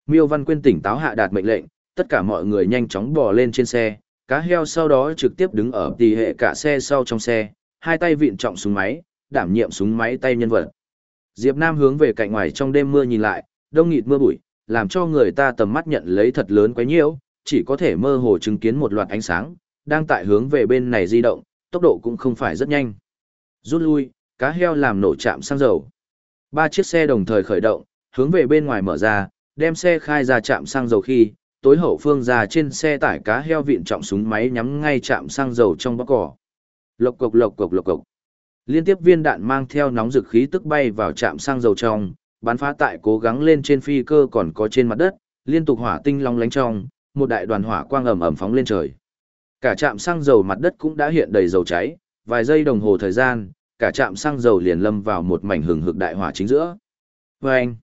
Miêu Văn Quyên tỉnh táo hạ đạt mệnh lệnh, tất cả mọi người nhanh chóng bò lên trên xe, cá heo sau đó trực tiếp đứng ở tỷ hệ cả xe sau trong xe, hai tay vịn trọng súng máy, đảm nhiệm súng máy tay nhân vật. Diệp Nam hướng về cạnh ngoài trong đêm mưa nhìn lại, đông nghịt mưa bụi, làm cho người ta tầm mắt nhận lấy thật lớn quấy nhiễu, chỉ có thể mơ hồ chứng kiến một loạt ánh sáng, đang tại hướng về bên này di động, tốc độ cũng không phải rất nhanh. Rút lui, cá heo làm nổ chạm xăng dầu. Ba chiếc xe đồng thời khởi động, hướng về bên ngoài mở ra, đem xe khai ra chạm xăng dầu khi, tối hậu phương ra trên xe tải cá heo vịn trọng súng máy nhắm ngay chạm xăng dầu trong bóc cỏ. Lộc cộc lộc cộc lộc cộc. Liên tiếp viên đạn mang theo nóng dực khí tức bay vào trạm xăng dầu trong, bắn phá tại cố gắng lên trên phi cơ còn có trên mặt đất, liên tục hỏa tinh long lánh trong, một đại đoàn hỏa quang ầm ầm phóng lên trời. Cả trạm xăng dầu mặt đất cũng đã hiện đầy dầu cháy, vài giây đồng hồ thời gian, cả trạm xăng dầu liền lâm vào một mảnh hừng hực đại hỏa chính giữa. Và anh,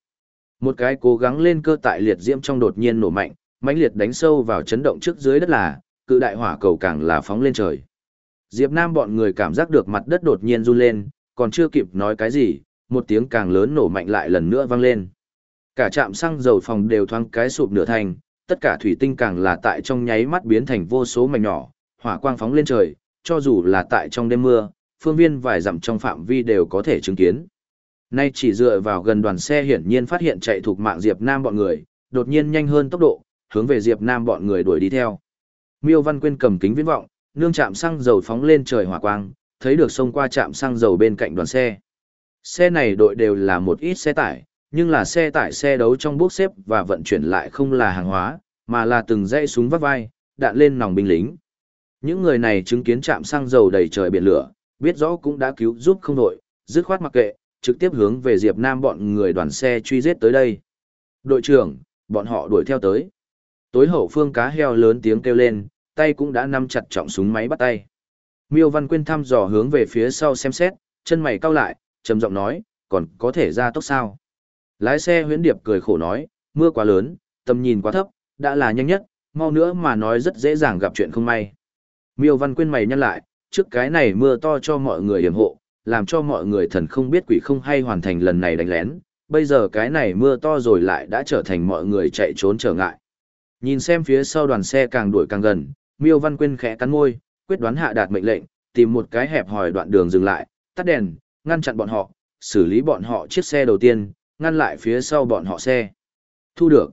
một cái cố gắng lên cơ tại liệt diễm trong đột nhiên nổ mạnh, mãnh liệt đánh sâu vào chấn động trước dưới đất là, cự đại hỏa cầu càng là phóng lên trời. Diệp Nam bọn người cảm giác được mặt đất đột nhiên run lên, còn chưa kịp nói cái gì, một tiếng càng lớn nổ mạnh lại lần nữa vang lên. Cả trạm xăng dầu phòng đều thoáng cái sụp nửa thành, tất cả thủy tinh càng là tại trong nháy mắt biến thành vô số mảnh nhỏ, hỏa quang phóng lên trời, cho dù là tại trong đêm mưa, phương viên vài dặm trong phạm vi đều có thể chứng kiến. Nay chỉ dựa vào gần đoàn xe hiển nhiên phát hiện chạy thuộc mạng Diệp Nam bọn người, đột nhiên nhanh hơn tốc độ, hướng về Diệp Nam bọn người đuổi đi theo. Miêu Văn Quyên cầm kính viễn vọng, nương chạm xăng dầu phóng lên trời hỏa quang, thấy được xông qua chạm xăng dầu bên cạnh đoàn xe. Xe này đội đều là một ít xe tải, nhưng là xe tải xe đấu trong bốc xếp và vận chuyển lại không là hàng hóa, mà là từng dãy súng vắt vai, đạn lên nòng binh lính. Những người này chứng kiến chạm xăng dầu đầy trời biển lửa, biết rõ cũng đã cứu giúp không đội, dứt khoát mặc kệ, trực tiếp hướng về Diệp Nam bọn người đoàn xe truy giết tới đây. Đội trưởng, bọn họ đuổi theo tới. Tối hậu phương cá heo lớn tiếng kêu lên, tay cũng đã nắm chặt trọng súng máy bắt tay. Miêu Văn Quyên thăm dò hướng về phía sau xem xét, chân mày cau lại, trầm giọng nói, còn có thể ra tốc sao? Lái xe huyễn điệp cười khổ nói, mưa quá lớn, tầm nhìn quá thấp, đã là nhanh nhất, mau nữa mà nói rất dễ dàng gặp chuyện không may. Miêu Văn Quyên mày nhăn lại, trước cái này mưa to cho mọi người hiểm hộ, làm cho mọi người thần không biết quỷ không hay hoàn thành lần này đánh lén, bây giờ cái này mưa to rồi lại đã trở thành mọi người chạy trốn trở ngại. Nhìn xem phía sau đoàn xe càng đuổi càng gần, Miêu Văn Quyên khẽ cắn môi, quyết đoán hạ đạt mệnh lệnh, tìm một cái hẹp hòi đoạn đường dừng lại, tắt đèn, ngăn chặn bọn họ, xử lý bọn họ chiếc xe đầu tiên, ngăn lại phía sau bọn họ xe. Thu được.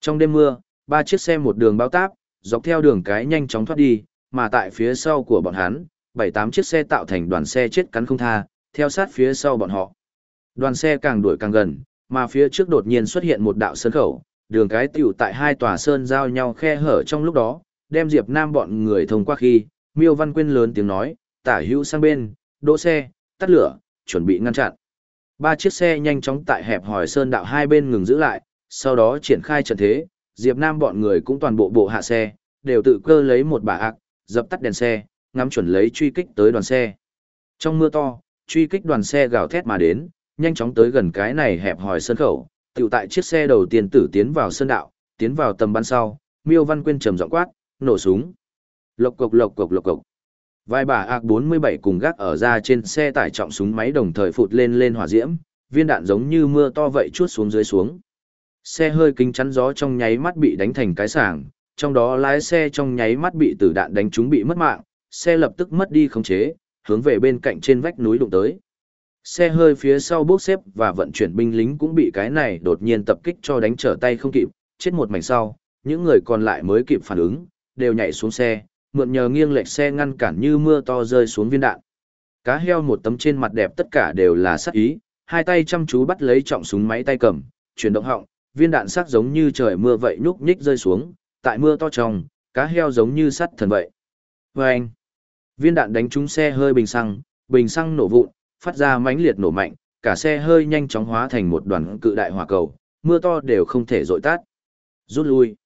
Trong đêm mưa, ba chiếc xe một đường bao táp, dọc theo đường cái nhanh chóng thoát đi, mà tại phía sau của bọn hắn, bảy tám chiếc xe tạo thành đoàn xe chết cắn không tha, theo sát phía sau bọn họ. Đoàn xe càng đuổi càng gần, mà phía trước đột nhiên xuất hiện một đạo sơn khẩu, đường cái tiểu tại hai tòa sơn giao nhau khe hở trong lúc đó, đem Diệp Nam bọn người thông qua khi, Miêu Văn Quyên lớn tiếng nói, tả hữu sang bên, đỗ xe, tắt lửa, chuẩn bị ngăn chặn. Ba chiếc xe nhanh chóng tại hẹp hỏi sơn đạo hai bên ngừng giữ lại, sau đó triển khai trận thế, Diệp Nam bọn người cũng toàn bộ bộ hạ xe, đều tự cơ lấy một bà ạc, dập tắt đèn xe, ngắm chuẩn lấy truy kích tới đoàn xe. Trong mưa to, truy kích đoàn xe gào thét mà đến, nhanh chóng tới gần cái này hẹp hòi sân khẩu, tiểu tại chiếc xe đầu tiên tử tiến vào sân đạo, tiến vào tầm bắn sau, Miêu Văn Quyên trầm giọng quát, nổ súng. Lộc cộc lộc cộc lộc cộc. Vai bà AK-47 cùng gác ở ra trên xe tải trọng súng máy đồng thời phụt lên lên hỏa diễm, viên đạn giống như mưa to vậy chuốt xuống dưới xuống. Xe hơi kính chắn gió trong nháy mắt bị đánh thành cái sảng, trong đó lái xe trong nháy mắt bị tử đạn đánh trúng bị mất mạng, xe lập tức mất đi khống chế, hướng về bên cạnh trên vách núi đụng tới. Xe hơi phía sau bốc xếp và vận chuyển binh lính cũng bị cái này đột nhiên tập kích cho đánh trở tay không kịp, chết một mảnh sau, những người còn lại mới kịp phản ứng, đều nhảy xuống xe, mượn nhờ nghiêng lệch xe ngăn cản như mưa to rơi xuống viên đạn. Cá heo một tấm trên mặt đẹp tất cả đều là sắc ý, hai tay chăm chú bắt lấy trọng súng máy tay cầm, chuyển động họng, viên đạn sắc giống như trời mưa vậy nhúc nhích rơi xuống, tại mưa to trong, cá heo giống như sắt thần vậy. Vâng! anh, viên đạn đánh trúng xe hơi bình xăng, bình xăng nổ vụn, phát ra mãnh liệt nổ mạnh, cả xe hơi nhanh chóng hóa thành một đoàn cự đại hỏa cầu, mưa to đều không thể dội tát. Rút lui.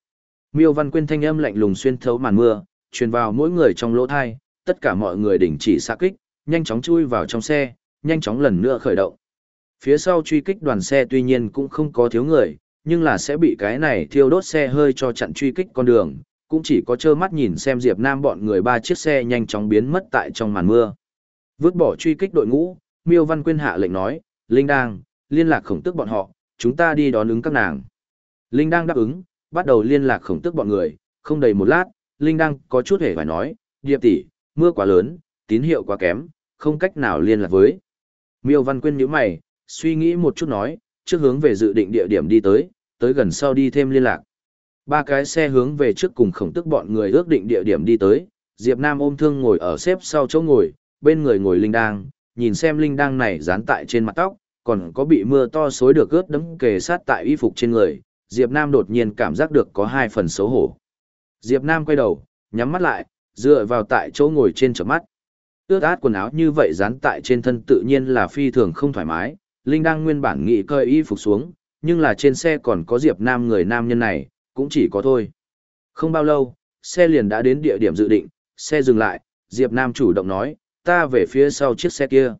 Miêu Văn Quyên thanh âm lạnh lùng xuyên thấu màn mưa, truyền vào mỗi người trong lỗ thai, tất cả mọi người đình chỉ xạ kích, nhanh chóng chui vào trong xe, nhanh chóng lần nữa khởi động. Phía sau truy kích đoàn xe tuy nhiên cũng không có thiếu người, nhưng là sẽ bị cái này thiêu đốt xe hơi cho chặn truy kích con đường, cũng chỉ có trơ mắt nhìn xem Diệp Nam bọn người ba chiếc xe nhanh chóng biến mất tại trong màn mưa. Vứt bỏ truy kích đội ngũ, Miêu Văn Quyên hạ lệnh nói, Linh Đang, liên lạc khổng tức bọn họ, chúng ta đi đón ứng các nàng. Linh Đang đáp ứng, bắt đầu liên lạc khổng tức bọn người, không đầy một lát, Linh Đang có chút hề phải nói, Điệp tỷ, mưa quá lớn, tín hiệu quá kém, không cách nào liên lạc với. Miêu Văn Quyên nhíu mày, suy nghĩ một chút nói, trước hướng về dự định địa điểm đi tới, tới gần sau đi thêm liên lạc. Ba cái xe hướng về trước cùng khổng tức bọn người ước định địa điểm đi tới, Diệp Nam ôm thương ngồi ở xếp sau chỗ ngồi, bên người ngồi Linh Đang, nhìn xem Linh Đang này dán tại trên mặt tóc, còn có bị mưa to xối được ướt đấm kề sát tại y phục trên người, Diệp Nam đột nhiên cảm giác được có hai phần xấu hổ. Diệp Nam quay đầu, nhắm mắt lại, dựa vào tại chỗ ngồi trên chợp mắt. Ướt át quần áo như vậy dán tại trên thân tự nhiên là phi thường không thoải mái, Linh đang nguyên bản nghĩ cơi y phục xuống, nhưng là trên xe còn có Diệp Nam người nam nhân này, cũng chỉ có thôi. Không bao lâu, xe liền đã đến địa điểm dự định, xe dừng lại, Diệp Nam chủ động nói, ta về phía sau chiếc xe kia.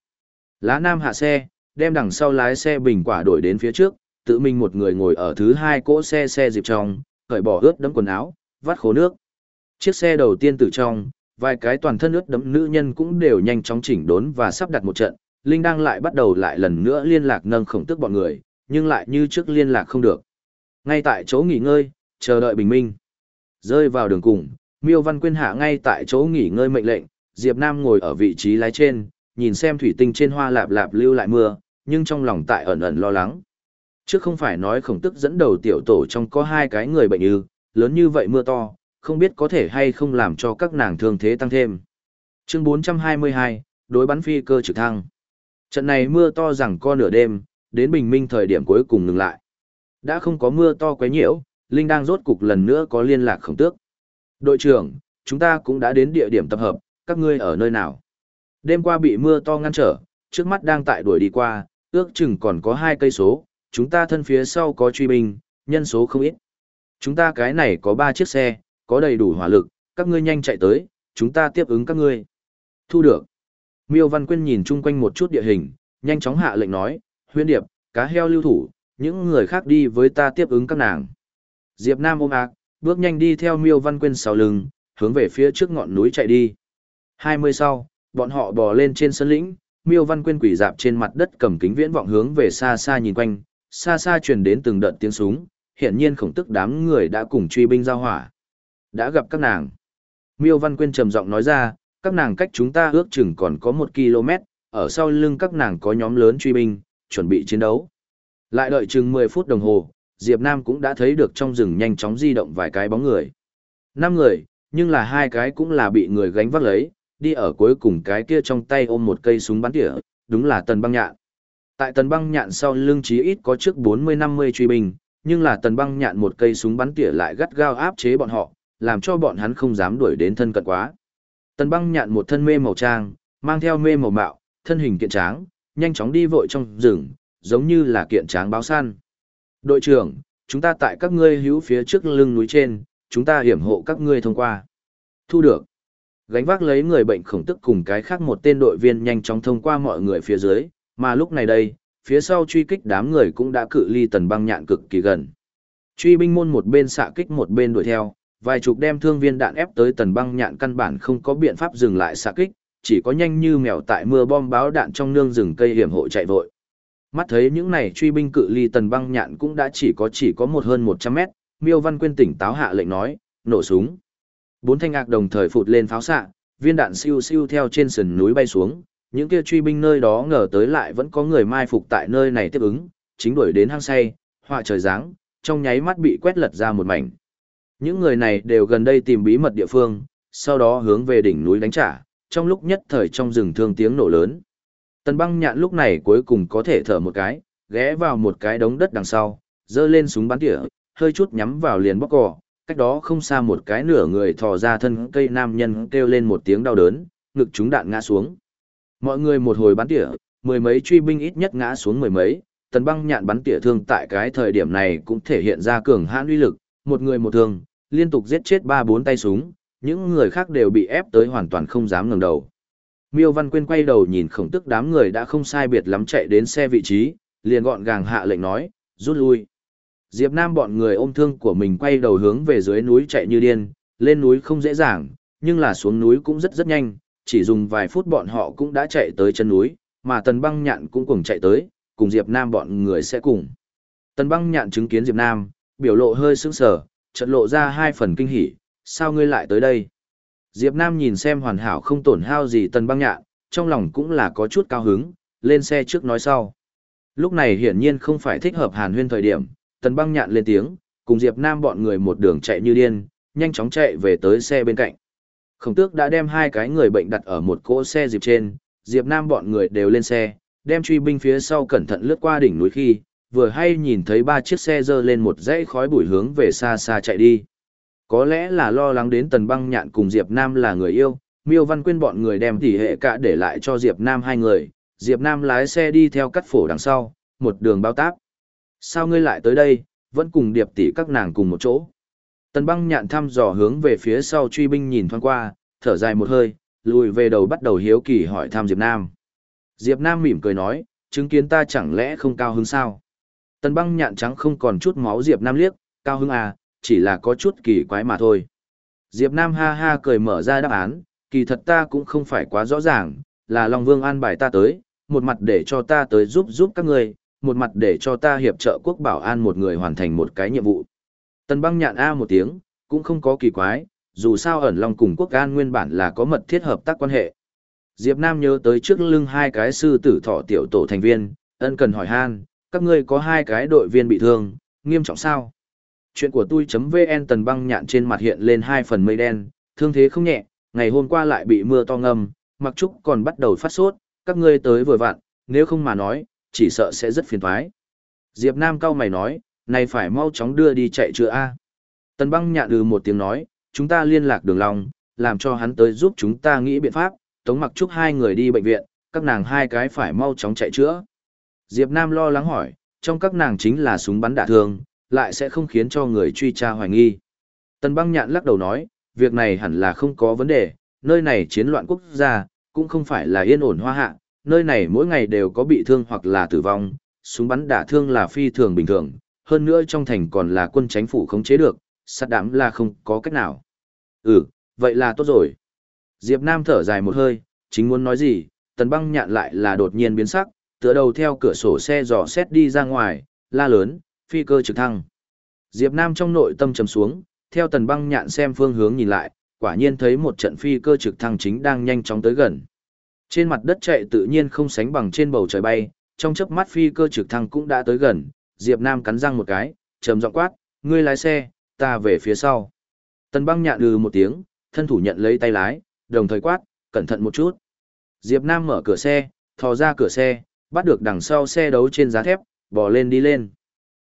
Lá Nam hạ xe, đem đằng sau lái xe bình quả đổi đến phía trước, tự mình một người ngồi ở thứ hai cỗ xe xe dịp trong, cởi bỏ ướt đẫm quần áo, vắt khố nước. Chiếc xe đầu tiên từ trong, vài cái toàn thân ướt đẫm nữ nhân cũng đều nhanh chóng chỉnh đốn và sắp đặt một trận, Linh đang lại bắt đầu lại lần nữa liên lạc nâng khổng tức bọn người, nhưng lại như trước liên lạc không được. Ngay tại chỗ nghỉ ngơi, chờ đợi bình minh. Rơi vào đường cùng, Miêu Văn Quyên hạ ngay tại chỗ nghỉ ngơi mệnh lệnh, Diệp Nam ngồi ở vị trí lái trên, nhìn xem thủy tinh trên hoa lạp lạp lưu lại mưa, nhưng trong lòng tại ẩn ẩn lo lắng. Trước không phải nói khổng tức dẫn đầu tiểu tổ trong có hai cái người bệnh ư, lớn như vậy mưa to, không biết có thể hay không làm cho các nàng thương thế tăng thêm. Chương 422, đối bắn phi cơ trực thăng. Trận này mưa to rằng co nửa đêm, đến bình minh thời điểm cuối cùng ngừng lại. Đã không có mưa to quấy nhiễu, Linh đang rốt cục lần nữa có liên lạc khổng tước. Đội trưởng, chúng ta cũng đã đến địa điểm tập hợp, các ngươi ở nơi nào? Đêm qua bị mưa to ngăn trở, trước mắt đang tại đuổi đi qua, ước chừng còn có hai cây số, chúng ta thân phía sau có truy binh, nhân số không ít. Chúng ta cái này có ba chiếc xe, có đầy đủ hỏa lực, các ngươi nhanh chạy tới, chúng ta tiếp ứng các ngươi. Thu được. Miêu Văn Quyên nhìn chung quanh một chút địa hình, nhanh chóng hạ lệnh nói, huyên điệp, cá heo lưu thủ, những người khác đi với ta tiếp ứng các nàng. Diệp Nam ôm ạc, bước nhanh đi theo Miêu Văn Quyên sau lưng, hướng về phía trước ngọn núi chạy đi. Hai mươi sau, bọn họ bò lên trên sân lĩnh, Miêu Văn Quyên quỷ dạp trên mặt đất cầm kính viễn vọng hướng về xa xa nhìn quanh, xa xa truyền đến từng đợt tiếng súng, hiện nhiên khổng tức đám người đã cùng truy binh giao hỏa. Đã gặp các nàng. Miêu Văn Quyên trầm giọng nói ra, các nàng cách chúng ta ước chừng còn có một km, ở sau lưng các nàng có nhóm lớn truy binh, chuẩn bị chiến đấu. Lại đợi chừng 10 phút đồng hồ, Diệp Nam cũng đã thấy được trong rừng nhanh chóng di động vài cái bóng người. Năm người, nhưng là hai cái cũng là bị người gánh vác lấy, đi ở cuối cùng cái kia trong tay ôm một cây súng bắn tỉa, đúng là tần băng nhạn. Tại tần băng nhạn sau lưng chí ít có trước 40-50 truy binh, nhưng là tần băng nhạn một cây súng bắn tỉa lại gắt gao áp chế bọn họ, làm cho bọn hắn không dám đuổi đến thân cận quá. Tần băng nhạn một thân mê màu trang, mang theo mê màu mạo, thân hình kiện tráng, nhanh chóng đi vội trong rừng, giống như là kiện tráng báo săn. Đội trưởng, chúng ta tại các ngươi hữu phía trước lưng núi trên, chúng ta hiểm hộ các ngươi thông qua. Thu được. Gánh vác lấy người bệnh khổng tức cùng cái khác một tên đội viên nhanh chóng thông qua mọi người phía dưới, mà lúc này đây, phía sau truy kích đám người cũng đã cự ly tần băng nhạn cực kỳ gần. Truy binh môn một bên xạ kích một bên đuổi theo, vài chục đem thương viên đạn ép tới tần băng nhạn căn bản không có biện pháp dừng lại xạ kích, chỉ có nhanh như mèo tại mưa bom báo đạn trong nương rừng cây hiểm hộ chạy vội. Mắt thấy những này truy binh cự ly tần băng nhạn cũng đã chỉ có chỉ có một hơn 100 mét, Miêu Văn Quyên tỉnh táo hạ lệnh nói, nổ súng. Bốn thanh ngạc đồng thời phụt lên pháo xạ, viên đạn siêu siêu theo trên sườn núi bay xuống, những kia truy binh nơi đó ngờ tới lại vẫn có người mai phục tại nơi này tiếp ứng, chính đuổi đến hang say, họa trời giáng, trong nháy mắt bị quét lật ra một mảnh. Những người này đều gần đây tìm bí mật địa phương, sau đó hướng về đỉnh núi đánh trả, trong lúc nhất thời trong rừng thương tiếng nổ lớn. Tần băng nhạn lúc này cuối cùng có thể thở một cái, ghé vào một cái đống đất đằng sau, dơ lên súng bắn tỉa, hơi chút nhắm vào liền bóc cỏ, cách đó không xa một cái nửa người thò ra thân cây nam nhân kêu lên một tiếng đau đớn, ngực chúng đạn ngã xuống. Mọi người một hồi bắn tỉa, mười mấy truy binh ít nhất ngã xuống mười mấy, tần băng nhạn bắn tỉa thương tại cái thời điểm này cũng thể hiện ra cường hãn uy lực, một người một thương, liên tục giết chết ba bốn tay súng, những người khác đều bị ép tới hoàn toàn không dám ngẩng đầu. Miêu Văn Quyên quay đầu nhìn khổng tức đám người đã không sai biệt lắm chạy đến xe vị trí, liền gọn gàng hạ lệnh nói, rút lui. Diệp Nam bọn người ôm thương của mình quay đầu hướng về dưới núi chạy như điên, lên núi không dễ dàng, nhưng là xuống núi cũng rất rất nhanh, chỉ dùng vài phút bọn họ cũng đã chạy tới chân núi, mà Tần Băng Nhạn cũng cùng chạy tới, cùng Diệp Nam bọn người sẽ cùng. Tần Băng Nhạn chứng kiến Diệp Nam, biểu lộ hơi sững sờ, chợt lộ ra hai phần kinh hỉ, sao ngươi lại tới đây? Diệp Nam nhìn xem hoàn hảo không tổn hao gì Tần Băng Nhạn, trong lòng cũng là có chút cao hứng, lên xe trước nói sau. Lúc này hiển nhiên không phải thích hợp Hàn Huyên thời điểm, Tần Băng Nhạn lên tiếng, cùng Diệp Nam bọn người một đường chạy như điên, nhanh chóng chạy về tới xe bên cạnh. Khổng tước đã đem hai cái người bệnh đặt ở một cỗ xe dịp trên, Diệp Nam bọn người đều lên xe, đem truy binh phía sau cẩn thận lướt qua đỉnh núi khi, vừa hay nhìn thấy ba chiếc xe dơ lên một dãy khói bụi hướng về xa xa chạy đi. Có lẽ là lo lắng đến tần băng nhạn cùng Diệp Nam là người yêu, Miêu Văn Quyên bọn người đem tỉ hệ cả để lại cho Diệp Nam hai người, Diệp Nam lái xe đi theo cắt phổ đằng sau, một đường bao táp. Sao ngươi lại tới đây, vẫn cùng điệp tỷ các nàng cùng một chỗ. Tần băng nhạn thăm dò hướng về phía sau truy binh nhìn thoáng qua, thở dài một hơi, lùi về đầu bắt đầu hiếu kỳ hỏi thăm Diệp Nam. Diệp Nam mỉm cười nói, chứng kiến ta chẳng lẽ không cao hứng sao? Tần băng nhạn trắng không còn chút máu Diệp Nam liếc, cao hứng à, chỉ là có chút kỳ quái mà thôi. Diệp Nam ha ha cười mở ra đáp án, kỳ thật ta cũng không phải quá rõ ràng, là Long Vương an bài ta tới, một mặt để cho ta tới giúp giúp các người, một mặt để cho ta hiệp trợ quốc bảo an một người hoàn thành một cái nhiệm vụ. Tần băng nhạn A một tiếng, cũng không có kỳ quái, dù sao ẩn Long cùng quốc an nguyên bản là có mật thiết hợp tác quan hệ. Diệp Nam nhớ tới trước lưng hai cái sư tử thọ tiểu tổ thành viên, ân cần hỏi han, các ngươi có hai cái đội viên bị thương, nghiêm trọng sao? Chuyện của tôi.vn tần băng nhạn trên mặt hiện lên hai phần mây đen, thương thế không nhẹ, ngày hôm qua lại bị mưa to ngâm, mặc trúc còn bắt đầu phát sốt, các ngươi tới vừa vặn, nếu không mà nói, chỉ sợ sẽ rất phiền toái. Diệp Nam cao mày nói, này phải mau chóng đưa đi chạy chữa A. Tần băng nhạn ừ một tiếng nói, chúng ta liên lạc đường lòng, làm cho hắn tới giúp chúng ta nghĩ biện pháp, tống mặc Trúc hai người đi bệnh viện, các nàng hai cái phải mau chóng chạy chữa. Diệp Nam lo lắng hỏi, trong các nàng chính là súng bắn đả thương, lại sẽ không khiến cho người truy tra hoài nghi. Tần băng nhạn lắc đầu nói, việc này hẳn là không có vấn đề, nơi này chiến loạn quốc gia, cũng không phải là yên ổn hoa hạ, nơi này mỗi ngày đều có bị thương hoặc là tử vong, súng bắn đả thương là phi thường bình thường, hơn nữa trong thành còn là quân chính phủ khống chế được, sát đảm là không có cách nào. Ừ, vậy là tốt rồi. Diệp Nam thở dài một hơi, chính muốn nói gì, tần băng nhạn lại là đột nhiên biến sắc, tựa đầu theo cửa sổ xe dò xét đi ra ngoài, la lớn, phi cơ trực thăng. Diệp Nam trong nội tâm trầm xuống, theo tần băng nhạn xem phương hướng nhìn lại, quả nhiên thấy một trận phi cơ trực thăng chính đang nhanh chóng tới gần. Trên mặt đất chạy tự nhiên không sánh bằng trên bầu trời bay, trong chớp mắt phi cơ trực thăng cũng đã tới gần, Diệp Nam cắn răng một cái, trầm giọng quát, ngươi lái xe, ta về phía sau. Tần băng nhạn ừ một tiếng, thân thủ nhận lấy tay lái, đồng thời quát, cẩn thận một chút. Diệp Nam mở cửa xe, thò ra cửa xe, bắt được đằng sau xe đấu trên giá thép, bò lên đi lên.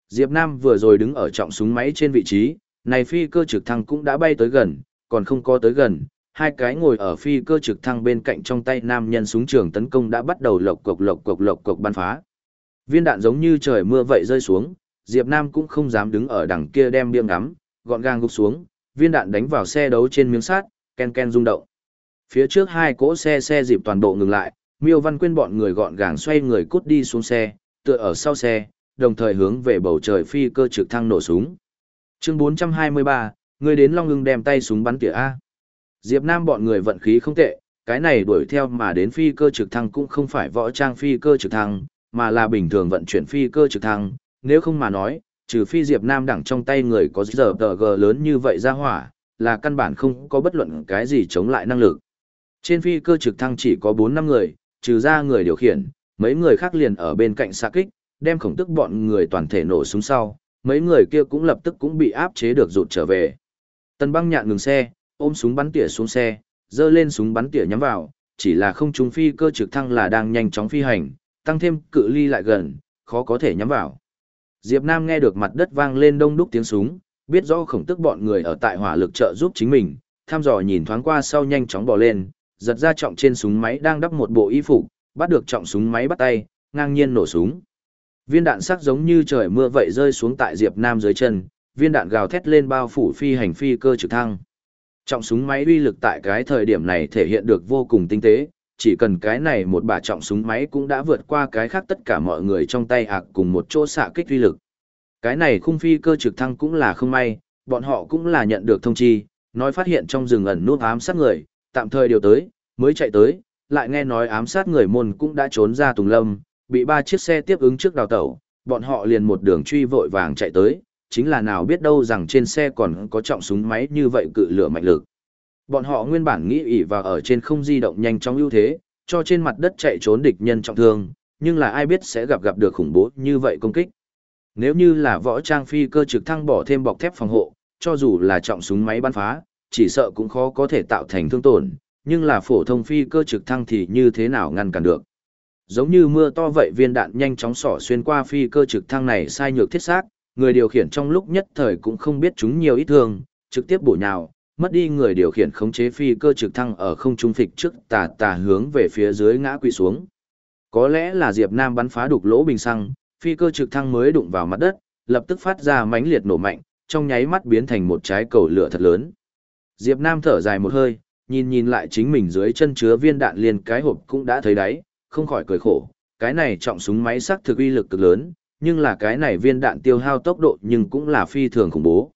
Diệp Nam vừa rồi đứng ở trọng súng máy trên vị trí, này phi cơ trực thăng cũng đã bay tới gần, còn không có tới gần, hai cái ngồi ở phi cơ trực thăng bên cạnh trong tay nam nhân súng trường tấn công đã bắt đầu lộc cộc lộc cộc lộc cộc bắn phá. Viên đạn giống như trời mưa vậy rơi xuống, Diệp Nam cũng không dám đứng ở đằng kia đem biếng ngắm, gọn gàng gục xuống, viên đạn đánh vào xe đấu trên miếng sắt, ken ken rung động. Phía trước hai cỗ xe xe dịp toàn bộ ngừng lại, Miêu Văn Quyên bọn người gọn gàng xoay người cút đi xuống xe, tựa ở sau xe, đồng thời hướng về bầu trời phi cơ trực thăng nổ súng. Chương 423, người đến Long Hưng đem tay súng bắn tỉa A. Diệp Nam bọn người vận khí không tệ, cái này đuổi theo mà đến phi cơ trực thăng cũng không phải võ trang phi cơ trực thăng, mà là bình thường vận chuyển phi cơ trực thăng, nếu không mà nói, trừ phi Diệp Nam đẳng trong tay người có giờ tờ gờ lớn như vậy ra hỏa, là căn bản không có bất luận cái gì chống lại năng lực. Trên phi cơ trực thăng chỉ có 4 năm người, trừ ra người điều khiển, mấy người khác liền ở bên cạnh xạ kích, đem khổng tức bọn người toàn thể nổ súng sau, mấy người kia cũng lập tức cũng bị áp chế được rụt trở về. Tần băng nhạn ngừng xe, ôm súng bắn tỉa xuống xe, dơ lên súng bắn tỉa nhắm vào, chỉ là không trung phi cơ trực thăng là đang nhanh chóng phi hành, tăng thêm cự ly lại gần, khó có thể nhắm vào. Diệp Nam nghe được mặt đất vang lên đông đúc tiếng súng, biết rõ khổng tức bọn người ở tại hỏa lực trợ giúp chính mình, tham dò nhìn thoáng qua sau nhanh chóng bò lên, giật ra trọng trên súng máy đang đắp một bộ y phục, bắt được trọng súng máy bắt tay, ngang nhiên nổ súng. Viên đạn sắc giống như trời mưa vậy rơi xuống tại Diệp Nam dưới chân, viên đạn gào thét lên bao phủ phi hành phi cơ trực thăng. Trọng súng máy uy lực tại cái thời điểm này thể hiện được vô cùng tinh tế, chỉ cần cái này một bả trọng súng máy cũng đã vượt qua cái khác tất cả mọi người trong tay ạc cùng một chỗ xạ kích uy lực. Cái này khung phi cơ trực thăng cũng là không may, bọn họ cũng là nhận được thông chi, nói phát hiện trong rừng ẩn nút ám sát người, tạm thời điều tới, mới chạy tới, lại nghe nói ám sát người môn cũng đã trốn ra Tùng Lâm, bị ba chiếc xe tiếp ứng trước đào tẩu, bọn họ liền một đường truy vội vàng chạy tới, chính là nào biết đâu rằng trên xe còn có trọng súng máy như vậy cự lửa mạnh lực. Bọn họ nguyên bản nghĩ ỷ vào ở trên không di động nhanh chóng ưu thế, cho trên mặt đất chạy trốn địch nhân trọng thương, nhưng là ai biết sẽ gặp gặp được khủng bố như vậy công kích. Nếu như là võ trang phi cơ trực thăng bỏ thêm bọc thép phòng hộ, cho dù là trọng súng máy bắn phá, chỉ sợ cũng khó có thể tạo thành thương tổn, nhưng là phổ thông phi cơ trực thăng thì như thế nào ngăn cản được. Giống như mưa to vậy viên đạn nhanh chóng xỏ xuyên qua phi cơ trực thăng này sai nhược thiết xác, người điều khiển trong lúc nhất thời cũng không biết chúng nhiều ít thương, trực tiếp bổ nhào, mất đi người điều khiển khống chế phi cơ trực thăng ở không trung phịch trước tà tà hướng về phía dưới ngã quỵ xuống. Có lẽ là Diệp Nam bắn phá đục lỗ bình xăng, phi cơ trực thăng mới đụng vào mặt đất, lập tức phát ra mãnh liệt nổ mạnh, trong nháy mắt biến thành một trái cầu lửa thật lớn. Diệp Nam thở dài một hơi, nhìn nhìn lại chính mình dưới chân chứa viên đạn liền cái hộp cũng đã thấy đáy, không khỏi cười khổ, cái này trọng súng máy sắc thực uy lực cực lớn, nhưng là cái này viên đạn tiêu hao tốc độ nhưng cũng là phi thường khủng bố.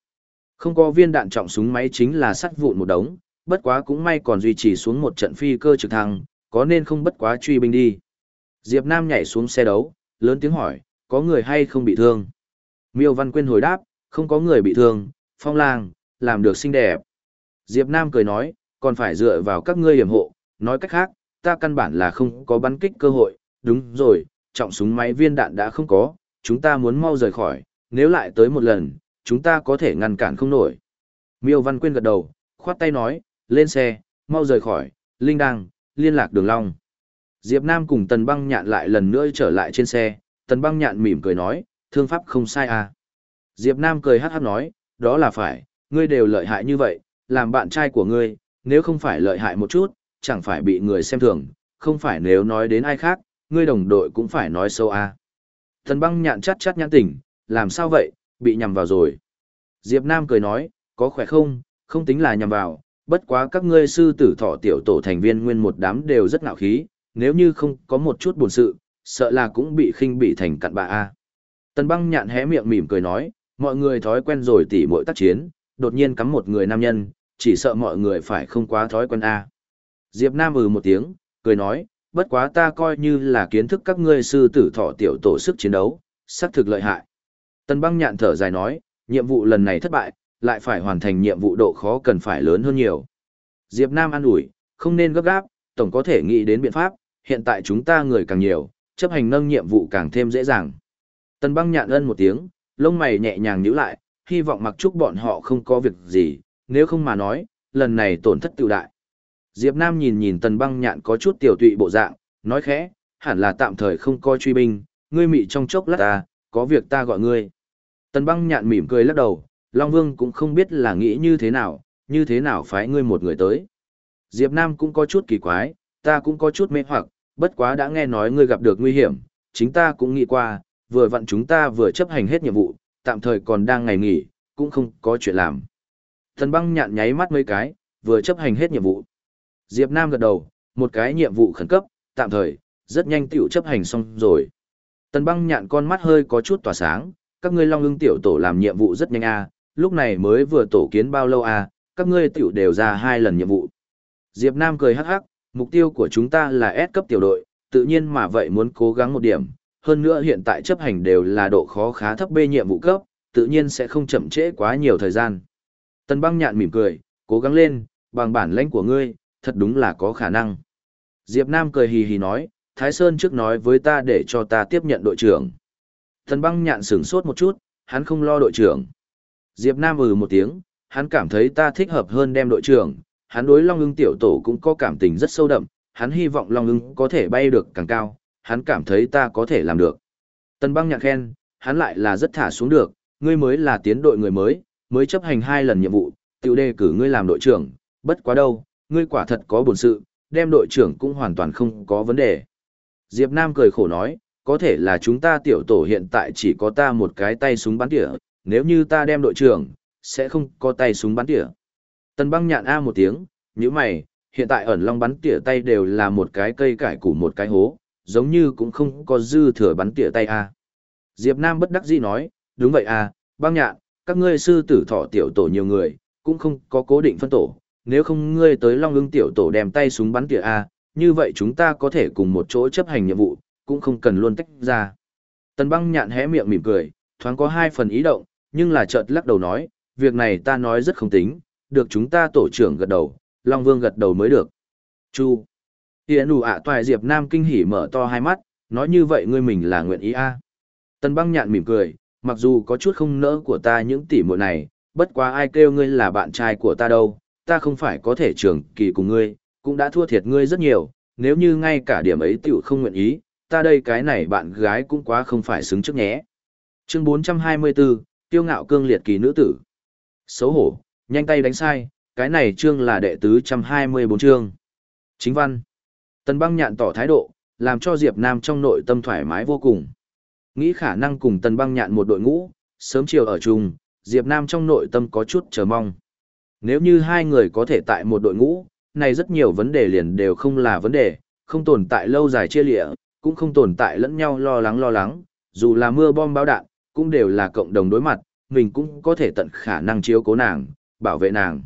Không có viên đạn trọng súng máy chính là sắt vụn một đống, bất quá cũng may còn duy trì xuống một trận phi cơ trực thăng, có nên không bất quá truy binh đi. Diệp Nam nhảy xuống xe đấu, lớn tiếng hỏi, có người hay không bị thương? Miêu Văn Quyên hồi đáp, không có người bị thương, phong lang, làm được xinh đẹp. Diệp Nam cười nói, còn phải dựa vào các ngươi hiểm hộ, nói cách khác, ta căn bản là không có bắn kích cơ hội, đúng rồi, trọng súng máy viên đạn đã không có, chúng ta muốn mau rời khỏi, nếu lại tới một lần, chúng ta có thể ngăn cản không nổi. Miêu Văn Quyên gật đầu, khoát tay nói, lên xe, mau rời khỏi, Linh Đăng, liên lạc đường long. Diệp Nam cùng Tần Băng Nhạn lại lần nữa trở lại trên xe, Tần Băng Nhạn mỉm cười nói, thương pháp không sai à. Diệp Nam cười hát hát nói, đó là phải, ngươi đều lợi hại như vậy, làm bạn trai của ngươi, nếu không phải lợi hại một chút, chẳng phải bị người xem thường, không phải nếu nói đến ai khác, ngươi đồng đội cũng phải nói sâu à. Tần Băng Nhạn chắt chắt nhãn tỉnh, làm sao vậy, bị nhầm vào rồi. Diệp Nam cười nói, có khỏe không, không tính là nhầm vào, bất quá các ngươi sư tử thọ tiểu tổ thành viên nguyên một đám đều rất ngạo khí, nếu như không có một chút buồn sự, sợ là cũng bị khinh bị thành cặn bạ a. Tần băng nhạn hé miệng mỉm cười nói, mọi người thói quen rồi tỉ mỗi tác chiến, đột nhiên cắm một người nam nhân, chỉ sợ mọi người phải không quá thói quen a. Diệp Nam ừ một tiếng, cười nói, bất quá ta coi như là kiến thức các ngươi sư tử thọ tiểu tổ sức chiến đấu, xác thực lợi hại. Tần băng nhạn thở dài nói, nhiệm vụ lần này thất bại, lại phải hoàn thành nhiệm vụ độ khó cần phải lớn hơn nhiều. Diệp Nam an ủi, không nên gấp gáp, tổng có thể nghĩ đến biện pháp, hiện tại chúng ta người càng nhiều, chấp hành nâng nhiệm vụ càng thêm dễ dàng. Tần băng nhạn ân một tiếng, lông mày nhẹ nhàng nhíu lại, hy vọng mặc chúc bọn họ không có việc gì, nếu không mà nói, lần này tổn thất tiêu đại. Diệp Nam nhìn nhìn tần băng nhạn có chút tiểu tụy bộ dạng, nói khẽ, hẳn là tạm thời không coi truy binh, ngươi mị trong chốc lát ta, có việc ta gọi ngươi. Tần băng nhạn mỉm cười lắc đầu, Long Vương cũng không biết là nghĩ như thế nào, như thế nào phái ngươi một người tới. Diệp Nam cũng có chút kỳ quái, ta cũng có chút mê hoặc, bất quá đã nghe nói ngươi gặp được nguy hiểm, chính ta cũng nghĩ qua, vừa vặn chúng ta vừa chấp hành hết nhiệm vụ, tạm thời còn đang ngày nghỉ, cũng không có chuyện làm. Thần băng nhạn nháy mắt mấy cái, vừa chấp hành hết nhiệm vụ. Diệp Nam gật đầu, một cái nhiệm vụ khẩn cấp, tạm thời, rất nhanh tiểu chấp hành xong rồi. Tần băng nhạn con mắt hơi có chút tỏa sáng, các ngươi long ưng tiểu tổ làm nhiệm vụ rất nhanh a, lúc này mới vừa tổ kiến bao lâu a, các ngươi tiểu đều ra hai lần nhiệm vụ. Diệp Nam cười hắc hắc, mục tiêu của chúng ta là S cấp tiểu đội, tự nhiên mà vậy muốn cố gắng một điểm, hơn nữa hiện tại chấp hành đều là độ khó khá thấp B nhiệm vụ cấp, tự nhiên sẽ không chậm trễ quá nhiều thời gian. Tần băng nhạn mỉm cười, cố gắng lên, bằng bản lãnh của ngươi, thật đúng là có khả năng. Diệp Nam cười hì hì nói, Thái Sơn trước nói với ta để cho ta tiếp nhận đội trưởng. Thần băng nhạn sửng sốt một chút, hắn không lo đội trưởng. Diệp Nam ừ một tiếng, hắn cảm thấy ta thích hợp hơn đem đội trưởng, hắn đối Long ưng tiểu tổ cũng có cảm tình rất sâu đậm, hắn hy vọng Long ưng có thể bay được càng cao, hắn cảm thấy ta có thể làm được. Tần băng nhạc khen, hắn lại là rất thả xuống được, ngươi mới là tiến đội người mới, mới chấp hành hai lần nhiệm vụ, tiểu đề cử ngươi làm đội trưởng, bất quá đâu, ngươi quả thật có bổn sự, đem đội trưởng cũng hoàn toàn không có vấn đề. Diệp Nam cười khổ nói, có thể là chúng ta tiểu tổ hiện tại chỉ có ta một cái tay súng bắn tỉa, nếu như ta đem đội trưởng, sẽ không có tay súng bắn tỉa. Tần băng nhạn A một tiếng, như mày, hiện tại ẩn long bắn tỉa tay đều là một cái cây cải củ một cái hố, giống như cũng không có dư thừa bắn tỉa tay A. Diệp Nam bất đắc dĩ nói, đúng vậy A, băng nhạn, các ngươi sư tử thọ tiểu tổ nhiều người, cũng không có cố định phân tổ, nếu không ngươi tới long ưng tiểu tổ đem tay súng bắn tỉa A, như vậy chúng ta có thể cùng một chỗ chấp hành nhiệm vụ, cũng không cần luôn tách ra. Tần băng nhạn hé miệng mỉm cười, thoáng có hai phần ý động, nhưng là chợt lắc đầu nói, việc này ta nói rất không tính, được chúng ta tổ trưởng gật đầu, Long Vương gật đầu mới được. Chu. Hiền ủ ạ toại Diệp Nam kinh hỉ mở to hai mắt, nói như vậy ngươi mình là nguyện ý a. Tần băng nhạn mỉm cười, mặc dù có chút không nỡ của ta những tỷ muội này, bất quá ai kêu ngươi là bạn trai của ta đâu, ta không phải có thể trưởng kỳ cùng ngươi, cũng đã thua thiệt ngươi rất nhiều, nếu như ngay cả điểm ấy tiểu không nguyện ý, ta đây cái này bạn gái cũng quá không phải xứng trước nhé. Chương 424, Tiêu ngạo cương liệt kỳ nữ tử. Xấu hổ, nhanh tay đánh sai, cái này chương là đệ tứ 124 chương. Chính văn. Tần băng nhạn tỏ thái độ, làm cho Diệp Nam trong nội tâm thoải mái vô cùng. Nghĩ khả năng cùng tần băng nhạn một đội ngũ, sớm chiều ở chung, Diệp Nam trong nội tâm có chút chờ mong. Nếu như hai người có thể tại một đội ngũ, này rất nhiều vấn đề liền đều không là vấn đề, không tồn tại lâu dài chia lịa, cũng không tồn tại lẫn nhau lo lắng lo lắng, dù là mưa bom báo đạn, cũng đều là cộng đồng đối mặt, mình cũng có thể tận khả năng chiếu cố nàng, bảo vệ nàng.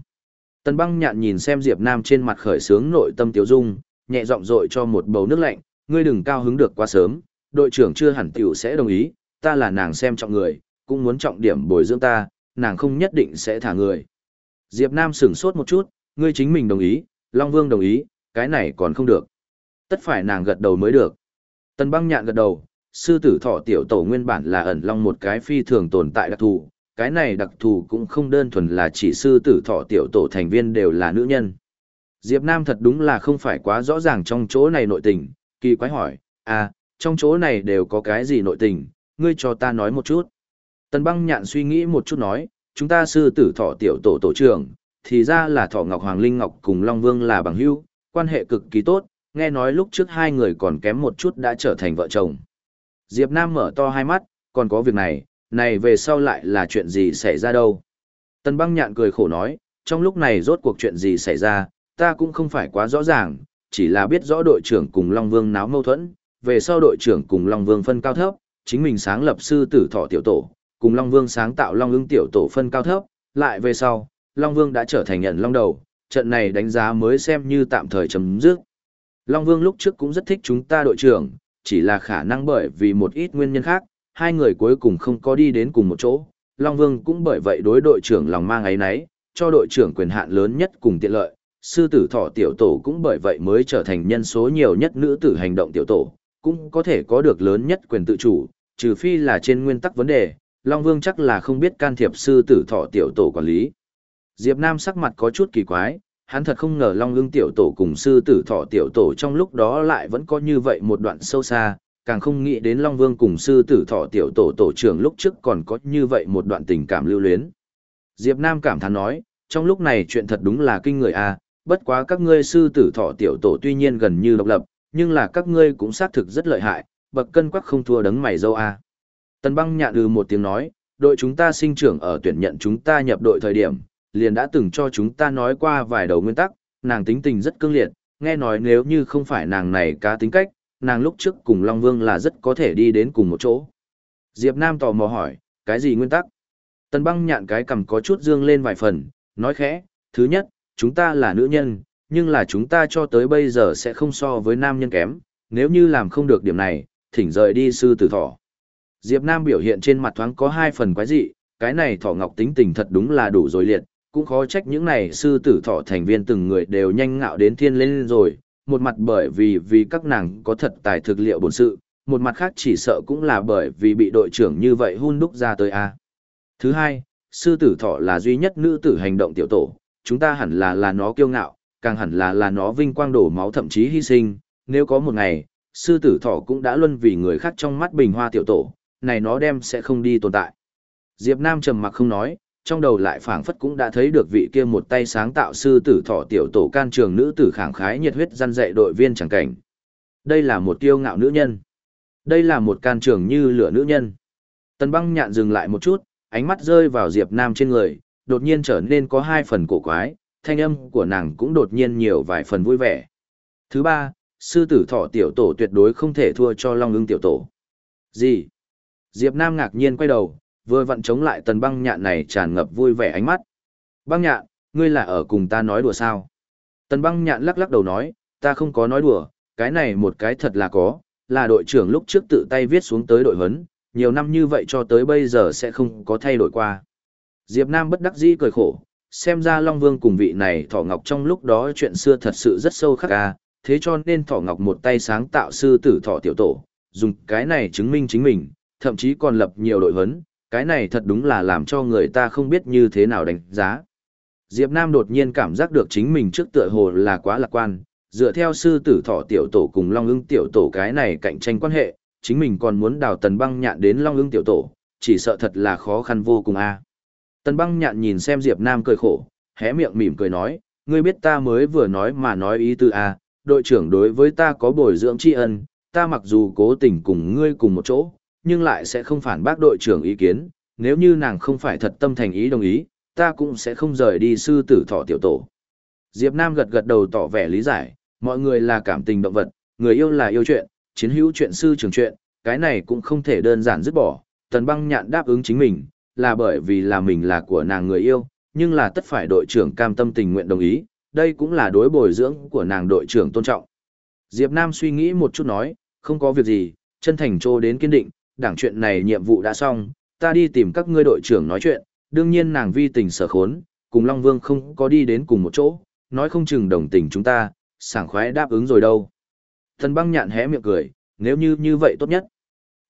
Tần băng nhạn nhìn xem Diệp Nam trên mặt khởi sướng nội tâm tiếu dung, nhẹ giọng dội cho một bầu nước lạnh, ngươi đừng cao hứng được quá sớm, đội trưởng chưa hẳn tiểu sẽ đồng ý, ta là nàng xem trọng người, cũng muốn trọng điểm bồi dưỡng ta, nàng không nhất định sẽ thả người. Diệp Nam sửng sốt một chút, ngươi chính mình đồng ý, Long Vương đồng ý, cái này còn không được. Tất phải nàng gật đầu mới được. Tần băng nhạn gật đầu, sư tử thọ tiểu tổ nguyên bản là ẩn long một cái phi thường tồn tại đặc thù, cái này đặc thù cũng không đơn thuần là chỉ sư tử thọ tiểu tổ thành viên đều là nữ nhân. Diệp Nam thật đúng là không phải quá rõ ràng trong chỗ này nội tình, kỳ quái hỏi, à, trong chỗ này đều có cái gì nội tình, ngươi cho ta nói một chút. Tần băng nhạn suy nghĩ một chút nói, chúng ta sư tử thọ tiểu tổ tổ trưởng, thì ra là thọ Ngọc Hoàng Linh Ngọc cùng Long Vương là bằng hữu, quan hệ cực kỳ tốt, nghe nói lúc trước hai người còn kém một chút đã trở thành vợ chồng. Diệp Nam mở to hai mắt, còn có việc này, này về sau lại là chuyện gì xảy ra đâu. Tần băng nhạn cười khổ nói, trong lúc này rốt cuộc chuyện gì xảy ra, ta cũng không phải quá rõ ràng, chỉ là biết rõ đội trưởng cùng Long Vương náo mâu thuẫn, về sau đội trưởng cùng Long Vương phân cao thấp, chính mình sáng lập sư tử thọ tiểu tổ, cùng Long Vương sáng tạo Long ưng tiểu tổ phân cao thấp, lại về sau, Long Vương đã trở thành nhận Long đầu, trận này đánh giá mới xem như tạm thời chấm dứt. Long Vương lúc trước cũng rất thích chúng ta đội trưởng, chỉ là khả năng bởi vì một ít nguyên nhân khác, hai người cuối cùng không có đi đến cùng một chỗ. Long Vương cũng bởi vậy đối đội trưởng lòng mang ấy nấy, cho đội trưởng quyền hạn lớn nhất cùng tiện lợi. Sư tử thọ tiểu tổ cũng bởi vậy mới trở thành nhân số nhiều nhất nữ tử hành động tiểu tổ, cũng có thể có được lớn nhất quyền tự chủ, trừ phi là trên nguyên tắc vấn đề, Long Vương chắc là không biết can thiệp sư tử thọ tiểu tổ quản lý. Diệp Nam sắc mặt có chút kỳ quái, hắn thật không ngờ Long Ưng tiểu tổ cùng sư tử thọ tiểu tổ trong lúc đó lại vẫn có như vậy một đoạn sâu xa, càng không nghĩ đến Long Vương cùng sư tử thọ tiểu tổ tổ trưởng lúc trước còn có như vậy một đoạn tình cảm lưu luyến. Diệp Nam cảm thán nói, trong lúc này chuyện thật đúng là kinh người a, bất quá các ngươi sư tử thọ tiểu tổ tuy nhiên gần như độc lập, nhưng là các ngươi cũng xác thực rất lợi hại, bậc cân quắc không thua đấng mày dâu a. Tần băng nhạn ư một tiếng nói, đội chúng ta sinh trưởng ở tuyển nhận chúng ta nhập đội thời điểm, liền đã từng cho chúng ta nói qua vài đầu nguyên tắc, nàng tính tình rất cương liệt, nghe nói nếu như không phải nàng này cá tính cách, nàng lúc trước cùng Long Vương là rất có thể đi đến cùng một chỗ. Diệp Nam tò mò hỏi, cái gì nguyên tắc? Tần băng nhạn cái cầm có chút dương lên vài phần, nói khẽ, thứ nhất, chúng ta là nữ nhân, nhưng là chúng ta cho tới bây giờ sẽ không so với nam nhân kém, nếu như làm không được điểm này, thỉnh rời đi sư tử thỏ. Diệp Nam biểu hiện trên mặt thoáng có hai phần quái dị, cái này thỏ ngọc tính tình thật đúng là đủ rồi liệt, cũng khó trách những này sư tử thỏ thành viên từng người đều nhanh ngạo đến thiên lên rồi, một mặt bởi vì vì các nàng có thật tài thực liệu bổn sự, một mặt khác chỉ sợ cũng là bởi vì bị đội trưởng như vậy hun đúc ra tới a. Thứ hai, sư tử thỏ là duy nhất nữ tử hành động tiểu tổ, chúng ta hẳn là là nó kiêu ngạo, càng hẳn là là nó vinh quang đổ máu thậm chí hy sinh, nếu có một ngày, sư tử thỏ cũng đã luân vì người khác trong mắt bình hoa tiểu tổ, này nó đem sẽ không đi tồn tại. Diệp Nam trầm mặc không nói, trong đầu lại phảng phất cũng đã thấy được vị kia một tay sáng tạo sư tử thọ tiểu tổ can trường nữ tử khẳng khái nhiệt huyết răn dạy đội viên chẳng cảnh. Đây là một tiêu ngạo nữ nhân. Đây là một can trường như lửa nữ nhân. Tần băng nhạn dừng lại một chút, ánh mắt rơi vào Diệp Nam trên người, đột nhiên trở nên có hai phần cổ quái, thanh âm của nàng cũng đột nhiên nhiều vài phần vui vẻ. Thứ ba, sư tử thọ tiểu tổ tuyệt đối không thể thua cho long ưng tiểu tổ. Gì? Diệp Nam ngạc nhiên quay đầu, vừa vặn chống lại tần băng nhạn này tràn ngập vui vẻ ánh mắt. Băng nhạn, ngươi là ở cùng ta nói đùa sao? Tần băng nhạn lắc lắc đầu nói, ta không có nói đùa, cái này một cái thật là có, là đội trưởng lúc trước tự tay viết xuống tới đội huấn, nhiều năm như vậy cho tới bây giờ sẽ không có thay đổi qua. Diệp Nam bất đắc dĩ cười khổ, xem ra Long Vương cùng vị này Thỏ Ngọc trong lúc đó chuyện xưa thật sự rất sâu khắc ca, thế cho nên Thỏ Ngọc một tay sáng tạo sư tử Thỏ Tiểu Tổ, dùng cái này chứng minh chính mình, thậm chí còn lập nhiều đội huấn, cái này thật đúng là làm cho người ta không biết như thế nào đánh giá. Diệp Nam đột nhiên cảm giác được chính mình trước tựa hồ là quá lạc quan, dựa theo sư tử thọ tiểu tổ cùng Long ưng tiểu tổ cái này cạnh tranh quan hệ, chính mình còn muốn đào tần băng nhạn đến Long ưng tiểu tổ, chỉ sợ thật là khó khăn vô cùng a. Tần băng nhạn nhìn xem Diệp Nam cười khổ, hé miệng mỉm cười nói, ngươi biết ta mới vừa nói mà nói ý tư a, đội trưởng đối với ta có bồi dưỡng tri ân, ta mặc dù cố tình cùng ngươi cùng một chỗ, nhưng lại sẽ không phản bác đội trưởng ý kiến, nếu như nàng không phải thật tâm thành ý đồng ý, ta cũng sẽ không rời đi sư tử thọ tiểu tổ. Diệp Nam gật gật đầu tỏ vẻ lý giải, mọi người là cảm tình động vật, người yêu là yêu chuyện, chiến hữu chuyện sư trường chuyện, cái này cũng không thể đơn giản dứt bỏ. Tần băng nhạn đáp ứng chính mình, là bởi vì là mình là của nàng người yêu, nhưng là tất phải đội trưởng cam tâm tình nguyện đồng ý, đây cũng là đối bồi dưỡng của nàng đội trưởng tôn trọng. Diệp Nam suy nghĩ một chút nói, không có việc gì, chân thành trô đến kiên định, đảng chuyện này nhiệm vụ đã xong, ta đi tìm các ngươi đội trưởng nói chuyện, đương nhiên nàng vi tình sở khốn, cùng Long Vương không có đi đến cùng một chỗ, nói không chừng đồng tình chúng ta, sảng khoái đáp ứng rồi đâu. Thần băng nhạn hé miệng cười, nếu như như vậy tốt nhất.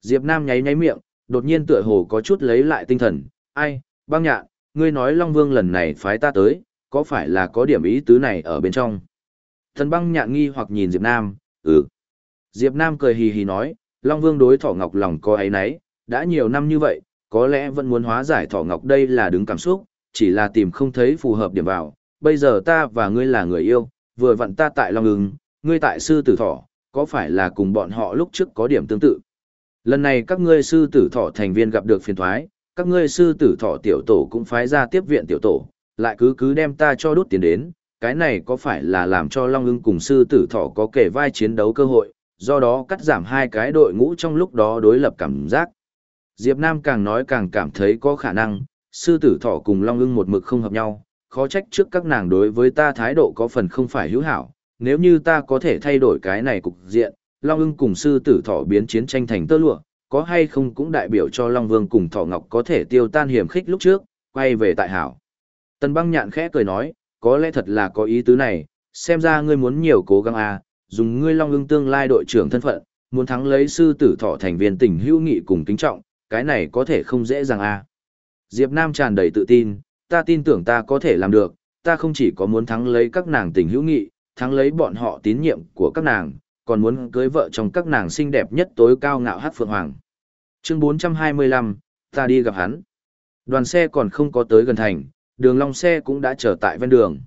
Diệp Nam nháy nháy miệng, đột nhiên tựa hồ có chút lấy lại tinh thần, ai, băng nhạn, ngươi nói Long Vương lần này phái ta tới, có phải là có điểm ý tứ này ở bên trong? Thần băng nhạn nghi hoặc nhìn Diệp Nam, ừ. Diệp Nam cười hì hì nói, Long Vương đối Thỏ Ngọc lòng có ấy nấy, đã nhiều năm như vậy, có lẽ vẫn muốn hóa giải Thỏ Ngọc đây là đứng cảm xúc, chỉ là tìm không thấy phù hợp điểm vào. Bây giờ ta và ngươi là người yêu, vừa vặn ta tại Long Ưng, ngươi tại Sư Tử Thỏ, có phải là cùng bọn họ lúc trước có điểm tương tự? Lần này các ngươi Sư Tử Thỏ thành viên gặp được phiền thoái, các ngươi Sư Tử Thỏ tiểu tổ cũng phái ra tiếp viện tiểu tổ, lại cứ cứ đem ta cho đút tiền đến, cái này có phải là làm cho Long Ưng cùng Sư Tử Thỏ có kể vai chiến đấu cơ hội, do đó cắt giảm hai cái đội ngũ trong lúc đó đối lập cảm giác. Diệp Nam càng nói càng cảm thấy có khả năng, sư tử thỏ cùng Long ưng một mực không hợp nhau, khó trách trước các nàng đối với ta thái độ có phần không phải hữu hảo, nếu như ta có thể thay đổi cái này cục diện, Long ưng cùng sư tử thỏ biến chiến tranh thành tơ lụa, có hay không cũng đại biểu cho Long Vương cùng Thỏ Ngọc có thể tiêu tan hiểm khích lúc trước, quay về tại hảo. Tần băng nhạn khẽ cười nói, có lẽ thật là có ý tứ này, xem ra ngươi muốn nhiều cố gắng à, dùng ngươi long ưng tương lai đội trưởng thân phận, muốn thắng lấy sư tử thọ thành viên tình hữu nghị cùng kính trọng, cái này có thể không dễ dàng a. À. Diệp Nam tràn đầy tự tin, ta tin tưởng ta có thể làm được, ta không chỉ có muốn thắng lấy các nàng tình hữu nghị, thắng lấy bọn họ tín nhiệm của các nàng, còn muốn cưới vợ trong các nàng xinh đẹp nhất tối cao ngạo hát phượng hoàng. Chương 425, ta đi gặp hắn. Đoàn xe còn không có tới gần thành, đường long xe cũng đã chờ tại ven đường.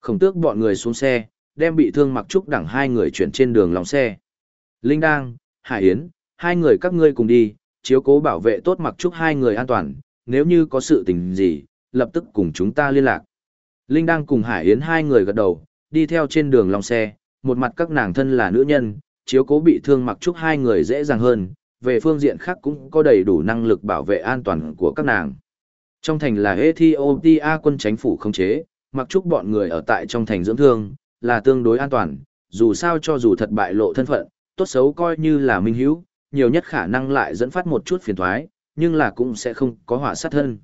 Khổng tước bọn người xuống xe, đem bị thương mặc trúc đẳng hai người chuyển trên đường lòng xe. Linh Đang, Hải Yến, hai người các ngươi cùng đi, chiếu cố bảo vệ tốt mặc trúc hai người an toàn, nếu như có sự tình gì, lập tức cùng chúng ta liên lạc. Linh Đang cùng Hải Yến hai người gật đầu, đi theo trên đường lòng xe, một mặt các nàng thân là nữ nhân, chiếu cố bị thương mặc trúc hai người dễ dàng hơn, về phương diện khác cũng có đầy đủ năng lực bảo vệ an toàn của các nàng. Trong thành là Ethiopia quân chính phủ không chế, mặc trúc bọn người ở tại trong thành dưỡng thương, là tương đối an toàn, dù sao cho dù thật bại lộ thân phận, tốt xấu coi như là minh hữu, nhiều nhất khả năng lại dẫn phát một chút phiền thoái, nhưng là cũng sẽ không có hỏa sát thân.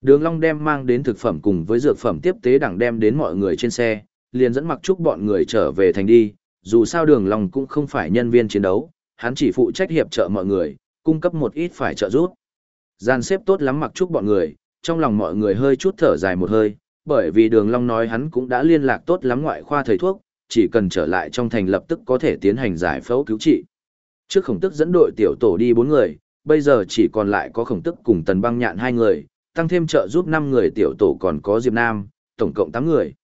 Đường Long đem mang đến thực phẩm cùng với dược phẩm tiếp tế đẳng đem đến mọi người trên xe, liền dẫn mặc chúc bọn người trở về thành đi, dù sao đường Long cũng không phải nhân viên chiến đấu, hắn chỉ phụ trách hiệp trợ mọi người, cung cấp một ít phải trợ giúp. Gian xếp tốt lắm mặc chúc bọn người, trong lòng mọi người hơi chút thở dài một hơi, bởi vì đường Long nói hắn cũng đã liên lạc tốt lắm ngoại khoa thầy thuốc, chỉ cần trở lại trong thành lập tức có thể tiến hành giải phẫu cứu trị. Trước khổng tức dẫn đội tiểu tổ đi bốn người, bây giờ chỉ còn lại có khổng tức cùng tần băng nhạn hai người, tăng thêm trợ giúp năm người tiểu tổ còn có Diệp Nam, tổng cộng tám người.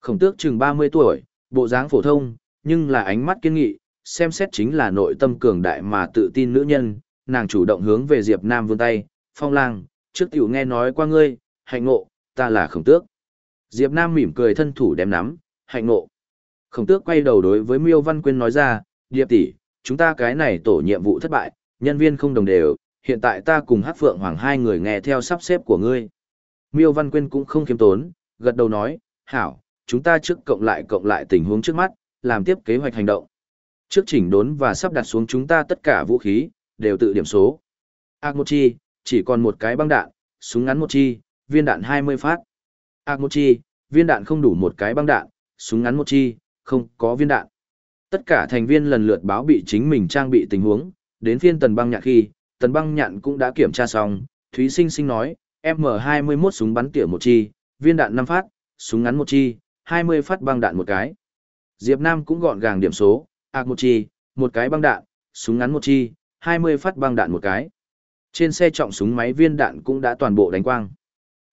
Khổng tước chừng 30 tuổi, bộ dáng phổ thông, nhưng là ánh mắt kiên nghị, xem xét chính là nội tâm cường đại mà tự tin nữ nhân, nàng chủ động hướng về Diệp Nam vươn tay, phong lang, trước tiểu nghe nói qua ngươi, hạnh ngộ, ta là khổng tước. Diệp Nam mỉm cười thân thủ đem nắm, hạnh ngộ. Khổng tước quay đầu đối với Miêu Văn Quyên nói ra, Điệp tỷ, chúng ta cái này tổ nhiệm vụ thất bại, nhân viên không đồng đều, hiện tại ta cùng Hắc Phượng Hoàng hai người nghe theo sắp xếp của ngươi. Miêu Văn Quyên cũng không khiêm tốn, gật đầu nói, hảo, chúng ta trước cộng lại cộng lại tình huống trước mắt, làm tiếp kế hoạch hành động. Trước chỉnh đốn và sắp đặt xuống chúng ta tất cả vũ khí, đều tự điểm số. Ác một chi, chỉ còn một cái băng đạn, súng ngắn một chi, viên đạn 20 phát. Ác một chi, viên đạn không đủ một cái băng đạn, súng ngắn một chi, không có viên đạn. Tất cả thành viên lần lượt báo bị chính mình trang bị tình huống, đến phiên tần băng nhạn khi, tần băng nhạn cũng đã kiểm tra xong, Thúy Sinh Sinh nói, M21 súng bắn tỉa một chi, viên đạn 5 phát, súng ngắn một chi, 20 phát băng đạn một cái. Diệp Nam cũng gọn gàng điểm số, ạc một chi, một cái băng đạn, súng ngắn một chi, 20 phát băng đạn một cái. Trên xe trọng súng máy viên đạn cũng đã toàn bộ đánh quang.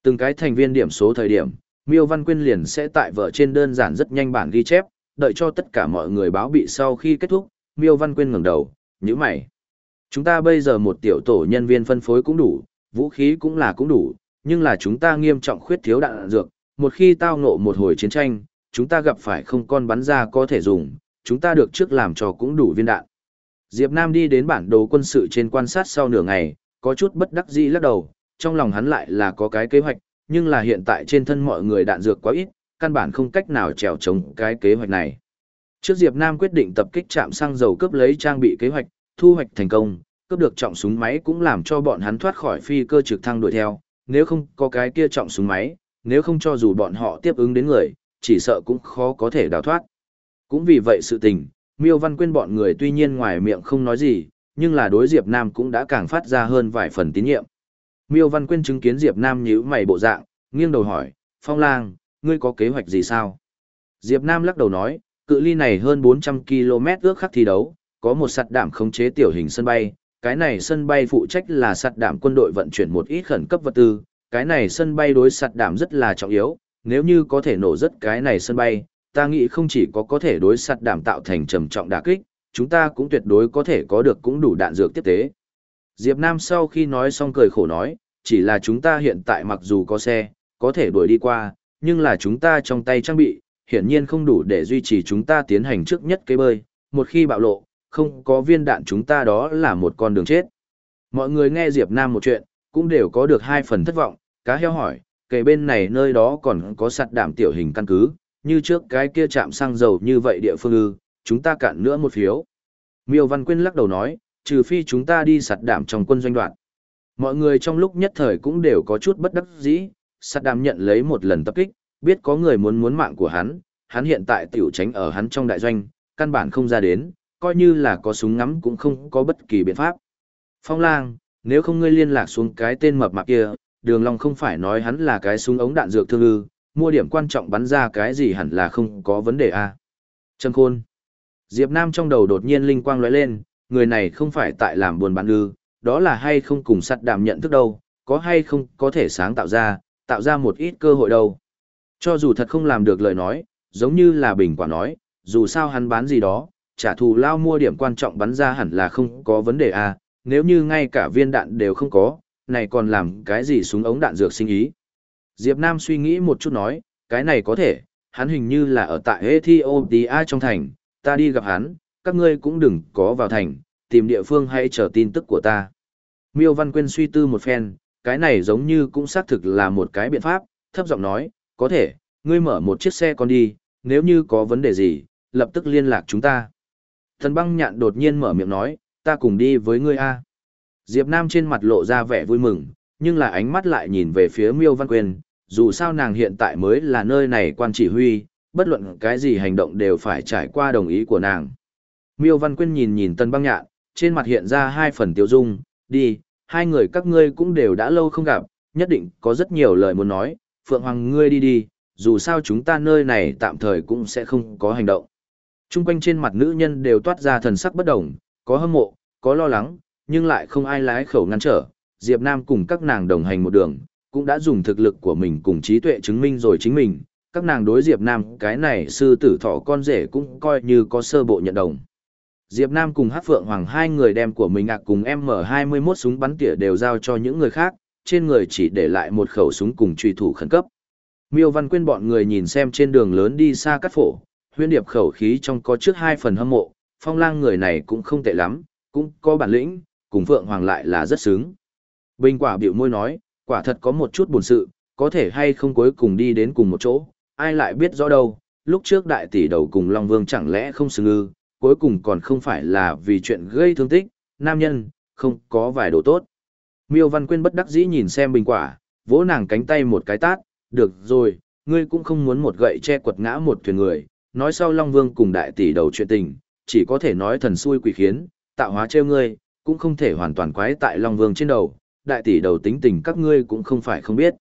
Từng cái thành viên điểm số thời điểm, Miêu Văn Quyên liền sẽ tại vở trên đơn giản rất nhanh bản ghi chép, đợi cho tất cả mọi người báo bị sau khi kết thúc, Miêu Văn Quyên ngẩng đầu, nhíu mày. Chúng ta bây giờ một tiểu tổ nhân viên phân phối cũng đủ, vũ khí cũng là cũng đủ, nhưng là chúng ta nghiêm trọng khuyết thiếu đạn dược, một khi tao ngộ một hồi chiến tranh, chúng ta gặp phải không con bắn ra có thể dùng, chúng ta được trước làm cho cũng đủ viên đạn. Diệp Nam đi đến bản đồ quân sự trên quan sát sau nửa ngày, có chút bất đắc dĩ lắc đầu, trong lòng hắn lại là có cái kế hoạch, nhưng là hiện tại trên thân mọi người đạn dược quá ít, căn bản không cách nào trèo chống cái kế hoạch này. Trước Diệp Nam quyết định tập kích trạm xăng dầu cướp lấy trang bị kế hoạch, thu hoạch thành công, cướp được trọng súng máy cũng làm cho bọn hắn thoát khỏi phi cơ trực thăng đuổi theo, nếu không có cái kia trọng súng máy, nếu không cho dù bọn họ tiếp ứng đến người, chỉ sợ cũng khó có thể đào thoát. Cũng vì vậy sự tình, Miêu Văn Quyên bọn người tuy nhiên ngoài miệng không nói gì, nhưng là đối Diệp Nam cũng đã càng phát ra hơn vài phần tín nhiệm. Miêu Văn Quyên chứng kiến Diệp Nam nhíu mày bộ dạng, nghiêng đầu hỏi, Phong Lang, ngươi có kế hoạch gì sao? Diệp Nam lắc đầu nói, cự ly này hơn 400 km ước khắc thi đấu, có một sạt đảm khống chế tiểu hình sân bay, cái này sân bay phụ trách là sạt đảm quân đội vận chuyển một ít khẩn cấp vật tư, cái này sân bay đối sạt đảm rất là trọng yếu, nếu như có thể nổ rất cái này sân bay, ta nghĩ không chỉ có có thể đối sạt đảm tạo thành trầm trọng đả kích, chúng ta cũng tuyệt đối có thể có được cũng đủ đạn dược tiếp tế. Diệp Nam sau khi nói xong cười khổ nói, chỉ là chúng ta hiện tại mặc dù có xe, có thể đuổi đi qua, nhưng là chúng ta trong tay trang bị, hiển nhiên không đủ để duy trì chúng ta tiến hành trước nhất cái bơi, một khi bạo lộ, không có viên đạn chúng ta đó là một con đường chết. Mọi người nghe Diệp Nam một chuyện, cũng đều có được hai phần thất vọng, cá heo hỏi, kề bên này nơi đó còn có sạt đảm tiểu hình căn cứ, như trước cái kia chạm xăng dầu như vậy địa phương ư, chúng ta cạn nữa một phiếu. Miêu Văn Quyên lắc đầu nói, trừ phi chúng ta đi sạt đảm trong quân doanh đoạn. Mọi người trong lúc nhất thời cũng đều có chút bất đắc dĩ, sạt đảm nhận lấy một lần tập kích, biết có người muốn muốn mạng của hắn, hắn hiện tại tiểu tránh ở hắn trong đại doanh, căn bản không ra đến, coi như là có súng ngắm cũng không có bất kỳ biện pháp. Phong lang, nếu không ngươi liên lạc xuống cái tên mập mạp kia, đường long không phải nói hắn là cái súng ống đạn dược thương ư, mua điểm quan trọng bắn ra cái gì hẳn là không có vấn đề a. À. Trâm khôn. Diệp Nam trong đầu đột nhiên linh quang lóe lên, người này không phải tại làm buồn bán ư, đó là hay không cùng sắt đàm nhận thức đâu, có hay không có thể sáng tạo ra, tạo ra một ít cơ hội đâu. Cho dù thật không làm được lời nói, giống như là bình quả nói, dù sao hắn bán gì đó, trả thù lao mua điểm quan trọng bắn ra hẳn là không có vấn đề à, nếu như ngay cả viên đạn đều không có, này còn làm cái gì súng ống đạn dược sinh ý. Diệp Nam suy nghĩ một chút nói, cái này có thể, hắn hình như là ở tại Ethiopia trong thành, ta đi gặp hắn, các ngươi cũng đừng có vào thành, tìm địa phương hay chờ tin tức của ta. Miêu Văn Quyên suy tư một phen, cái này giống như cũng xác thực là một cái biện pháp, thấp giọng nói, có thể, ngươi mở một chiếc xe con đi, nếu như có vấn đề gì, lập tức liên lạc chúng ta. Thần băng nhạn đột nhiên mở miệng nói, ta cùng đi với ngươi a. Diệp Nam trên mặt lộ ra vẻ vui mừng, nhưng là ánh mắt lại nhìn về phía Miêu Văn Quyên, dù sao nàng hiện tại mới là nơi này quan chỉ huy, bất luận cái gì hành động đều phải trải qua đồng ý của nàng. Miêu Văn Quyên nhìn nhìn Tân băng nhạn, trên mặt hiện ra hai phần tiêu dung, đi, hai người các ngươi cũng đều đã lâu không gặp, nhất định có rất nhiều lời muốn nói, Phượng Hoàng ngươi đi đi, dù sao chúng ta nơi này tạm thời cũng sẽ không có hành động. Trung quanh trên mặt nữ nhân đều toát ra thần sắc bất đồng, có hâm mộ, có lo lắng, nhưng lại không ai lái khẩu ngăn trở. Diệp Nam cùng các nàng đồng hành một đường, cũng đã dùng thực lực của mình cùng trí tuệ chứng minh rồi chính mình. Các nàng đối Diệp Nam cái này sư tử thọ con rể cũng coi như có sơ bộ nhận đồng. Diệp Nam cùng Hắc Phượng Hoàng hai người đem của mình ạc cùng M21 súng bắn tỉa đều giao cho những người khác, trên người chỉ để lại một khẩu súng cùng truy thủ khẩn cấp. Miêu Văn Quyên bọn người nhìn xem trên đường lớn đi xa cắt phổ, huyên điệp khẩu khí trong có trước hai phần hâm mộ, phong lang người này cũng không tệ lắm, cũng có bản lĩnh, cùng Phượng Hoàng lại là rất sướng. Bình quả biểu môi nói, quả thật có một chút buồn sự, có thể hay không cuối cùng đi đến cùng một chỗ, ai lại biết rõ đâu, lúc trước đại tỷ đầu cùng Long Vương chẳng lẽ không xứng ư, cuối cùng còn không phải là vì chuyện gây thương tích, nam nhân, không có vài đồ tốt. Miêu Văn Quyên bất đắc dĩ nhìn xem bình quả, vỗ nàng cánh tay một cái tát, được rồi, ngươi cũng không muốn một gậy che quật ngã một thuyền người, nói sau Long Vương cùng đại tỷ đầu chuyện tình, chỉ có thể nói thần xui quỷ khiến, tạo hóa trêu ngươi, cũng không thể hoàn toàn quái tại Long Vương trên đầu, đại tỷ đầu tính tình các ngươi cũng không phải không biết.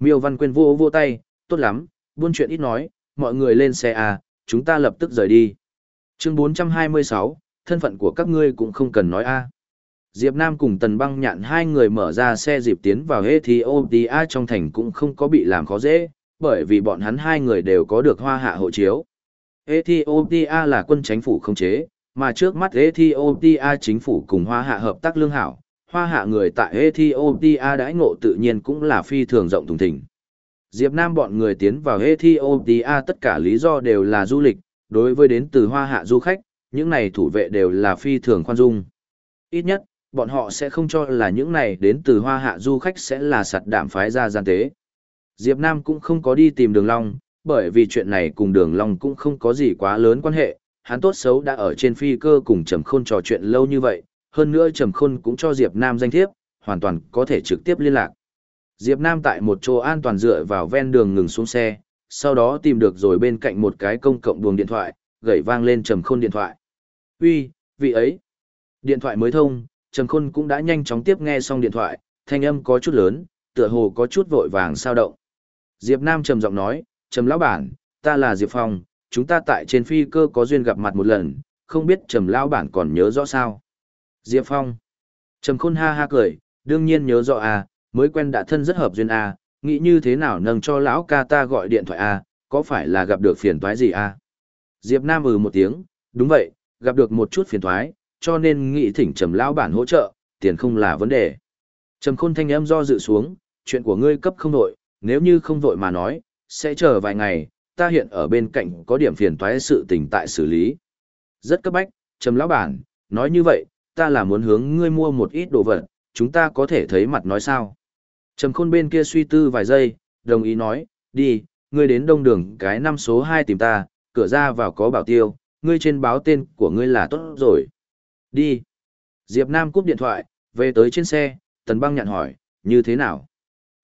Miêu Văn Quyên vô vô tay, tốt lắm, buôn chuyện ít nói, mọi người lên xe à, chúng ta lập tức rời đi. Chương 426, thân phận của các ngươi cũng không cần nói a. Diệp Nam cùng Tần Băng Nhạn hai người mở ra xe dịp tiến vào Ethiopia trong thành cũng không có bị làm khó dễ, bởi vì bọn hắn hai người đều có được hoa hạ hộ chiếu. Ethiopia là quân chính phủ không chế, mà trước mắt Ethiopia chính phủ cùng hoa hạ hợp tác lương hảo, hoa hạ người tại Ethiopia đãi ngộ tự nhiên cũng là phi thường rộng thùng thình. Diệp Nam bọn người tiến vào Ethiopia tất cả lý do đều là du lịch, đối với đến từ hoa hạ du khách, những này thủ vệ đều là phi thường khoan dung. Ít nhất, bọn họ sẽ không cho là những này đến từ hoa hạ du khách sẽ là sạt đảm phái ra gian tế. Diệp Nam cũng không có đi tìm đường long, bởi vì chuyện này cùng đường long cũng không có gì quá lớn quan hệ, hắn tốt xấu đã ở trên phi cơ cùng Trầm Khôn trò chuyện lâu như vậy, hơn nữa Trầm Khôn cũng cho Diệp Nam danh thiếp, hoàn toàn có thể trực tiếp liên lạc. Diệp Nam tại một chỗ an toàn dựa vào ven đường ngừng xuống xe, sau đó tìm được rồi bên cạnh một cái công cộng buồng điện thoại, gậy vang lên Trầm Khôn điện thoại. "Uy, vị ấy." Điện thoại mới thông, Trầm Khôn cũng đã nhanh chóng tiếp nghe xong điện thoại, thanh âm có chút lớn, tựa hồ có chút vội vàng sao động. Diệp Nam trầm giọng nói, "Trầm lão bản, ta là Diệp Phong, chúng ta tại trên phi cơ có duyên gặp mặt một lần, không biết Trầm lão bản còn nhớ rõ sao?" Diệp Phong. Trầm Khôn ha ha cười, đương nhiên nhớ rõ à, mới quen đã thân rất hợp duyên à, nghĩ như thế nào nâng cho lão ca ta gọi điện thoại à, có phải là gặp được phiền toái gì à? Diệp Nam ừ một tiếng, đúng vậy, gặp được một chút phiền toái, cho nên nghĩ thỉnh Trầm lão bản hỗ trợ, tiền không là vấn đề. Trầm Khôn thanh âm do dự xuống, chuyện của ngươi cấp không vội nếu như không vội mà nói, sẽ chờ vài ngày, ta hiện ở bên cạnh có điểm phiền toái sự tình tại xử lý. Rất cấp bách, Trầm lão bản, nói như vậy, ta là muốn hướng ngươi mua một ít đồ vật, chúng ta có thể thấy mặt nói sao. Trầm khôn bên kia suy tư vài giây, đồng ý nói, đi, ngươi đến đông đường cái năm số 2 tìm ta, cửa ra vào có bảo tiêu, ngươi trên báo tên của ngươi là tốt rồi. Đi. Diệp Nam cúp điện thoại, về tới trên xe, tần băng nhận hỏi, như thế nào?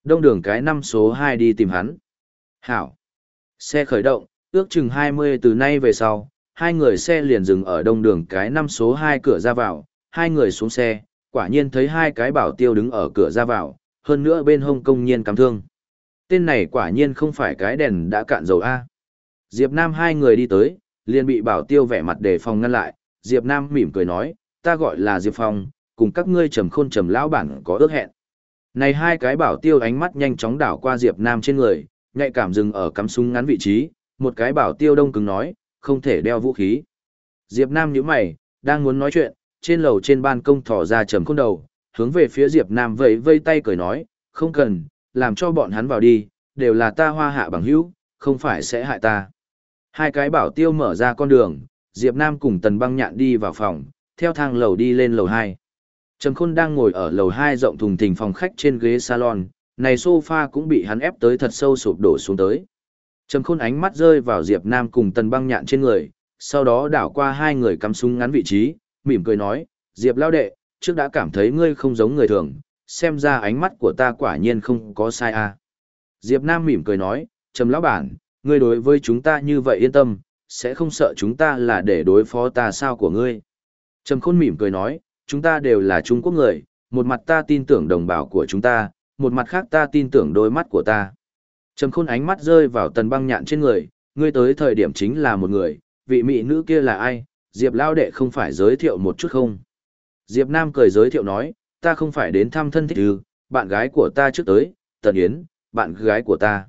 Đông đường cái năm số 2 đi tìm hắn. Hảo. Xe khởi động, ước chừng 20 từ nay về sau, hai người xe liền dừng ở đông đường cái năm số 2 cửa ra vào, hai người xuống xe, quả nhiên thấy hai cái bảo tiêu đứng ở cửa ra vào, hơn nữa bên hông công nhiên cắm thương. Tên này quả nhiên không phải cái đèn đã cạn dầu A. Diệp Nam hai người đi tới, liền bị bảo tiêu vẻ mặt đề phòng ngăn lại, Diệp Nam mỉm cười nói, ta gọi là Diệp Phong, cùng các ngươi trầm khôn trầm lão bản có ước hẹn. Này hai cái bảo tiêu ánh mắt nhanh chóng đảo qua Diệp Nam trên người, nhạy cảm dừng ở cắm súng ngắn vị trí, một cái bảo tiêu đông cứng nói, không thể đeo vũ khí. Diệp Nam nhíu mày, đang muốn nói chuyện, trên lầu trên ban công thỏ ra trầm khôn đầu, hướng về phía Diệp Nam vẫy vây tay cười nói, không cần, làm cho bọn hắn vào đi, đều là ta hoa hạ bằng hữu, không phải sẽ hại ta. Hai cái bảo tiêu mở ra con đường, Diệp Nam cùng Tần Băng Nhạn đi vào phòng, theo thang lầu đi lên lầu 2. Trầm Khôn đang ngồi ở lầu 2 rộng thùng thình phòng khách trên ghế salon, này sofa cũng bị hắn ép tới thật sâu sụp đổ xuống tới. Trầm Khôn ánh mắt rơi vào Diệp Nam cùng Tần Băng Nhạn trên người, sau đó đảo qua hai người cắm súng ngắn vị trí, mỉm cười nói, Diệp lao đệ, trước đã cảm thấy ngươi không giống người thường, xem ra ánh mắt của ta quả nhiên không có sai à. Diệp Nam mỉm cười nói, Trầm lão bản, ngươi đối với chúng ta như vậy yên tâm, sẽ không sợ chúng ta là để đối phó ta sao của ngươi. Trầm Khôn mỉm cười nói, chúng ta đều là Trung Quốc người, một mặt ta tin tưởng đồng bào của chúng ta, một mặt khác ta tin tưởng đôi mắt của ta. Trầm Khôn ánh mắt rơi vào tần băng nhạn trên người, ngươi tới thời điểm chính là một người, vị mỹ nữ kia là ai, Diệp Lao Đệ không phải giới thiệu một chút không. Diệp Nam cười giới thiệu nói, ta không phải đến thăm thân thích ư, bạn gái của ta trước tới, Tần Yến, bạn gái của ta.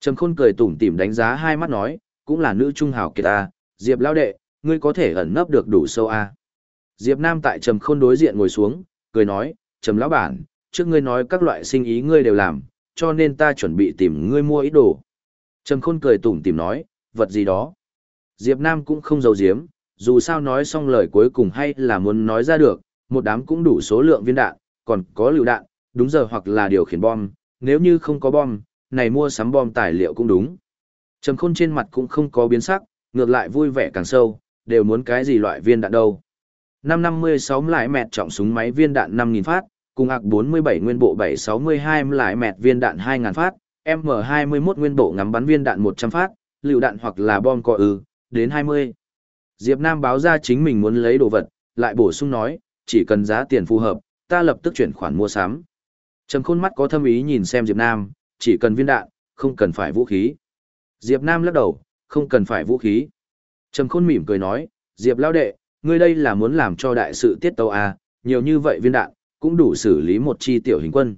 Trầm Khôn cười tủm tỉm đánh giá hai mắt nói, cũng là nữ trung hào kiệt ta, Diệp Lao Đệ, ngươi có thể ẩn nấp được đủ sâu à. Diệp Nam tại Trầm Khôn đối diện ngồi xuống, cười nói, Trầm Lão Bản, trước ngươi nói các loại sinh ý ngươi đều làm, cho nên ta chuẩn bị tìm ngươi mua ít đồ. Trầm Khôn cười tủm tỉm nói, vật gì đó. Diệp Nam cũng không giấu giếm, dù sao nói xong lời cuối cùng hay là muốn nói ra được, một đám cũng đủ số lượng viên đạn, còn có lựu đạn, đúng giờ hoặc là điều khiển bom, nếu như không có bom, này mua sắm bom tài liệu cũng đúng. Trầm Khôn trên mặt cũng không có biến sắc, ngược lại vui vẻ càng sâu, đều muốn cái gì loại viên đạn đâu. 556 lại mẹt trọng súng máy viên đạn 5000 phát, cùng ạc 47 nguyên bộ 762 lại mẹt viên đạn 2000 phát, M21 nguyên bộ ngắm bắn viên đạn 100 phát, lựu đạn hoặc là bom có ư, đến 20. Diệp Nam báo ra chính mình muốn lấy đồ vật, lại bổ sung nói, chỉ cần giá tiền phù hợp, ta lập tức chuyển khoản mua sắm. Trầm khôn mắt có thâm ý nhìn xem Diệp Nam, chỉ cần viên đạn, không cần phải vũ khí. Diệp Nam lắc đầu, không cần phải vũ khí. Trầm khôn mỉm cười nói, Diệp lao đệ, ngươi đây là muốn làm cho đại sự tiết tâu à, nhiều như vậy viên đạn, cũng đủ xử lý một chi tiểu hình quân.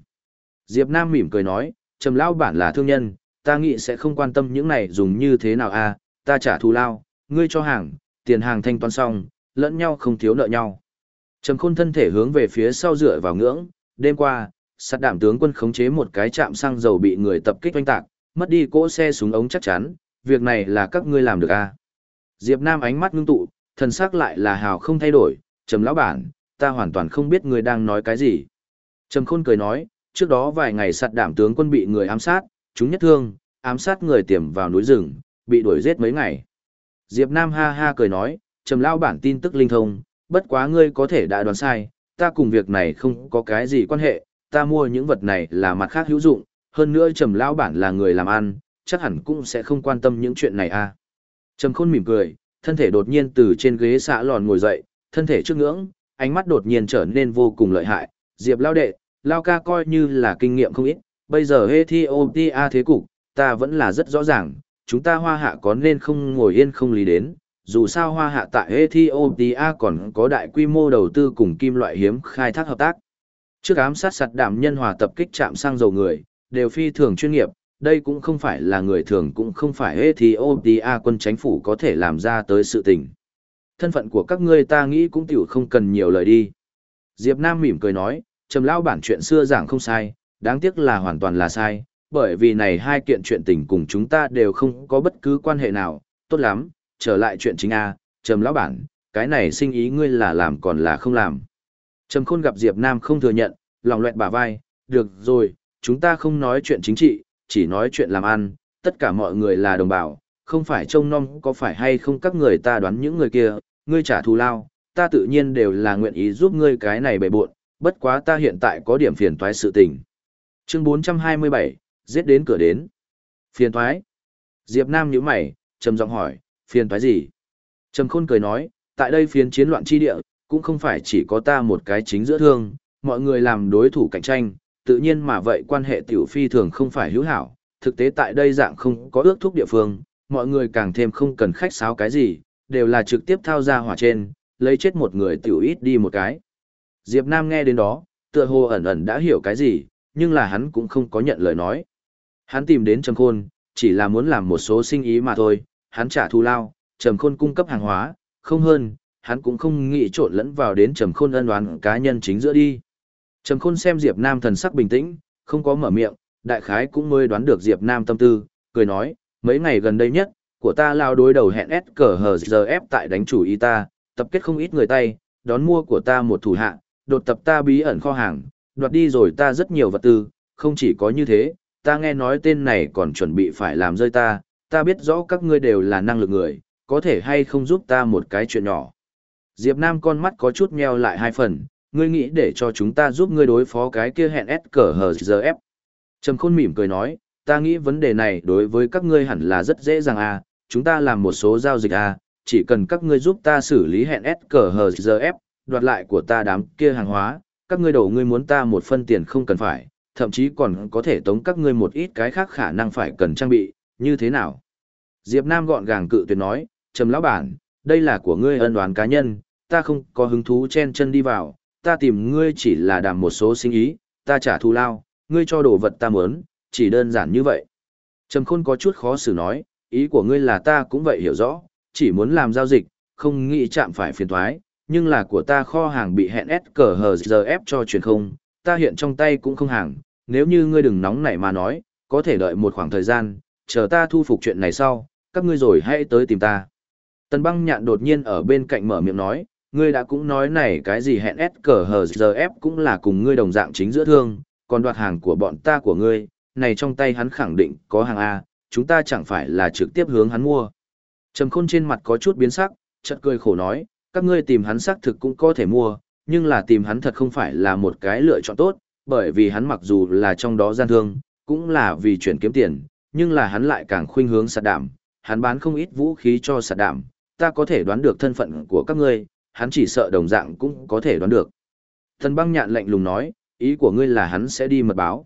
Diệp Nam mỉm cười nói, Trầm lao bản là thương nhân, ta nghĩ sẽ không quan tâm những này dùng như thế nào à, ta trả thù lao, ngươi cho hàng, tiền hàng thanh toán xong, lẫn nhau không thiếu nợ nhau. Trầm khôn thân thể hướng về phía sau dựa vào ngưỡng, đêm qua, sát đảm tướng quân khống chế một cái trạm xăng dầu bị người tập kích oanh tạc, mất đi cỗ xe súng ống chắc chắn, việc này là các ngươi làm được à. Diệp Nam ánh mắt ngưng tụ, thần sắc lại là hào không thay đổi, trầm lão bản, ta hoàn toàn không biết ngươi đang nói cái gì. Trầm khôn cười nói, trước đó vài ngày sát đảm tướng quân bị người ám sát, chúng nhất thương, ám sát người tiềm vào núi rừng, bị đuổi giết mấy ngày. Diệp Nam ha ha cười nói, trầm lão bản tin tức linh thông, bất quá ngươi có thể đã đoán sai, ta cùng việc này không có cái gì quan hệ, ta mua những vật này là mặt khác hữu dụng, hơn nữa trầm lão bản là người làm ăn, chắc hẳn cũng sẽ không quan tâm những chuyện này à. Trầm khôn mỉm cười, thân thể đột nhiên từ trên ghế xạ lòn ngồi dậy, thân thể trước ngưỡng, ánh mắt đột nhiên trở nên vô cùng lợi hại. Diệp lao đệ, lao ca coi như là kinh nghiệm không ít, bây giờ Ethiopia thế cục, ta vẫn là rất rõ ràng, chúng ta hoa hạ có nên không ngồi yên không lý đến, dù sao hoa hạ tại Ethiopia còn có đại quy mô đầu tư cùng kim loại hiếm khai thác hợp tác. Trước ám sát sạt đảm nhân hòa tập kích chạm sang dầu người, đều phi thường chuyên nghiệp, đây cũng không phải là người thường cũng không phải Ethiopia quân chính phủ có thể làm ra tới sự tình. Thân phận của các ngươi ta nghĩ cũng tiểu không cần nhiều lời đi. Diệp Nam mỉm cười nói, trầm lão bản chuyện xưa giảng không sai, đáng tiếc là hoàn toàn là sai, bởi vì này hai kiện chuyện tình cùng chúng ta đều không có bất cứ quan hệ nào, tốt lắm, trở lại chuyện chính A, trầm lão bản, cái này sinh ý ngươi là làm còn là không làm. Trầm khôn gặp Diệp Nam không thừa nhận, lòng loẹt bả vai, được rồi, chúng ta không nói chuyện chính trị, chỉ nói chuyện làm ăn, tất cả mọi người là đồng bào, không phải trông nom có phải hay không các người ta đoán những người kia, ngươi trả thù lao, ta tự nhiên đều là nguyện ý giúp ngươi cái này bề buộn, bất quá ta hiện tại có điểm phiền toái sự tình. Chương 427, giết đến cửa đến. Phiền toái. Diệp Nam nhíu mày, trầm giọng hỏi, phiền toái gì? Trầm Khôn cười nói, tại đây phiến chiến loạn chi địa, cũng không phải chỉ có ta một cái chính giữa thương, mọi người làm đối thủ cạnh tranh, tự nhiên mà vậy quan hệ tiểu phi thường không phải hữu hảo, thực tế tại đây dạng không có ước thúc địa phương, mọi người càng thêm không cần khách sáo cái gì, đều là trực tiếp thao ra hỏa trên, lấy chết một người tiểu ít đi một cái. Diệp Nam nghe đến đó, tựa hồ ẩn ẩn đã hiểu cái gì, nhưng là hắn cũng không có nhận lời nói. Hắn tìm đến Trầm Khôn, chỉ là muốn làm một số sinh ý mà thôi, hắn trả thù lao, Trầm Khôn cung cấp hàng hóa, không hơn, hắn cũng không nghĩ trộn lẫn vào đến Trầm Khôn ân đoán cá nhân chính giữa đi. Trầm Khôn xem Diệp Nam thần sắc bình tĩnh, không có mở miệng, đại khái cũng mới đoán được Diệp Nam tâm tư, cười nói, mấy ngày gần đây nhất, của ta lao đối đầu hẹn S cờ hờ giờ ép tại đánh chủ y ta, tập kết không ít người tay, đón mua của ta một thủ hạ, đột tập ta bí ẩn kho hàng, đoạt đi rồi ta rất nhiều vật tư, không chỉ có như thế, ta nghe nói tên này còn chuẩn bị phải làm rơi ta, ta biết rõ các ngươi đều là năng lực người, có thể hay không giúp ta một cái chuyện nhỏ. Diệp Nam con mắt có chút nheo lại hai phần, ngươi nghĩ để cho chúng ta giúp ngươi đối phó cái kia hẹn S cờ hờ giờ ép. Trầm khôn mỉm cười nói, ta nghĩ vấn đề này đối với các ngươi hẳn là rất dễ dàng à, chúng ta làm một số giao dịch à, chỉ cần các ngươi giúp ta xử lý hẹn S cờ hờ giờ ép, đoạt lại của ta đám kia hàng hóa, các ngươi đổ ngươi muốn ta một phân tiền không cần phải, thậm chí còn có thể tống các ngươi một ít cái khác khả năng phải cần trang bị, như thế nào? Diệp Nam gọn gàng cự tuyệt nói, trầm lão bản, đây là của ngươi ân đoán cá nhân, ta không có hứng thú chen chân đi vào, ta tìm ngươi chỉ là đàm một số sinh ý, ta trả thù lao, ngươi cho đồ vật ta muốn, chỉ đơn giản như vậy. Trầm khôn có chút khó xử nói, ý của ngươi là ta cũng vậy hiểu rõ, chỉ muốn làm giao dịch, không nghĩ chạm phải phiền thoái, nhưng là của ta kho hàng bị hẹn S cờ hờ giờ ép cho truyền không, ta hiện trong tay cũng không hàng, nếu như ngươi đừng nóng nảy mà nói, có thể đợi một khoảng thời gian, chờ ta thu phục chuyện này sau, các ngươi rồi hãy tới tìm ta. Tần băng nhạn đột nhiên ở bên cạnh mở miệng nói, ngươi đã cũng nói này cái gì hẹn S cờ hờ giờ ép cũng là cùng ngươi đồng dạng chính giữa thương, còn đoạt hàng của bọn ta của ngươi, này trong tay hắn khẳng định có hàng A, chúng ta chẳng phải là trực tiếp hướng hắn mua. Trầm khôn trên mặt có chút biến sắc, chợt cười khổ nói, các ngươi tìm hắn xác thực cũng có thể mua, nhưng là tìm hắn thật không phải là một cái lựa chọn tốt, bởi vì hắn mặc dù là trong đó gian thương, cũng là vì chuyển kiếm tiền, nhưng là hắn lại càng khuynh hướng sạt đảm, hắn bán không ít vũ khí cho sạt đảm, ta có thể đoán được thân phận của các ngươi, hắn chỉ sợ đồng dạng cũng có thể đoán được. Thần băng nhạn lạnh lùng nói, ý của ngươi là hắn sẽ đi mật báo.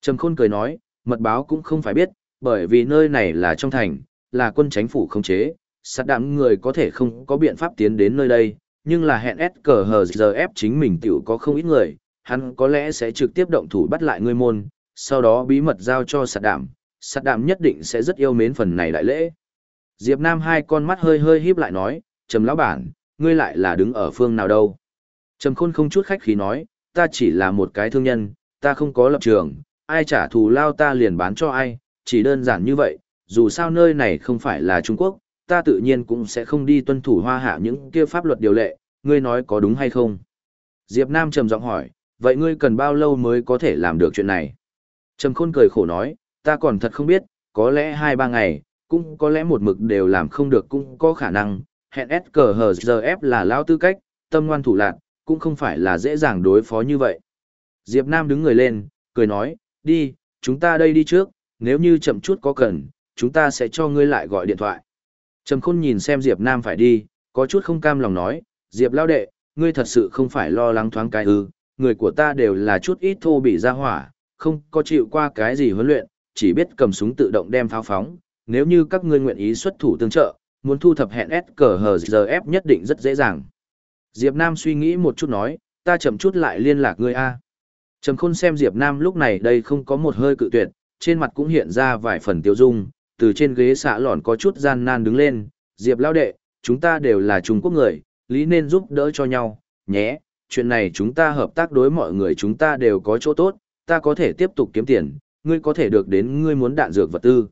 Trầm khôn cười nói, mật báo cũng không phải biết, bởi vì nơi này là trong thành, là quân chánh phủ không chế, sạt đạm người có thể không có biện pháp tiến đến nơi đây, nhưng là hẹn S cờ hờ giờ ép chính mình tiểu có không ít người, hắn có lẽ sẽ trực tiếp động thủ bắt lại ngươi môn, sau đó bí mật giao cho sạt đạm, sát đạm nhất định sẽ rất yêu mến phần này đại lễ. Diệp Nam hai con mắt hơi hơi híp lại nói, trầm lão bản, ngươi lại là đứng ở phương nào đâu. Trầm khôn không chút khách khí nói, ta chỉ là một cái thương nhân, ta không có lập trường, ai trả thù lao ta liền bán cho ai, chỉ đơn giản như vậy, dù sao nơi này không phải là Trung Quốc, ta tự nhiên cũng sẽ không đi tuân thủ hoa hạ những kia pháp luật điều lệ, ngươi nói có đúng hay không? Diệp Nam trầm giọng hỏi, vậy ngươi cần bao lâu mới có thể làm được chuyện này? Trầm khôn cười khổ nói, ta còn thật không biết, có lẽ hai ba ngày, cũng có lẽ một mực đều làm không được cũng có khả năng, hẹn SKHZF cờ hờ giờ là lao tư cách, tâm ngoan thủ lạc, cũng không phải là dễ dàng đối phó như vậy. Diệp Nam đứng người lên, cười nói, đi, chúng ta đây đi trước, nếu như chậm chút có cần, chúng ta sẽ cho ngươi lại gọi điện thoại. Trầm khôn nhìn xem Diệp Nam phải đi, có chút không cam lòng nói, Diệp lao đệ, ngươi thật sự không phải lo lắng thoáng cái ư, người của ta đều là chút ít thô bị ra hỏa, không có chịu qua cái gì huấn luyện, chỉ biết cầm súng tự động đem pháo phóng, nếu như các ngươi nguyện ý xuất thủ tương trợ, muốn thu thập hẹn S cờ hờ giờ ép nhất định rất dễ dàng. Diệp Nam suy nghĩ một chút nói, ta chậm chút lại liên lạc ngươi a. Trầm khôn xem Diệp Nam lúc này đây không có một hơi cự tuyệt, trên mặt cũng hiện ra vài phần tiêu dung, từ trên ghế xạ lòn có chút gian nan đứng lên, Diệp lao đệ, chúng ta đều là Trung Quốc người, lý nên giúp đỡ cho nhau, nhé, chuyện này chúng ta hợp tác đối mọi người chúng ta đều có chỗ tốt, ta có thể tiếp tục kiếm tiền, ngươi có thể được đến ngươi muốn đạn dược vật tư.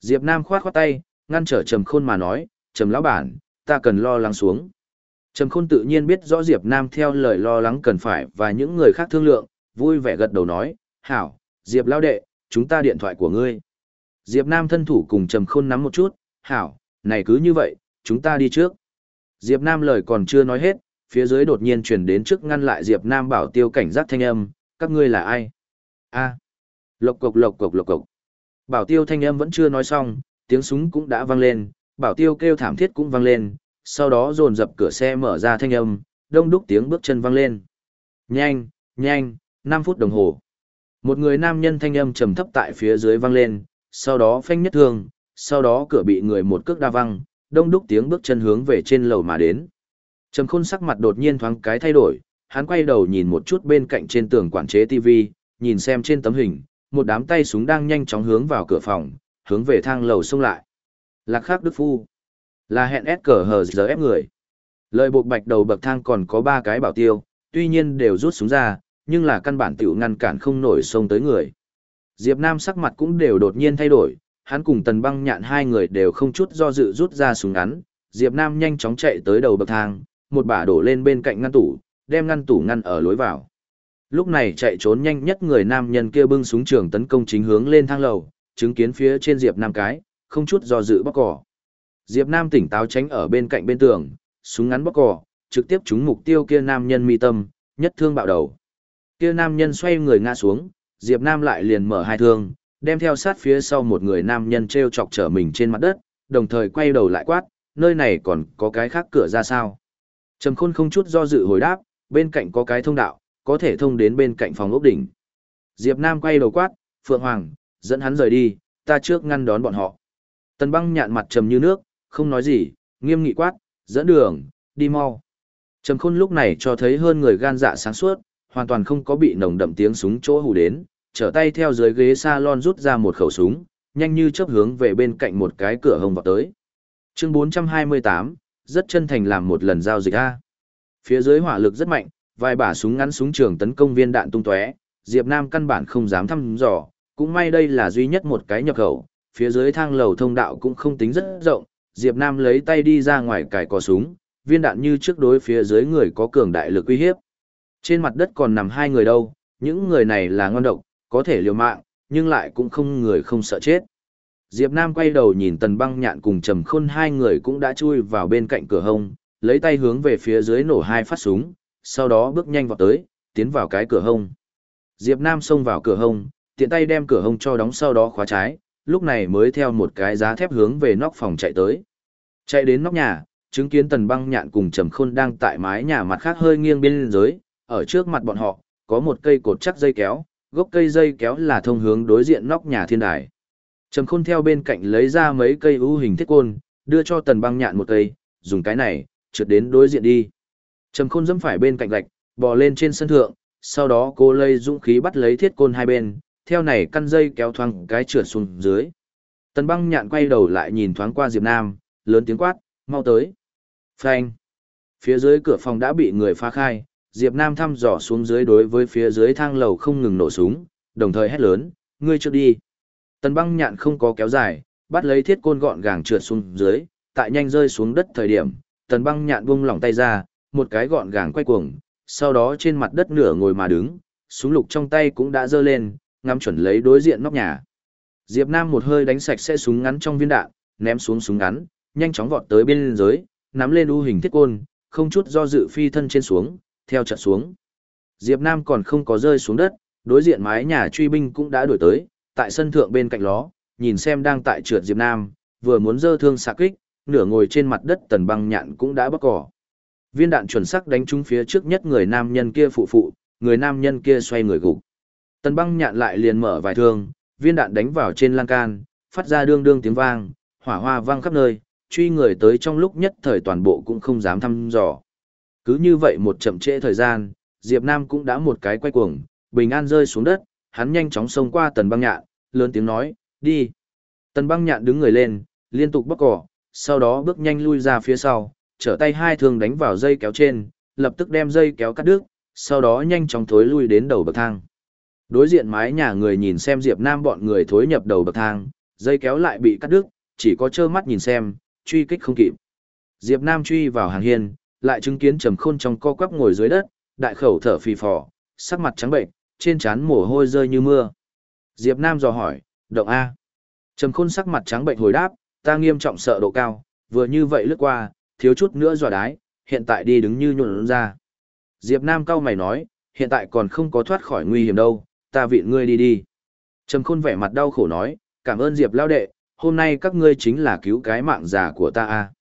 Diệp Nam khoát khoát tay, ngăn trở Trầm Khôn mà nói, Trầm lão bản, ta cần lo lắng xuống. Trầm Khôn tự nhiên biết rõ Diệp Nam theo lời lo lắng cần phải và những người khác thương lượng, vui vẻ gật đầu nói, hảo, Diệp lão đệ, chúng ta điện thoại của ngươi. Diệp Nam thân thủ cùng Trầm Khôn nắm một chút, hảo, này cứ như vậy, chúng ta đi trước. Diệp Nam lời còn chưa nói hết, phía dưới đột nhiên truyền đến trước ngăn lại Diệp Nam bảo tiêu cảnh giác thanh âm, các ngươi là ai? A. Lộc cộc lộc cộc lộc cộc. Bảo tiêu thanh âm vẫn chưa nói xong, tiếng súng cũng đã vang lên, bảo tiêu kêu thảm thiết cũng vang lên, sau đó dồn dập cửa xe mở ra thanh âm, đông đúc tiếng bước chân vang lên. Nhanh, nhanh, 5 phút đồng hồ. Một người nam nhân thanh âm trầm thấp tại phía dưới vang lên, sau đó phanh nhất thương, sau đó cửa bị người một cước đa văng, đông đúc tiếng bước chân hướng về trên lầu mà đến. Trầm khôn sắc mặt đột nhiên thoáng cái thay đổi, hắn quay đầu nhìn một chút bên cạnh trên tường quản chế TV, nhìn xem trên tấm hình, một đám tay súng đang nhanh chóng hướng vào cửa phòng, hướng về thang lầu xông lại. Lạc khắc đức phu. Là hẹn ép cờ hờ giờ ép người. Lời buộc bạch đầu bậc thang còn có ba cái bảo tiêu, tuy nhiên đều rút súng ra, nhưng là căn bản tiểu ngăn cản không nổi xông tới người. Diệp Nam sắc mặt cũng đều đột nhiên thay đổi, hắn cùng tần băng nhạn hai người đều không chút do dự rút ra súng ngắn, Diệp Nam nhanh chóng chạy tới đầu bậc thang, một bả đổ lên bên cạnh ngăn tủ, đem ngăn tủ ngăn ở lối vào. Lúc này chạy trốn nhanh nhất người nam nhân kia bưng súng trường tấn công chính hướng lên thang lầu, chứng kiến phía trên Diệp Nam cái, không chút do dự bóc cỏ. Diệp Nam tỉnh táo tránh ở bên cạnh bên tường, súng ngắn bóc cỏ, trực tiếp trúng mục tiêu kia nam nhân mi tâm, nhất thương bạo đầu. Kia nam nhân xoay người ngã xuống, Diệp Nam lại liền mở hai thương, đem theo sát phía sau một người nam nhân treo chọc trở mình trên mặt đất, đồng thời quay đầu lại quát, nơi này còn có cái khác cửa ra sao. Trầm khôn không chút do dự hồi đáp, bên cạnh có cái thông đạo, có thể thông đến bên cạnh phòng ốc đỉnh. Diệp Nam quay đầu quát, Phượng Hoàng, dẫn hắn rời đi, ta trước ngăn đón bọn họ. Tần băng nhạn mặt trầm như nước, không nói gì, nghiêm nghị quát, dẫn đường, đi mau. Trầm khôn lúc này cho thấy hơn người gan dạ sáng suốt, hoàn toàn không có bị nồng đậm tiếng súng chỗ hù đến, trở tay theo dưới ghế salon rút ra một khẩu súng, nhanh như chớp hướng về bên cạnh một cái cửa hồng vào tới. Chương 428, rất chân thành làm một lần giao dịch A. Phía dưới hỏa lực rất mạnh, vài bả súng ngắn súng trường tấn công viên đạn tung tóe, Diệp Nam căn bản không dám thăm dò, cũng may đây là duy nhất một cái nhập khẩu, phía dưới thang lầu thông đạo cũng không tính rất rộng, Diệp Nam lấy tay đi ra ngoài cài cò súng, viên đạn như trước đối phía dưới người có cường đại lực uy hiếp. Trên mặt đất còn nằm hai người đâu, những người này là ngon độc, có thể liều mạng, nhưng lại cũng không người không sợ chết. Diệp Nam quay đầu nhìn tần băng nhạn cùng trầm khôn hai người cũng đã chui vào bên cạnh cửa hông, lấy tay hướng về phía dưới nổ hai phát súng, sau đó bước nhanh vào tới, tiến vào cái cửa hông. Diệp Nam xông vào cửa hông, tiện tay đem cửa hông cho đóng sau đó khóa trái, lúc này mới theo một cái giá thép hướng về nóc phòng chạy tới. Chạy đến nóc nhà, chứng kiến tần băng nhạn cùng trầm khôn đang tại mái nhà mặt khác hơi nghiêng bên dưới, ở trước mặt bọn họ, có một cây cột chắc dây kéo, gốc cây dây kéo là thông hướng đối diện nóc nhà thiên đài. Trầm khôn theo bên cạnh lấy ra mấy cây ưu hình thiết côn, đưa cho tần băng nhạn một cây, dùng cái này, trượt đến đối diện đi. Trầm khôn dẫm phải bên cạnh gạch, bò lên trên sân thượng, sau đó cô lây dũng khí bắt lấy thiết côn hai bên, theo này căn dây kéo thoáng cái trượt xuống dưới. Tần băng nhạn quay đầu lại nhìn thoáng qua Diệp Nam, lớn tiếng quát, mau tới. Phanh. Phía dưới cửa phòng đã bị người phá khai, Diệp Nam thăm dò xuống dưới đối với phía dưới thang lầu không ngừng nổ súng, đồng thời hét lớn, ngươi trước đi. Tần băng nhạn không có kéo dài, bắt lấy thiết côn gọn gàng trượt xuống dưới, tại nhanh rơi xuống đất thời điểm, tần băng nhạn buông lỏng tay ra, một cái gọn gàng quay cuồng, sau đó trên mặt đất nửa ngồi mà đứng, súng lục trong tay cũng đã giơ lên, ngắm chuẩn lấy đối diện nóc nhà. Diệp Nam một hơi đánh sạch sẽ súng ngắn trong viên đạn, ném xuống súng ngắn, nhanh chóng vọt tới bên dưới, nắm lên u hình thiết côn, không chút do dự phi thân trên xuống, theo trận xuống. Diệp Nam còn không có rơi xuống đất, đối diện mái nhà truy binh cũng đã đuổi tới, tại sân thượng bên cạnh ló, nhìn xem đang tại trượt Diệp Nam, vừa muốn dơ thương xạ kích, nửa ngồi trên mặt đất tần băng nhạn cũng đã bắt cỏ. Viên đạn chuẩn xác đánh trúng phía trước nhất người nam nhân kia phụ phụ, người nam nhân kia xoay người gục. Tần băng nhạn lại liền mở vài thương, viên đạn đánh vào trên lan can, phát ra đương đương tiếng vang, hỏa hoa vang khắp nơi, truy người tới trong lúc nhất thời toàn bộ cũng không dám thăm dò. Cứ như vậy một chậm trễ thời gian, Diệp Nam cũng đã một cái quay cuồng, bình an rơi xuống đất, hắn nhanh chóng xông qua tần băng nhạn, lớn tiếng nói, đi. Tần băng nhạn đứng người lên, liên tục bóc cỏ, sau đó bước nhanh lui ra phía sau, trở tay hai thương đánh vào dây kéo trên, lập tức đem dây kéo cắt đứt, sau đó nhanh chóng thối lui đến đầu bậc thang. Đối diện mái nhà người nhìn xem Diệp Nam bọn người thối nhập đầu bậc thang, dây kéo lại bị cắt đứt, chỉ có trơ mắt nhìn xem, truy kích không kịp. Diệp Nam truy vào hàng hiên, lại chứng kiến Trầm Khôn trong co quắp ngồi dưới đất, đại khẩu thở phì phò, sắc mặt trắng bệnh, trên trán mồ hôi rơi như mưa. Diệp Nam dò hỏi, động A. Trầm Khôn sắc mặt trắng bệnh hồi đáp, ta nghiêm trọng sợ độ cao, vừa như vậy lướt qua, thiếu chút nữa dọa đái, hiện tại đi đứng như nhuộn ra. Diệp Nam cao mày nói, hiện tại còn không có thoát khỏi nguy hiểm đâu, ta viện ngươi đi đi. Trầm Khôn vẻ mặt đau khổ nói, cảm ơn Diệp lao đệ, hôm nay các ngươi chính là cứu cái mạng già của ta a.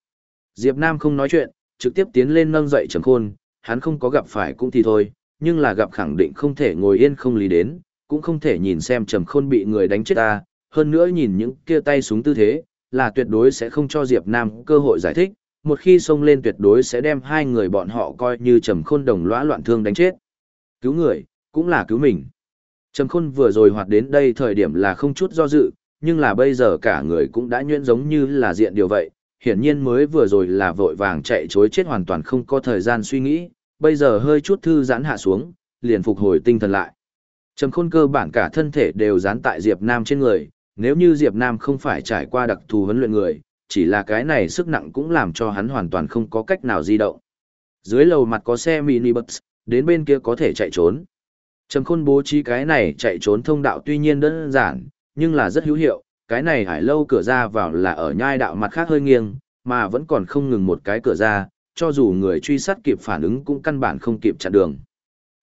Diệp Nam không nói chuyện, trực tiếp tiến lên nâng dậy Trầm Khôn, hắn không có gặp phải cũng thì thôi, nhưng là gặp khẳng định không thể ngồi yên không lý đến, cũng không thể nhìn xem Trầm Khôn bị người đánh chết ta, hơn nữa nhìn những kia tay súng tư thế, là tuyệt đối sẽ không cho Diệp Nam cơ hội giải thích, một khi xông lên tuyệt đối sẽ đem hai người bọn họ coi như Trầm Khôn đồng lõa loạn thương đánh chết. Cứu người, cũng là cứu mình. Trầm Khôn vừa rồi hoạt đến đây thời điểm là không chút do dự, nhưng là bây giờ cả người cũng đã nhuyễn giống như là diện điều vậy, hiển nhiên mới vừa rồi là vội vàng chạy chối chết hoàn toàn không có thời gian suy nghĩ, bây giờ hơi chút thư giãn hạ xuống, liền phục hồi tinh thần lại. Trầm khôn cơ bản cả thân thể đều dán tại Diệp Nam trên người, Nếu như Diệp Nam không phải trải qua đặc thù huấn luyện người, chỉ là cái này sức nặng cũng làm cho hắn hoàn toàn không có cách nào di động. Dưới lầu mặt có xe mini bus, đến bên kia có thể chạy trốn. Trầm khôn bố trí cái này chạy trốn thông đạo tuy nhiên đơn giản, nhưng là rất hữu hiệu, cái này hải lâu cửa ra vào là ở nhai đạo mặt khác hơi nghiêng, mà vẫn còn không ngừng một cái cửa ra, cho dù người truy sát kịp phản ứng cũng căn bản không kịp chặn đường.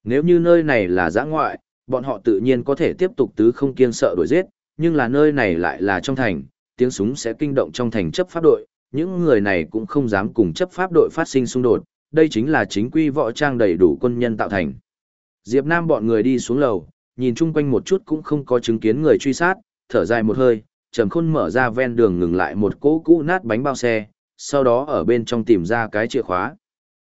Nếu như nơi này là giã ngoại, bọn họ tự nhiên có thể tiếp tục tứ không kiên sợ đuổi giết, nhưng là nơi này lại là trong thành, tiếng súng sẽ kinh động trong thành chấp pháp đội, những người này cũng không dám cùng chấp pháp đội phát sinh xung đột, đây chính là chính quy võ trang đầy đủ quân nhân tạo thành. Diệp Nam bọn người đi xuống lầu, nhìn chung quanh một chút cũng không có chứng kiến người truy sát, thở dài một hơi, Trầm Khôn mở ra ven đường ngừng lại một cỗ cũ nát bánh bao xe, sau đó ở bên trong tìm ra cái chìa khóa.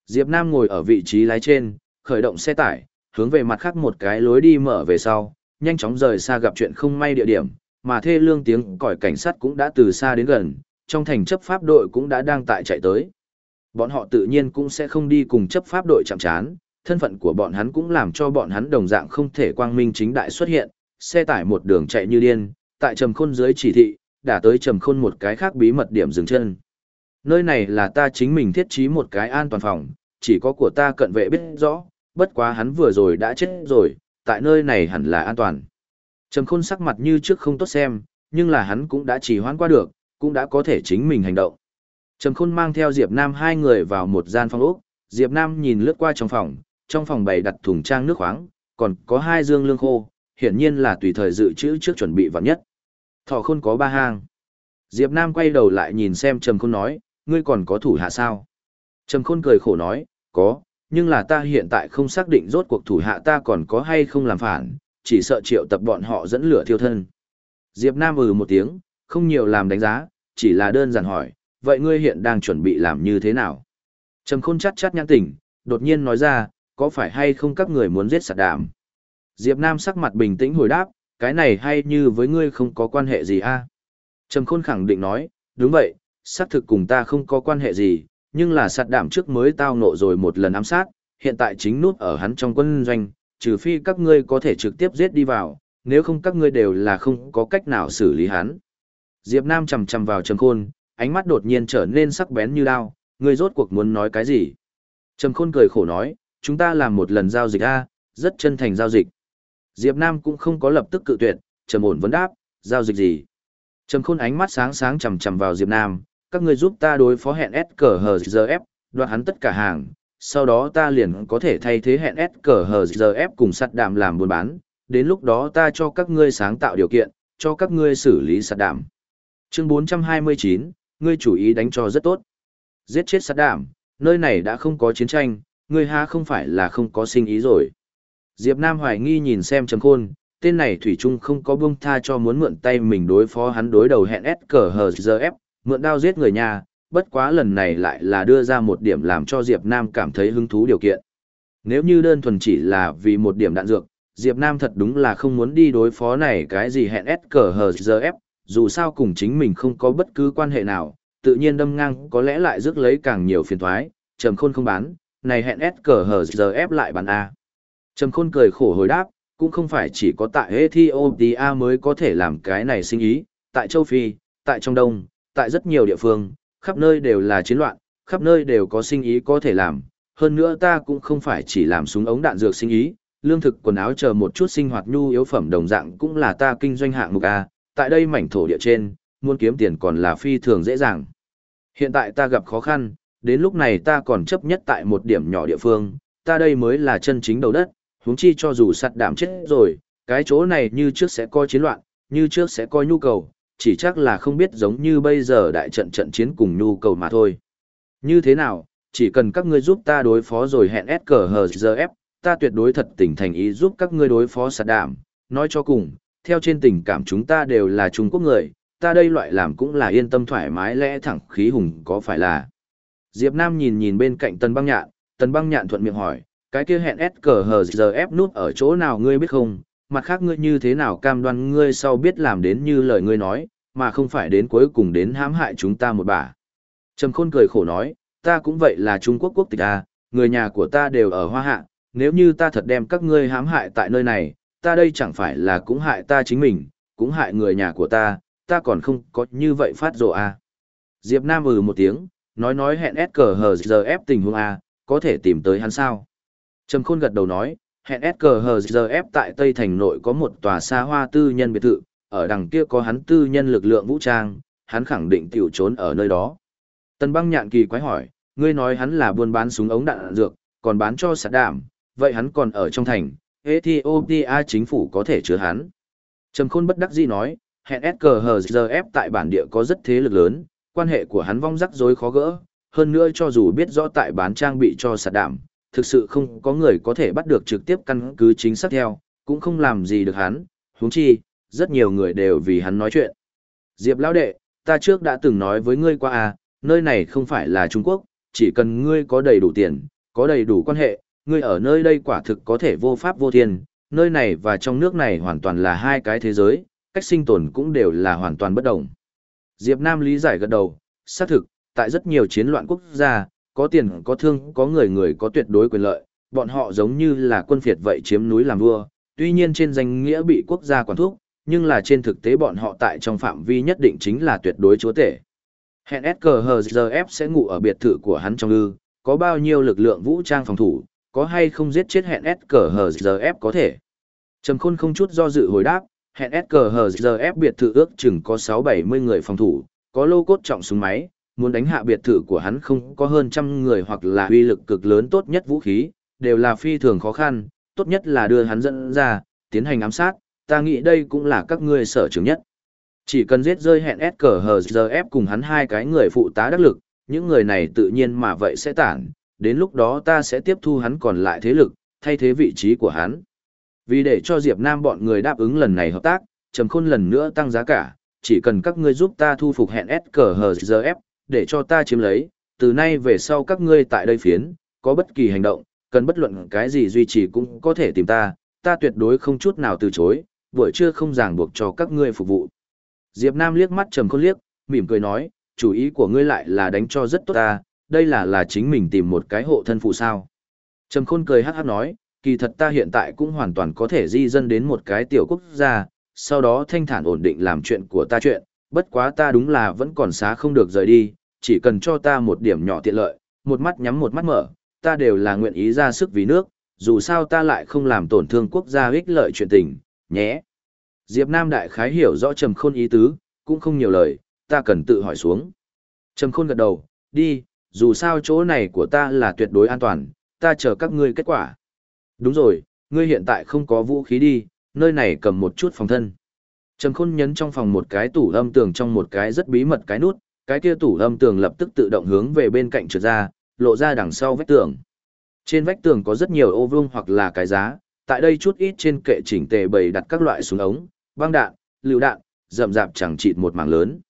Diệp Nam ngồi ở vị trí lái trên, khởi động xe tải, hướng về mặt khác một cái lối đi mở về sau, nhanh chóng rời xa gặp chuyện không may địa điểm, mà thê lương tiếng còi cảnh sát cũng đã từ xa đến gần, trong thành chấp pháp đội cũng đã đang tại chạy tới. Bọn họ tự nhiên cũng sẽ không đi cùng chấp pháp đội chạm chán, thân phận của bọn hắn cũng làm cho bọn hắn đồng dạng không thể quang minh chính đại xuất hiện, xe tải một đường chạy như điên, tại trầm khôn dưới chỉ thị, đã tới trầm khôn một cái khác bí mật điểm dừng chân. Nơi này là ta chính mình thiết trí một cái an toàn phòng, chỉ có của ta cận vệ biết rõ, bất quá hắn vừa rồi đã chết rồi, tại nơi này hẳn là an toàn. Trầm khôn sắc mặt như trước không tốt xem, nhưng là hắn cũng đã chỉ hoãn qua được, cũng đã có thể chính mình hành động. Trầm khôn mang theo Diệp Nam hai người vào một gian phòng ốc, Diệp Nam nhìn lướt qua trong phòng, trong phòng bày đặt thùng trang nước khoáng, còn có hai dương lương khô, hiển nhiên là tùy thời dự trữ trước chuẩn bị vạn nhất. Thỏ khôn có ba hang. Diệp Nam quay đầu lại nhìn xem Trầm khôn nói, ngươi còn có thủ hạ sao? Trầm khôn cười khổ nói, có, nhưng là ta hiện tại không xác định rốt cuộc thủ hạ ta còn có hay không làm phản, chỉ sợ triệu tập bọn họ dẫn lửa thiêu thân. Diệp Nam ừ một tiếng, không nhiều làm đánh giá, chỉ là đơn giản hỏi, vậy ngươi hiện đang chuẩn bị làm như thế nào? Trầm khôn chát chát nhãn tỉnh, đột nhiên nói ra, có phải hay không các người muốn giết sạt đàm? Diệp Nam sắc mặt bình tĩnh hồi đáp, cái này hay như với ngươi không có quan hệ gì a? À? Trầm khôn khẳng định nói, đúng vậy, xác thực cùng ta không có quan hệ gì, nhưng là sạt đảm trước mới tao nộ rồi một lần ám sát, hiện tại chính nút ở hắn trong quân doanh, trừ phi các ngươi có thể trực tiếp giết đi vào, nếu không các ngươi đều là không có cách nào xử lý hắn. Diệp Nam chầm chầm vào trầm khôn, ánh mắt đột nhiên trở nên sắc bén như đao, ngươi rốt cuộc muốn nói cái gì? Trầm khôn cười khổ nói, chúng ta làm một lần giao dịch a, rất chân thành giao dịch. Diệp Nam cũng không có lập tức cự tuyệt, trầm ổn vấn đáp, giao dịch gì? Trầm khôn ánh mắt sáng sáng chầm chầm vào Diệp Nam, các ngươi giúp ta đối phó hẹn S cờ hờ giờ ép, đoạt hắn tất cả hàng, sau đó ta liền có thể thay thế hẹn S cờ hờ giờ ép cùng sắt đạm làm buôn bán, đến lúc đó ta cho các ngươi sáng tạo điều kiện, cho các ngươi xử lý sắt đạm. Chương 429, ngươi chủ ý đánh cho rất tốt. Giết chết sắt đạm, nơi này đã không có chiến tranh, ngươi ha không phải là không có sinh ý rồi. Diệp Nam hoài nghi nhìn xem Trầm Khôn, tên này Thủy Trung không có buông tha cho muốn mượn tay mình đối phó hắn đối đầu hẹn S cờ hờ giờ ép, mượn đao giết người nhà, bất quá lần này lại là đưa ra một điểm làm cho Diệp Nam cảm thấy hứng thú điều kiện. Nếu như đơn thuần chỉ là vì một điểm đạn dược, Diệp Nam thật đúng là không muốn đi đối phó này cái gì hẹn S cờ hờ giờ ép, dù sao cùng chính mình không có bất cứ quan hệ nào, tự nhiên đâm ngang có lẽ lại rước lấy càng nhiều phiền toái, trầm khôn không bán, này hẹn S cờ hờ giờ ép lại bán A. Trầm khôn cười khổ hồi đáp, cũng không phải chỉ có tại Ethiopia mới có thể làm cái này sinh ý, tại châu Phi, tại Trung Đông, tại rất nhiều địa phương, khắp nơi đều là chiến loạn, khắp nơi đều có sinh ý có thể làm. Hơn nữa ta cũng không phải chỉ làm súng ống đạn dược sinh ý, lương thực quần áo chờ một chút sinh hoạt nhu yếu phẩm đồng dạng cũng là ta kinh doanh hạng mục A, tại đây mảnh thổ địa trên, muốn kiếm tiền còn là phi thường dễ dàng. Hiện tại ta gặp khó khăn, đến lúc này ta còn chấp nhất tại một điểm nhỏ địa phương, ta đây mới là chân chính đầu đất, huống chi cho dù sạt đảm chết rồi, cái chỗ này như trước sẽ có chiến loạn, như trước sẽ có nhu cầu, chỉ chắc là không biết giống như bây giờ đại trận trận chiến cùng nhu cầu mà thôi. Như thế nào, chỉ cần các ngươi giúp ta đối phó rồi hẹn S cờ hờ giờ ép, ta tuyệt đối thật tình thành ý giúp các ngươi đối phó sạt đảm, nói cho cùng, theo trên tình cảm chúng ta đều là Trung Quốc người, ta đây loại làm cũng là yên tâm thoải mái lẽ thẳng khí hùng có phải là. Diệp Nam nhìn nhìn bên cạnh tần băng nhạn, tần băng nhạn thuận miệng hỏi, cái kia hẹn S cờ hờ giờ ép nút ở chỗ nào ngươi biết không, mặt khác ngươi như thế nào cam đoan ngươi sau biết làm đến như lời ngươi nói, mà không phải đến cuối cùng đến hãm hại chúng ta một bà. Trầm khôn cười khổ nói, ta cũng vậy là Trung Quốc quốc tịch à, người nhà của ta đều ở Hoa Hạ, nếu như ta thật đem các ngươi hãm hại tại nơi này, ta đây chẳng phải là cũng hại ta chính mình, cũng hại người nhà của ta, ta còn không có như vậy phát rộ à. Diệp Nam ừ một tiếng, nói nói hẹn S cờ hờ giờ ép tình huống à, có thể tìm tới hắn sao. Trầm Khôn gật đầu nói, hẹn SKHZF tại Tây Thành nội có một tòa xa hoa tư nhân biệt thự, ở đằng kia có hắn tư nhân lực lượng vũ trang, hắn khẳng định tiểu trốn ở nơi đó. Tần băng nhạn kỳ quái hỏi, ngươi nói hắn là buôn bán súng ống đạn, dược, còn bán cho sạt đảm, vậy hắn còn ở trong thành, Ethiopia chính phủ có thể chứa hắn. Trầm Khôn bất đắc dĩ nói, hẹn SKHZF tại bản địa có rất thế lực lớn, quan hệ của hắn vong rắc rối khó gỡ, hơn nữa cho dù biết rõ tại bán trang bị cho sạt đảm, thực sự không có người có thể bắt được trực tiếp căn cứ chính xác theo, cũng không làm gì được hắn, huống chi, rất nhiều người đều vì hắn nói chuyện. Diệp lão đệ, ta trước đã từng nói với ngươi qua à, nơi này không phải là Trung Quốc, chỉ cần ngươi có đầy đủ tiền, có đầy đủ quan hệ, ngươi ở nơi đây quả thực có thể vô pháp vô thiên, nơi này và trong nước này hoàn toàn là hai cái thế giới, cách sinh tồn cũng đều là hoàn toàn bất đồng. Diệp Nam lý giải gật đầu, xác thực, tại rất nhiều chiến loạn quốc gia, có tiền có thương có người người có tuyệt đối quyền lợi, bọn họ giống như là quân phiệt vậy chiếm núi làm vua, tuy nhiên trên danh nghĩa bị quốc gia quản thúc, nhưng là trên thực tế bọn họ tại trong phạm vi nhất định chính là tuyệt đối chúa tể. Hẹn SKHZF sẽ ngủ ở biệt thự của hắn trong ư, có bao nhiêu lực lượng vũ trang phòng thủ, có hay không giết chết hẹn SKHZF có thể. Trầm khôn không chút do dự hồi đáp, hẹn SKHZF biệt thự ước chừng có 6-70 người phòng thủ, có lô cốt trọng súng máy, muốn đánh hạ biệt thự của hắn không có hơn trăm người hoặc là uy lực cực lớn tốt nhất vũ khí, đều là phi thường khó khăn, tốt nhất là đưa hắn dẫn ra, tiến hành ám sát, ta nghĩ đây cũng là các ngươi sở trường nhất. Chỉ cần giết rơi hẹn SKHZF cùng hắn hai cái người phụ tá đắc lực, những người này tự nhiên mà vậy sẽ tản, đến lúc đó ta sẽ tiếp thu hắn còn lại thế lực, thay thế vị trí của hắn. Vì để cho Diệp Nam bọn người đáp ứng lần này hợp tác, Trầm Khôn lần nữa tăng giá cả, chỉ cần các ngươi giúp ta thu phục hẹn SKHZF, để cho ta chiếm lấy, từ nay về sau các ngươi tại đây phiến, có bất kỳ hành động, cần bất luận cái gì duy trì cũng có thể tìm ta, ta tuyệt đối không chút nào từ chối, buổi trưa không ràng buộc cho các ngươi phục vụ. Diệp Nam liếc mắt trầm khôn liếc, mỉm cười nói, chủ ý của ngươi lại là đánh cho rất tốt ta, đây là là chính mình tìm một cái hộ thân phụ sao. Trầm khôn cười hát hát nói, kỳ thật ta hiện tại cũng hoàn toàn có thể di dân đến một cái tiểu quốc gia, sau đó thanh thản ổn định làm chuyện của ta chuyện, bất quá ta đúng là vẫn còn xá không được rời đi, chỉ cần cho ta một điểm nhỏ tiện lợi, một mắt nhắm một mắt mở, ta đều là nguyện ý ra sức vì nước, dù sao ta lại không làm tổn thương quốc gia ích lợi chuyện tình, nhé. Diệp Nam đại khái hiểu rõ Trầm Khôn ý tứ, cũng không nhiều lời, ta cần tự hỏi xuống. Trầm Khôn gật đầu, đi, dù sao chỗ này của ta là tuyệt đối an toàn, ta chờ các ngươi kết quả. Đúng rồi, ngươi hiện tại không có vũ khí đi, nơi này cầm một chút phòng thân. Trầm Khôn nhấn trong phòng một cái tủ âm tường trong một cái rất bí mật cái nút, cái kia tủ âm tường lập tức tự động hướng về bên cạnh trượt ra, lộ ra đằng sau vách tường. Trên vách tường có rất nhiều ô vuông hoặc là cái giá, tại đây chút ít trên kệ chỉnh tề bày đặt các loại súng ống, băng đạn, lựu đạn, rậm rạp chẳng chịt một mảng lớn.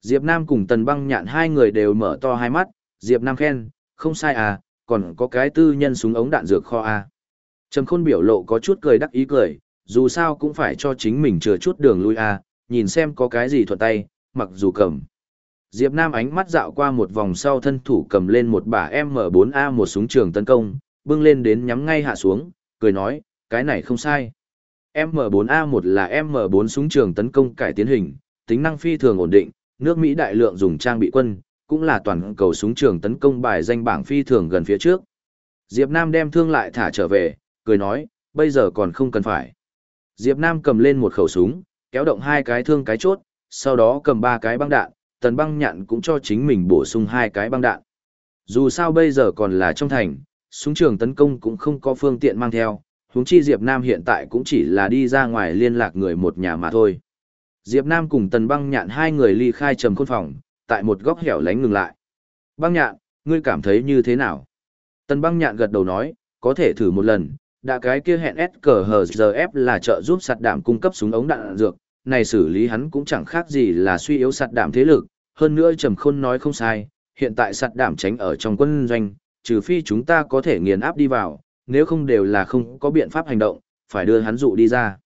Diệp Nam cùng Tần Băng Nhạn hai người đều mở to hai mắt, Diệp Nam khen, không sai à, còn có cái tư nhân súng ống đạn dược kho à. Trầm Khôn biểu lộ có chút cười đắc ý cười, dù sao cũng phải cho chính mình chừa chút đường lui à, nhìn xem có cái gì thuận tay, mặc dù cầm. Diệp Nam ánh mắt dạo qua một vòng sau thân thủ cầm lên một bả M4A một súng trường tấn công, bưng lên đến nhắm ngay hạ xuống, cười nói, cái này không sai. M4A1 là M4 súng trường tấn công cải tiến hình, tính năng phi thường ổn định, nước Mỹ đại lượng dùng trang bị quân, cũng là toàn cầu súng trường tấn công bài danh bảng phi thường gần phía trước. Diệp Nam đem thương lại thả trở về, cười nói, bây giờ còn không cần phải. Diệp Nam cầm lên một khẩu súng, kéo động hai cái thương cái chốt, sau đó cầm ba cái băng đạn, tần băng nhạn cũng cho chính mình bổ sung hai cái băng đạn. Dù sao bây giờ còn là trong thành, súng trường tấn công cũng không có phương tiện mang theo, huống chi Diệp Nam hiện tại cũng chỉ là đi ra ngoài liên lạc người một nhà mà thôi. Diệp Nam cùng tần băng nhạn hai người ly khai trầm khôn phòng, tại một góc hẻo lánh ngừng lại. Băng nhạn, ngươi cảm thấy như thế nào? Tần băng nhạn gật đầu nói, có thể thử một lần, đã cái kia hẹn S cờ hờ ZF là trợ giúp sạt đảm cung cấp súng ống đạn dược, này xử lý hắn cũng chẳng khác gì là suy yếu sạt đạm thế lực, hơn nữa Trầm Khôn nói không sai, hiện tại sạt đạm tránh ở trong quân doanh, trừ phi chúng ta có thể nghiền áp đi vào, nếu không đều là không có biện pháp hành động, phải đưa hắn dụ đi ra.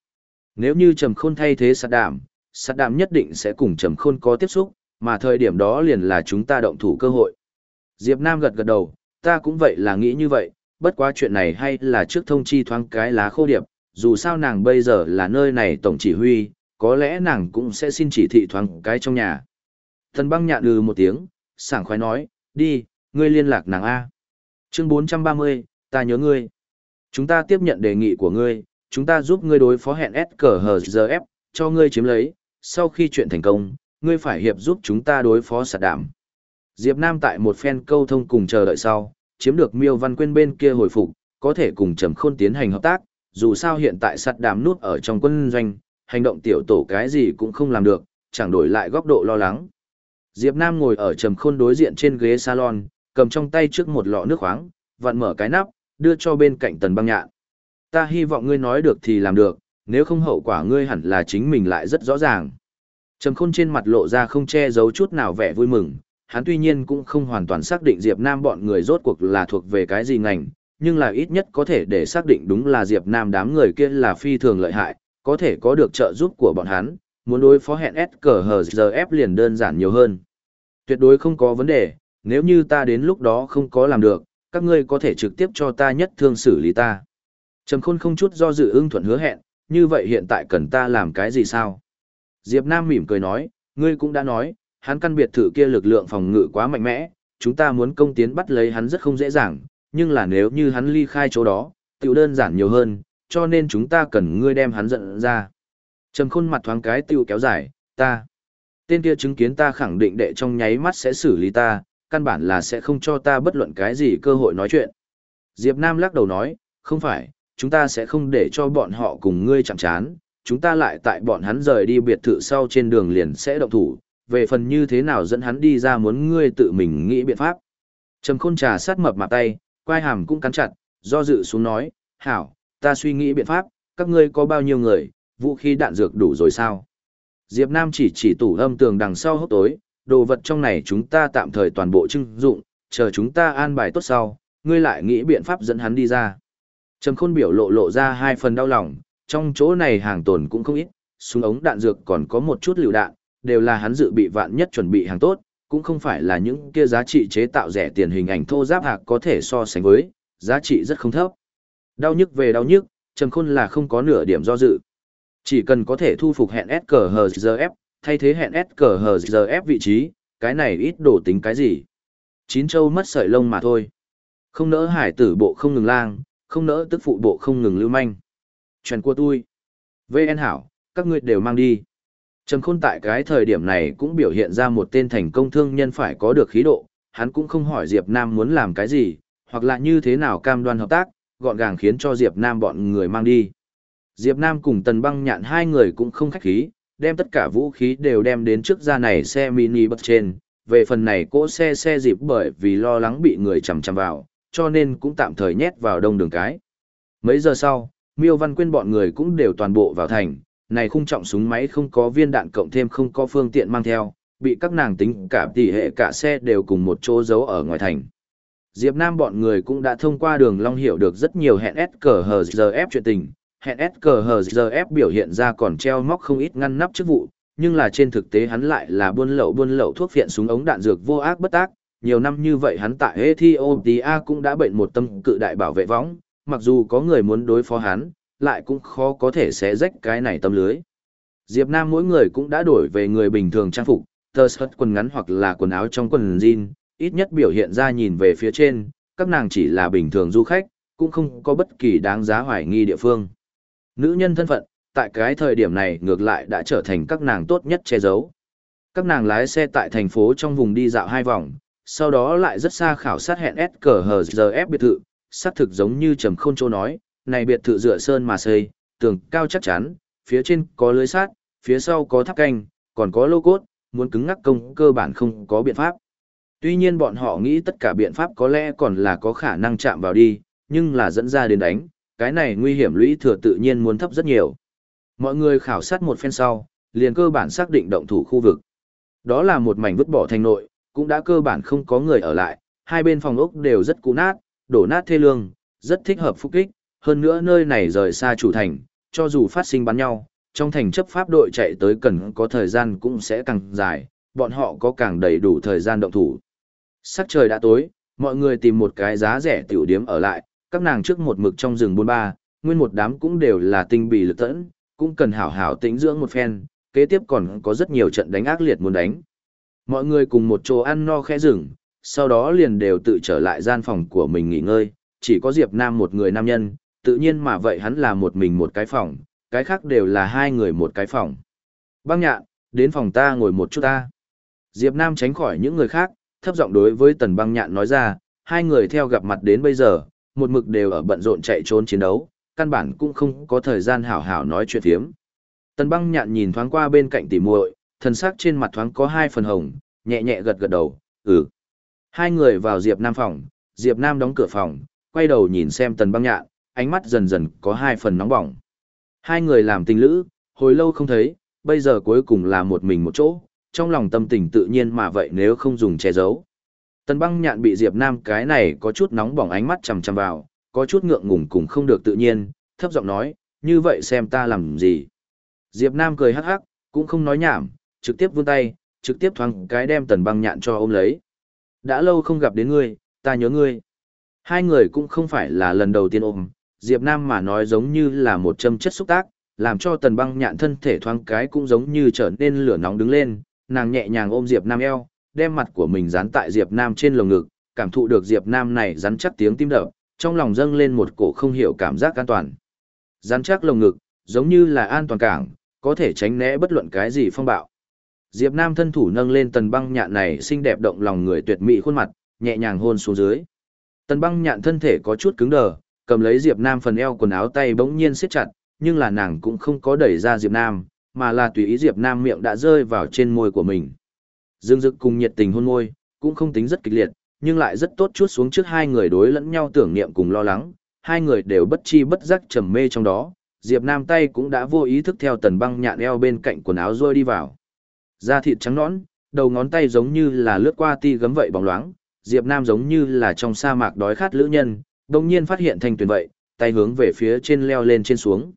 Nếu như Trầm Khôn thay thế sạt đạm, sạt đạm nhất định sẽ cùng Trầm Khôn có tiếp xúc, mà thời điểm đó liền là chúng ta động thủ cơ hội. Diệp Nam gật gật đầu, ta cũng vậy là nghĩ như vậy, bất quá chuyện này hay là trước thông chi thoáng cái lá khô điệp, dù sao nàng bây giờ là nơi này tổng chỉ huy, có lẽ nàng cũng sẽ xin chỉ thị thoáng cái trong nhà. Thần băng nhạn ừ một tiếng, sảng khoái nói, đi, ngươi liên lạc nàng A. Chương 430, ta nhớ ngươi. Chúng ta tiếp nhận đề nghị của ngươi, chúng ta giúp ngươi đối phó hẹn S cờ hờ giờ ép, cho ngươi chiếm lấy, sau khi chuyện thành công, ngươi phải hiệp giúp chúng ta đối phó sạt đảm. Diệp Nam tại một phen câu thông cùng chờ đợi sau, chiếm được miêu văn quên bên kia hồi phục, có thể cùng trầm khôn tiến hành hợp tác, dù sao hiện tại sạt đảm nút ở trong quân doanh, hành động tiểu tổ cái gì cũng không làm được, chẳng đổi lại góc độ lo lắng. Diệp Nam ngồi ở trầm khôn đối diện trên ghế salon, cầm trong tay trước một lọ nước khoáng, vặn mở cái nắp, đưa cho bên cạnh tần băng nhạn. Ta hy vọng ngươi nói được thì làm được, nếu không hậu quả ngươi hẳn là chính mình lại rất rõ ràng. Trầm khôn trên mặt lộ ra không che giấu chút nào vẻ vui mừng, hắn tuy nhiên cũng không hoàn toàn xác định Diệp Nam bọn người rốt cuộc là thuộc về cái gì ngành, nhưng là ít nhất có thể để xác định đúng là Diệp Nam đám người kia là phi thường lợi hại, có thể có được trợ giúp của bọn hắn, muốn đối phó hẹn S cờ hờ giờ ép liền đơn giản nhiều hơn. Tuyệt đối không có vấn đề, nếu như ta đến lúc đó không có làm được, các ngươi có thể trực tiếp cho ta nhất thương xử lý ta. Trầm khôn không chút do dự ưng thuận hứa hẹn, như vậy hiện tại cần ta làm cái gì sao? Diệp Nam mỉm cười nói, ngươi cũng đã nói, hắn căn biệt thự kia lực lượng phòng ngự quá mạnh mẽ, chúng ta muốn công tiến bắt lấy hắn rất không dễ dàng, nhưng là nếu như hắn ly khai chỗ đó, tiểu đơn giản nhiều hơn, cho nên chúng ta cần ngươi đem hắn giận ra. Trầm khôn mặt thoáng cái tiêu kéo dài, ta. Tên kia chứng kiến ta khẳng định đệ trong nháy mắt sẽ xử lý ta, căn bản là sẽ không cho ta bất luận cái gì cơ hội nói chuyện. Diệp Nam lắc đầu nói, không phải, chúng ta sẽ không để cho bọn họ cùng ngươi chạm chán, chúng ta lại tại bọn hắn rời đi biệt thự sau trên đường liền sẽ động thủ, về phần như thế nào dẫn hắn đi ra muốn ngươi tự mình nghĩ biện pháp. Trầm khôn trà sát mập mặt tay, quai hàm cũng cắn chặt, do dự xuống nói, hảo, ta suy nghĩ biện pháp, các ngươi có bao nhiêu người, vũ khí đạn dược đủ rồi sao? Diệp Nam chỉ chỉ tủ âm tường đằng sau hốc tối, đồ vật trong này chúng ta tạm thời toàn bộ trưng dụng, chờ chúng ta an bài tốt sau, ngươi lại nghĩ biện pháp dẫn hắn đi ra. Trầm khôn biểu lộ lộ ra hai phần đau lòng, trong chỗ này hàng tồn cũng không ít, súng ống đạn dược còn có một chút liều đạn, đều là hắn dự bị vạn nhất chuẩn bị hàng tốt, cũng không phải là những kia giá trị chế tạo rẻ tiền hình ảnh thô giáp hạc có thể so sánh với, giá trị rất không thấp. Đau nhức về đau nhức, Trầm Khôn là không có nửa điểm do dự. Chỉ cần có thể thu phục hẹn SKHZF, thay thế hẹn SKHZF vị trí, cái này ít đổ tính cái gì. Chín châu mất sợi lông mà thôi. Không nỡ hải tử bộ không ngừng lang, không nỡ tức phụ bộ không ngừng lưu manh. Chuyện của tôi. VN Hảo, các ngươi đều mang đi. Trầm khôn tại cái thời điểm này cũng biểu hiện ra một tên thành công thương nhân phải có được khí độ, hắn cũng không hỏi Diệp Nam muốn làm cái gì, hoặc là như thế nào cam đoan hợp tác, gọn gàng khiến cho Diệp Nam bọn người mang đi. Diệp Nam cùng Tần Băng Nhạn hai người cũng không khách khí, đem tất cả vũ khí đều đem đến trước ra này xe mini bật trên. Về phần này cỗ xe xe dịp bởi vì lo lắng bị người chằm chằm vào, cho nên cũng tạm thời nhét vào đông đường cái. Mấy giờ sau, Miêu Văn Quyên bọn người cũng đều toàn bộ vào thành, này khung trọng súng máy không có viên đạn cộng thêm không có phương tiện mang theo, bị các nàng tính cả tỷ hệ cả xe đều cùng một chỗ giấu ở ngoài thành. Diệp Nam bọn người cũng đã thông qua đường Long hiểu được rất nhiều hẹn SKHZF chuyện tình, hẹn SKHZF biểu hiện ra còn treo móc không ít ngăn nắp chức vụ, nhưng là trên thực tế hắn lại là buôn lậu buôn lậu thuốc phiện súng ống đạn dược vô ác bất tác, nhiều năm như vậy hắn tại Ethiopia cũng đã bệnh một tâm cự đại bảo vệ võng, mặc dù có người muốn đối phó hắn, lại cũng khó có thể xé rách cái này tâm lưới. Diệp Nam mỗi người cũng đã đổi về người bình thường trang phục, tơ sợt quần ngắn hoặc là quần áo trong quần jean, ít nhất biểu hiện ra nhìn về phía trên, các nàng chỉ là bình thường du khách, cũng không có bất kỳ đáng giá hoài nghi địa phương. Nữ nhân thân phận, tại cái thời điểm này ngược lại đã trở thành các nàng tốt nhất che giấu. Các nàng lái xe tại thành phố trong vùng đi dạo hai vòng, sau đó lại rất xa khảo sát hẹn S cờ hờ giờ ép biệt thự, xác thực giống như Trầm Khôn Châu nói, này biệt thự dựa sơn mà xây, tường cao chắc chắn, phía trên có lưới sát, phía sau có tháp canh, còn có lô cốt, muốn cứng ngắc công cơ bản không có biện pháp. Tuy nhiên bọn họ nghĩ tất cả biện pháp có lẽ còn là có khả năng chạm vào đi, nhưng là dẫn ra đến đánh, cái này nguy hiểm lũy thừa tự nhiên muốn thấp rất nhiều. Mọi người khảo sát một phen sau, liền cơ bản xác định động thủ khu vực. Đó là một mảnh vứt bỏ thành nội, cũng đã cơ bản không có người ở lại, hai bên phòng ốc đều rất cũ nát, đổ nát thê lương, rất thích hợp phục kích, hơn nữa nơi này rời xa chủ thành, cho dù phát sinh bắn nhau, trong thành chấp pháp đội chạy tới cần có thời gian cũng sẽ càng dài, bọn họ có càng đầy đủ thời gian động thủ. Sắc trời đã tối, mọi người tìm một cái giá rẻ tiểu điếm ở lại, các nàng trước một mực trong rừng buôn ba, nguyên một đám cũng đều là tinh bì lực tẫn, cũng cần hảo hảo tĩnh dưỡng một phen, kế tiếp còn có rất nhiều trận đánh ác liệt muốn đánh. Mọi người cùng một chỗ ăn no khẽ rừng, sau đó liền đều tự trở lại gian phòng của mình nghỉ ngơi, chỉ có Diệp Nam một người nam nhân, tự nhiên mà vậy hắn là một mình một cái phòng, cái khác đều là hai người một cái phòng. Băng nhạn, đến phòng ta ngồi một chút ta. Diệp Nam tránh khỏi những người khác, thấp giọng đối với tần băng nhạn nói ra, hai người theo gặp mặt đến bây giờ, một mực đều ở bận rộn chạy trốn chiến đấu, căn bản cũng không có thời gian hảo hảo nói chuyện phiếm. Tần băng nhạn nhìn thoáng qua bên cạnh tỉ muội, thân sắc trên mặt thoáng có hai phần hồng, nhẹ nhẹ gật gật đầu, ừ. Hai người vào Diệp Nam phòng, Diệp Nam đóng cửa phòng, quay đầu nhìn xem tần băng nhạn, ánh mắt dần dần có hai phần nóng bỏng. Hai người làm tình lữ, hồi lâu không thấy, bây giờ cuối cùng là một mình một chỗ, trong lòng tâm tình tự nhiên mà vậy nếu không dùng che giấu. Tần băng nhạn bị Diệp Nam cái này có chút nóng bỏng ánh mắt chằm chằm vào, có chút ngượng ngùng cùng không được tự nhiên, thấp giọng nói, như vậy xem ta làm gì. Diệp Nam cười hắc hắc, cũng không nói nhảm, trực tiếp vươn tay, trực tiếp thoáng cái đem tần băng nhạn cho ôm lấy. Đã lâu không gặp đến ngươi, ta nhớ ngươi. Hai người cũng không phải là lần đầu tiên ôm, Diệp Nam mà nói giống như là một châm chất xúc tác, làm cho tần băng nhạn thân thể thoáng cái cũng giống như trở nên lửa nóng đứng lên, nàng nhẹ nhàng ôm Diệp Nam eo, đem mặt của mình dán tại Diệp Nam trên lồng ngực, cảm thụ được Diệp Nam này rắn chắc tiếng tim đập, trong lòng dâng lên một cổ không hiểu cảm giác an toàn. Rắn chắc lồng ngực, giống như là an toàn cảng, có thể tránh né bất luận cái gì phong bạo. Diệp Nam thân thủ nâng lên tần băng nhạn này xinh đẹp động lòng người tuyệt mỹ khuôn mặt, nhẹ nhàng hôn xuống dưới. Tần băng nhạn thân thể có chút cứng đờ, cầm lấy Diệp Nam phần eo quần áo tay bỗng nhiên siết chặt, nhưng là nàng cũng không có đẩy ra Diệp Nam, mà là tùy ý Diệp Nam miệng đã rơi vào trên môi của mình. Dương Dực cùng nhiệt tình hôn môi, cũng không tính rất kịch liệt, nhưng lại rất tốt chút xuống trước hai người đối lẫn nhau tưởng niệm cùng lo lắng, hai người đều bất chi bất giác trầm mê trong đó. Diệp Nam tay cũng đã vô ý thức theo tần băng nhạn eo bên cạnh quần áo rôi đi vào. Da thịt trắng nõn, đầu ngón tay giống như là lướt qua ti gấm vậy bóng loáng, Diệp Nam giống như là trong sa mạc đói khát lữ nhân, đồng nhiên phát hiện thanh tuyển vậy, tay hướng về phía trên leo lên trên xuống.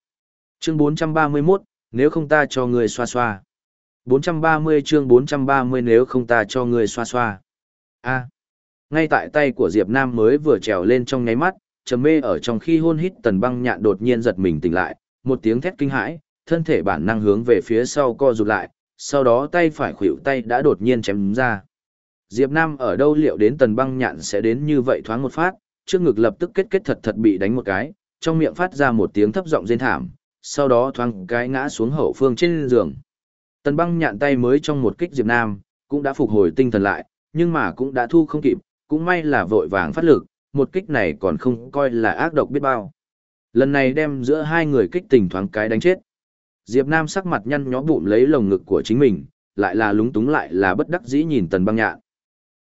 Chương 431, nếu không ta cho ngươi xoa xoa. 430 chương 430 nếu không ta cho ngươi xoa xoa. A. Ngay tại tay của Diệp Nam mới vừa trèo lên trong nháy mắt, trầm mê ở trong khi hôn hít tần băng nhạn đột nhiên giật mình tỉnh lại, một tiếng thét kinh hãi, thân thể bản năng hướng về phía sau co rụt lại, sau đó tay phải khuỷu tay đã đột nhiên chém ra. Diệp Nam ở đâu liệu đến tần băng nhạn sẽ đến như vậy thoáng một phát, trước ngực lập tức kết kết thật thật bị đánh một cái, trong miệng phát ra một tiếng thấp giọng rên thảm, sau đó thoáng cái ngã xuống hậu phương trên giường. Tần băng nhạn tay mới trong một kích Diệp Nam, cũng đã phục hồi tinh thần lại, nhưng mà cũng đã thu không kịp, cũng may là vội vàng phát lực, một kích này còn không coi là ác độc biết bao. Lần này đem giữa hai người kích tình thoáng cái đánh chết. Diệp Nam sắc mặt nhăn nhó bụm lấy lồng ngực của chính mình, lại là lúng túng lại là bất đắc dĩ nhìn tần băng nhạn.